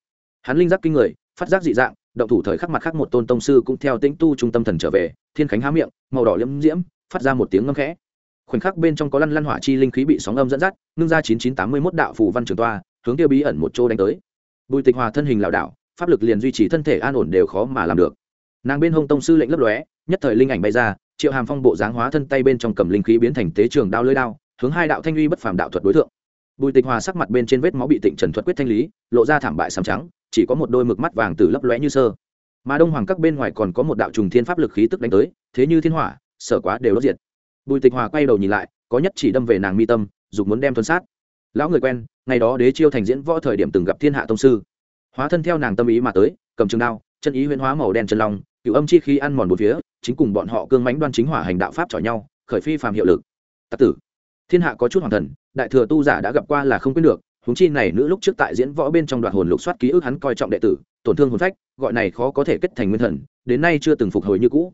Hắn linh giác kinh người, phát giác dị dạng, động thủ thời khắc mặt khác một tôn tông sư cũng theo tĩnh tu trung tâm thần trở về, thiên khánh há miệng, màu đỏ liễm diễm, phát ra một tiếng ngâm khẽ. Khoảnh khắc bên trong có lăn lăn hỏa chi linh khí bị sóng âm dẫn dắt, ngưng ra chín chín tám mươi mốt đạo phù văn trường toa, hướng tiêu bí ẩn một chỗ đánh tới. Bùi tịch hòa thân hình lảo đảo pháp lực liền duy trì thân thể an ổn đều khó mà làm được. Nàng bên hông tông sư lệnh lấp lóe, nhất thời linh ảnh bay ra, triệu hàm phong bộ dáng hóa thân tay bên trong cầm linh khí biến thành tế trường đao lưỡi đao, hướng hai đạo thanh uy bất phàm đạo thuật đối tượng bùi tịch hòa sắc mặt bên trên vết máu bị tịnh trần thuật quyết thanh lý, lộ ra thảm bại sàm trắng, chỉ có một đôi mực mắt vàng từ lấp lóe như sơ. Mà đông hoàng các bên ngoài còn có một đạo trùng thiên pháp lực khí tức đánh tới, thế như thiên hỏa sợ quá đều đốt diệt. Bùi tịch hòa quay đầu nhìn lại, có nhất chỉ đâm về nàng mi tâm, dục muốn đem thuần sát. Lão người quen, ngày đó đế chiêu thành diễn võ thời điểm từng gặp thiên hạ tông sư hóa thân theo nàng tâm ý mà tới, cầm trường đao, chân ý huyễn hóa màu đen chân long cựu âm chi khí ăn mòn một phía, chính cùng bọn họ cương mánh đoan chính hỏa hành đạo pháp chọi nhau, khởi phi phàm hiệu lực. Tặc tử, thiên hạ có chút hoàng thần, đại thừa tu giả đã gặp qua là không quyết được, huống chi này nữ lúc trước tại diễn võ bên trong đoạn hồn lục soát ký ức hắn coi trọng đệ tử, tổn thương hồn phách, gọi này khó có thể kết thành nguyên thần, đến nay chưa từng phục hồi như cũ.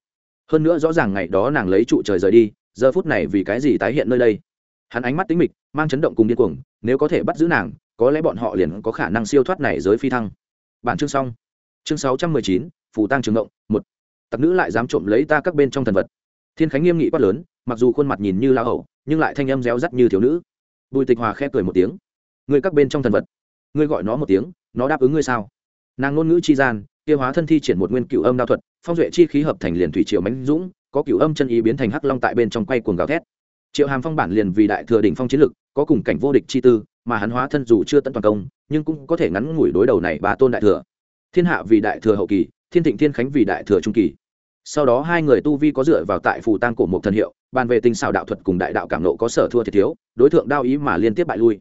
Hơn nữa rõ ràng ngày đó nàng lấy trụ trời rời đi, giờ phút này vì cái gì tái hiện nơi đây? Hắn ánh mắt tính mịch, mang chấn động cùng điên cuồng, nếu có thể bắt giữ nàng có lẽ bọn họ liền có khả năng siêu thoát này giới phi thăng. Bản chương xong. Chương sáu trăm mười chín, phù tăng trường động một. Tặc nữ lại dám trộm lấy ta các bên trong thần vật. Thiên khánh nghiêm nghị quát lớn, mặc dù khuôn mặt nhìn như lao hậu nhưng lại thanh âm réo rắt như thiếu nữ. Bùi tịch hòa khẽ cười một tiếng. Ngươi các bên trong thần vật. Ngươi gọi nó một tiếng, nó đáp ứng ngươi sao? Nàng ngôn ngữ chi gian kia hóa thân thi triển một nguyên cựu âm đao thuật, phong duệ chi khí hợp thành liền thủy triều mãnh dũng, có cựu âm chân ý biến thành hắc long tại bên trong quay cuồng gào thét. Triệu hàm phong bản liền vì đại thừa đỉnh phong chiến lực, có cùng cảnh vô địch chi tư mà hắn hóa thân dù chưa tận toàn công, nhưng cũng có thể ngắn ngủi đối đầu này ba tôn đại thừa. Thiên hạ vì đại thừa hậu kỳ, thiên thịnh thiên khánh vì đại thừa trung kỳ. Sau đó hai người tu vi có dựa vào tại phù tăng cổ một thần hiệu, bàn về tình xảo đạo thuật cùng đại đạo cảm nộ có sở thua thiệt thiếu, đối tượng đao ý mà liên tiếp bại lui.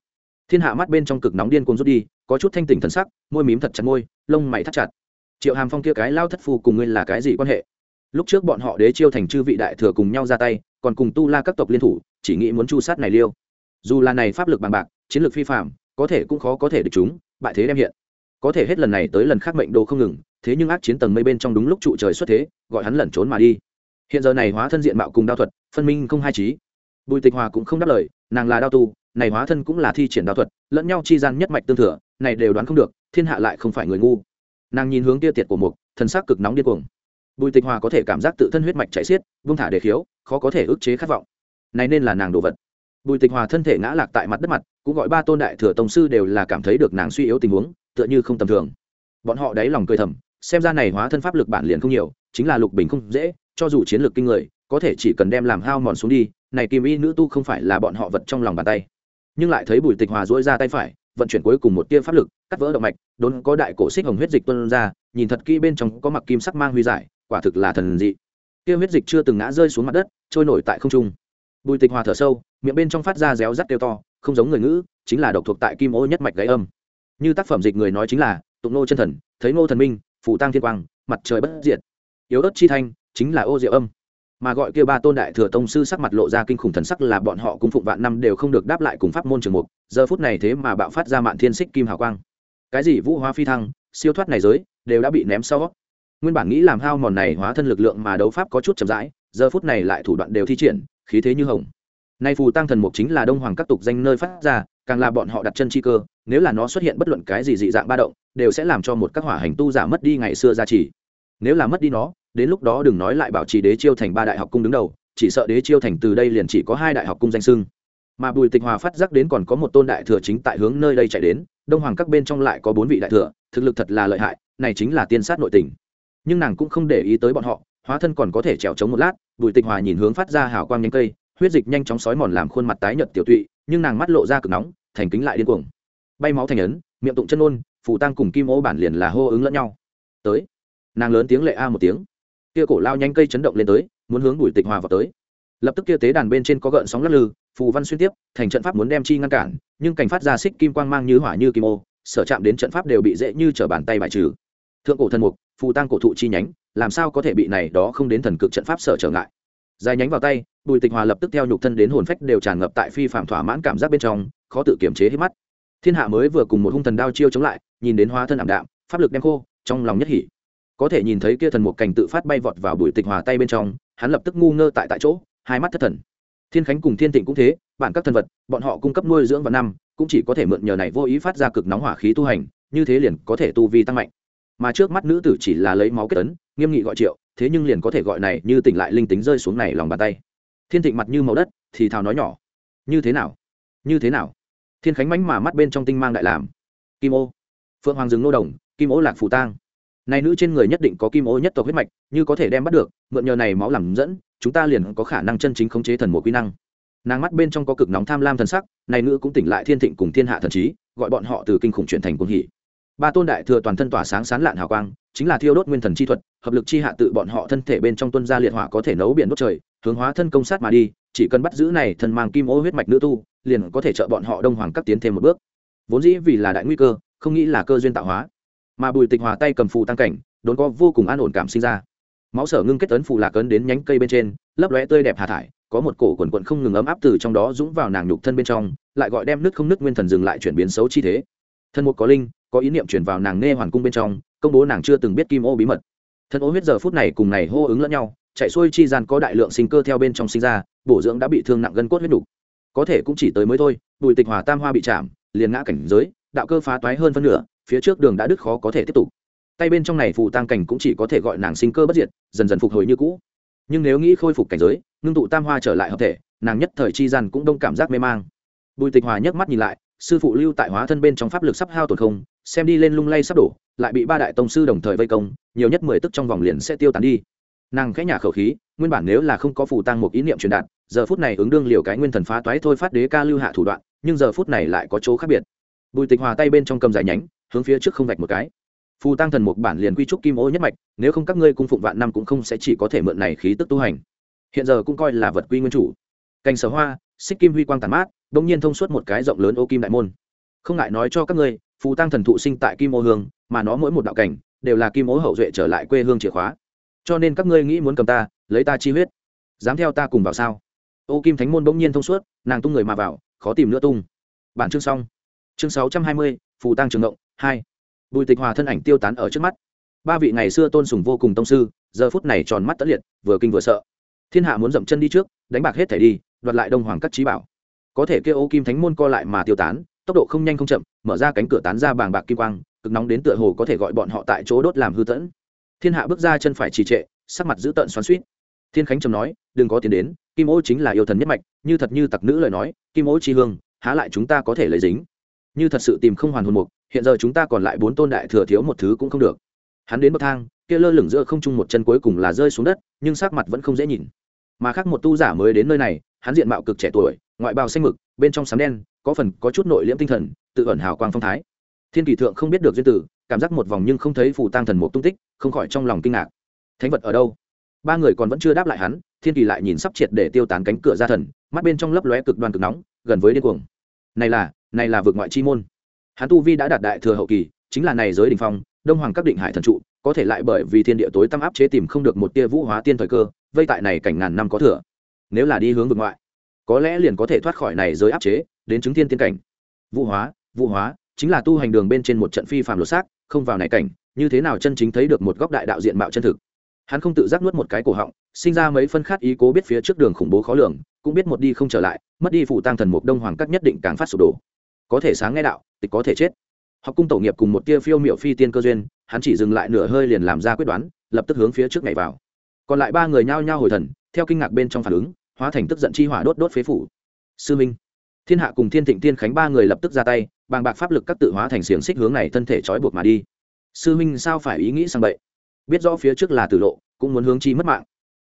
Thiên hạ mắt bên trong cực nóng điên cuồng rút đi, có chút thanh tỉnh thần sắc, môi mím thật chặt môi, lông mày thắt chặt. Triệu hàm phong kia cái lao thất phù cùng ngươi là cái gì quan hệ? Lúc trước bọn họ đế chiêu thành chư vị đại thừa cùng nhau ra tay, còn cùng tu la các tộc liên thủ, chỉ nghĩ muốn chu sát này liêu. Dù là này pháp lực bằng bạc chiến lược phi phạm, có thể cũng khó có thể được chúng, bại thế đem hiện. Có thể hết lần này tới lần khác mệnh đồ không ngừng, thế nhưng ác chiến tầng mây bên trong đúng lúc trụ trời xuất thế, gọi hắn lẩn trốn mà đi. Hiện giờ này hóa thân diện mạo cùng đao thuật, phân minh không hai trí. Bùi tịch hòa cũng không đáp lời, nàng là đao tu, này hóa thân cũng là thi triển đao thuật, lẫn nhau chi gian nhất mạch tương thừa, này đều đoán không được, thiên hạ lại không phải người ngu. Nàng nhìn hướng tia tiệt của mục thân xác cực nóng điên cuồng. Bùi tịch hòa có thể cảm giác tự thân huyết mạch chạy xiết, vung thả đề khiếu, khó có thể ức chế khát vọng. Này nên là nàng đồ vật. Bùi tịch hòa thân thể ngã lạc tại mặt đất mặt cũng gọi ba tôn đại thừa tông sư đều là cảm thấy được nàng suy yếu tình huống, tựa như không tầm thường. Bọn họ đáy lòng cười thầm, xem ra này hóa thân pháp lực bản liền không nhiều, chính là lục bình không dễ, cho dù chiến lược kinh người, có thể chỉ cần đem làm hao mòn xuống đi, này kim y nữ tu không phải là bọn họ vật trong lòng bàn tay. Nhưng lại thấy bùi tịch hòa dỗi ra tay phải, vận chuyển cuối cùng một tia pháp lực, cắt vỡ động mạch, đốn có đại cổ xích hồng huyết dịch tuân ra, nhìn thật kỹ bên trong có mặc kim sắc mang huy giải, quả thực là thần dị. Tia huyết dịch chưa từng ngã rơi xuống mặt đất, trôi nổi tại không trung. Bùi tịch hòa thở sâu, miệng bên trong phát ra réo rắt kêu to không giống người ngữ, chính là độc thuộc tại kim ô nhất mạch gáy âm. Như tác phẩm dịch người nói chính là, tụng nô chân thần, thấy ngô thần minh, phủ tăng thiên quang, mặt trời bất diệt. Yếu ớt chi thanh, chính là ô diệu âm. Mà gọi kia ba tôn đại thừa tông sư sắc mặt lộ ra kinh khủng thần sắc là bọn họ cung phụng vạn năm đều không được đáp lại cùng pháp môn trường mục, giờ phút này thế mà bạo phát ra mạn thiên xích kim hào quang. Cái gì vũ hóa phi thăng, siêu thoát này giới, đều đã bị ném sau. Nguyên bản nghĩ làm hao mòn này hóa thân lực lượng mà đấu pháp có chút chậm rãi, giờ phút này lại thủ đoạn đều thi triển, khí thế như hồng nay phù tăng thần mục chính là đông hoàng các tục danh nơi phát ra, càng là bọn họ đặt chân chi cơ, nếu là nó xuất hiện bất luận cái gì dị dạng ba động, đều sẽ làm cho một các hỏa hành tu giả mất đi ngày xưa gia trì. Nếu là mất đi nó, đến lúc đó đừng nói lại bảo trì đế chiêu thành ba đại học cung đứng đầu, chỉ sợ đế chiêu thành từ đây liền chỉ có hai đại học cung danh sưng mà bùi tịch hòa phát giác đến còn có một tôn đại thừa chính tại hướng nơi đây chạy đến, đông hoàng các bên trong lại có bốn vị đại thừa, thực lực thật là lợi hại, này chính là tiên sát nội tình. Nhưng nàng cũng không để ý tới bọn họ, hóa thân còn có thể trèo trống một lát, bùi tịch hòa nhìn hướng phát ra hào quang nhánh cây huyết dịch nhanh chóng sói mòn làm khuôn mặt tái nhợt tiểu tụy, nhưng nàng mắt lộ ra cực nóng, thành kính lại điên cuồng. Bay máu thành ấn, miệng tụng chân ôn, phù tăng cùng kim ô bản liền là hô ứng lẫn nhau. Tới. Nàng lớn tiếng lệ a một tiếng. Kia cổ lao nhanh cây chấn động lên tới, muốn hướng bùi tịch hòa vào tới. Lập tức kia tế đàn bên trên có gợn sóng lắc lư, phù văn xuyên tiếp, thành trận pháp muốn đem chi ngăn cản, nhưng cảnh phát ra xích kim quang mang như hỏa như kim ô, sở chạm đến trận pháp đều bị dễ như trở bàn tay bài trừ. Thượng cổ thần mục, phù tăng cổ thụ chi nhánh, làm sao có thể bị này đó không đến thần cực trận pháp sở trở ngại? Dài nhánh vào tay, bùi tịch hòa lập tức theo nhục thân đến hồn phách đều tràn ngập tại phi phạm thỏa mãn cảm giác bên trong, khó tự kiềm chế hết mắt. Thiên hạ mới vừa cùng một hung thần đao chiêu chống lại, nhìn đến hóa thân ảm đạm, pháp lực đem khô, trong lòng nhất hỉ. Có thể nhìn thấy kia thần một cảnh tự phát bay vọt vào bùi tịch hòa tay bên trong, hắn lập tức ngu ngơ tại tại chỗ, hai mắt thất thần. Thiên khánh cùng thiên tịnh cũng thế, bản các thần vật, bọn họ cung cấp nuôi dưỡng vào năm, cũng chỉ có thể mượn nhờ này vô ý phát ra cực nóng hỏa khí tu hành, như thế liền có thể tu vi tăng mạnh. Mà trước mắt nữ tử chỉ là lấy máu kết tấn nghiêm nghị gọi triệu thế nhưng liền có thể gọi này như tỉnh lại linh tính rơi xuống này lòng bàn tay. Thiên thịnh mặt như màu đất, thì thào nói nhỏ. Như thế nào? Như thế nào? Thiên khánh mánh mà mắt bên trong tinh mang đại làm. Kim ô. Phượng hoàng rừng nô đồng, kim ô lạc phù tang. Này nữ trên người nhất định có kim ô nhất tộc huyết mạch, như có thể đem bắt được, mượn nhờ này máu làm dẫn, chúng ta liền có khả năng chân chính khống chế thần mùa quy năng. Nàng mắt bên trong có cực nóng tham lam thần sắc, này nữ cũng tỉnh lại thiên thịnh cùng thiên hạ thần trí, gọi bọn họ từ kinh khủng chuyển thành cuồng hỉ ba tôn đại thừa toàn thân tỏa sáng sán lạn hào quang, chính là thiêu đốt nguyên thần chi thuật, hợp lực chi hạ tự bọn họ thân thể bên trong tuân gia liệt hỏa có thể nấu biển đốt trời, hướng hóa thân công sát mà đi, chỉ cần bắt giữ này thần mang kim ô huyết mạch nữ tu, liền có thể trợ bọn họ đông hoàng cấp tiến thêm một bước. Vốn dĩ vì là đại nguy cơ, không nghĩ là cơ duyên tạo hóa. Mà bùi tịch hòa tay cầm phù tăng cảnh, đốn có vô cùng an ổn cảm sinh ra. Máu sở ngưng kết ấn phù lạc ấn đến nhánh cây bên trên, lấp lóe tươi đẹp hà thải, có một cổ quần quận không ngừng ấm áp từ trong đó dũng vào nàng nhục thân bên trong, lại gọi đem nước không nước nguyên thần dừng lại chuyển biến xấu chi thế. Thân một có linh có ý niệm chuyển vào nàng nghe hoàn cung bên trong, công bố nàng chưa từng biết kim ô bí mật. Thân ô huyết giờ phút này cùng này hô ứng lẫn nhau, chạy xuôi chi gian có đại lượng sinh cơ theo bên trong sinh ra, bổ dưỡng đã bị thương nặng gân cốt huyết đủ. có thể cũng chỉ tới mới thôi, bùi tịch hòa tam hoa bị chạm, liền ngã cảnh giới, đạo cơ phá toái hơn phân nửa, phía trước đường đã đứt khó có thể tiếp tục. Tay bên trong này phụ tăng cảnh cũng chỉ có thể gọi nàng sinh cơ bất diệt, dần dần phục hồi như cũ. Nhưng nếu nghĩ khôi phục cảnh giới, ngưng tụ tam hoa trở lại hợp thể, nàng nhất thời chi gian cũng đông cảm giác mê mang. Bùi tịch hòa nhấc mắt nhìn lại, sư phụ lưu tại hóa thân bên trong pháp lực sắp hao tổn không xem đi lên lung lay sắp đổ, lại bị ba đại tông sư đồng thời vây công, nhiều nhất mười tức trong vòng liền sẽ tiêu tán đi. Nàng khẽ nhả khẩu khí, nguyên bản nếu là không có phù tăng một ý niệm truyền đạt, giờ phút này ứng đương liều cái nguyên thần phá toái thôi phát đế ca lưu hạ thủ đoạn, nhưng giờ phút này lại có chỗ khác biệt. Bùi tịch hòa tay bên trong cầm dài nhánh, hướng phía trước không vạch một cái. Phù tăng thần một bản liền quy trúc kim ô nhất mạch, nếu không các ngươi cung phụng vạn năm cũng không sẽ chỉ có thể mượn này khí tức tu hành. Hiện giờ cũng coi là vật quy nguyên chủ. Cành sở hoa, xích kim huy quang tàn mát, bỗng nhiên thông suốt một cái rộng lớn ô kim đại môn. Không ngại nói cho các ngươi phù tăng thần thụ sinh tại kim ô hương, mà nó mỗi một đạo cảnh đều là kim ô hậu duệ trở lại quê hương chìa khóa. Cho nên các ngươi nghĩ muốn cầm ta, lấy ta chi huyết. Dám theo ta cùng vào sao? Ô kim thánh môn bỗng nhiên thông suốt, nàng tung người mà vào, khó tìm nữa tung. Bản chương xong. Chương sáu trăm hai mươi, phù tăng trường ngộng, hai. Bùi tịch hòa thân ảnh tiêu tán ở trước mắt. Ba vị ngày xưa tôn sùng vô cùng tông sư, giờ phút này tròn mắt tất liệt, vừa kinh vừa sợ. Thiên hạ muốn dậm chân đi trước, đánh bạc hết thể đi, đoạt lại đông hoàng các trí bảo. Có thể kêu ô kim thánh môn co lại mà tiêu tán tốc độ không nhanh không chậm, mở ra cánh cửa tán ra bàng bạc kim quang, cực nóng đến tựa hồ có thể gọi bọn họ tại chỗ đốt làm hư tẫn. Thiên hạ bước ra chân phải trì trệ, sắc mặt giữ tợn xoắn suýt thiên khánh trầm nói, đừng có tiền đến, kim ô chính là yêu thần nhất mạch, như thật như tặc nữ lời nói, kim ô tri hương, há lại chúng ta có thể lấy dính. Như thật sự tìm không hoàn hồn mục, hiện giờ chúng ta còn lại bốn tôn đại thừa thiếu một thứ cũng không được. Hắn đến bậc thang, kia lơ lửng giữa không trung một chân cuối cùng là rơi xuống đất, nhưng sắc mặt vẫn không dễ nhìn. Mà khác một tu giả mới đến nơi này hắn diện mạo cực trẻ tuổi, ngoại bào xanh mực, bên trong sám đen, có phần có chút nội liễm tinh thần, tự ẩn hào quang phong thái. Thiên kỳ thượng không biết được duyên tử, cảm giác một vòng nhưng không thấy phù tăng thần một tung tích, không khỏi trong lòng kinh ngạc. Thánh vật ở đâu? Ba người còn vẫn chưa đáp lại hắn, thiên kỳ lại nhìn sắp triệt để tiêu tán cánh cửa ra thần, mắt bên trong lấp lóe cực đoan cực nóng, gần với điên cuồng. Này là này là vượt ngoại chi môn. Hắn tu vi đã đạt đại thừa hậu kỳ, chính là này giới đình phong, đông hoàng các định hải thần trụ, có thể lại bởi vì thiên địa tối tăm áp chế tìm không được một tia vũ hóa tiên thời cơ, vây tại này cảnh ngàn năm có thừa nếu là đi hướng vực ngoại, có lẽ liền có thể thoát khỏi này giới áp chế, đến chứng thiên tiên cảnh. Vũ hóa vũ hóa, chính là tu hành đường bên trên một trận phi phàm lột xác, không vào này cảnh, như thế nào chân chính thấy được một góc đại đạo diện mạo chân thực? Hắn không tự giác nuốt một cái cổ họng, sinh ra mấy phân khát ý cố biết phía trước đường khủng bố khó lường, cũng biết một đi không trở lại, mất đi phủ tăng thần mục đông hoàng các nhất định càng phát sụp đổ. Có thể sáng nghe đạo, tịch có thể chết. Học cung tổ nghiệp cùng một tia phiêu miệu phi tiên cơ duyên, hắn chỉ dừng lại nửa hơi liền làm ra quyết đoán, lập tức hướng phía trước nhảy vào. Còn lại ba người nhao nhao hồi thần theo kinh ngạc bên trong phản ứng, hóa thành tức giận chi hỏa đốt đốt phế phủ. Sư minh, thiên hạ cùng thiên thịnh tiên khánh ba người lập tức ra tay, bàng bạc pháp lực các tự hóa thành xiềng xích hướng này thân thể trói buộc mà đi. Sư minh sao phải ý nghĩ sang bậy? Biết rõ phía trước là tử lộ, cũng muốn hướng chi mất mạng.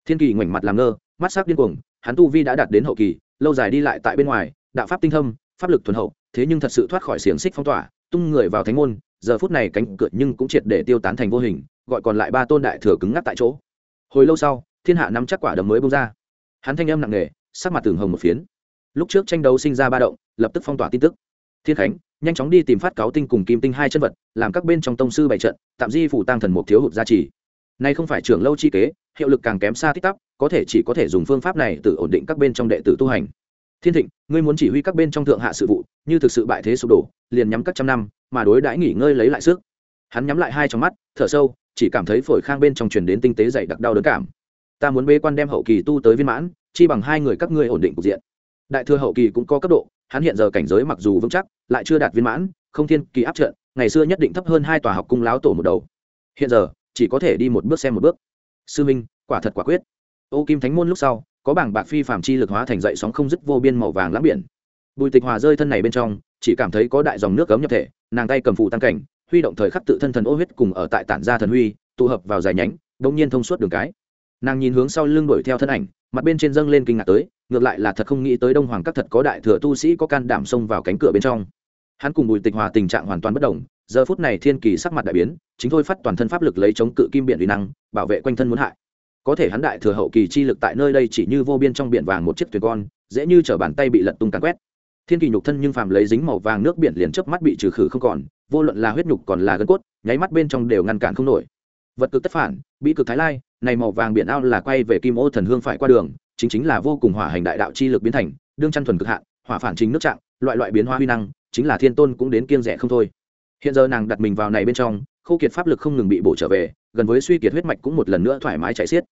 Thiên kỳ ngoảnh mặt làm ngơ, mắt sắc điên cuồng, hắn tu vi đã đạt đến hậu kỳ, lâu dài đi lại tại bên ngoài, đạo pháp tinh thâm, pháp lực thuần hậu, thế nhưng thật sự thoát khỏi xiềng xích phong tỏa, tung người vào thánh môn, giờ phút này cánh cửa nhưng cũng triệt để tiêu tán thành vô hình, gọi còn lại ba tôn đại thừa cứng ngắc tại chỗ. Hồi lâu sau thiên hạ nắm chắc quả đấm mới bông ra. Hắn thanh âm nặng nề, sắc mặt tường hồng một phiến. Lúc trước tranh đấu sinh ra ba động, lập tức phong tỏa tin tức. Thiên khánh, nhanh chóng đi tìm phát cáo tinh cùng kim tinh hai chân vật, làm các bên trong tông sư bày trận, tạm di phủ tăng thần mục thiếu hụt gia trì. Nay không phải trưởng lâu chi kế, hiệu lực càng kém xa tích tắc, có thể chỉ có thể dùng phương pháp này tự ổn định các bên trong đệ tử tu hành. Thiên thịnh, ngươi muốn chỉ huy các bên trong thượng hạ sự vụ, như thực sự bại thế sụp đổ, liền nhắm các trăm năm, mà đối đãi nghỉ ngơi lấy lại sức. Hắn nhắm lại hai trong mắt, thở sâu, chỉ cảm thấy phổi khang bên trong truyền đến tinh tế dày đặc đau đớn cảm ta muốn bế quan đem hậu kỳ tu tới viên mãn, chi bằng hai người các ngươi ổn định cục diện. Đại thừa hậu kỳ cũng có cấp độ, hắn hiện giờ cảnh giới mặc dù vững chắc, lại chưa đạt viên mãn, không thiên kỳ áp trận, ngày xưa nhất định thấp hơn hai tòa học cung láo tổ một đầu. Hiện giờ, chỉ có thể đi một bước xem một bước. Sư minh, quả thật quả quyết. Ô kim thánh môn lúc sau, có bảng bạc phi phạm chi lực hóa thành dậy sóng không dứt vô biên màu vàng lãng biển. Bùi tịch hòa rơi thân này bên trong, chỉ cảm thấy có đại dòng nước cấm nhập thể, nàng tay cầm phụ tăng cảnh, huy động thời khắc tự thân thần ô huyết cùng ở tại tản gia thần huy, tụ hợp vào dài nhánh đông nhiên thông suốt đường cái nàng nhìn hướng sau lưng đuổi theo thân ảnh, mặt bên trên dâng lên kinh ngạc tới, ngược lại là thật không nghĩ tới đông hoàng các thật có đại thừa tu sĩ có can đảm xông vào cánh cửa bên trong. Hắn cùng bùi tịch hòa tình trạng hoàn toàn bất đồng, giờ phút này thiên kỳ sắc mặt đại biến, chính thôi phát toàn thân pháp lực lấy chống cự kim biện uy năng, bảo vệ quanh thân muốn hại. Có thể hắn đại thừa hậu kỳ chi lực tại nơi đây chỉ như vô biên trong biển vàng một chiếc thuyền con, dễ như chở bàn tay bị lật tung càn quét. Thiên kỳ nhục thân nhưng phàm lấy dính màu vàng nước biển liền chớp mắt bị trừ khử không còn, vô luận là huyết nhục còn là gân cốt, nháy mắt bên trong đều ngăn cản không nổi vật cực tất phản bị cực thái lai, này màu vàng biển ao là quay về kim ô thần hương phải qua đường, chính chính là vô cùng hỏa hành đại đạo chi lực biến thành, đương chăn thuần cực hạn, hỏa phản chính nước trạng, loại loại biến hóa huy năng, chính là thiên tôn cũng đến kiêng rẻ không thôi. Hiện giờ nàng đặt mình vào này bên trong khâu kiệt pháp lực không ngừng bị bổ trở về, gần với suy kiệt huyết mạch cũng một lần nữa thoải mái chạy xiết.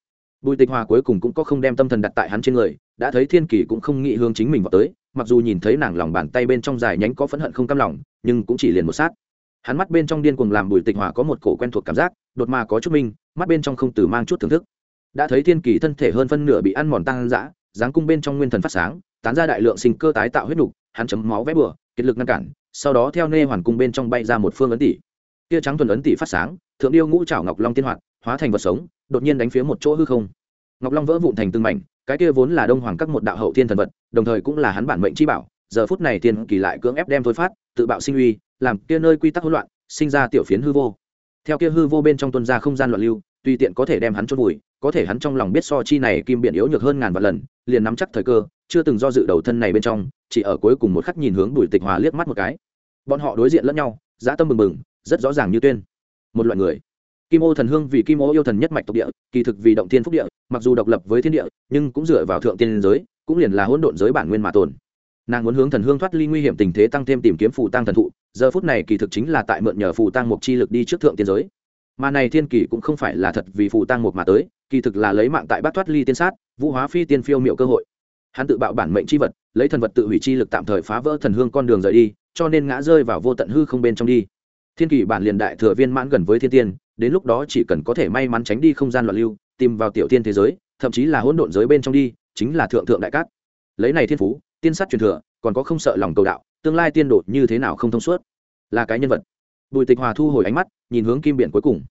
Bùi tịch hòa cuối cùng cũng có không đem tâm thần đặt tại hắn trên người, đã thấy thiên kỳ cũng không nghĩ hướng chính mình vào tới, mặc dù nhìn thấy nàng lòng bàn tay bên trong dài nhánh có phẫn hận không cam lòng, nhưng cũng chỉ liền một sát hắn mắt bên trong điên cuồng làm bùi tịch hòa có một cổ quen thuộc cảm giác, đột mà có chút minh mắt bên trong không từ mang chút thưởng thức. Đã thấy thiên kỳ thân thể hơn phân nửa bị ăn mòn tăng dã, dáng cung bên trong nguyên thần phát sáng, tán ra đại lượng sinh cơ tái tạo huyết nục, hắn chấm máu vẽ bừa, kiệt lực ngăn cản, sau đó theo nê hoàn cung bên trong bay ra một phương ấn tỷ. Kia trắng thuần ấn tỷ phát sáng, thượng điêu ngũ trảo ngọc long tiên hoạt, hóa thành vật sống, đột nhiên đánh phía một chỗ hư không. Ngọc long vỡ vụn thành từng mảnh, cái kia vốn là đông hoàng các một đạo hậu thiên thần vật, đồng thời cũng là hắn bản mệnh chi bảo giờ phút này tiên kỳ lại cưỡng ép đem thôi phát, tự bạo sinh uy, làm kia nơi quy tắc hỗn loạn, sinh ra tiểu phiến hư vô. Theo kia hư vô bên trong tuân ra không gian loạn lưu, tùy tiện có thể đem hắn chôn vùi, có thể hắn trong lòng biết so chi này kim biện yếu nhược hơn ngàn vạn lần, liền nắm chắc thời cơ, chưa từng do dự đầu thân này bên trong, chỉ ở cuối cùng một khắc nhìn hướng bùi tịch hòa liếc mắt một cái. Bọn họ đối diện lẫn nhau, dã tâm mừng mừng, rất rõ ràng như tuyên. Một loại người. Kim ô thần hương vì kim ô yêu thần nhất mạch tộc địa, kỳ thực vì động thiên phúc địa, mặc dù độc lập với thiên địa, nhưng cũng dựa vào thượng tiên giới, cũng liền là hỗn độn giới bản nguyên mà tồn nàng muốn hướng thần hương thoát ly nguy hiểm tình thế tăng thêm tìm kiếm phù tăng thần thụ, giờ phút này kỳ thực chính là tại mượn nhờ phù tăng mục chi lực đi trước thượng tiên giới. Mà này thiên kỳ cũng không phải là thật vì phù tăng mục mà tới, kỳ thực là lấy mạng tại bát thoát ly tiên sát, vũ hóa phi tiên phiêu miệu cơ hội. Hắn tự bạo bản mệnh chi vật, lấy thần vật tự hủy chi lực tạm thời phá vỡ thần hương con đường rời đi, cho nên ngã rơi vào vô tận hư không bên trong đi. Thiên kỳ bản liền đại thừa viên mãn gần với thiên tiên, đến lúc đó chỉ cần có thể may mắn tránh đi không gian loạn lưu, tìm vào tiểu tiên thế giới, thậm chí là hỗn độn giới bên trong đi, chính là thượng thượng đại cát. Lấy này thiên phú tiên sát truyền thừa, còn có không sợ lòng cầu đạo, tương lai tiên đột như thế nào không thông suốt. Là cái nhân vật. Bùi tịch hòa thu hồi ánh mắt, nhìn hướng kim biển cuối cùng.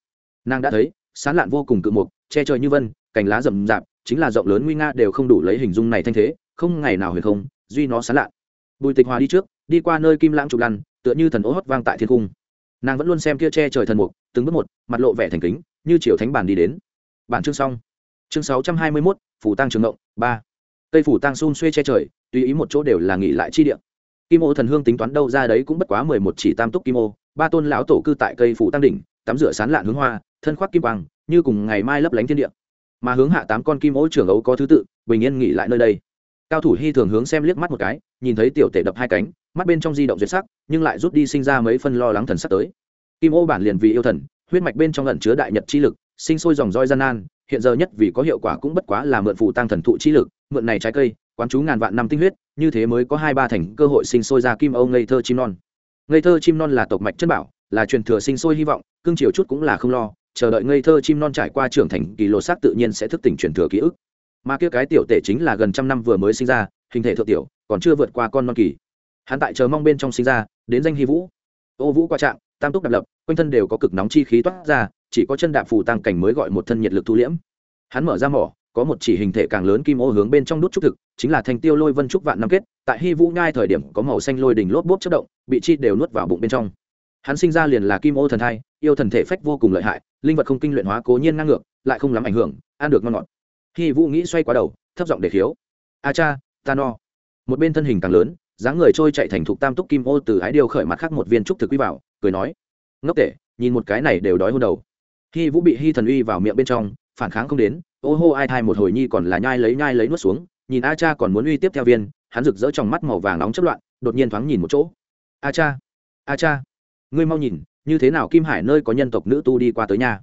Nàng đã thấy, sán lạn vô cùng cự mục, che trời như vân, cành lá rậm rạp, chính là rộng lớn nguy nga đều không đủ lấy hình dung này thanh thế, không ngày nào huyền không, duy nó sán lạn. Bùi tịch hòa đi trước, đi qua nơi kim lãng trục lăn, tựa như thần ố hót vang tại thiên cung. Nàng vẫn luôn xem kia che trời thần mục, từng bước một, mặt lộ vẻ thành kính, như triều thánh bản đi đến. Bản chương xong. Chương sáu trăm hai mươi mốt phủ tăng trường ngộng, ba cây phủ tăng xun xuê che trời, tùy ý một chỗ đều là nghỉ lại chi địa. Kim ô thần hương tính toán đâu ra đấy cũng bất quá mười một chỉ tam túc kim ô, ba tôn lão tổ cư tại cây phủ tăng đỉnh, tắm rửa sán lạn hướng hoa, thân khoác kim quang, như cùng ngày mai lấp lánh thiên địa. Mà hướng hạ tám con kim ô trưởng ấu có thứ tự, bình yên nghỉ lại nơi đây. Cao thủ hy thường hướng xem liếc mắt một cái, nhìn thấy tiểu tể đập hai cánh, mắt bên trong di động duyệt sắc, nhưng lại rút đi sinh ra mấy phân lo lắng thần sắc tới. Kim ô bản liền vì yêu thần, huyết mạch bên trong lẩn chứa đại nhật chi lực, sinh sôi dòng roi gian nan, hiện giờ nhất vì có hiệu quả cũng bất quá là mượn phù tăng thần thụ chi lực mượn này trái cây, quán chú ngàn vạn năm tinh huyết, như thế mới có hai ba thành cơ hội sinh sôi ra kim âu ngây thơ chim non. Ngây thơ chim non là tộc mạch chân bảo, là truyền thừa sinh sôi hy vọng cương chiều chút cũng là không lo, chờ đợi ngây thơ chim non trải qua trưởng thành, kỳ lột xác tự nhiên sẽ thức tỉnh truyền thừa ký ức. Mà kia cái tiểu tể chính là gần trăm năm vừa mới sinh ra, hình thể thượng tiểu, còn chưa vượt qua con non kỳ. Hắn tại chờ mong bên trong sinh ra, đến danh hy vũ. Ô vũ qua trạng, tam túc đạp lập, quanh thân đều có cực nóng chi khí toát ra, chỉ có chân đạp phù tăng cảnh mới gọi một thân nhiệt lực thu liễm. Hắn mở ra mỏ có một chỉ hình thể càng lớn kim ô hướng bên trong đút trúc thực, chính là thành tiêu lôi vân trúc vạn năm kết, tại hy vũ nhai thời điểm có màu xanh lôi đỉnh lốp bốp chất động, bị chi đều nuốt vào bụng bên trong. Hắn sinh ra liền là kim ô thần thai, yêu thần thể phách vô cùng lợi hại, linh vật không kinh luyện hóa cố nhiên ngang ngược, lại không lắm ảnh hưởng, ăn được ngon ngọt. Hy vũ nghĩ xoay qua đầu, thấp giọng để khiếu. A cha, ta no. Một bên thân hình càng lớn, dáng người trôi chạy thành thục tam túc kim ô từ ái điều khởi mặt khác một viên trúc thực quy vào cười nói, ngốc tệ nhìn một cái này đều đói hôn đầu. Hy vũ bị hy thần uy vào miệng bên trong, phản kháng không đến ô hô ai thai một hồi nhi còn là nhai lấy nhai lấy nuốt xuống, nhìn a cha còn muốn uy tiếp theo viên, hắn rực rỡ trong mắt màu vàng nóng chất loạn, đột nhiên thoáng nhìn một chỗ. A cha a cha, ngươi mau nhìn, như thế nào kim hải nơi có nhân tộc nữ tu đi qua tới nhà?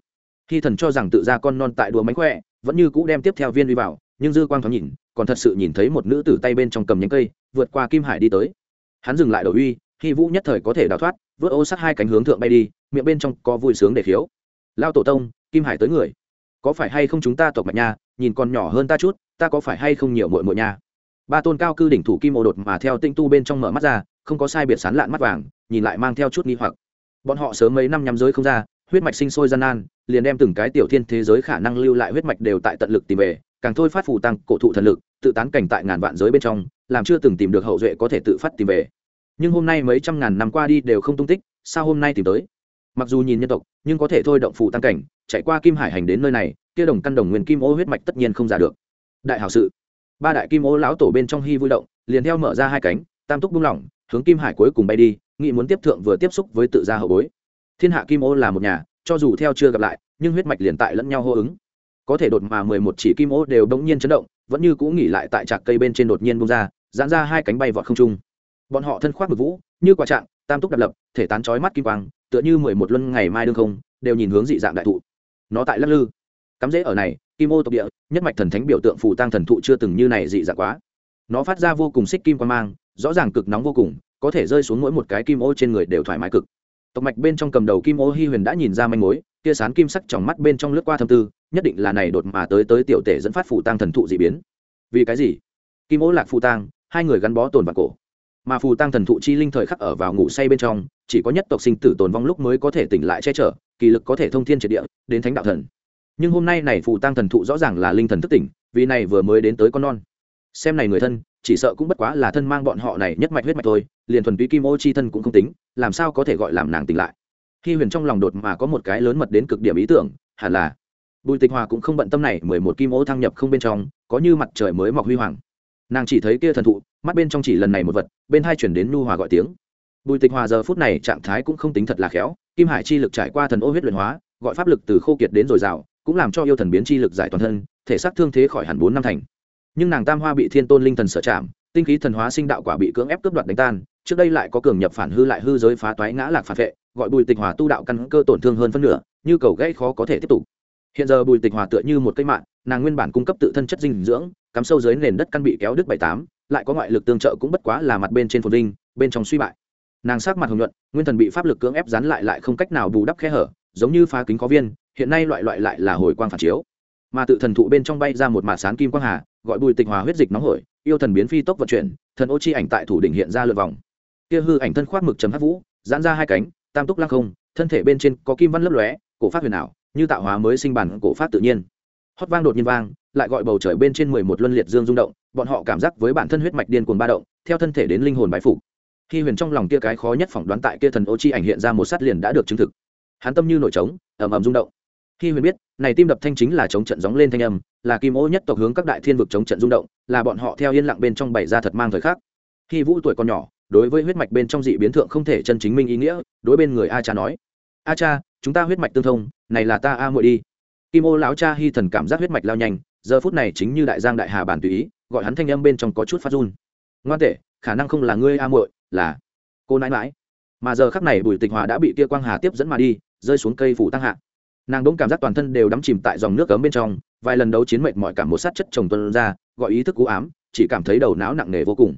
Khi thần cho rằng tự ra con non tại đùa mánh khỏe, vẫn như cũ đem tiếp theo viên uy vào, nhưng dư quang thoáng nhìn, còn thật sự nhìn thấy một nữ tử tay bên trong cầm nhánh cây, vượt qua kim hải đi tới. Hắn dừng lại đầu uy, khi vũ nhất thời có thể đào thoát, vớt ô sát hai cánh hướng thượng bay đi, miệng bên trong có vui sướng để khiếu. Lao tổ tông, kim hải tới người có phải hay không chúng ta tộc mạch nha, nhìn còn nhỏ hơn ta chút, ta có phải hay không nhiều mội mội nha? Ba tôn cao cư đỉnh thủ kim ô đột mà theo tinh tu bên trong mở mắt ra, không có sai biệt sán lạn mắt vàng, nhìn lại mang theo chút nghi hoặc. Bọn họ sớm mấy năm nhắm giới không ra, huyết mạch sinh sôi gian nan, liền đem từng cái tiểu thiên thế giới khả năng lưu lại huyết mạch đều tại tận lực tìm về, càng thôi phát phù tăng, cổ thụ thần lực, tự tán cảnh tại ngàn vạn giới bên trong, làm chưa từng tìm được hậu duệ có thể tự phát tìm về. Nhưng hôm nay mấy trăm ngàn năm qua đi đều không tung tích, sao hôm nay tìm tới? Mặc dù nhìn nhân tộc, nhưng có thể thôi động phù tăng cảnh chạy qua kim hải hành đến nơi này, kia đồng căn đồng nguyên kim ô huyết mạch tất nhiên không giả được. Đại hảo sự. Ba đại kim ô lão tổ bên trong hy vui động, liền theo mở ra hai cánh, tam túc buông lỏng, hướng kim hải cuối cùng bay đi, nghị muốn tiếp thượng vừa tiếp xúc với tự gia hậu bối. Thiên hạ kim ô là một nhà, cho dù theo chưa gặp lại, nhưng huyết mạch liền tại lẫn nhau hô ứng. Có thể đột mà mười một chỉ kim ô đều bỗng nhiên chấn động, vẫn như cũ nghỉ lại tại trạc cây bên trên đột nhiên bung ra, giãn ra hai cánh bay vọt không trung. Bọn họ thân khoác bực vũ, như quả trạng, tam túc đập lập, thể tán chói mắt kim quang tựa như mười một luân ngày mai đương không, đều nhìn hướng dị dạng đại thụ. Nó tại lắc lư. Cắm rễ ở này, kim ô tộc địa, nhất mạch thần thánh biểu tượng phù tăng thần thụ chưa từng như này dị dạng quá. Nó phát ra vô cùng xích kim quan mang, rõ ràng cực nóng vô cùng, có thể rơi xuống mỗi một cái kim ô trên người đều thoải mái cực. Tộc mạch bên trong cầm đầu kim ô hi huyền đã nhìn ra manh mối, tia sán kim sắc trong mắt bên trong lướt qua thâm tư, nhất định là này đột mà tới tới tiểu tể dẫn phát phù tăng thần thụ dị biến. Vì cái gì? Kim ô lạc phù tăng hai người gắn bó tồn vào cổ mà phù tăng thần thụ chi linh thời khắc ở vào ngủ say bên trong, chỉ có nhất tộc sinh tử tồn vong lúc mới có thể tỉnh lại che chở, kỳ lực có thể thông thiên triệt địa, đến thánh đạo thần. Nhưng hôm nay này phù tăng thần thụ rõ ràng là linh thần thức tỉnh, vì này vừa mới đến tới con non. Xem này người thân, chỉ sợ cũng bất quá là thân mang bọn họ này nhất mạch huyết mạch thôi, liền thuần túy kim ô chi thân cũng không tính, làm sao có thể gọi làm nàng tỉnh lại. Khi huyền trong lòng đột mà có một cái lớn mật đến cực điểm ý tưởng, hẳn là bùi tịch hòa cũng không bận tâm này, mười một kim ô thăng nhập không bên trong, có như mặt trời mới mọc huy hoàng. Nàng chỉ thấy kia thần thụ mắt bên trong chỉ lần này một vật, bên hai chuyển đến nu hòa gọi tiếng. Bùi tịch hòa giờ phút này trạng thái cũng không tính thật là khéo, kim hải chi lực trải qua thần ô huyết luyện hóa, gọi pháp lực từ khô kiệt đến dồi dào, cũng làm cho yêu thần biến chi lực giải toàn thân, thể xác thương thế khỏi hẳn bốn năm thành. Nhưng nàng tam hoa bị thiên tôn linh thần sở chạm, tinh khí thần hóa sinh đạo quả bị cưỡng ép cướp đoạt đánh tan, trước đây lại có cường nhập phản hư lại hư giới phá toái ngã lạc phản vệ, gọi bùi tịch hòa tu đạo căn cơ tổn thương hơn phân nửa, như cầu gãy khó có thể tiếp tục. Hiện giờ bùi tịch hòa tựa như một cây mạng nàng nguyên bản cung cấp tự thân chất dinh dưỡng, cắm sâu dưới nền đất căn bị kéo đứt bảy tám lại có ngoại lực tương trợ cũng bất quá là mặt bên trên phồn linh bên trong suy bại. Nàng sắc mặt hồng nhuận, nguyên thần bị pháp lực cưỡng ép dán lại lại không cách nào bù đắp khe hở, giống như phá kính có viên, hiện nay loại loại lại là hồi quang phản chiếu. Mà tự thần thụ bên trong bay ra một mạt sán kim quang hà, gọi bùi tịch hòa huyết dịch nóng hổi, yêu thần biến phi tốc vận chuyển, thần ô chi ảnh tại thủ đỉnh hiện ra lượt vòng. Kia hư ảnh thân khoác mực chấm hát vũ, giãn ra hai cánh, tam túc lăng không, thân thể bên trên có kim văn lấp lóe, cổ phát huyền ảo, như tạo hóa mới sinh bản cổ phát tự nhiên. Hót vang đột nhiên vang, lại gọi bầu trời bên trên mười một luân liệt dương rung động bọn họ cảm giác với bản thân huyết mạch điên cuồng ba động, theo thân thể đến linh hồn bái phục. Khi huyền trong lòng kia cái khó nhất phỏng đoán tại kia thần ô chi ảnh hiện ra một sát liền đã được chứng thực. Hắn tâm như nổi trống, ầm ầm rung động. Khi huyền biết, này tim đập thanh chính là chống trận gióng lên thanh âm, là kim ô nhất tộc hướng các đại thiên vực chống trận rung động, là bọn họ theo yên lặng bên trong bày ra thật mang thời khắc. Khi vũ tuổi còn nhỏ, đối với huyết mạch bên trong dị biến thượng không thể chân chính minh ý nghĩa, đối bên người a cha nói, a cha, chúng ta huyết mạch tương thông, này là ta a muội đi. Kim ô lão cha hy thần cảm giác huyết mạch lao nhanh, giờ phút này chính như đại giang đại hà bản tùy ý gọi hắn thanh âm bên trong có chút phát run. Ngoan tệ, khả năng không là ngươi a muội, là cô nãi mãi mà giờ khắc này bùi tịch hòa đã bị kia quang hà tiếp dẫn mà đi, rơi xuống cây phủ tăng hạ. Nàng đống cảm giác toàn thân đều đắm chìm tại dòng nước cấm bên trong, vài lần đấu chiến mệnh mọi cảm một sát chất chồng tuân ra, gọi ý thức cú ám, chỉ cảm thấy đầu não nặng nề vô cùng.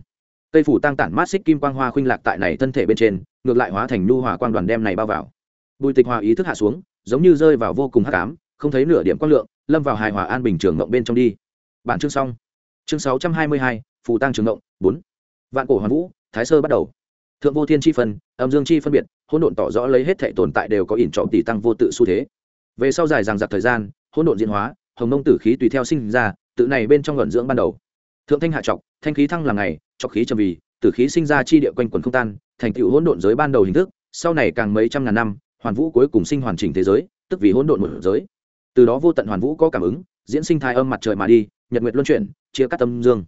Cây phủ tăng tản mát xích kim quang hoa khuynh lạc tại này thân thể bên trên, ngược lại hóa thành nhu hòa quang đoàn đem này bao vào. Bùi tịch hòa ý thức hạ xuống, giống như rơi vào vô cùng hắc ám, không thấy nửa điểm quang lượng, lâm vào hài hòa an bình trường ngộng bên trong đi. Bản chương xong chương sáu trăm hai mươi hai, phù tăng trường động bốn. Vạn cổ hoàn vũ, thái sơ bắt đầu. Thượng vô thiên chi phân, âm dương chi phân biệt, hỗn độn tỏ rõ lấy hết thể tồn tại đều có ỉn trọng tỷ tăng vô tự xu thế. Về sau dài rằng giặc thời gian, hỗn độn diễn hóa, hồng nông tử khí tùy theo sinh ra, tự này bên trong luận dưỡng ban đầu. Thượng thanh hạ trọc, thanh khí thăng là ngày, trọc khí trầm vì, tử khí sinh ra chi địa quanh quần không tan, thành tựu hỗn độn giới ban đầu hình thức, sau này càng mấy trăm ngàn năm, hoàn vũ cuối cùng sinh hoàn chỉnh thế giới, tức vì hỗn độn một giới. Từ đó vô tận hoàn vũ có cảm ứng, diễn sinh thai âm mặt trời mà đi, nhật nguyệt luân chuyển chia cắt tâm dương.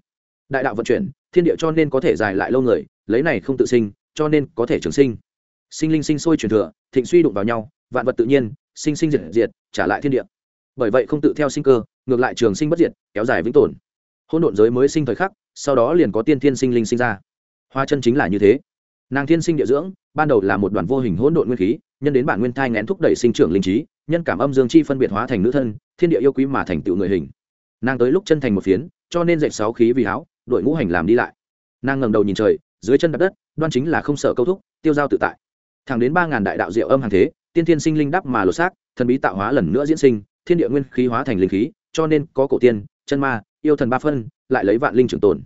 Đại đạo vận chuyển, thiên địa cho nên có thể dài lại lâu người, lấy này không tự sinh, cho nên có thể trường sinh. Sinh linh sinh sôi truyền thừa, thịnh suy đụng vào nhau, vạn vật tự nhiên, sinh sinh diệt diệt, trả lại thiên địa. Bởi vậy không tự theo sinh cơ, ngược lại trường sinh bất diệt, kéo dài vĩnh tồn. Hỗn độn giới mới sinh thời khắc, sau đó liền có tiên thiên sinh linh sinh ra. Hoa chân chính là như thế. Nàng thiên sinh địa dưỡng, ban đầu là một đoàn vô hình hỗn độn nguyên khí, nhân đến bản nguyên thai ngén thúc đẩy sinh trưởng linh trí, nhân cảm âm dương chi phân biệt hóa thành nữ thân, thiên địa yêu quý mà thành tựu người hình. Nàng tới lúc chân thành một phiến cho nên dệt sáu khí vì háo đội ngũ hành làm đi lại. Nàng ngẩng đầu nhìn trời, dưới chân đặt đất, đoan chính là không sợ câu thúc, tiêu giao tự tại. Thẳng đến ba ngàn đại đạo diệu âm hàng thế, tiên thiên sinh linh đắp mà lột xác, thần bí tạo hóa lần nữa diễn sinh, thiên địa nguyên khí hóa thành linh khí, cho nên có cổ tiên, chân ma, yêu thần ba phân, lại lấy vạn linh trường tồn.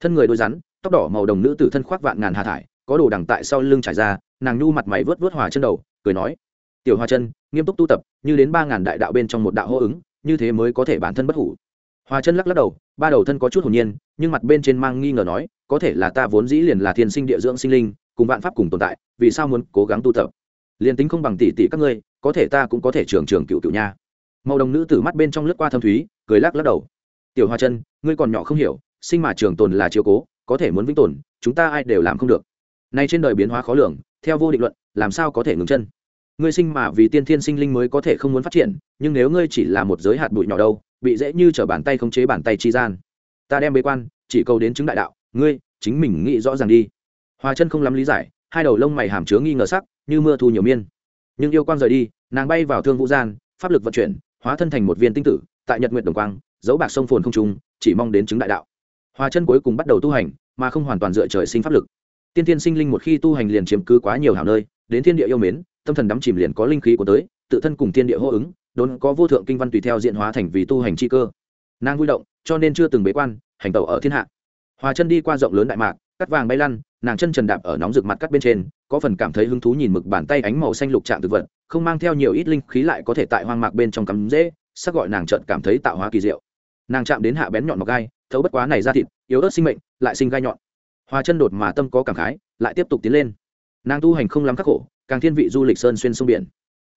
Thân người đôi rắn, tóc đỏ màu đồng nữ tử thân khoác vạn ngàn hà thải, có đồ đằng tại sau lưng trải ra, nàng nhu mặt mày vớt vớt hòa chân đầu, cười nói, tiểu hoa chân, nghiêm túc tu tập, như đến ba ngàn đại đạo bên trong một đạo hô ứng, như thế mới có thể bản thân bất hủ hòa chân lắc lắc đầu, ba đầu thân có chút hồn nhiên, nhưng mặt bên trên mang nghi ngờ nói, có thể là ta vốn dĩ liền là thiên sinh địa dưỡng sinh linh, cùng vạn pháp cùng tồn tại, vì sao muốn cố gắng tu tập? Liền tính không bằng tỷ tỷ các ngươi, có thể ta cũng có thể trường trường cựu cựu nha. Màu đồng nữ tử mắt bên trong lướt qua thâm thúy, cười lắc lắc đầu. Tiểu hoa chân, ngươi còn nhỏ không hiểu, sinh mà trường tồn là chiếu cố, có thể muốn vĩnh tồn, chúng ta ai đều làm không được. Nay trên đời biến hóa khó lường, theo vô định luận, làm sao có thể ngừng chân? Ngươi sinh mà vì tiên thiên sinh linh mới có thể không muốn phát triển, nhưng nếu ngươi chỉ là một giới hạt bụi nhỏ đâu bị dễ như t r ở bàn tay khống chế bàn tay chi gian. Ta đem bế quan, chỉ cầu đến chứng đại đạo, ngươi, chính mình nghĩ rõ ràng đi. Hòa chân không lắm lý giải, hai đầu lông mày hàm chứa nghi ngờ sắc, như mưa thu nhiều miên. Nhưng yêu quang rời đi, nàng bay vào thương vũ gian, pháp lực vận chuyển, hóa thân thành một viên tinh tử, tại nhật nguyện đồng quang, dấu bạc sông phồn không trung, chỉ mong đến chứng đại đạo. Hòa chân cuối cùng bắt đầu tu hành, mà không hoàn toàn dựa trời sinh pháp lực. Tiên tiên sinh linh một khi tu hành liền chiếm cứ quá nhiều hảo nơi, đến thiên địa yêu mến, tâm thần đắm chìm liền có linh khí của tới, tự thân cùng thiên địa hô ứng đốn có vô thượng kinh văn tùy theo diện hóa thành vì tu hành chi cơ. Nàng vui động, cho nên chưa từng bế quan, hành tẩu ở thiên hạ. Hòa chân đi qua rộng lớn đại mạc, cắt vàng bay lăn, nàng chân trần đạp ở nóng rực mặt cắt bên trên, có phần cảm thấy hứng thú nhìn mực bàn tay ánh màu xanh lục trạng thực vật, không mang theo nhiều ít linh khí lại có thể tại hoang mạc bên trong cắm dễ sắc gọi nàng trợn cảm thấy tạo hóa kỳ diệu. Nàng chạm đến hạ bén nhọn mọc gai, thấu bất quá này ra thịt, yếu ớt sinh mệnh, lại sinh gai nhọn. Hoa chân đột mà tâm có cảm khái, lại tiếp tục tiến lên. Nàng tu hành không lắm khắc khổ, càng thiên vị du lịch sơn xuyên sông biển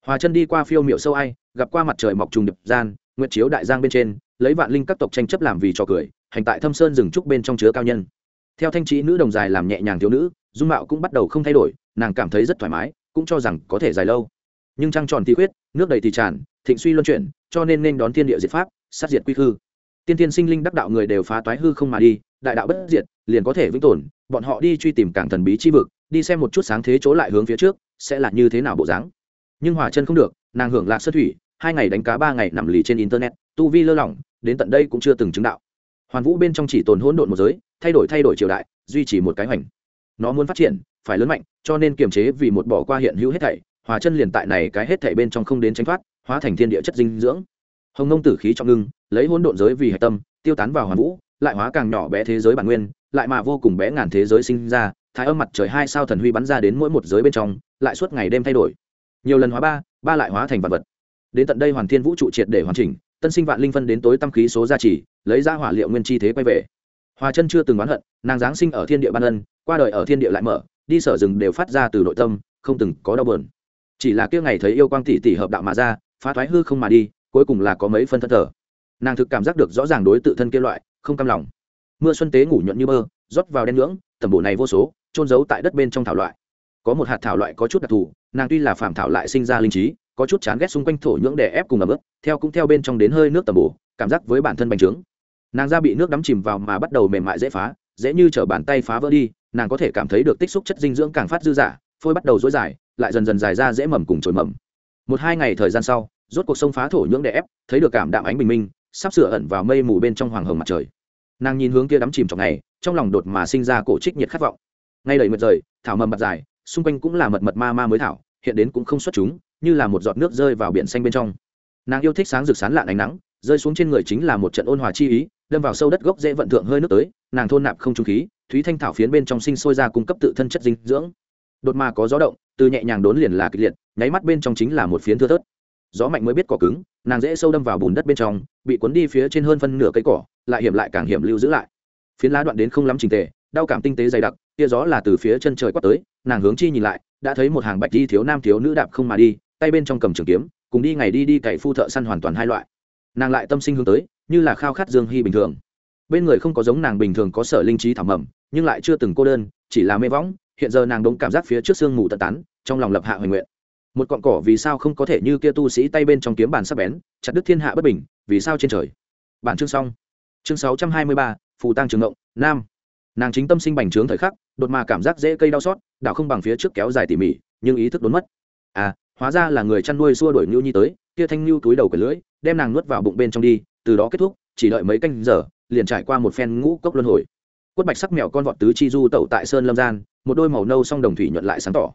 hòa chân đi qua phiêu miệu sâu ai, gặp qua mặt trời mọc trùng điệp gian, nguyệt chiếu đại giang bên trên, lấy vạn linh các tộc tranh chấp làm vì trò cười, hành tại thâm sơn rừng trúc bên trong chứa cao nhân. Theo thanh trí nữ đồng dài làm nhẹ nhàng thiếu nữ, dung mạo cũng bắt đầu không thay đổi, nàng cảm thấy rất thoải mái, cũng cho rằng có thể dài lâu. Nhưng trăng tròn thì khuyết, nước đầy thì tràn, thịnh suy luân chuyển, cho nên nên đón thiên địa diệt pháp, sát diệt quy hư tiên tiên sinh linh đắc đạo người đều phá toái hư không mà đi, đại đạo bất diệt, liền có thể vĩnh tồn, bọn họ đi truy tìm cảng thần bí chi vực, đi xem một chút sáng thế chỗ lại hướng phía trước, sẽ là như thế nào bộ dáng nhưng hòa chân không được, nàng hưởng lạc sơ thủy, hai ngày đánh cá ba ngày nằm lì trên internet, tu vi lơ lỏng, đến tận đây cũng chưa từng chứng đạo. Hoàn vũ bên trong chỉ tồn hỗn độn một giới, thay đổi thay đổi triều đại, duy trì một cái hoành. Nó muốn phát triển, phải lớn mạnh, cho nên kiềm chế vì một bỏ qua hiện hữu hết thảy, hòa chân liền tại này cái hết thảy bên trong không đến tránh thoát, hóa thành thiên địa chất dinh dưỡng. Hồng nông tử khí trong ngưng, lấy hỗn độn giới vì hạch tâm, tiêu tán vào hoàn vũ, lại hóa càng nhỏ bé thế giới bản nguyên, lại mà vô cùng bé ngàn thế giới sinh ra, thái âm mặt trời hai sao thần huy bắn ra đến mỗi một giới bên trong, lại suốt ngày đêm thay đổi nhiều lần hóa ba ba lại hóa thành vật vật. Đến tận đây hoàn thiên vũ trụ triệt để hoàn chỉnh, tân sinh vạn linh phân đến tối tâm khí số gia trì, lấy ra hỏa liệu nguyên chi thế quay về. Hòa chân chưa từng oán hận, nàng giáng sinh ở thiên địa ban ân, qua đời ở thiên địa lại mở, đi sở rừng đều phát ra từ nội tâm, không từng có đau bờn chỉ là kia ngày thấy yêu quang tỷ tỷ hợp đạo mà ra, phá thoái hư không mà đi, cuối cùng là có mấy phân thân thở. nàng thực cảm giác được rõ ràng đối tự thân kia loại, không cam lòng. Mưa xuân tế ngủ nhuận như mơ, rót vào đen ngưỡng, tầm bổ này vô số trôn giấu tại đất bên trong thảo loại có một hạt thảo loại có chút đặc thù, nàng tuy là phàm thảo lại sinh ra linh trí, có chút chán ghét xung quanh thổ nhưỡng để ép cùng ẩm ướt, theo cũng theo bên trong đến hơi nước tầm bổ, cảm giác với bản thân bành trướng. Nàng da bị nước đắm chìm vào mà bắt đầu mềm mại dễ phá, dễ như t bàn tay phá vỡ đi, nàng có thể cảm thấy được tích xúc chất dinh dưỡng càng phát dư dả, phôi bắt đầu dối dài, lại dần dần dài ra dễ mầm cùng trồi mầm. Một hai ngày thời gian sau, rốt cuộc sông phá thổ nhưỡng đè ép, thấy được cảm đạm ánh bình minh, sắp sửa ẩn vào mây mù bên trong hoàng hồng mặt trời. Nàng nhìn hướng kia đắm chìm trong ngày trong lòng đột mà sinh ra cổ trích nhiệt khát vọng. Ngay đầy mượt rời, thảo mầm mặt dài xung quanh cũng là mật mật ma ma mới thảo, hiện đến cũng không xuất chúng, như là một giọt nước rơi vào biển xanh bên trong. Nàng yêu thích sáng rực sán lạn ánh nắng, rơi xuống trên người chính là một trận ôn hòa chi ý, đâm vào sâu đất gốc dễ vận thượng hơi nước tới, nàng thôn nạp không trung khí, thúy thanh thảo phiến bên trong sinh sôi ra cung cấp tự thân chất dinh dưỡng. Đột mà có gió động, từ nhẹ nhàng đốn liền là kịch liệt, nháy mắt bên trong chính là một phiến thưa thớt. Gió mạnh mới biết cỏ cứng, nàng dễ sâu đâm vào bùn đất bên trong, bị cuốn đi phía trên hơn phân nửa cây cỏ, lại hiểm lại càng hiểm lưu giữ lại. Phiến lá đoạn đến không lắm trình tề đau cảm tinh tế dày đặc, tia gió là từ phía chân trời quát tới, nàng hướng chi nhìn lại, đã thấy một hàng bạch đi thiếu nam thiếu nữ đạp không mà đi, tay bên trong cầm trường kiếm, cùng đi ngày đi đi cày phu thợ săn hoàn toàn hai loại. Nàng lại tâm sinh hướng tới, như là khao khát dương hy bình thường. Bên người không có giống nàng bình thường có sở linh trí thảo mầm, nhưng lại chưa từng cô đơn, chỉ là mê võng, hiện giờ nàng đống cảm giác phía trước sương mù tận tán, trong lòng lập hạ hoài nguyện. Một cọn cỏ vì sao không có thể như kia tu sĩ tay bên trong kiếm bàn sắc bén, chặt đứt thiên hạ bất bình, vì sao trên trời? Bản chương xong. Chương sáu trăm hai mươi ba, phù tăng trường ngộng, nam nàng chính tâm sinh bành trướng thời khắc, đột mà cảm giác dễ cây đau xót, đảo không bằng phía trước kéo dài tỉ mỉ, nhưng ý thức đốn mất. À hóa ra là người chăn nuôi xua đuổi ngưu nhi tới, kia thanh ngưu túi đầu cái lưỡi, đem nàng nuốt vào bụng bên trong đi, từ đó kết thúc, chỉ đợi mấy canh giờ, liền trải qua một phen ngũ cốc luân hồi. Quất bạch sắc mèo con vọt tứ chi du tẩu tại sơn lâm gian, một đôi màu nâu song đồng thủy nhuận lại sáng tỏ.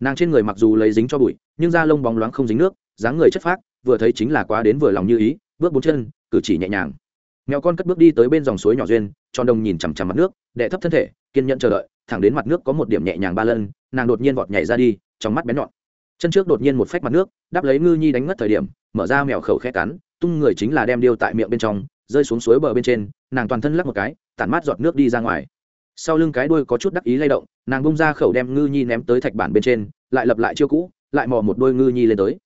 Nàng trên người mặc dù lấy dính cho bụi, nhưng da lông bóng loáng không dính nước, dáng người chất phác, vừa thấy chính là quá đến vừa lòng như ý, bước bốn chân, cử chỉ nhẹ nhàng mèo con cất bước đi tới bên dòng suối nhỏ duyên, tròn đồng nhìn chằm chằm mặt nước đệ thấp thân thể, kiên nhẫn chờ đợi, thẳng đến mặt nước có một điểm nhẹ nhàng ba lân nàng đột nhiên vọt nhảy ra đi, trong mắt bén nhọn. Chân trước đột nhiên một phách mặt nước, đáp lấy ngư nhi đánh mất thời điểm, mở ra mèo khẩu khẽ cắn, tung người chính là đem điêu tại miệng bên trong, rơi xuống suối bờ bên trên, nàng toàn thân lắc một cái, tản mát giọt nước đi ra ngoài. Sau lưng cái đuôi có chút đắc ý lay động, nàng bung ra khẩu đem ngư nhi ném tới thạch bản bên trên, lại lập lại chiêu cũ, lại mò một đôi ngư nhi lên tới.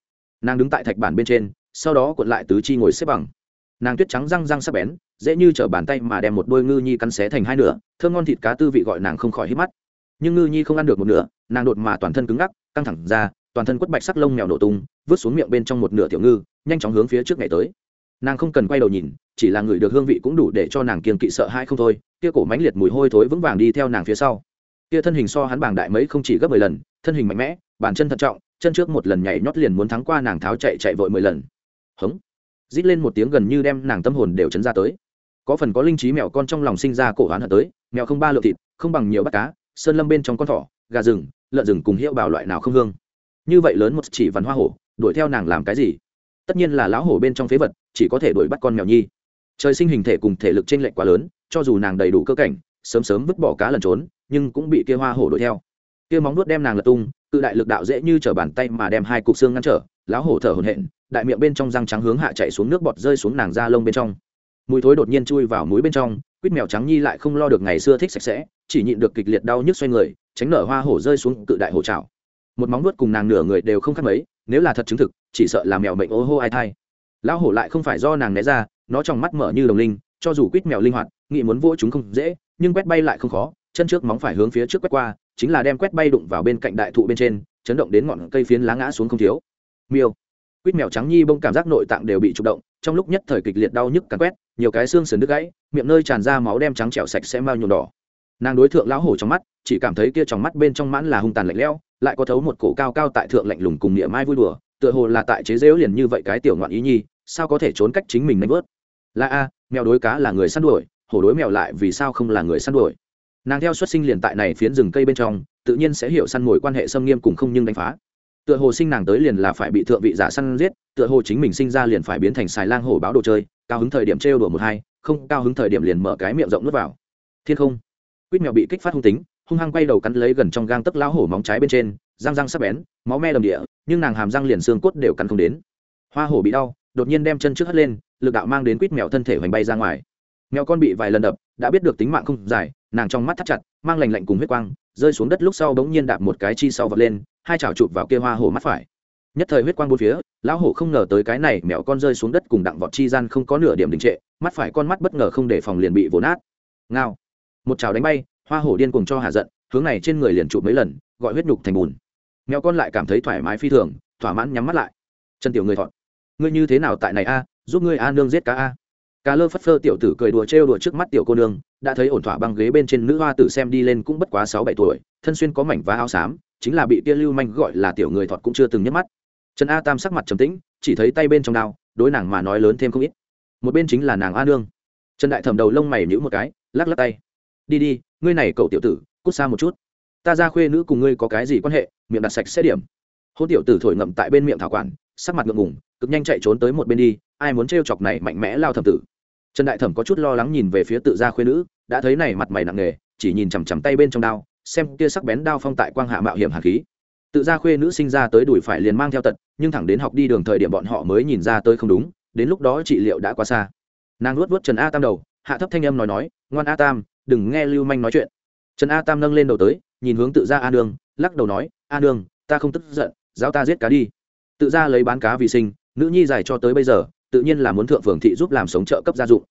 Nàng đứng tại thạch bản bên trên, sau đó cuộn lại tứ chi ngồi xếp bằng nàng tuyết trắng răng răng sắc bén, dễ như t bàn tay mà đem một đôi ngư nhi cắn xé thành hai nửa, thơm ngon thịt cá tư vị gọi nàng không khỏi hít mắt. Nhưng ngư nhi không ăn được một nửa, nàng đột mà toàn thân cứng ngắc, căng thẳng ra, toàn thân quất bạch sắc lông mèo nổ tung, vứt xuống miệng bên trong một nửa tiểu ngư, nhanh chóng hướng phía trước ngày tới. Nàng không cần quay đầu nhìn, chỉ là người được hương vị cũng đủ để cho nàng kiên kỵ sợ hai không thôi, kia cổ mánh liệt mùi hôi thối vững vàng đi theo nàng phía sau. Kia thân hình so hắn bảng đại mấy không chỉ gấp mười lần, thân hình mạnh mẽ, bàn chân thận trọng, chân trước một lần nhảy nhót liền muốn thắng qua nàng tháo chạy chạy vội mười lần. Hống rít lên một tiếng gần như đem nàng tâm hồn đều chấn ra tới. Có phần có linh trí mèo con trong lòng sinh ra cổ hoán hận tới, mèo không ba lượng thịt, không bằng nhiều bắt cá, sơn lâm bên trong con thỏ, gà rừng, lợn rừng cùng hiệu bảo loại nào không hương. Như vậy lớn một chỉ văn hoa hổ, đuổi theo nàng làm cái gì? Tất nhiên là lão hổ bên trong phế vật, chỉ có thể đuổi bắt con mèo nhi. Trời sinh hình thể cùng thể lực trên lệch quá lớn, cho dù nàng đầy đủ cơ cảnh, sớm sớm vứt bỏ cá lần trốn, nhưng cũng bị kia hoa hổ đuổi theo. Kia móng nuốt đem nàng lật tung, cự đại lực đạo dễ như trở bàn tay mà đem hai cục xương ngăn trở, lão hổ thở hổn hển đại miệng bên trong răng trắng hướng hạ chạy xuống nước bọt rơi xuống nàng da lông bên trong. Mùi thối đột nhiên chui vào mũi bên trong, quýt mèo trắng nhi lại không lo được ngày xưa thích sạch sẽ, chỉ nhịn được kịch liệt đau nhức xoay người, tránh nở hoa hổ rơi xuống cự đại hổ trào một móng nuốt cùng nàng nửa người đều không khác mấy, nếu là thật chứng thực, chỉ sợ là mèo mệnh ô hô ai thai. Lão hổ lại không phải do nàng né ra, nó trong mắt mở như đồng linh, cho dù quýt mèo linh hoạt, nghĩ muốn vỗ chúng không dễ, nhưng quét bay lại không khó, chân trước móng phải hướng phía trước quét qua, chính là đem quét bay đụng vào bên cạnh đại thụ bên trên, chấn động đến ngọn cây phiến lá ngã xuống không thiếu. Miêu quýt mèo trắng nhi bông cảm giác nội tạng đều bị trục động, trong lúc nhất thời kịch liệt đau nhức cắn quét, nhiều cái xương sườn đứt gãy, miệng nơi tràn ra máu đem trắng trẻo sạch sẽ mau nhuộm đỏ. Nàng đối thượng lão hổ trong mắt, chỉ cảm thấy kia trong mắt bên trong mãn là hung tàn lạnh lẽo, lại có thấu một cổ cao cao tại thượng lạnh lùng cùng nghĩa mai vui đùa, tựa hồ là tại chế dễu liền như vậy cái tiểu ngoạn ý nhi, sao có thể trốn cách chính mình nánh vớt? Là a, mèo đối cá là người săn đuổi, hổ đối mèo lại vì sao không là người săn đuổi? Nàng theo xuất sinh liền tại này phiến rừng cây bên trong, tự nhiên sẽ hiểu săn mồi quan hệ xâm nghiêm cùng không nhưng đánh phá tựa hồ sinh nàng tới liền là phải bị thượng vị giả săn giết, tựa hồ chính mình sinh ra liền phải biến thành xài lang hổ báo đồ chơi, cao hứng thời điểm trêu đùa một hai, không, cao hứng thời điểm liền mở cái miệng rộng nuốt vào. Thiên không. Quýt mèo bị kích phát hung tính, hung hăng quay đầu cắn lấy gần trong gang tấc lão hổ móng trái bên trên, răng răng sắp bén, máu me đầm địa, nhưng nàng hàm răng liền xương cốt đều cắn không đến. Hoa hổ bị đau, đột nhiên đem chân trước hất lên, lực đạo mang đến quýt mèo thân thể hoành bay ra ngoài. Mèo con bị vài lần đập, đã biết được tính mạng không dài, nàng trong mắt thắt chặt, mang lành lạnh cùng huyết quang, rơi xuống đất lúc sau bỗng nhiên đạp một cái chi sau vật lên hai chảo chụp vào kia hoa hổ mắt phải. Nhất thời huyết quang bốn phía, lão hổ không ngờ tới cái này mèo con rơi xuống đất cùng đặng vọt chi gian không có nửa điểm đình trệ, mắt phải con mắt bất ngờ không để phòng liền bị vồ nát. Ngao. Một chảo đánh bay, hoa hổ điên cuồng cho hạ giận, hướng này trên người liền chụp mấy lần, gọi huyết nhục thành bùn. Mèo con lại cảm thấy thoải mái phi thường, thỏa mãn nhắm mắt lại. Chân tiểu người thọt. Ngươi như thế nào tại này a, giúp ngươi a nương giết cá a. Cá lơ phất phơ tiểu tử cười đùa trêu đùa trước mắt tiểu cô nương, đã thấy ổn thỏa băng ghế bên trên nữ hoa tử xem đi lên cũng bất quá sáu bảy tuổi, thân xuyên có mảnh vá áo xám chính là bị kia lưu manh gọi là tiểu người thọt cũng chưa từng nhấc mắt. Trần a tam sắc mặt trầm tĩnh, chỉ thấy tay bên trong đao, đối nàng mà nói lớn thêm không ít. Một bên chính là nàng a nương. Trần đại thẩm đầu lông mày nhữ một cái, lắc lắc tay. Đi đi, ngươi này cậu tiểu tử, cút xa một chút. Ta ra khuê nữ cùng ngươi có cái gì quan hệ, miệng đặt sạch sẽ điểm. Hôn tiểu tử thổi ngậm tại bên miệng thảo quản, sắc mặt ngượng ngùng, cực nhanh chạy trốn tới một bên đi, ai muốn trêu chọc này mạnh mẽ lao thẩm tử. Trần đại thẩm có chút lo lắng nhìn về phía tự gia khuê nữ, đã thấy này mặt mày nặng nề, chỉ nhìn chằm chằm tay bên trong đao xem kia sắc bén đao phong tại quang hạ mạo hiểm hàn khí. Tự gia khuê nữ sinh ra tới đuổi phải liền mang theo tật, nhưng thẳng đến học đi đường thời điểm bọn họ mới nhìn ra tới không đúng, đến lúc đó trị liệu đã quá xa. Nàng luốt vớt trần a tam đầu, hạ thấp thanh âm nói nói, ngoan a tam, đừng nghe lưu manh nói chuyện. Trần a tam nâng lên đầu tới, nhìn hướng tự gia a đường lắc đầu nói, a đường ta không tức giận, giáo ta giết cá đi. Tự gia lấy bán cá vì sinh, nữ nhi dài cho tới bây giờ, tự nhiên là muốn thượng phường thị giúp làm sống trợ cấp gia dụng.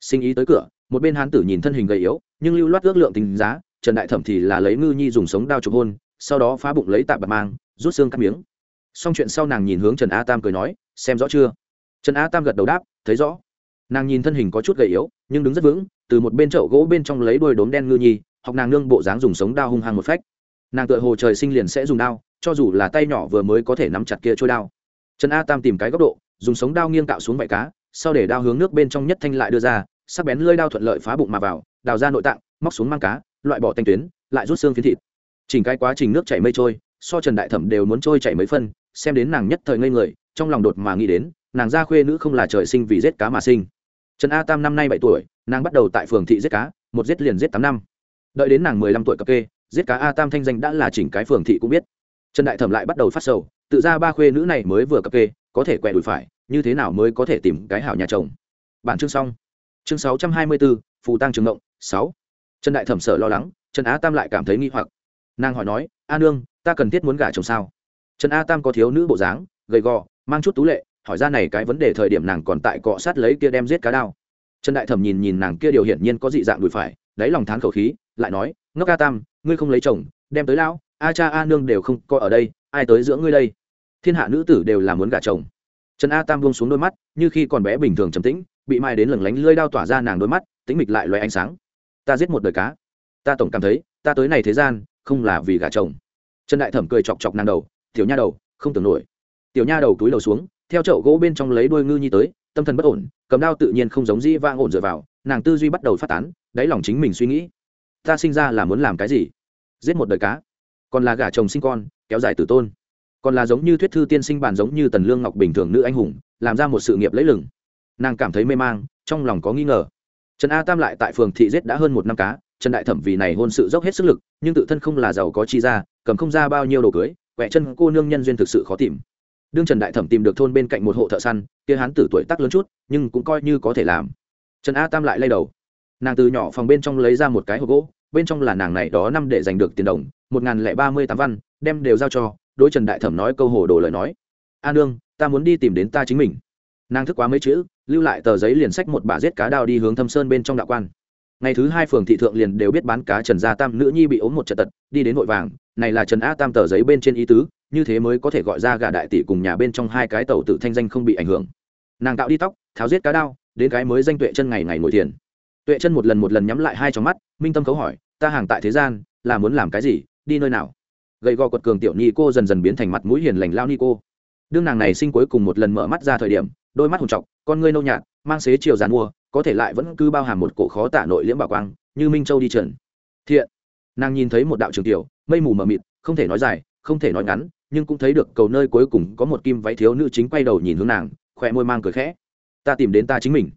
Sinh ý tới cửa, một bên hán tử nhìn thân hình gầy yếu, nhưng lưu loát ước lượng tính giá trần đại thẩm thì là lấy ngư nhi dùng sống đao chụp hôn, sau đó phá bụng lấy tạp bạc mang, rút xương cắt miếng. Xong chuyện sau nàng nhìn hướng trần a tam cười nói, xem rõ chưa? Trần a tam gật đầu đáp, thấy rõ. Nàng nhìn thân hình có chút gầy yếu, nhưng đứng rất vững, từ một bên chậu gỗ bên trong lấy đôi đốm đen ngư nhi, học nàng nương bộ dáng dùng sống đao hung hăng một phách. Nàng tựa hồ trời sinh liền sẽ dùng đao, cho dù là tay nhỏ vừa mới có thể nắm chặt kia trôi đao. Trần a tam tìm cái góc độ, dùng sống đao nghiêng cạo xuống bãi cá, sau để đao hướng nước bên trong nhất thanh lại đưa ra, sắc bén lơi đao thuận lợi phá bụng mà vào, đào ra nội tạng, móc xuống mang cá loại bỏ thanh tuyến, lại rút xương phiến thịt. Chỉnh cái quá trình nước chảy mây trôi, so trần đại thẩm đều muốn trôi chảy mấy phân, xem đến nàng nhất thời ngây người, trong lòng đột mà nghĩ đến, nàng gia khuê nữ không là trời sinh vì giết cá mà sinh. Trần a tam năm nay bảy tuổi, nàng bắt đầu tại phường thị giết cá, một giết liền giết tám năm. Đợi đến nàng mười lăm tuổi cập kê, giết cá a tam thanh danh đã là chỉnh cái phường thị cũng biết. Trần đại thẩm lại bắt đầu phát sầu, tự ra ba khuê nữ này mới vừa cập kê, có thể quẹ đùi phải, như thế nào mới có thể tìm cái hảo nhà chồng. Bản chương xong. Chương sáu trăm hai mươi bốn phù tăng trường ngộng, sáu trần đại thẩm sở lo lắng, trần á tam lại cảm thấy nghi hoặc. Nàng hỏi nói, a nương, ta cần thiết muốn gả chồng sao? Trần a tam có thiếu nữ bộ dáng, gầy gò, mang chút tú lệ, hỏi ra này cái vấn đề thời điểm nàng còn tại cọ sát lấy kia đem giết cá đao. Trần đại thẩm nhìn nhìn nàng kia điều hiển nhiên có dị dạng đùi phải, đáy lòng thán khẩu khí, lại nói, ngốc a tam, ngươi không lấy chồng, đem tới lão, a cha a nương đều không có ở đây, ai tới giữa ngươi đây? Thiên hạ nữ tử đều là muốn gả chồng. Trần a tam buông xuống đôi mắt, như khi còn bé bình thường trầm tĩnh, bị mai đến lừng lánh lơi đao tỏa ra nàng đôi mắt tính mịch lại loay ánh sáng ta giết một đời cá. Ta tổng cảm thấy, ta tới này thế gian, không là vì gả chồng. Trần đại thẩm cười chọc chọc nàng đầu, tiểu nha đầu, không tưởng nổi. Tiểu nha đầu túi đầu xuống, theo chậu gỗ bên trong lấy đuôi ngư nhi tới, tâm thần bất ổn, cầm đao tự nhiên không giống dĩ vang ổn dựa vào, nàng tư duy bắt đầu phát tán, đáy lòng chính mình suy nghĩ. Ta sinh ra là muốn làm cái gì? Giết một đời cá. Còn là gả chồng sinh con, kéo dài tử tôn. Còn là giống như thuyết thư tiên sinh bản giống như tần lương ngọc bình thường nữ anh hùng, làm ra một sự nghiệp lấy lừng. Nàng cảm thấy mê mang, trong lòng có nghi ngờ trần a tam lại tại phường thị giết đã hơn một năm cá, trần đại thẩm vì này hôn sự dốc hết sức lực, nhưng tự thân không là giàu có chi ra cầm không ra bao nhiêu đồ cưới quẹ chân cô nương nhân duyên thực sự khó tìm. Đương trần đại thẩm tìm được thôn bên cạnh một hộ thợ săn, kia hán tử tuổi tác lớn chút, nhưng cũng coi như có thể làm. Trần a tam lại lay đầu. Nàng từ nhỏ phòng bên trong lấy ra một cái hộp gỗ, bên trong là nàng này đó năm để giành được tiền đồng, một n g h n lẻ ba mươi tám văn, đem đều giao cho, đối trần đại thẩm nói câu hồ đồ lời nói. A nương, ta muốn đi tìm đến ta chính mình. Nàng thức quá mấy chữ lưu lại tờ giấy liền sách một bà giết cá đao đi hướng thâm sơn bên trong đạo quan. Ngày thứ hai phường thị thượng liền đều biết bán cá trần gia tam nữ nhi bị ốm một trận tật, đi đến vội vàng, này là trần a tam tờ giấy bên trên ý tứ, như thế mới có thể gọi ra gà đại tỷ cùng nhà bên trong hai cái tàu tự thanh danh không bị ảnh hưởng. Nàng tạo đi tóc, tháo giết cá đao, đến cái mới danh tuệ chân ngày ngày ngồi tiền tuệ chân một lần một lần nhắm lại hai trong mắt, minh tâm khấu hỏi, ta hàng tại thế gian, là muốn làm cái gì, đi nơi nào? Gầy gò quật cường tiểu ni cô dần dần biến thành mặt mũi hiền lành lao ni cô. Đương nàng này sinh cuối cùng một lần mở mắt ra thời điểm đôi mắt hùng trọc, con ngươi nâu nhạt, mang xế chiều dàn mua, có thể lại vẫn cứ bao hàm một cổ khó tả nội liễm bảo quang, như minh châu đi trần. Thiện. Nàng nhìn thấy một đạo trường tiểu, mây mù mờ mịt, không thể nói dài, không thể nói ngắn, nhưng cũng thấy được cầu nơi cuối cùng có một kim váy thiếu nữ chính quay đầu nhìn hướng nàng khỏe môi mang cười khẽ. Ta tìm đến ta chính mình.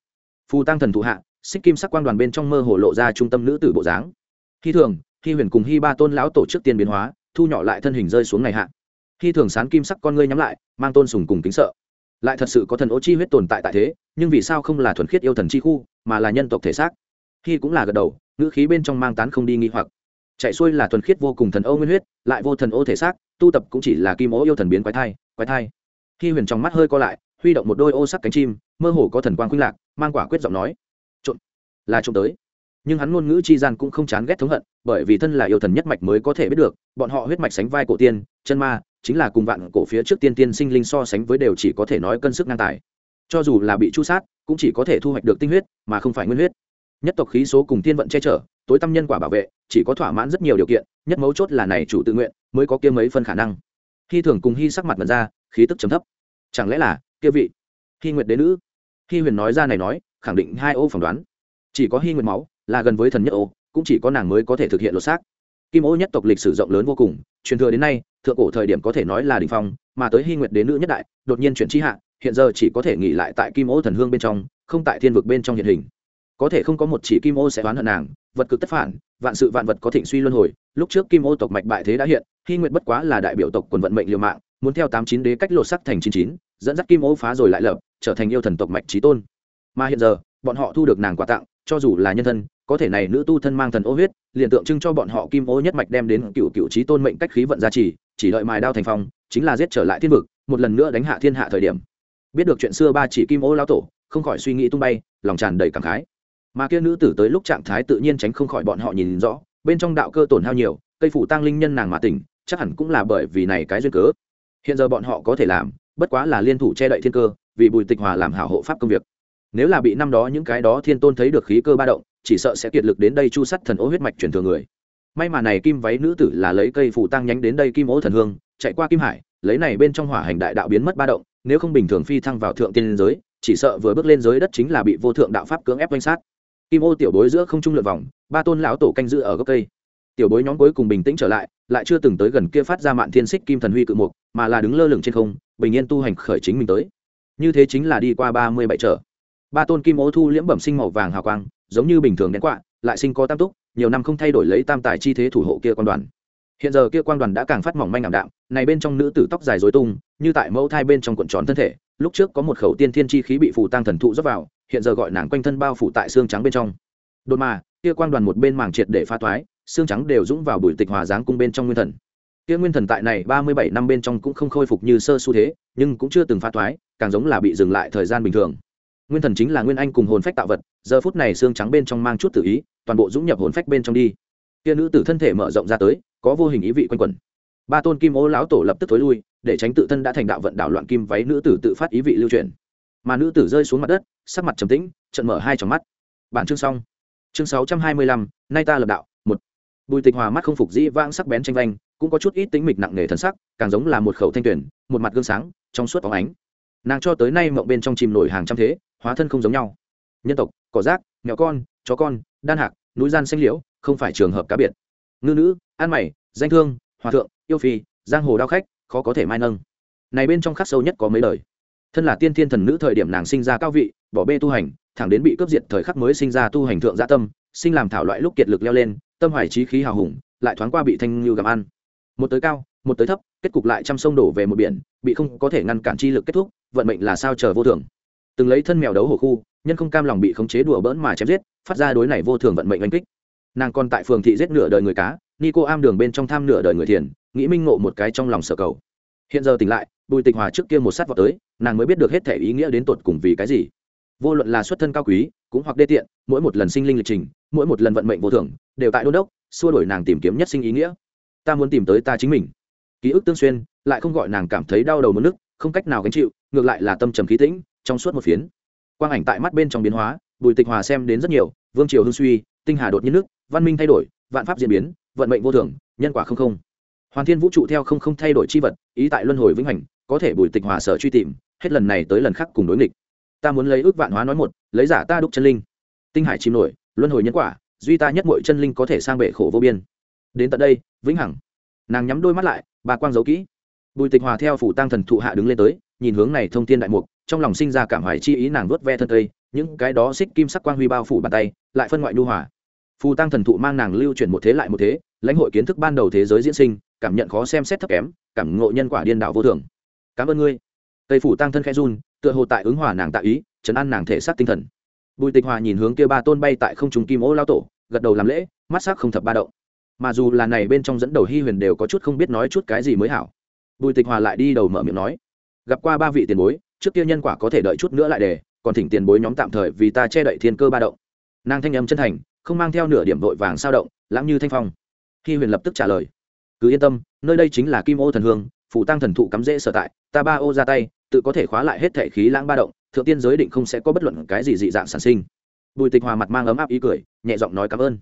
Phù tăng thần thụ hạ, xích kim sắc quang đoàn bên trong mơ hồ lộ ra trung tâm nữ tử bộ dáng. Khi thường, khi huyền cùng hy ba tôn lão tổ chức tiên biến hóa, thu nhỏ lại thân hình rơi xuống ngày hạ. Khi thường sán kim sắc con ngươi nhắm lại, mang tôn sùng cùng kính sợ lại thật sự có thần ô chi huyết tồn tại tại thế, nhưng vì sao không là thuần khiết yêu thần chi khu, mà là nhân tộc thể xác? Khi cũng là gật đầu, ngữ khí bên trong mang tán không đi nghi hoặc. Chạy xuôi là thuần khiết vô cùng thần ô nguyên huyết, lại vô thần ô thể xác, tu tập cũng chỉ là kim ô yêu thần biến quái thai quái thai. Khi huyền trong mắt hơi co lại, huy động một đôi ô sắc cánh chim, mơ hồ có thần quang khuynh lạc, mang quả quyết giọng nói. Trộn là trộm tới nhưng hắn ngôn ngữ chi gian cũng không chán ghét thống hận, bởi vì thân là yêu thần nhất mạch mới có thể biết được, bọn họ huyết mạch sánh vai cổ tiên, chân ma, chính là cùng vạn cổ phía trước tiên tiên sinh linh so sánh với đều chỉ có thể nói cân sức ngang tài. Cho dù là bị chu sát, cũng chỉ có thể thu hoạch được tinh huyết, mà không phải nguyên huyết. Nhất tộc khí số cùng tiên vận che chở, tối tâm nhân quả bảo vệ, chỉ có thỏa mãn rất nhiều điều kiện, nhất mấu chốt là này chủ tự nguyện, mới có kia mấy phân khả năng. Khi thường cùng hy sắc mặt mật ra, khí tức chấm thấp. Chẳng lẽ là, kia vị hy nguyệt đế nữ? Hy huyền nói ra này nói, khẳng định hai ô phỏng đoán. Chỉ có hy nguyệt máu là gần với thần nhất ô, cũng chỉ có nàng mới có thể thực hiện lột xác. Kim ô nhất tộc lịch sử rộng lớn vô cùng, truyền thừa đến nay, thượng cổ thời điểm có thể nói là đình phong, mà tới hy nguyệt đến nữ nhất đại, đột nhiên chuyển tri hạ, hiện giờ chỉ có thể nghỉ lại tại kim ô thần hương bên trong, không tại thiên vực bên trong hiện hình. Có thể không có một chỉ kim ô sẽ oán hận nàng, vật cực tất phản, vạn sự vạn vật có thịnh suy luân hồi, lúc trước kim ô tộc mạch bại thế đã hiện, hy nguyệt bất quá là đại biểu tộc quần vận mệnh liều mạng, muốn theo tám chín đế cách lột sắc thành chín chín, dẫn dắt kim ô phá rồi lại lập, trở thành yêu thần tộc mạch trí tôn. Mà hiện giờ, bọn họ thu được nàng quà tặng, cho dù là nhân thân có thể này nữ tu thân mang thần ô huyết, liền tượng trưng cho bọn họ kim ô nhất mạch đem đến cựu cựu trí tôn mệnh cách khí vận gia trì, chỉ đợi mài đao thành phong, chính là giết trở lại thiên vực, một lần nữa đánh hạ thiên hạ thời điểm. Biết được chuyện xưa ba chỉ kim ô lao tổ, không khỏi suy nghĩ tung bay, lòng tràn đầy cảm khái. Mà kia nữ tử tới lúc trạng thái tự nhiên tránh không khỏi bọn họ nhìn rõ, bên trong đạo cơ tổn hao nhiều, cây phủ tăng linh nhân nàng mà tỉnh, chắc hẳn cũng là bởi vì này cái duyên cớ. Hiện giờ bọn họ có thể làm, bất quá là liên thủ che đậy thiên cơ, vì bùi tịch hòa làm hảo hộ pháp công việc. Nếu là bị năm đó những cái đó thiên tôn thấy được khí cơ ba động chỉ sợ sẽ kiệt lực đến đây chu sắt thần ô huyết mạch truyền thừa người. May mà này kim váy nữ tử là lấy cây phủ tăng nhánh đến đây kim ố thần hương, chạy qua kim hải, lấy này bên trong hỏa hành đại đạo biến mất ba động, nếu không bình thường phi thăng vào thượng tiên giới, chỉ sợ vừa bước lên giới đất chính là bị vô thượng đạo pháp cưỡng ép danh sát. Kim ô tiểu bối giữa không trung lượt vòng, ba tôn lão tổ canh giữ ở gốc cây. Tiểu bối nhóm cuối cùng bình tĩnh trở lại lại chưa từng tới gần kia phát ra mạn thiên xích kim thần huy cự mục, mà là đứng lơ lửng trên không, bình yên tu hành khởi chính mình tới. Như thế chính là đi qua ba mươi bảy trở. Ba tôn kim ô thu liễm bẩm sinh màu vàng hào quang giống như bình thường đen quạ, lại sinh có tam túc, nhiều năm không thay đổi lấy tam tài chi thế thủ hộ kia quan đoàn. Hiện giờ kia quan đoàn đã càng phát mỏng manh ảm đạm, này bên trong nữ tử tóc dài dối tung, như tại mẫu thai bên trong cuộn tròn thân thể, lúc trước có một khẩu tiên thiên chi khí bị phù tăng thần thụ dốc vào, hiện giờ gọi nàng quanh thân bao phủ tại xương trắng bên trong. Đột mà, kia quan đoàn một bên màng triệt để pha toái, xương trắng đều dũng vào bụi tịch hòa dáng cung bên trong nguyên thần. Kia nguyên thần tại này ba mươi bảy năm bên trong cũng không khôi phục như sơ xu thế, nhưng cũng chưa từng pha toái, càng giống là bị dừng lại thời gian bình thường nguyên thần chính là nguyên anh cùng hồn phách tạo vật, giờ phút này xương trắng bên trong mang chút tự ý, toàn bộ dũng nhập hồn phách bên trong đi. Kia nữ tử thân thể mở rộng ra tới, có vô hình ý vị quanh quẩn. Ba tôn kim ô lão tổ lập tức thối lui, để tránh tự thân đã thành đạo vận đảo loạn kim váy nữ tử tự phát ý vị lưu truyền mà nữ tử rơi xuống mặt đất, sắc mặt trầm tĩnh trận mở hai tròng mắt. Bản chương xong. Chương sáu trăm hai mươi lăm, nay ta lập đạo, một. Bùi tịch hòa mắt không phục dĩ vãng sắc bén tranh vanh, cũng có chút ít tính mịch nặng nề thân sắc, càng giống là một khẩu thanh tuyển, một mặt gương sáng, trong suốt óng ánh nàng cho tới nay mộng bên trong chìm nổi hàng trăm thế, hóa thân không giống nhau. Nhân tộc, cỏ rác, mèo con, chó con, đan hạc, núi gian xanh liễu, không phải trường hợp cá biệt. Ngư nữ an mày, danh thương, hòa thượng, yêu phi, giang hồ đao khách, khó có thể mai nâng. Này bên trong khắc sâu nhất có mấy lời thân là tiên thiên thần nữ thời điểm nàng sinh ra cao vị, bỏ bê tu hành, thẳng đến bị cướp diệt thời khắc mới sinh ra tu hành thượng gia tâm, sinh làm thảo loại lúc kiệt lực leo lên, tâm hoài trí khí hào hùng, lại thoáng qua bị thanh như gặm ăn. Một tới cao một tới thấp, kết cục lại trăm sông đổ về một biển, bị không có thể ngăn cản chi lực kết thúc, vận mệnh là sao chờ vô thường. Từng lấy thân mèo đấu hổ khu, nhân không cam lòng bị khống chế đùa bỡn mà chém giết, phát ra đối này vô thường vận mệnh oanh kích. Nàng còn tại phường thị giết nửa đời người cá ni cô am đường bên trong tham nửa đời người thiền, nghĩ minh ngộ một cái trong lòng sở cầu. Hiện giờ tỉnh lại, bùi tịch hòa trước kia một sát vào tới, nàng mới biết được hết thể ý nghĩa đến tột cùng vì cái gì. Vô luận là xuất thân cao quý, cũng hoặc đê tiện, mỗi một lần sinh linh lịch trình, mỗi một lần vận mệnh vô thường, đều tại đô đốc, xua đổi nàng tìm kiếm nhất sinh ý nghĩa. Ta muốn tìm tới ta chính mình ký ức tương xuyên, lại không gọi nàng cảm thấy đau đầu mất nước, không cách nào gánh chịu, ngược lại là tâm trầm khí tĩnh, trong suốt một phiến. Quang ảnh tại mắt bên trong biến hóa, bùi tịch hòa xem đến rất nhiều, vương triều hưng suy, tinh hà đột nhiên nước, văn minh thay đổi, vạn pháp diễn biến, vận mệnh vô thường, nhân quả không không. Hoàn thiên vũ trụ theo không không thay đổi chi vật, ý tại luân hồi vĩnh hành có thể bùi tịch hòa sở truy tìm, hết lần này tới lần khác cùng đối nghịch. Ta muốn lấy ước vạn hóa nói một, lấy giả ta đúc chân linh. Tinh hải chìm nổi, luân hồi nhân quả, duy ta nhất mọi chân linh có thể sang bệ khổ vô biên. Đến tận đây, vĩnh hằng nàng nhắm đôi mắt lại bà quang giấu kỹ. Bùi tịch hòa theo phủ tăng thần thụ hạ đứng lên tới, nhìn hướng này thông thiên đại mục, trong lòng sinh ra cảm hoài chi ý nàng vớt ve thân cây, những cái đó xích kim sắc quang huy bao phủ bàn tay, lại phân ngoại nhu hòa. Phù tăng thần thụ mang nàng lưu chuyển một thế lại một thế, lãnh hội kiến thức ban đầu thế giới diễn sinh, cảm nhận khó xem xét thấp kém, cảm ngộ nhân quả điên đạo vô thường. Cảm ơn ngươi. Tây phủ tăng thân khẽ run, tựa hồ tại ứng hòa nàng tạ ý, trấn an nàng thể xác tinh thần. Bùi tịch hòa nhìn hướng kia ba tôn bay tại không trùng kim ô lao tổ, gật đầu làm lễ, mắt sắc không thập ba động mà dù là này bên trong dẫn đầu Hi huyền đều có chút không biết nói chút cái gì mới hảo. Bùi tịch hòa lại đi đầu mở miệng nói, gặp qua ba vị tiền bối, trước kia nhân quả có thể đợi chút nữa lại để, còn thỉnh tiền bối nhóm tạm thời vì ta che đậy thiên cơ ba động. Nàng thanh âm chân thành, không mang theo nửa điểm vội vàng sao động, lãng như thanh phong. Hi huyền lập tức trả lời, cứ yên tâm, nơi đây chính là kim ô thần hương, phủ tăng thần thụ cắm rễ sở tại, ta ba ô ra tay, tự có thể khóa lại hết thể khí lãng ba động, thượng tiên giới định không sẽ có bất luận cái gì dị dạng sản sinh. Bùi tịch hòa mặt mang ấm áp ý cười, nhẹ giọng nói cảm ơn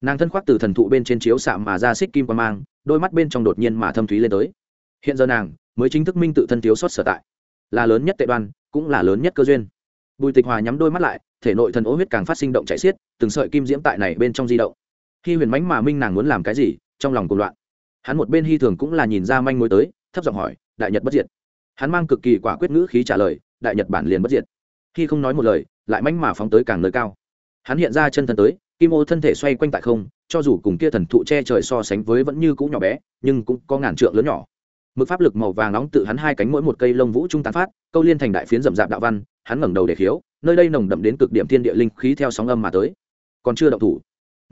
nàng thân khoác từ thần thụ bên trên chiếu xạ mà ra xích kim qua mang, đôi mắt bên trong đột nhiên mà thâm thúy lên tới. Hiện giờ nàng mới chính thức minh tự thân thiếu sót sở tại. Là lớn nhất tệ đoan, cũng là lớn nhất cơ duyên. Bùi tịch hòa nhắm đôi mắt lại, thể nội thần ố huyết càng phát sinh động chạy xiết, từng sợi kim diễm tại này bên trong di động. Khi huyền mánh mà minh nàng muốn làm cái gì, trong lòng cùng loạn. Hắn một bên hy thường cũng là nhìn ra manh mối tới, thấp giọng hỏi, đại nhật bất diệt? Hắn mang cực kỳ quả quyết ngữ khí trả lời, đại nhật bản liền bất diệt. Khi không nói một lời, lại mánh mà phóng tới càng nơi cao. Hắn hiện ra chân thân tới kim ô thân thể xoay quanh tại không, cho dù cùng kia thần thụ che trời so sánh với vẫn như cũ nhỏ bé, nhưng cũng có ngàn trượng lớn nhỏ. Mực pháp lực màu vàng nóng tự hắn hai cánh mỗi một cây lông vũ trung tán phát, câu liên thành đại phiến rậm rạp đạo văn, hắn ngẩng đầu để khiếu, nơi đây nồng đậm đến cực điểm thiên địa linh khí theo sóng âm mà tới. Còn chưa động thủ.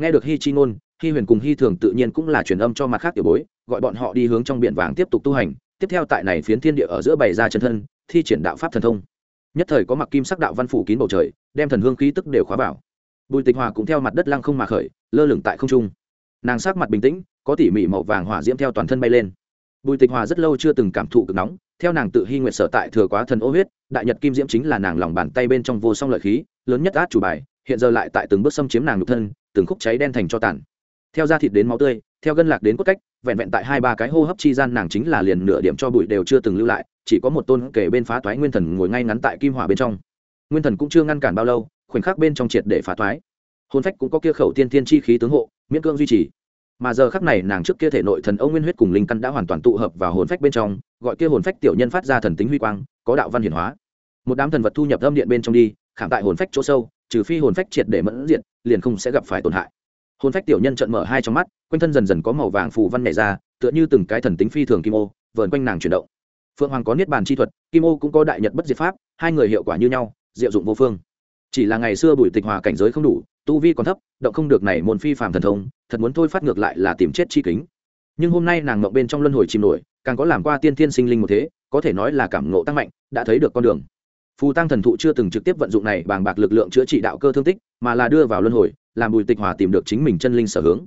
Nghe được hi chi ngôn, hi huyền cùng hi thường tự nhiên cũng là truyền âm cho mặt khác tiểu bối, gọi bọn họ đi hướng trong biển vàng tiếp tục tu hành. Tiếp theo tại này phiến thiên địa ở giữa bày ra chân thân, thi triển đạo pháp thần thông. Nhất thời có mặc kim sắc đạo văn phủ kín bầu trời, đem thần hương khí tức đều khóa vào bùi tịch hòa cũng theo mặt đất lăng không mà khởi, lơ lửng tại không trung. Nàng sắc mặt bình tĩnh, có tỉ mỉ màu vàng hỏa diễm theo toàn thân bay lên. Bùi tịch hòa rất lâu chưa từng cảm thụ cực nóng, theo nàng tự hy nguyện sở tại thừa quá thần ô huyết, đại nhật kim diễm chính là nàng lòng bàn tay bên trong vô song lợi khí, lớn nhất át chủ bài, hiện giờ lại tại từng bước xâm chiếm nàng nhục thân, từng khúc cháy đen thành cho tàn. Theo da thịt đến máu tươi, theo gân lạc đến cốt cách, vẹn vẹn tại hai ba cái hô hấp chi gian nàng chính là liền nửa điểm cho bụi đều chưa từng lưu lại, chỉ có một tôn kể bên phá toái nguyên thần ngồi ngay ngắn tại kim hỏa bên trong. Nguyên thần cũng chưa ngăn cản bao lâu khoảnh khắc bên trong triệt để phá thoái, hồn phách cũng có kia khẩu tiên tiên chi khí tướng hộ miễn cưỡng duy trì. Mà giờ khắc này nàng trước kia thể nội thần ông nguyên huyết cùng linh căn đã hoàn toàn tụ hợp vào hồn phách bên trong gọi kia hồn phách tiểu nhân phát ra thần tính huy quang có đạo văn hiển hóa. Một đám thần vật thu nhập âm điện bên trong đi khảm tại hồn phách chỗ sâu trừ phi hồn phách triệt để mẫn diện, liền không sẽ gặp phải tổn hại. Hồn phách tiểu nhân trận mở hai trong mắt quanh thân dần dần có màu vàng phù văn nhảy ra tựa như từng cái thần tính phi thường kim ô vờn quanh nàng chuyển động. Phượng hoàng có niết bàn chi thuật kim ô cũng có đại nhật bất diệt pháp hai người hiệu quả như nhau diệu dụng vô phương chỉ là ngày xưa bùi tịch hòa cảnh giới không đủ, tu vi còn thấp, động không được này môn phi phàm thần thông, thật muốn thôi phát ngược lại là tìm chết chi kính. Nhưng hôm nay nàng ngậm bên trong luân hồi chìm nổi, càng có làm qua tiên thiên sinh linh một thế, có thể nói là cảm ngộ tăng mạnh, đã thấy được con đường. Phù tăng thần thụ chưa từng trực tiếp vận dụng này bàng bạc lực lượng chữa trị đạo cơ thương tích, mà là đưa vào luân hồi, làm bùi tịch hòa tìm được chính mình chân linh sở hướng.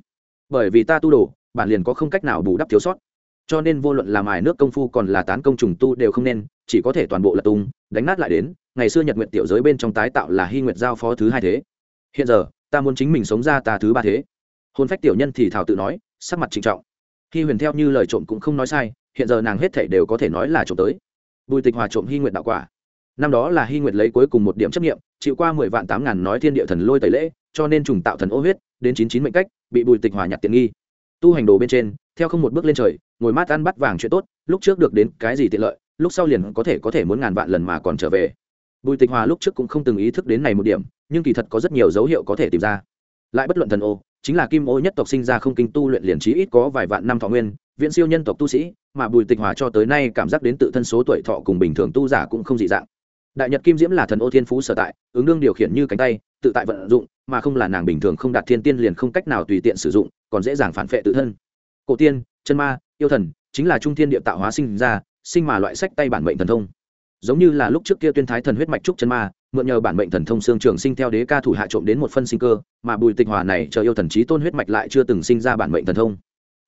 Bởi vì ta tu đồ, bản liền có không cách nào bù đắp thiếu sót. Cho nên vô luận làm ải nước công phu còn là tán công trùng tu đều không nên, chỉ có thể toàn bộ là tung, đánh nát lại đến ngày xưa nhật nguyện tiểu giới bên trong tái tạo là hy nguyệt giao phó thứ hai thế. Hiện giờ, ta muốn chính mình sống ra ta thứ ba thế. Hôn phách tiểu nhân thì thảo tự nói, sắc mặt trịnh trọng. Hy huyền theo như lời trộm cũng không nói sai, hiện giờ nàng hết thể đều có thể nói là trộm tới. Bùi tịch hòa trộm hy nguyện đạo quả. Năm đó là hy nguyệt lấy cuối cùng một điểm chấp nghiệm chịu qua mười vạn tám ngàn nói thiên địa thần lôi tẩy lễ, cho nên trùng tạo thần ô huyết, đến chín chín mệnh cách, bị bùi tịch hòa nhặt tiện nghi. Tu hành đồ bên trên, theo không một bước lên trời, ngồi mát ăn bắt vàng chuyện tốt, lúc trước được đến cái gì tiện lợi, lúc sau liền có thể có thể muốn ngàn vạn lần mà còn trở về bùi tịch hòa lúc trước cũng không từng ý thức đến này một điểm, nhưng kỳ thật có rất nhiều dấu hiệu có thể tìm ra. Lại bất luận thần ô, chính là kim ô nhất tộc sinh ra không kinh tu luyện liền trí ít có vài vạn năm thọ nguyên, viễn siêu nhân tộc tu sĩ, mà bùi tịch hòa cho tới nay cảm giác đến tự thân số tuổi thọ cùng bình thường tu giả cũng không dị dạng. Đại nhật kim diễm là thần ô thiên phú sở tại, ứng đương điều khiển như cánh tay, tự tại vận dụng, mà không là nàng bình thường không đạt thiên tiên liền không cách nào tùy tiện sử dụng, còn dễ dàng phản phệ tự thân. Cổ tiên, chân ma, yêu thần, chính là trung thiên địa tạo hóa sinh ra, sinh mà loại sách tay bản mệnh thần thông giống như là lúc trước kia tuyên thái thần huyết mạch trúc chân ma, mượn nhờ bản mệnh thần thông xương trường sinh theo đế ca thủ hạ trộm đến một phân sinh cơ, mà bùi tịch hòa này chờ yêu thần trí tôn huyết mạch lại chưa từng sinh ra bản mệnh thần thông.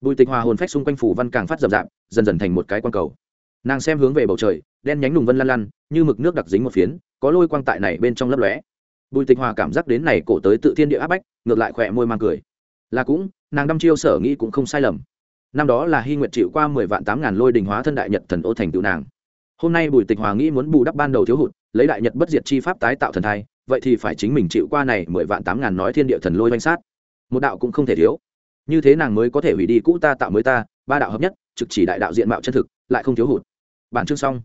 Bùi tịch hòa hồn phách xung quanh phủ văn càng phát rậm rạp, dần dần thành một cái quan cầu. Nàng xem hướng về bầu trời, đen nhánh nùng vân lăn lăn như mực nước đặc dính một phiến, có lôi quang tại này bên trong lấp lóe. Bùi tịch hòa cảm giác đến này cổ tới tự thiên địa áp bách, ngược lại khỏe môi mang cười. Là cũng, nàng đăm chiêu sở nghĩ cũng không sai lầm. Năm đó là hy nguyện chịu qua mười vạn tám ngàn lôi đình hóa thân đại nhật thần ô thành tựu nàng hôm nay bùi tịch hòa nghĩ muốn bù đắp ban đầu thiếu hụt, lấy đại nhật bất diệt chi pháp tái tạo thần thai, vậy thì phải chính mình chịu qua này mười vạn tám ngàn nói thiên địa thần lôi danh sát. Một đạo cũng không thể thiếu. Như thế nàng mới có thể hủy đi cũ ta tạo mới ta, ba đạo hợp nhất, trực chỉ đại đạo diện mạo chân thực, lại không thiếu hụt. Bản chương xong.